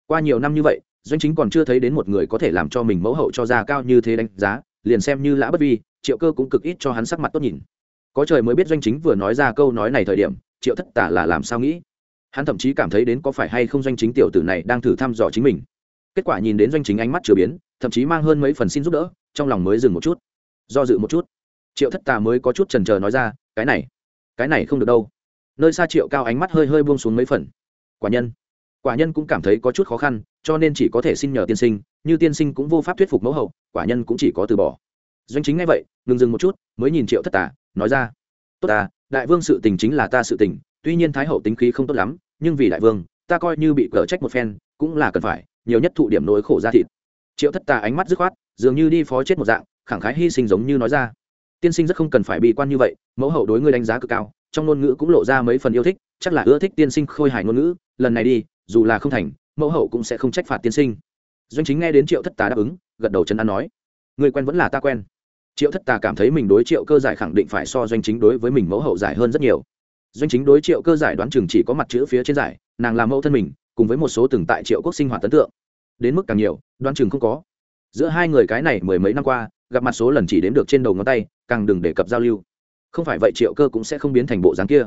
Qua nhiều năm như vậy doanh chính còn chưa thấy đến một người có thể làm cho mình mẫu hậu cho ra cao như thế đánh giá, liền xem như lã bất vi, triệu cơ cũng cực ít cho hắn sắc mặt tốt nhìn. Có trời mới biết doanh chính vừa nói ra câu nói này thời điểm, triệu thất tả là làm sao nghĩ. Hắn thậm chí cảm thấy đến có phải hay không doanh chính tiểu tử này đang thử thăm dò chính mình. Kết quả nhìn đến doanh chính ánh mắt chưa biến, thậm chí mang hơn mấy phần xin giúp đỡ, trong lòng mới dừng một chút. Do dự một chút, triệu thất tà mới có chút trần trờ nói ra, cái này cái này không được đâu. Nơi xa triệu cao ánh mắt hơi hơi buông xuống mấy phần. Quả nhân quả nhân cũng cảm thấy có chút khó khăn cho nên chỉ có thể xin nhờ tiên sinh, như tiên sinh cũng vô pháp thuyết phục mẫu hậu, quả nhân cũng chỉ có từ bỏ. Doanh chính ngay vậy, ngừng dừng một chút, mới nhìn triệu thất tà, nói ra, tốt ta, đại vương sự tình chính là ta sự tình, tuy nhiên thái hậu tính khí không tốt lắm, nhưng vì đại vương, ta coi như bị cờ trách một phen, cũng là cần phải, nhiều nhất thụ điểm nỗi khổ ra thịt. Triệu thất tà ánh mắt dứt khoát, dường như đi phó chết một dạng, khẳng khái hy sinh giống như nói ra, tiên sinh rất không cần phải bị quan như vậy, mẫu hậu đối ngươi đánh giá cực cao, trong ngôn ngữ cũng lộ ra mấy phần yêu thích, chắc là ưa thích tiên sinh khôi hài ngôn ngữ, lần này đi, dù là không thành mẫu hậu cũng sẽ không trách phạt tiên sinh. Doanh chính nghe đến triệu thất tà đáp ứng, gật đầu chân ăn nói, người quen vẫn là ta quen. Triệu thất tà cảm thấy mình đối triệu cơ giải khẳng định phải so doanh chính đối với mình mẫu hậu giải hơn rất nhiều. Doanh chính đối triệu cơ giải đoán chừng chỉ có mặt chữ phía trên giải, nàng làm mẫu thân mình, cùng với một số từng tại triệu quốc sinh hoạt ấn tượng. Đến mức càng nhiều, đoán chừng không có. Giữa hai người cái này mười mấy năm qua, gặp mặt số lần chỉ đếm được trên đầu ngón tay, càng đừng đề cập giao lưu. Không phải vậy triệu cơ cũng sẽ không biến thành bộ dáng kia.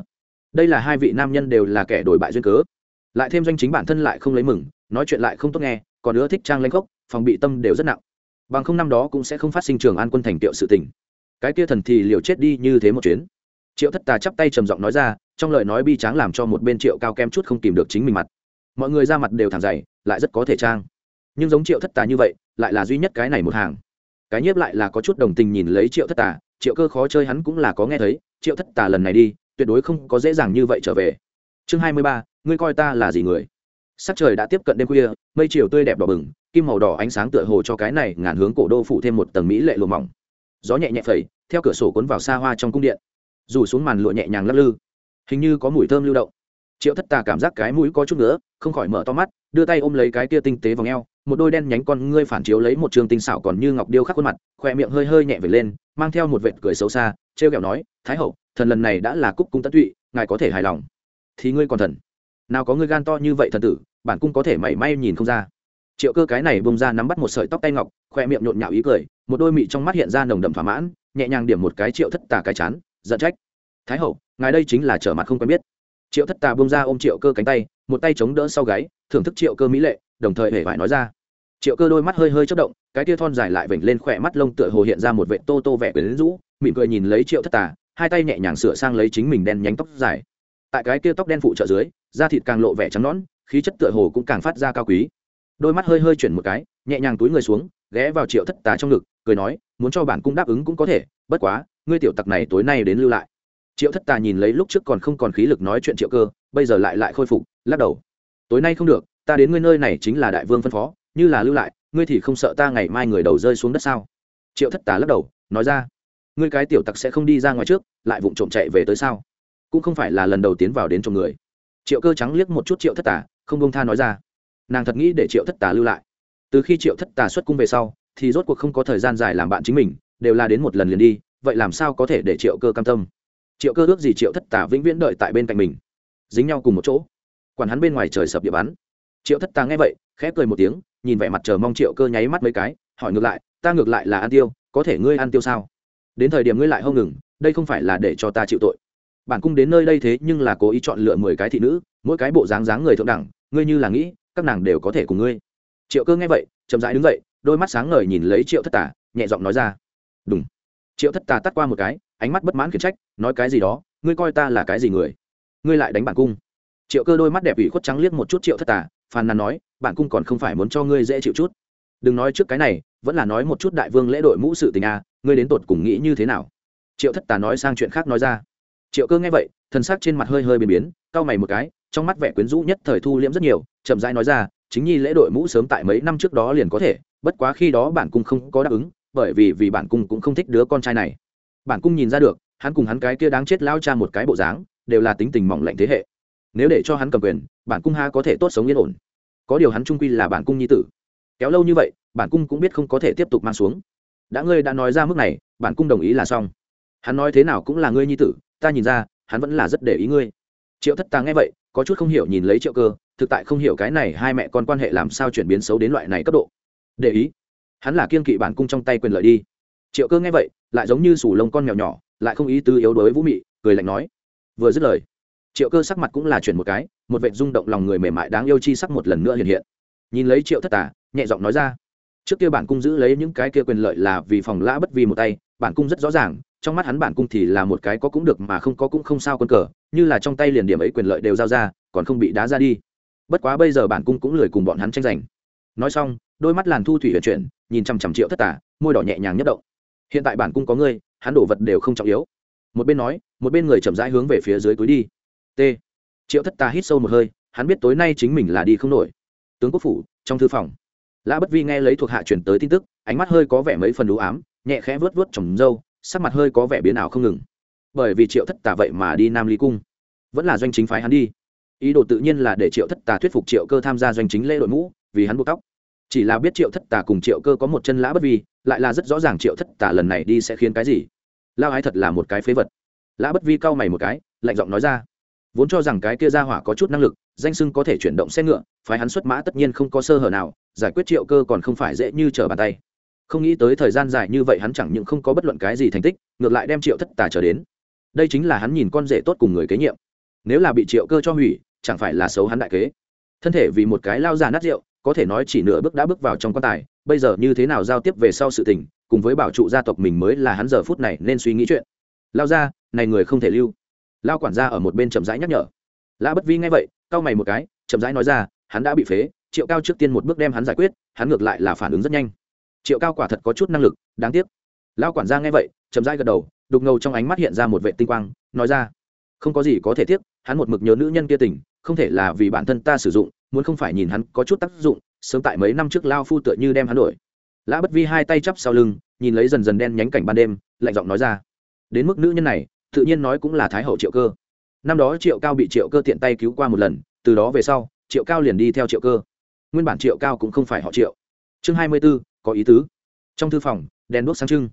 Đây là hai vị nam nhân đều là kẻ đổi bại duyên cớ lại thêm doanh chính bản thân lại không lấy mừng, nói chuyện lại không tốt nghe, còn nữa thích trang lanh khốc, phòng bị tâm đều rất nặng. Bằng không năm đó cũng sẽ không phát sinh trường an quân thành tiệu sự tình. Cái kia thần thì liều chết đi như thế một chuyến. Triệu thất tà chắp tay trầm giọng nói ra, trong lời nói bi tráng làm cho một bên triệu cao kem chút không tìm được chính mình mặt. Mọi người ra mặt đều thẳng dày, lại rất có thể trang. Nhưng giống triệu thất tà như vậy, lại là duy nhất cái này một hàng. Cái nhiếp lại là có chút đồng tình nhìn lấy triệu thất tà, triệu cơ khó chơi hắn cũng là có nghe thấy, triệu thất tà lần này đi, tuyệt đối không có dễ dàng như vậy trở về chương hai mươi ba, ngươi coi ta là gì người? Sắc trời đã tiếp cận đêm khuya, mây chiều tươi đẹp đỏ bừng, kim màu đỏ ánh sáng tựa hồ cho cái này ngàn hướng cổ đô phủ thêm một tầng mỹ lệ lùa mỏng. Gió nhẹ nhẹ phẩy, theo cửa sổ cuốn vào xa hoa trong cung điện. Rủ xuống màn lụa nhẹ nhàng lắc lư, hình như có mùi thơm lưu động. Triệu thất tà cảm giác cái mũi có chút nữa không khỏi mở to mắt, đưa tay ôm lấy cái kia tinh tế vào ngheo một đôi đen nhánh con ngươi phản chiếu lấy một trường tinh xảo còn như ngọc điêu khắc khuôn mặt khoe miệng hơi hơi nhẹ về lên, mang theo một vệt cười xấu xa, trêu kẹo nói, thái hậu, thần lần này đã là cúc cung tất tụy, ngài có thể hài lòng thì ngươi còn thần. Nào có ngươi gan to như vậy thần tử, bản cung có thể mảy may nhìn không ra. Triệu cơ cái này bông ra nắm bắt một sợi tóc tay ngọc, khoe miệng nhộn nhạo ý cười, một đôi mị trong mắt hiện ra nồng đậm thỏa mãn, nhẹ nhàng điểm một cái triệu thất tà cái chán, giận trách. Thái hậu, ngài đây chính là trở mặt không quen biết. Triệu thất tà bông ra ôm triệu cơ cánh tay, một tay chống đỡ sau gáy, thưởng thức triệu cơ mỹ lệ, đồng thời hề vải nói ra. Triệu cơ đôi mắt hơi hơi chất động, cái tia thon dài lại vểnh lên khỏe mắt lông tựa hồ hiện ra một vệ tô tô vẻ quyến rũ, mỉm cười nhìn lấy triệu thất tà, hai tay nhẹ nhàng sửa sang lấy chính mình đen nhánh tóc dài tại cái kia tóc đen phụ trợ dưới, da thịt càng lộ vẻ trắng nón khí chất tựa hồ cũng càng phát ra cao quý. Đôi mắt hơi hơi chuyển một cái, nhẹ nhàng túi người xuống, ghé vào triệu thất tà trong ngực, cười nói, muốn cho bản cung đáp ứng cũng có thể, bất quá, ngươi tiểu tặc này tối nay đến lưu lại. Triệu thất tà nhìn lấy lúc trước còn không còn khí lực nói chuyện triệu cơ, bây giờ lại lại khôi phục, lắc đầu. Tối nay không được, ta đến ngươi nơi này chính là đại vương phân phó, như là lưu lại, ngươi thì không sợ ta ngày mai người đầu rơi xuống đất sao? Triệu thất tà lắc đầu, nói ra, ngươi cái tiểu tặc sẽ không đi ra ngoài trước, lại vụng trộm chạy về tới sao? Cũng không phải là lần đầu tiến vào đến trong người. Triệu cơ trắng liếc một chút triệu thất tà, không công tha nói ra. Nàng thật nghĩ để triệu thất tà lưu lại. Từ khi triệu thất tà xuất cung về sau, thì rốt cuộc không có thời gian dài làm bạn chính mình, đều là đến một lần liền đi, vậy làm sao có thể để triệu cơ cam tâm? Triệu cơ ước gì triệu thất tà vĩnh viễn đợi tại bên cạnh mình, dính nhau cùng một chỗ. Quản hắn bên ngoài trời sập địa bắn. Triệu thất tà nghe vậy, khẽ cười một tiếng, nhìn vẻ mặt chờ mong triệu cơ nháy mắt mấy cái, hỏi ngược lại, ta ngược lại là ăn tiêu, có thể ngươi ăn tiêu sao? Đến thời điểm ngươi lại không ngừng, đây không phải là để cho ta chịu tội bản cung đến nơi đây thế nhưng là cố ý chọn lựa mười cái thị nữ mỗi cái bộ dáng dáng người thượng đẳng ngươi như là nghĩ các nàng đều có thể cùng ngươi. Triệu cơ nghe vậy chậm rãi đứng dậy đôi mắt sáng ngời nhìn lấy triệu thất tả nhẹ giọng nói ra. Đúng triệu thất tà tắt qua một cái ánh mắt bất mãn khiển trách nói cái gì đó ngươi coi ta là cái gì người? Ngươi lại đánh bản cung. Triệu cơ đôi mắt đẹp ủy khuất trắng liếc một chút triệu thất tà phàn nàn nói bản cung còn không phải muốn cho ngươi dễ chịu chút. Đừng nói trước cái này vẫn là nói một chút đại vương lễ đội mũ sự tình a à, ngươi đến tột cùng nghĩ như thế nào? Triệu thất tà nói sang chuyện khác nói ra triệu cơ nghe vậy thân xác trên mặt hơi hơi biến biến, cau mày một cái, trong mắt vẻ quyến rũ nhất thời thu liễm rất nhiều, chậm rãi nói ra, chính nhi lễ đội mũ sớm tại mấy năm trước đó liền có thể, bất quá khi đó bản cung không có đáp ứng, bởi vì vì bản cung cũng không thích đứa con trai này. Bản cung nhìn ra được, hắn cùng hắn cái kia đáng chết lao cha một cái bộ dáng, đều là tính tình mỏng lạnh thế hệ. Nếu để cho hắn cầm quyền, bản cung ha có thể tốt sống yên ổn. Có điều hắn trung quy là bản cung nhi tử. Kéo lâu như vậy, bản cung cũng biết không có thể tiếp tục mang xuống. Đã ngươi đã nói ra mức này, bản cung đồng ý là xong hắn nói thế nào cũng là ngươi nhi tử, ta nhìn ra, hắn vẫn là rất để ý ngươi. Triệu thất tà nghe vậy, có chút không hiểu nhìn lấy triệu cơ, thực tại không hiểu cái này hai mẹ con quan hệ làm sao chuyển biến xấu đến loại này cấp độ. Để ý. Hắn là kiên kỵ bản cung trong tay quyền lợi đi. Triệu cơ nghe vậy, lại giống như sủ lông con mèo nhỏ, lại không ý tư yếu đuối vũ mị, cười lạnh nói. Vừa dứt lời, triệu cơ sắc mặt cũng là chuyển một cái, một vệ rung động lòng người mềm mại đáng yêu chi sắc một lần nữa hiện hiện. Nhìn lấy triệu thất tà, nhẹ giọng nói ra. Trước kia bản cung giữ lấy những cái kia quyền lợi là vì phòng lã bất vì một tay, bản cung rất rõ ràng trong mắt hắn bản cung thì là một cái có cũng được mà không có cũng không sao quân cờ, như là trong tay liền điểm ấy quyền lợi đều giao ra, còn không bị đá ra đi. Bất quá bây giờ bản cung cũng lười cùng bọn hắn tranh giành. Nói xong, đôi mắt làn thu thủy vận chuyển, nhìn chằm chằm triệu thất tả môi đỏ nhẹ nhàng nhất động. Hiện tại bản cung có ngươi, hắn đổ vật đều không trọng yếu. Một bên nói, một bên người chậm rãi hướng về phía dưới túi đi. T. Triệu thất tà hít sâu một hơi, hắn biết tối nay chính mình là đi không nổi. Tướng quốc phủ, trong thư phòng. Lã bất vi nghe lấy thuộc hạ chuyển tới tin tức, ánh mắt hơi có vẻ mấy phần đủ ám, nhẹ khẽ vớt vớt trồng dâu sắc mặt hơi có vẻ biến ảo không ngừng. Bởi vì triệu thất tà vậy mà đi nam ly cung. Vẫn là doanh chính phái hắn đi. Ý đồ tự nhiên là để triệu thất tà thuyết phục triệu cơ tham gia doanh chính lễ đội ngũ vì hắn buộc tóc. Chỉ là biết triệu thất tà cùng triệu cơ có một chân lã bất vi, lại là rất rõ ràng triệu thất tà lần này đi sẽ khiến cái gì. Lao ái thật là một cái phế vật. Lã bất vi cau mày một cái, lạnh giọng nói ra. Vốn cho rằng cái kia ra hỏa có chút năng lực, danh sưng có thể chuyển động xe ngựa, phái hắn xuất mã tất nhiên không có sơ hở nào, giải quyết triệu cơ còn không phải dễ như trở bàn tay không nghĩ tới thời gian dài như vậy hắn chẳng những không có bất luận cái gì thành tích, ngược lại đem triệu thất tà trở đến. Đây chính là hắn nhìn con rể tốt cùng người kế nhiệm. Nếu là bị triệu cơ cho hủy, chẳng phải là xấu hắn đại kế. Thân thể vì một cái lao già nát rượu, có thể nói chỉ nửa bước đã bước vào trong quan tài, bây giờ như thế nào giao tiếp về sau sự tình, cùng với bảo trụ gia tộc mình mới là hắn giờ phút này nên suy nghĩ chuyện. Lao ra này người không thể lưu. Lao quản gia ở một bên chậm rãi nhắc nhở. Lã bất vi nghe vậy, cau mày một cái, chậm rãi nói ra, hắn đã bị phế, triệu cao trước tiên một bước đem hắn giải quyết, hắn ngược lại là phản ứng rất nhanh triệu cao quả thật có chút năng lực, đáng tiếc. Lao quản gia nghe vậy, chậm rãi gật đầu, đục ngầu trong ánh mắt hiện ra một vệ tinh quang, nói ra, không có gì có thể tiếc, hắn một mực nhớ nữ nhân kia tình, không thể là vì bản thân ta sử dụng, muốn không phải nhìn hắn có chút tác dụng, sớm tại mấy năm trước lao phu tựa như đem hắn đổi. Lã bất vi hai tay chắp sau lưng, nhìn lấy dần dần đen nhánh cảnh ban đêm, lạnh giọng nói ra, đến mức nữ nhân này, tự nhiên nói cũng là thái hậu triệu cơ. Năm đó triệu cao bị triệu cơ tiện tay cứu qua một lần, từ đó về sau, triệu cao liền đi theo triệu cơ. Nguyên bản triệu cao cũng không phải họ triệu. Chương hai mươi b ố có ý tứ. Trong thư phòng, đèn đuốc sáng trưng.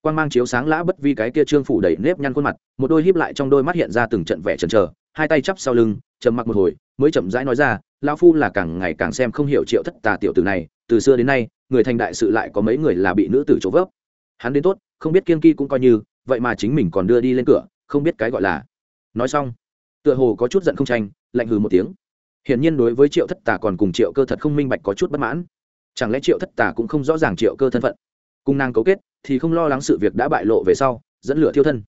Quan g mang chiếu sáng lã bất vi cái kia trương phủ đầy nếp nhăn khuôn mặt, một đôi híp lại trong đôi mắt hiện ra từng trận vẻ trần trờ hai tay chắp sau lưng, trầm mặc một hồi, mới chậm rãi nói ra lao phu là càng ngày càng xem không hiểu triệu thất tà tiểu tử này, từ xưa đến nay, người thành đại sự lại có mấy người là bị nữ tử chỗ vấp hắn đến tốt, không biết kiên kỳ cũng coi như, vậy mà chính mình còn đưa đi lên cửa, không biết cái gọi là. Nói xong, tựa hồ có chút giận không tranh, lạnh hừ một tiếng. Hiển nhiên đối với triệu thất tà còn cùng triệu cơ thật không minh bạch có chút bất mãn chẳng lẽ triệu thất tà cũng không rõ ràng triệu cơ thân phận? Cùng nàng cấu kết, thì không lo lắng sự việc đã bại lộ về sau, dẫn lửa thiêu thân.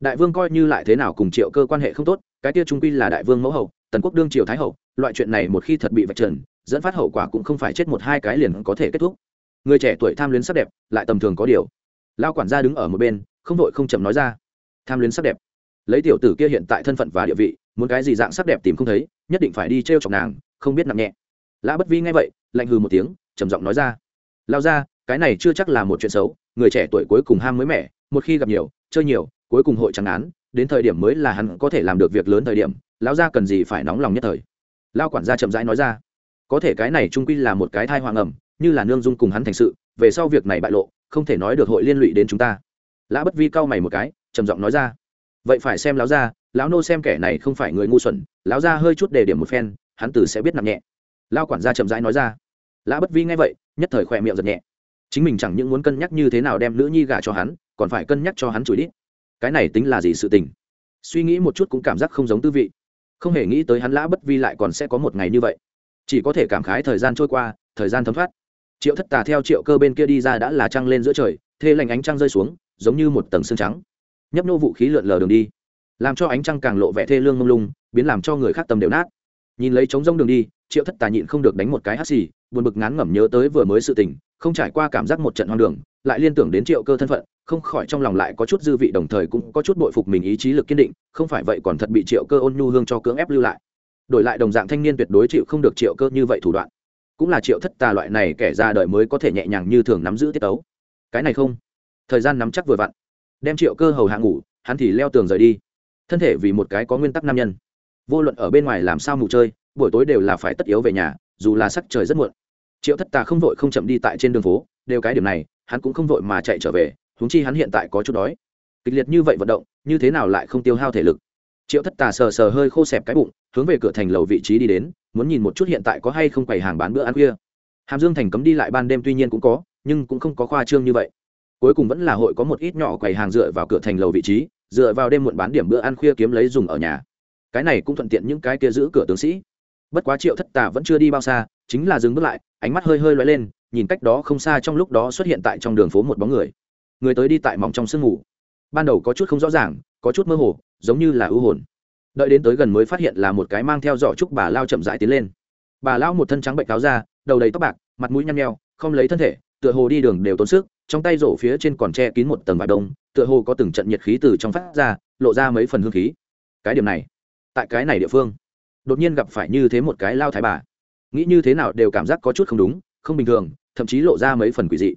Đại vương coi như lại thế nào cùng triệu cơ quan hệ không tốt, cái kia trung quy là đại vương mẫu hậu, tần quốc đương triều thái hậu, loại chuyện này một khi thật bị vạch trần, dẫn phát hậu quả cũng không phải chết một hai cái liền có thể kết thúc. Người trẻ tuổi tham luyến sắc đẹp, lại tầm thường có điều. Lao quản gia đứng ở một bên, không đội không chậm nói ra. Tham luyến sắc đẹp. Lấy tiểu tử kia hiện tại thân phận và địa vị, muốn cái gì dạng sắc đẹp tìm không thấy, nhất định phải đi t r e o chọc nàng, không biết nặng nhẹ. Lã bất vi nghe vậy, lạnh hừ một tiếng trầm giọng nói ra. Lao ra, cái này chưa chắc là một chuyện xấu, người trẻ tuổi cuối cùng ham mới mẻ, một khi gặp nhiều, chơi nhiều, cuối cùng hội chẳng án, đến thời điểm mới là hắn có thể làm được việc lớn thời điểm, lão gia cần gì phải nóng lòng nhất thời. Lao quản gia chậm rãi nói ra. Có thể cái này trung quy là một cái thai hoàng ẩm, như là nương dung cùng hắn thành sự, về sau việc này bại lộ, không thể nói được hội liên lụy đến chúng ta. Lã bất vi cau mày một cái, trầm giọng nói ra. Vậy phải xem lão gia, lão nô xem kẻ này không phải người ngu xuẩn, lão gia hơi chút đề điểm một phen, hắn tử sẽ biết nằm nhẹ. Lao quản gia chậm rãi nói ra lã bất vi nghe vậy, nhất thời khỏe miệng giật nhẹ. Chính mình chẳng những muốn cân nhắc như thế nào đem nữ nhi gả cho hắn, còn phải cân nhắc cho hắn chửi đít. Cái này tính là gì sự tình? Suy nghĩ một chút cũng cảm giác không giống tư vị. Không hề nghĩ tới hắn lã bất vi lại còn sẽ có một ngày như vậy. Chỉ có thể cảm khái thời gian trôi qua, thời gian thấm thoát. Triệu thất tà theo triệu cơ bên kia đi ra đã là trăng lên giữa trời, thê lành ánh trăng rơi xuống, giống như một tầng xương trắng. Nhấp nô vũ khí lượn lờ đường đi, làm cho ánh trăng càng lộ vẻ thê lương mông lung, biến làm cho người khác tâm đều nát. Nhìn lấy trống rông đường đi triệu thất tà nhịn không được đánh một cái hắt xì, buồn bực ngán ngẩm nhớ tới vừa mới sự tình, không trải qua cảm giác một trận hoang đường, lại liên tưởng đến triệu cơ thân phận, không khỏi trong lòng lại có chút dư vị đồng thời cũng có chút bội phục mình ý chí lực kiên định, không phải vậy còn thật bị triệu cơ ôn nhu hương cho cưỡng ép lưu lại. Đổi lại đồng dạng thanh niên tuyệt đối chịu không được triệu cơ như vậy thủ đoạn. Cũng là triệu thất tà loại này kẻ ra đời mới có thể nhẹ nhàng như thường nắm giữ tiết tấu. Cái này không. Thời gian nắm chắc vừa vặn. Đem triệu cơ hầu hạ ngủ, hắn thì leo tường rời đi. Thân thể vì một cái có nguyên tắc nam nhân. Vô luận ở bên ngoài làm sao mù chơi buổi tối đều là phải tất yếu về nhà, dù là sắc trời rất muộn. Triệu thất tà không vội không chậm đi tại trên đường phố, đều cái điểm này, hắn cũng không vội mà chạy trở về, huống chi hắn hiện tại có chút đói. Kịch liệt như vậy vận động, như thế nào lại không tiêu hao thể lực? Triệu thất tà sờ sờ hơi khô xẹp cái bụng, hướng về cửa thành lầu vị trí đi đến, muốn nhìn một chút hiện tại có hay không quầy hàng bán bữa ăn khuya. Hàm dương thành cấm đi lại ban đêm tuy nhiên cũng có, nhưng cũng không có khoa trương như vậy. Cuối cùng vẫn là hội có một ít nhỏ quầy hàng dựa vào cửa thành lầu vị trí, dựa vào đêm muộn bán điểm bữa ăn khuya kiếm lấy dùng ở nhà. Cái này cũng thuận tiện những cái kia giữ cửa tướng sĩ bất quá triệu thất tà vẫn chưa đi bao xa, chính là dừng bước lại, ánh mắt hơi hơi loay lên, nhìn cách đó không xa trong lúc đó xuất hiện tại trong đường phố một bóng người. Người tới đi tại mỏng trong sương mù. Ban đầu có chút không rõ ràng, có chút mơ hồ, giống như là ưu hồn. Đợi đến tới gần mới phát hiện là một cái mang theo giỏ trúc bà lao chậm rãi tiến lên. Bà lao một thân trắng bệnh cáo ra đầu đầy tóc bạc, mặt mũi nhăn nheo, không lấy thân thể, tựa hồ đi đường đều tốn sức, trong tay rổ phía trên còn che kín một tầng vải đông, tựa hồ có từng trận nhiệt khí từ trong phát ra, lộ ra mấy phần hương khí. Cái điểm này, tại cái này địa phương đột nhiên gặp phải như thế một cái lao thái bà. Nghĩ như thế nào đều cảm giác có chút không đúng, không bình thường, thậm chí lộ ra mấy phần quỷ dị.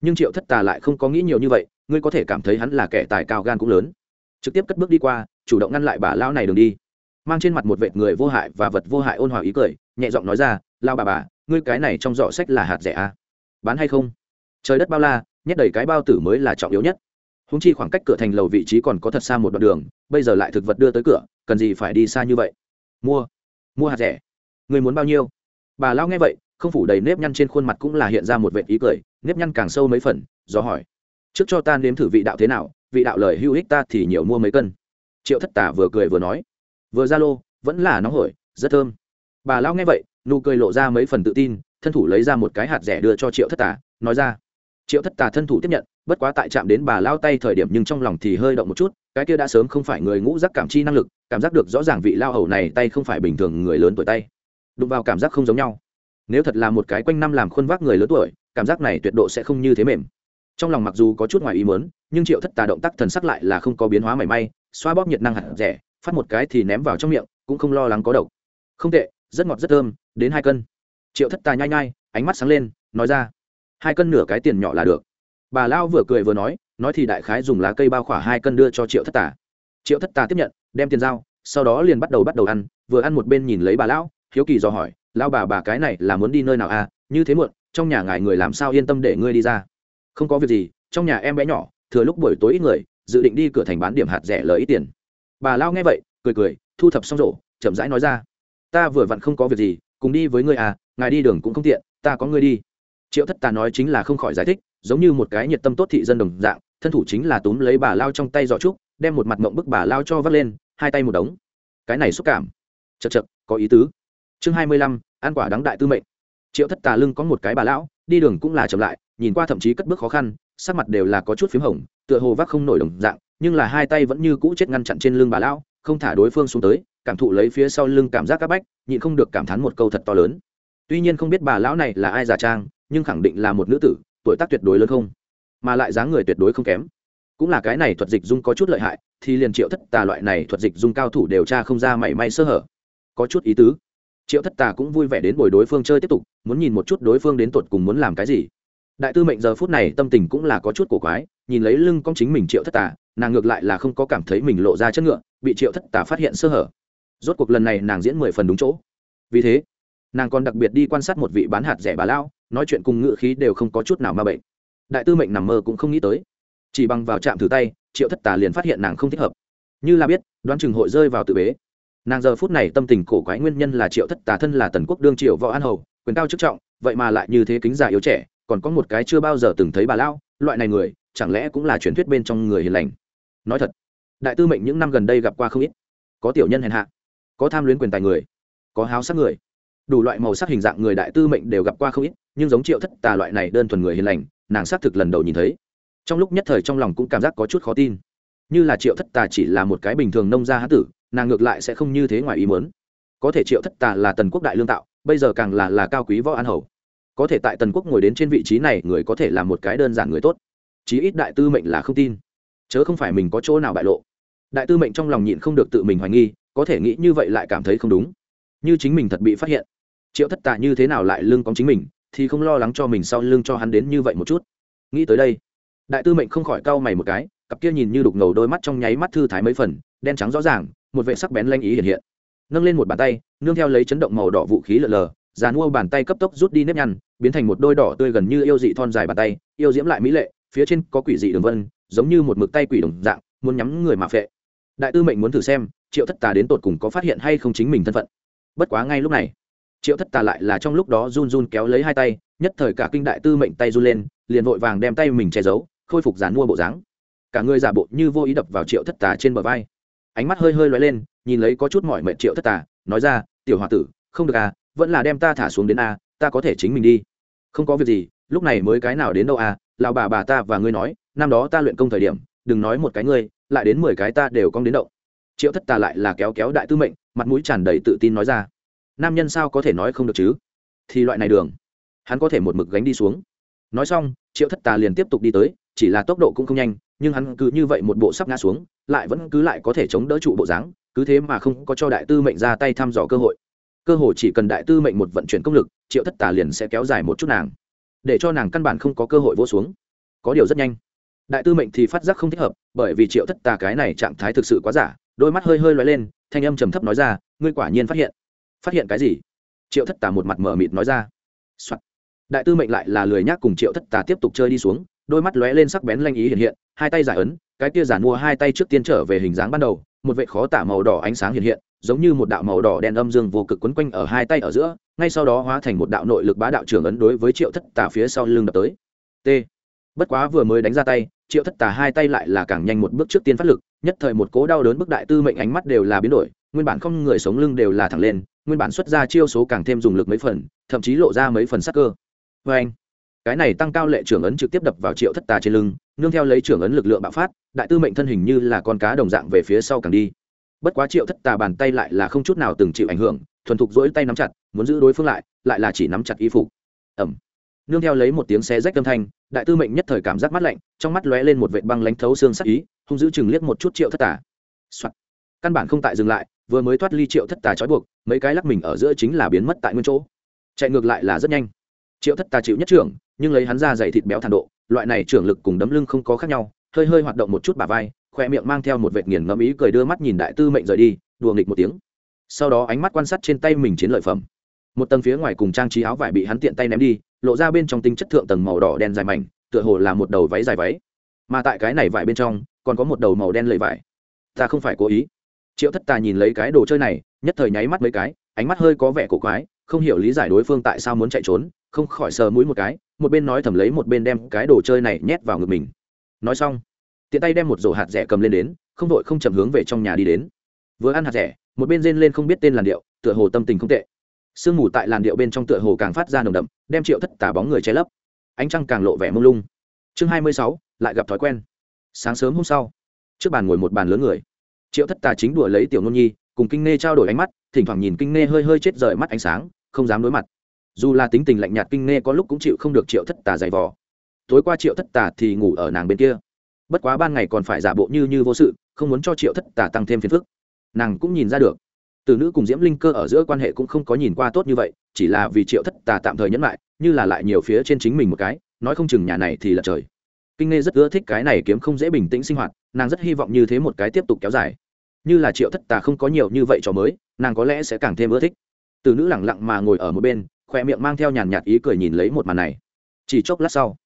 Nhưng triệu thất tà lại không có nghĩ nhiều như vậy, ngươi có thể cảm thấy hắn là kẻ tài cao gan cũng lớn. Trực tiếp cất bước đi qua, chủ động ngăn lại bà lao này đường đi. Mang trên mặt một vệt người vô hại và vật vô hại ôn hòa ý cười, nhẹ giọng nói ra lao bà bà, ngươi cái này trong giỏ sách là hạt rẻ à? bán hay không? Trời đất bao la, nhét đầy cái bao tử mới là trọng yếu nhất. Húng chi khoảng cách cửa thành lầu vị trí còn có thật xa một đoạn đường, bây giờ lại thực vật đưa tới cửa, cần gì phải đi xa như vậy? Mua. Mua hạt rẻ. Người muốn bao nhiêu? Bà lao nghe vậy, không phủ đầy nếp nhăn trên khuôn mặt cũng là hiện ra một vệ ý cười, nếp nhăn càng sâu mấy phần, do hỏi. Trước cho ta nếm thử vị đạo thế nào, vị đạo lời hữu ích ta thì nhiều mua mấy cân. Triệu thất tả vừa cười vừa nói. Vừa ra lô, vẫn là nóng hổi, rất thơm. Bà lao nghe vậy, nụ cười lộ ra mấy phần tự tin, thân thủ lấy ra một cái hạt rẻ đưa cho triệu thất tả, nói ra. Triệu thất tà thân thủ tiếp nhận, bất quá tại chạm đến bà lao tay thời điểm nhưng trong lòng thì hơi động một chút cái kia đã sớm không phải người ngũ giác cảm chi năng lực, cảm giác được rõ ràng vị lao hầu này tay không phải bình thường người lớn tuổi tay. Đụng vào cảm giác không giống nhau. Nếu thật là một cái quanh năm làm khuôn vác người lớn tuổi, cảm giác này tuyệt độ sẽ không như thế mềm. Trong lòng mặc dù có chút ngoài ý mớn nhưng triệu thất tà động tác thần sắc lại là không có biến hóa mảy may, xoa bóp nhiệt năng hạt rẻ, phát một cái thì ném vào trong miệng, cũng không lo lắng có độc. Không tệ, rất ngọt rất thơm, đến hai cân. Triệu thất tà nhai nhai, ánh mắt sáng lên, nói ra, hai cân nửa cái tiền nhỏ là được. Bà lao vừa cười vừa nói nói thì đại khái dùng lá cây bao khỏa hai cân đưa cho triệu thất tà. Triệu thất tà tiếp nhận, đem tiền giao, sau đó liền bắt đầu bắt đầu ăn, vừa ăn một bên nhìn lấy bà lão, hiếu kỳ do hỏi lao bà bà cái này là muốn đi nơi nào à? Như thế muộn, trong nhà ngài người làm sao yên tâm để ngươi đi ra? Không có việc gì, trong nhà em bé nhỏ, thừa lúc buổi tối ít người, dự định đi cửa thành bán điểm hạt rẻ lời ít tiền. Bà lao nghe vậy, cười cười, thu thập xong rổ, chậm rãi nói ra, ta vừa vặn không có việc gì, cùng đi với ngươi à ngài đi đường cũng không tiện, ta có ngươi đi. Triệu thất tà nói chính là không khỏi giải thích, giống như một cái nhiệt tâm tốt thị dân đồng dạng thân thủ chính là túm lấy bà lao trong tay giỏ trúc, đem một mặt mộng bức bà lao cho vắt lên, hai tay một đống. Cái này xúc cảm. Chật chật có ý tứ. Chương hai mươi lăm, ăn quả đắng đại tư mệnh. Triệu thất tà lưng có một cái bà lão, đi đường cũng là chậm lại, nhìn qua thậm chí cất bước khó khăn, sắc mặt đều là có chút p h í m hồng, tựa hồ vác không nổi đồng dạng, nhưng là hai tay vẫn như cũ chết ngăn chặn trên lưng bà lão, không thả đối phương xuống tới, cảm thụ lấy phía sau lưng cảm giác các bách, nhịn không được cảm thán một câu thật to lớn. Tuy nhiên không biết bà lão này là ai giả trang, nhưng khẳng định là một nữ tử, tuổi tác tuyệt đối lớn không mà lại dáng người tuyệt đối không kém. Cũng là cái này thuật dịch dung có chút lợi hại, thì liền triệu thất tà loại này thuật dịch dung cao thủ điều tra không ra mảy may sơ hở. Có chút ý tứ. Triệu thất tà cũng vui vẻ đến bồi đối phương chơi tiếp tục, muốn nhìn một chút đối phương đến tột cùng muốn làm cái gì. Đại tư mệnh giờ phút này tâm tình cũng là có chút cổ quái, nhìn lấy lưng con chính mình triệu thất tà, nàng ngược lại là không có cảm thấy mình lộ ra chất ngựa, bị triệu thất tà phát hiện sơ hở. Rốt cuộc lần này nàng diễn mười phần đúng chỗ. Vì thế, nàng còn đặc biệt đi quan sát một vị bán hạt rẻ bà lao nói chuyện cùng ngự khí đều không có chút nào ma bệnh đại tư mệnh nằm mơ cũng không nghĩ tới. Chỉ bằng vào trạm thử tay, triệu thất tà liền phát hiện nàng không thích hợp. Như là biết, đoán chừng hội rơi vào tự bế. Nàng giờ phút này tâm tình cổ quái nguyên nhân là triệu thất tà thân là tần quốc đương triệu võ an hầu, quyền cao chức trọng, vậy mà lại như thế kính già yếu trẻ, còn có một cái chưa bao giờ từng thấy bà lao loại này người, chẳng lẽ cũng là truyền thuyết bên trong người hiền lành? Nói thật, đại tư mệnh những năm gần đây gặp qua không ít. Có tiểu nhân hèn hạ, có tham luyến quyền tài người, có háo sắc người. Đủ loại màu sắc hình dạng người đại tư mệnh đều gặp qua không ít, nhưng giống triệu thất tà loại này đơn thuần người hiền lành nàng xác thực lần đầu nhìn thấy. Trong lúc nhất thời trong lòng cũng cảm giác có chút khó tin. Như là triệu thất tà chỉ là một cái bình thường nông gia hán tử, nàng ngược lại sẽ không như thế ngoài ý muốn. Có thể triệu thất tà là tần quốc đại lương tạo, bây giờ càng là là cao quý võ an hầu. Có thể tại tần quốc ngồi đến trên vị trí này, người có thể là một cái đơn giản người tốt. Chí ít đại tư mệnh là không tin. Chớ không phải mình có chỗ nào bại lộ. Đại tư mệnh trong lòng nhịn không được tự mình hoài nghi, có thể nghĩ như vậy lại cảm thấy không đúng. Như chính mình thật bị phát hiện. Triệu thất tà như thế nào lại lương cóng chính mình thì không lo lắng cho mình sau lưng cho hắn đến như vậy một chút. Nghĩ tới đây, đại tư mệnh không khỏi cau mày một cái, cặp kia nhìn như đục ngầu đôi mắt trong nháy mắt thư thái mấy phần, đen trắng rõ ràng, một vệ sắc bén lanh ý hiện hiện. Nâng lên một bàn tay, nương theo lấy chấn động màu đỏ vũ khí lờ lờ, già mua bàn tay cấp tốc rút đi nếp nhăn, biến thành một đôi đỏ tươi gần như yêu dị thon dài bàn tay, yêu diễm lại mỹ lệ, phía trên có quỷ dị đường vân, giống như một mực tay quỷ đồng dạng, muốn nhắm người mà phệ. Đại tư mệnh muốn thử xem, triệu thất tà đến tột cùng có phát hiện hay không chính mình thân phận. Bất quá ngay lúc này triệu thất tà lại là trong lúc đó run run kéo lấy hai tay nhất thời cả kinh đại tư mệnh tay run lên liền vội vàng đem tay mình che giấu khôi phục dán mua bộ dáng. Cả người giả bộ như vô ý đập vào triệu thất tà trên bờ vai. Ánh mắt hơi hơi loay lên nhìn lấy có chút mỏi mệt triệu thất tà nói ra tiểu h o a tử không được à vẫn là đem ta thả xuống đến a à, ta có thể chính mình đi. Không có việc gì lúc này mới cái nào đến đâu à lào bà bà ta và ngươi nói năm đó ta luyện công thời điểm đừng nói một cái ngươi lại đến mười cái ta đều cong đến động triệu thất tà lại là kéo kéo đại tư mệnh mặt mũi tràn đầy tự tin nói ra nam nhân sao có thể nói không được chứ? Thì loại này đường, hắn có thể một mực gánh đi xuống. Nói xong, triệu thất tà liền tiếp tục đi tới, chỉ là tốc độ cũng không nhanh, nhưng hắn cứ như vậy một bộ sắp ngã xuống, lại vẫn cứ lại có thể chống đỡ trụ bộ dáng, cứ thế mà không có cho đại tư mệnh ra tay thăm dò cơ hội. Cơ hội chỉ cần đại tư mệnh một vận chuyển công lực, triệu thất tà liền sẽ kéo dài một chút nàng. Để cho nàng căn bản không có cơ hội vỗ xuống. Có điều rất nhanh. Đại tư mệnh thì phát giác không thích hợp, bởi vì triệu thất tà cái này trạng thái thực sự quá giả, đôi mắt hơi hơi loay lên, thanh âm trầm thấp nói ra, ngươi quả nhiên phát hiện phát hiện cái gì? Triệu thất tà một mặt mở mịt nói ra、Soạn. đại tư mệnh lại là lười nhác cùng triệu thất tà tiếp tục chơi đi xuống, đôi mắt lóe lên sắc bén lanh ý hiện hiện, hai tay giải ấn, cái kia giản mua hai tay trước tiên trở về hình dáng ban đầu, một vệ khó tả màu đỏ ánh sáng hiện hiện, giống như một đạo màu đỏ đen âm dương vô cực quấn quanh ở hai tay ở giữa, ngay sau đó hóa thành một đạo nội lực bá đạo trưởng ấn đối với triệu thất tà phía sau lưng đập tới. T. Bất quá vừa mới đánh ra tay, triệu thất tà hai tay lại là càng nhanh một bước trước tiên phát lực, nhất thời một cố đau đớn bức đại tư mệnh ánh mắt đều là biến đổi, nguyên bản không người sống lưng đều là thẳng lên nguyên bản xuất ra chiêu số càng thêm dùng lực mấy phần, thậm chí lộ ra mấy phần sắc cơ. Vê anh, cái này tăng cao lệ trưởng ấn trực tiếp đập vào triệu thất tà trên lưng, nương theo lấy trưởng ấn lực lượng bạo phát, đại tư mệnh thân hình như là con cá đồng dạng về phía sau càng đi. Bất quá triệu thất tà bàn tay lại là không chút nào từng chịu ảnh hưởng, thuần thục dỗi tay nắm chặt, muốn giữ đối phương lại lại là chỉ nắm chặt y phục. Ẩm. Nương theo lấy một tiếng xe rách âm thanh, đại tư mệnh nhất thời cảm giác mát lạnh, trong mắt lóe lên một vệ băng lánh thấu xương sắc ý, hung giữ chừng liếc một chút triệu thất tà、Soạn. căn bản không tại dừng lại vừa mới thoát ly triệu thất tà trói buộc, mấy cái lắc mình ở giữa chính là biến mất tại nguyên chỗ. Chạy ngược lại là rất nhanh. Triệu thất tà chịu nhất trưởng, nhưng lấy hắn ra dày thịt béo thản độ, loại này trưởng lực cùng đấm lưng không có khác nhau, hơi hơi hoạt động một chút bà vai, khoe miệng mang theo một vệt nghiền ngẫm ý cười đưa mắt nhìn đại tư mệnh rời đi, đùa nghịch một tiếng. Sau đó ánh mắt quan sát trên tay mình chiến lợi phẩm. Một tầng phía ngoài cùng trang trí áo vải bị hắn tiện tay ném đi, lộ ra bên trong tinh chất thượng tầng màu đỏ đen dài mảnh, tựa hồ là một đầu váy dài váy. Mà tại cái này vải bên trong, còn có một đầu màu đen lầy vải. Ta không phải cố ý triệu thất tà nhìn lấy cái đồ chơi này, nhất thời nháy mắt mấy cái, ánh mắt hơi có vẻ cổ quái, không hiểu lý giải đối phương tại sao muốn chạy trốn, không khỏi sờ mũi một cái, một bên nói thầm lấy một bên đem cái đồ chơi này nhét vào ngực mình. Nói xong, tiện tay đem một rổ hạt rẻ cầm lên đến, không vội không chậm hướng về trong nhà đi đến. Vừa ăn hạt rẻ, một bên rên lên không biết tên làn điệu, tựa hồ tâm tình không tệ. Sương mù tại làn điệu bên trong tựa hồ càng phát ra nồng đậm, đem triệu thất Tà bóng người che lấp. Ánh trăng càng lộ vẻ mông lung. Chương hai mươi sáu, lại gặp thói quen. Sáng sớm hôm sau, trước bàn ngồi một bàn lớn người triệu thất tà chính đùa lấy tiểu nôn nhi, cùng kinh nê trao đổi ánh mắt, thỉnh thoảng nhìn kinh nê hơi hơi chết rời mắt ánh sáng, không dám đối mặt. Dù là tính tình lạnh nhạt, kinh nê có lúc cũng chịu không được triệu thất tà dày vò. Tối qua triệu thất tà thì ngủ ở nàng bên kia. Bất quá ban ngày còn phải giả bộ như như vô sự, không muốn cho triệu thất tà tăng thêm phiền phức. Nàng cũng nhìn ra được. Từ nữ cùng diễm linh cơ ở giữa quan hệ cũng không có nhìn qua tốt như vậy, chỉ là vì triệu thất tà tạm thời nhẫn lại, như là lại nhiều phía trên chính mình một cái, nói không chừng nhà này thì là trời. Kinh nghe rất ưa thích cái này kiếm không dễ bình tĩnh sinh hoạt, nàng rất hy vọng như thế một cái tiếp tục kéo dài như là triệu thất tà không có nhiều như vậy cho mới, nàng có lẽ sẽ càng thêm ưa thích. Từ nữ lẳng lặng mà ngồi ở một bên, khoe miệng mang theo nhàn nhạt ý cười nhìn lấy một màn này. Chỉ chốc lát sau,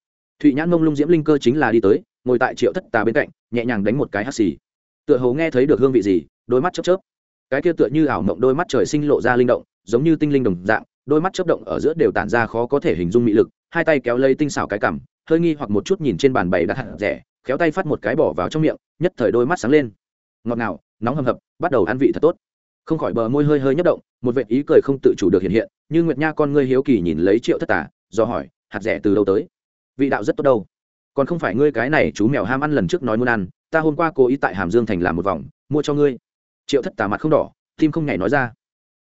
thụy nhãn mông lung diễm linh cơ chính là đi tới, ngồi tại triệu thất tà bên cạnh, nhẹ nhàng đánh một cái hắt xì. Tựa hồ nghe thấy được hương vị gì, đôi mắt chớp chớp. Cái kia tựa như ảo mộng đôi mắt trời sinh lộ ra linh động, giống như tinh linh đồng dạng, đôi mắt chớp động ở giữa đều tản ra khó có thể hình dung mị lực, hai tay kéo lấy tinh xảo cái cằm, hơi nghi hoặc một chút nhìn trên bàn bày đặt hạt rẻ, khéo tay phát một cái bỏ vào trong miệng, nhất thời đôi mắt sáng lên. Ngọt ngào nóng hầm hập, bắt đầu ăn vị thật tốt. Không khỏi bờ môi hơi hơi nhấp động, một vệ ý cười không tự chủ được hiện hiện, như nguyệt nha con ngươi hiếu kỳ nhìn lấy triệu thất tả do hỏi, hạt rẻ từ đâu tới? Vị đạo rất tốt đâu. Còn không phải ngươi cái này chú mèo ham ăn lần trước nói muốn ăn, ta hôm qua cố ý tại hàm dương thành làm một vòng, mua cho ngươi. Triệu thất tà mặt không đỏ, tim không nhảy nói ra.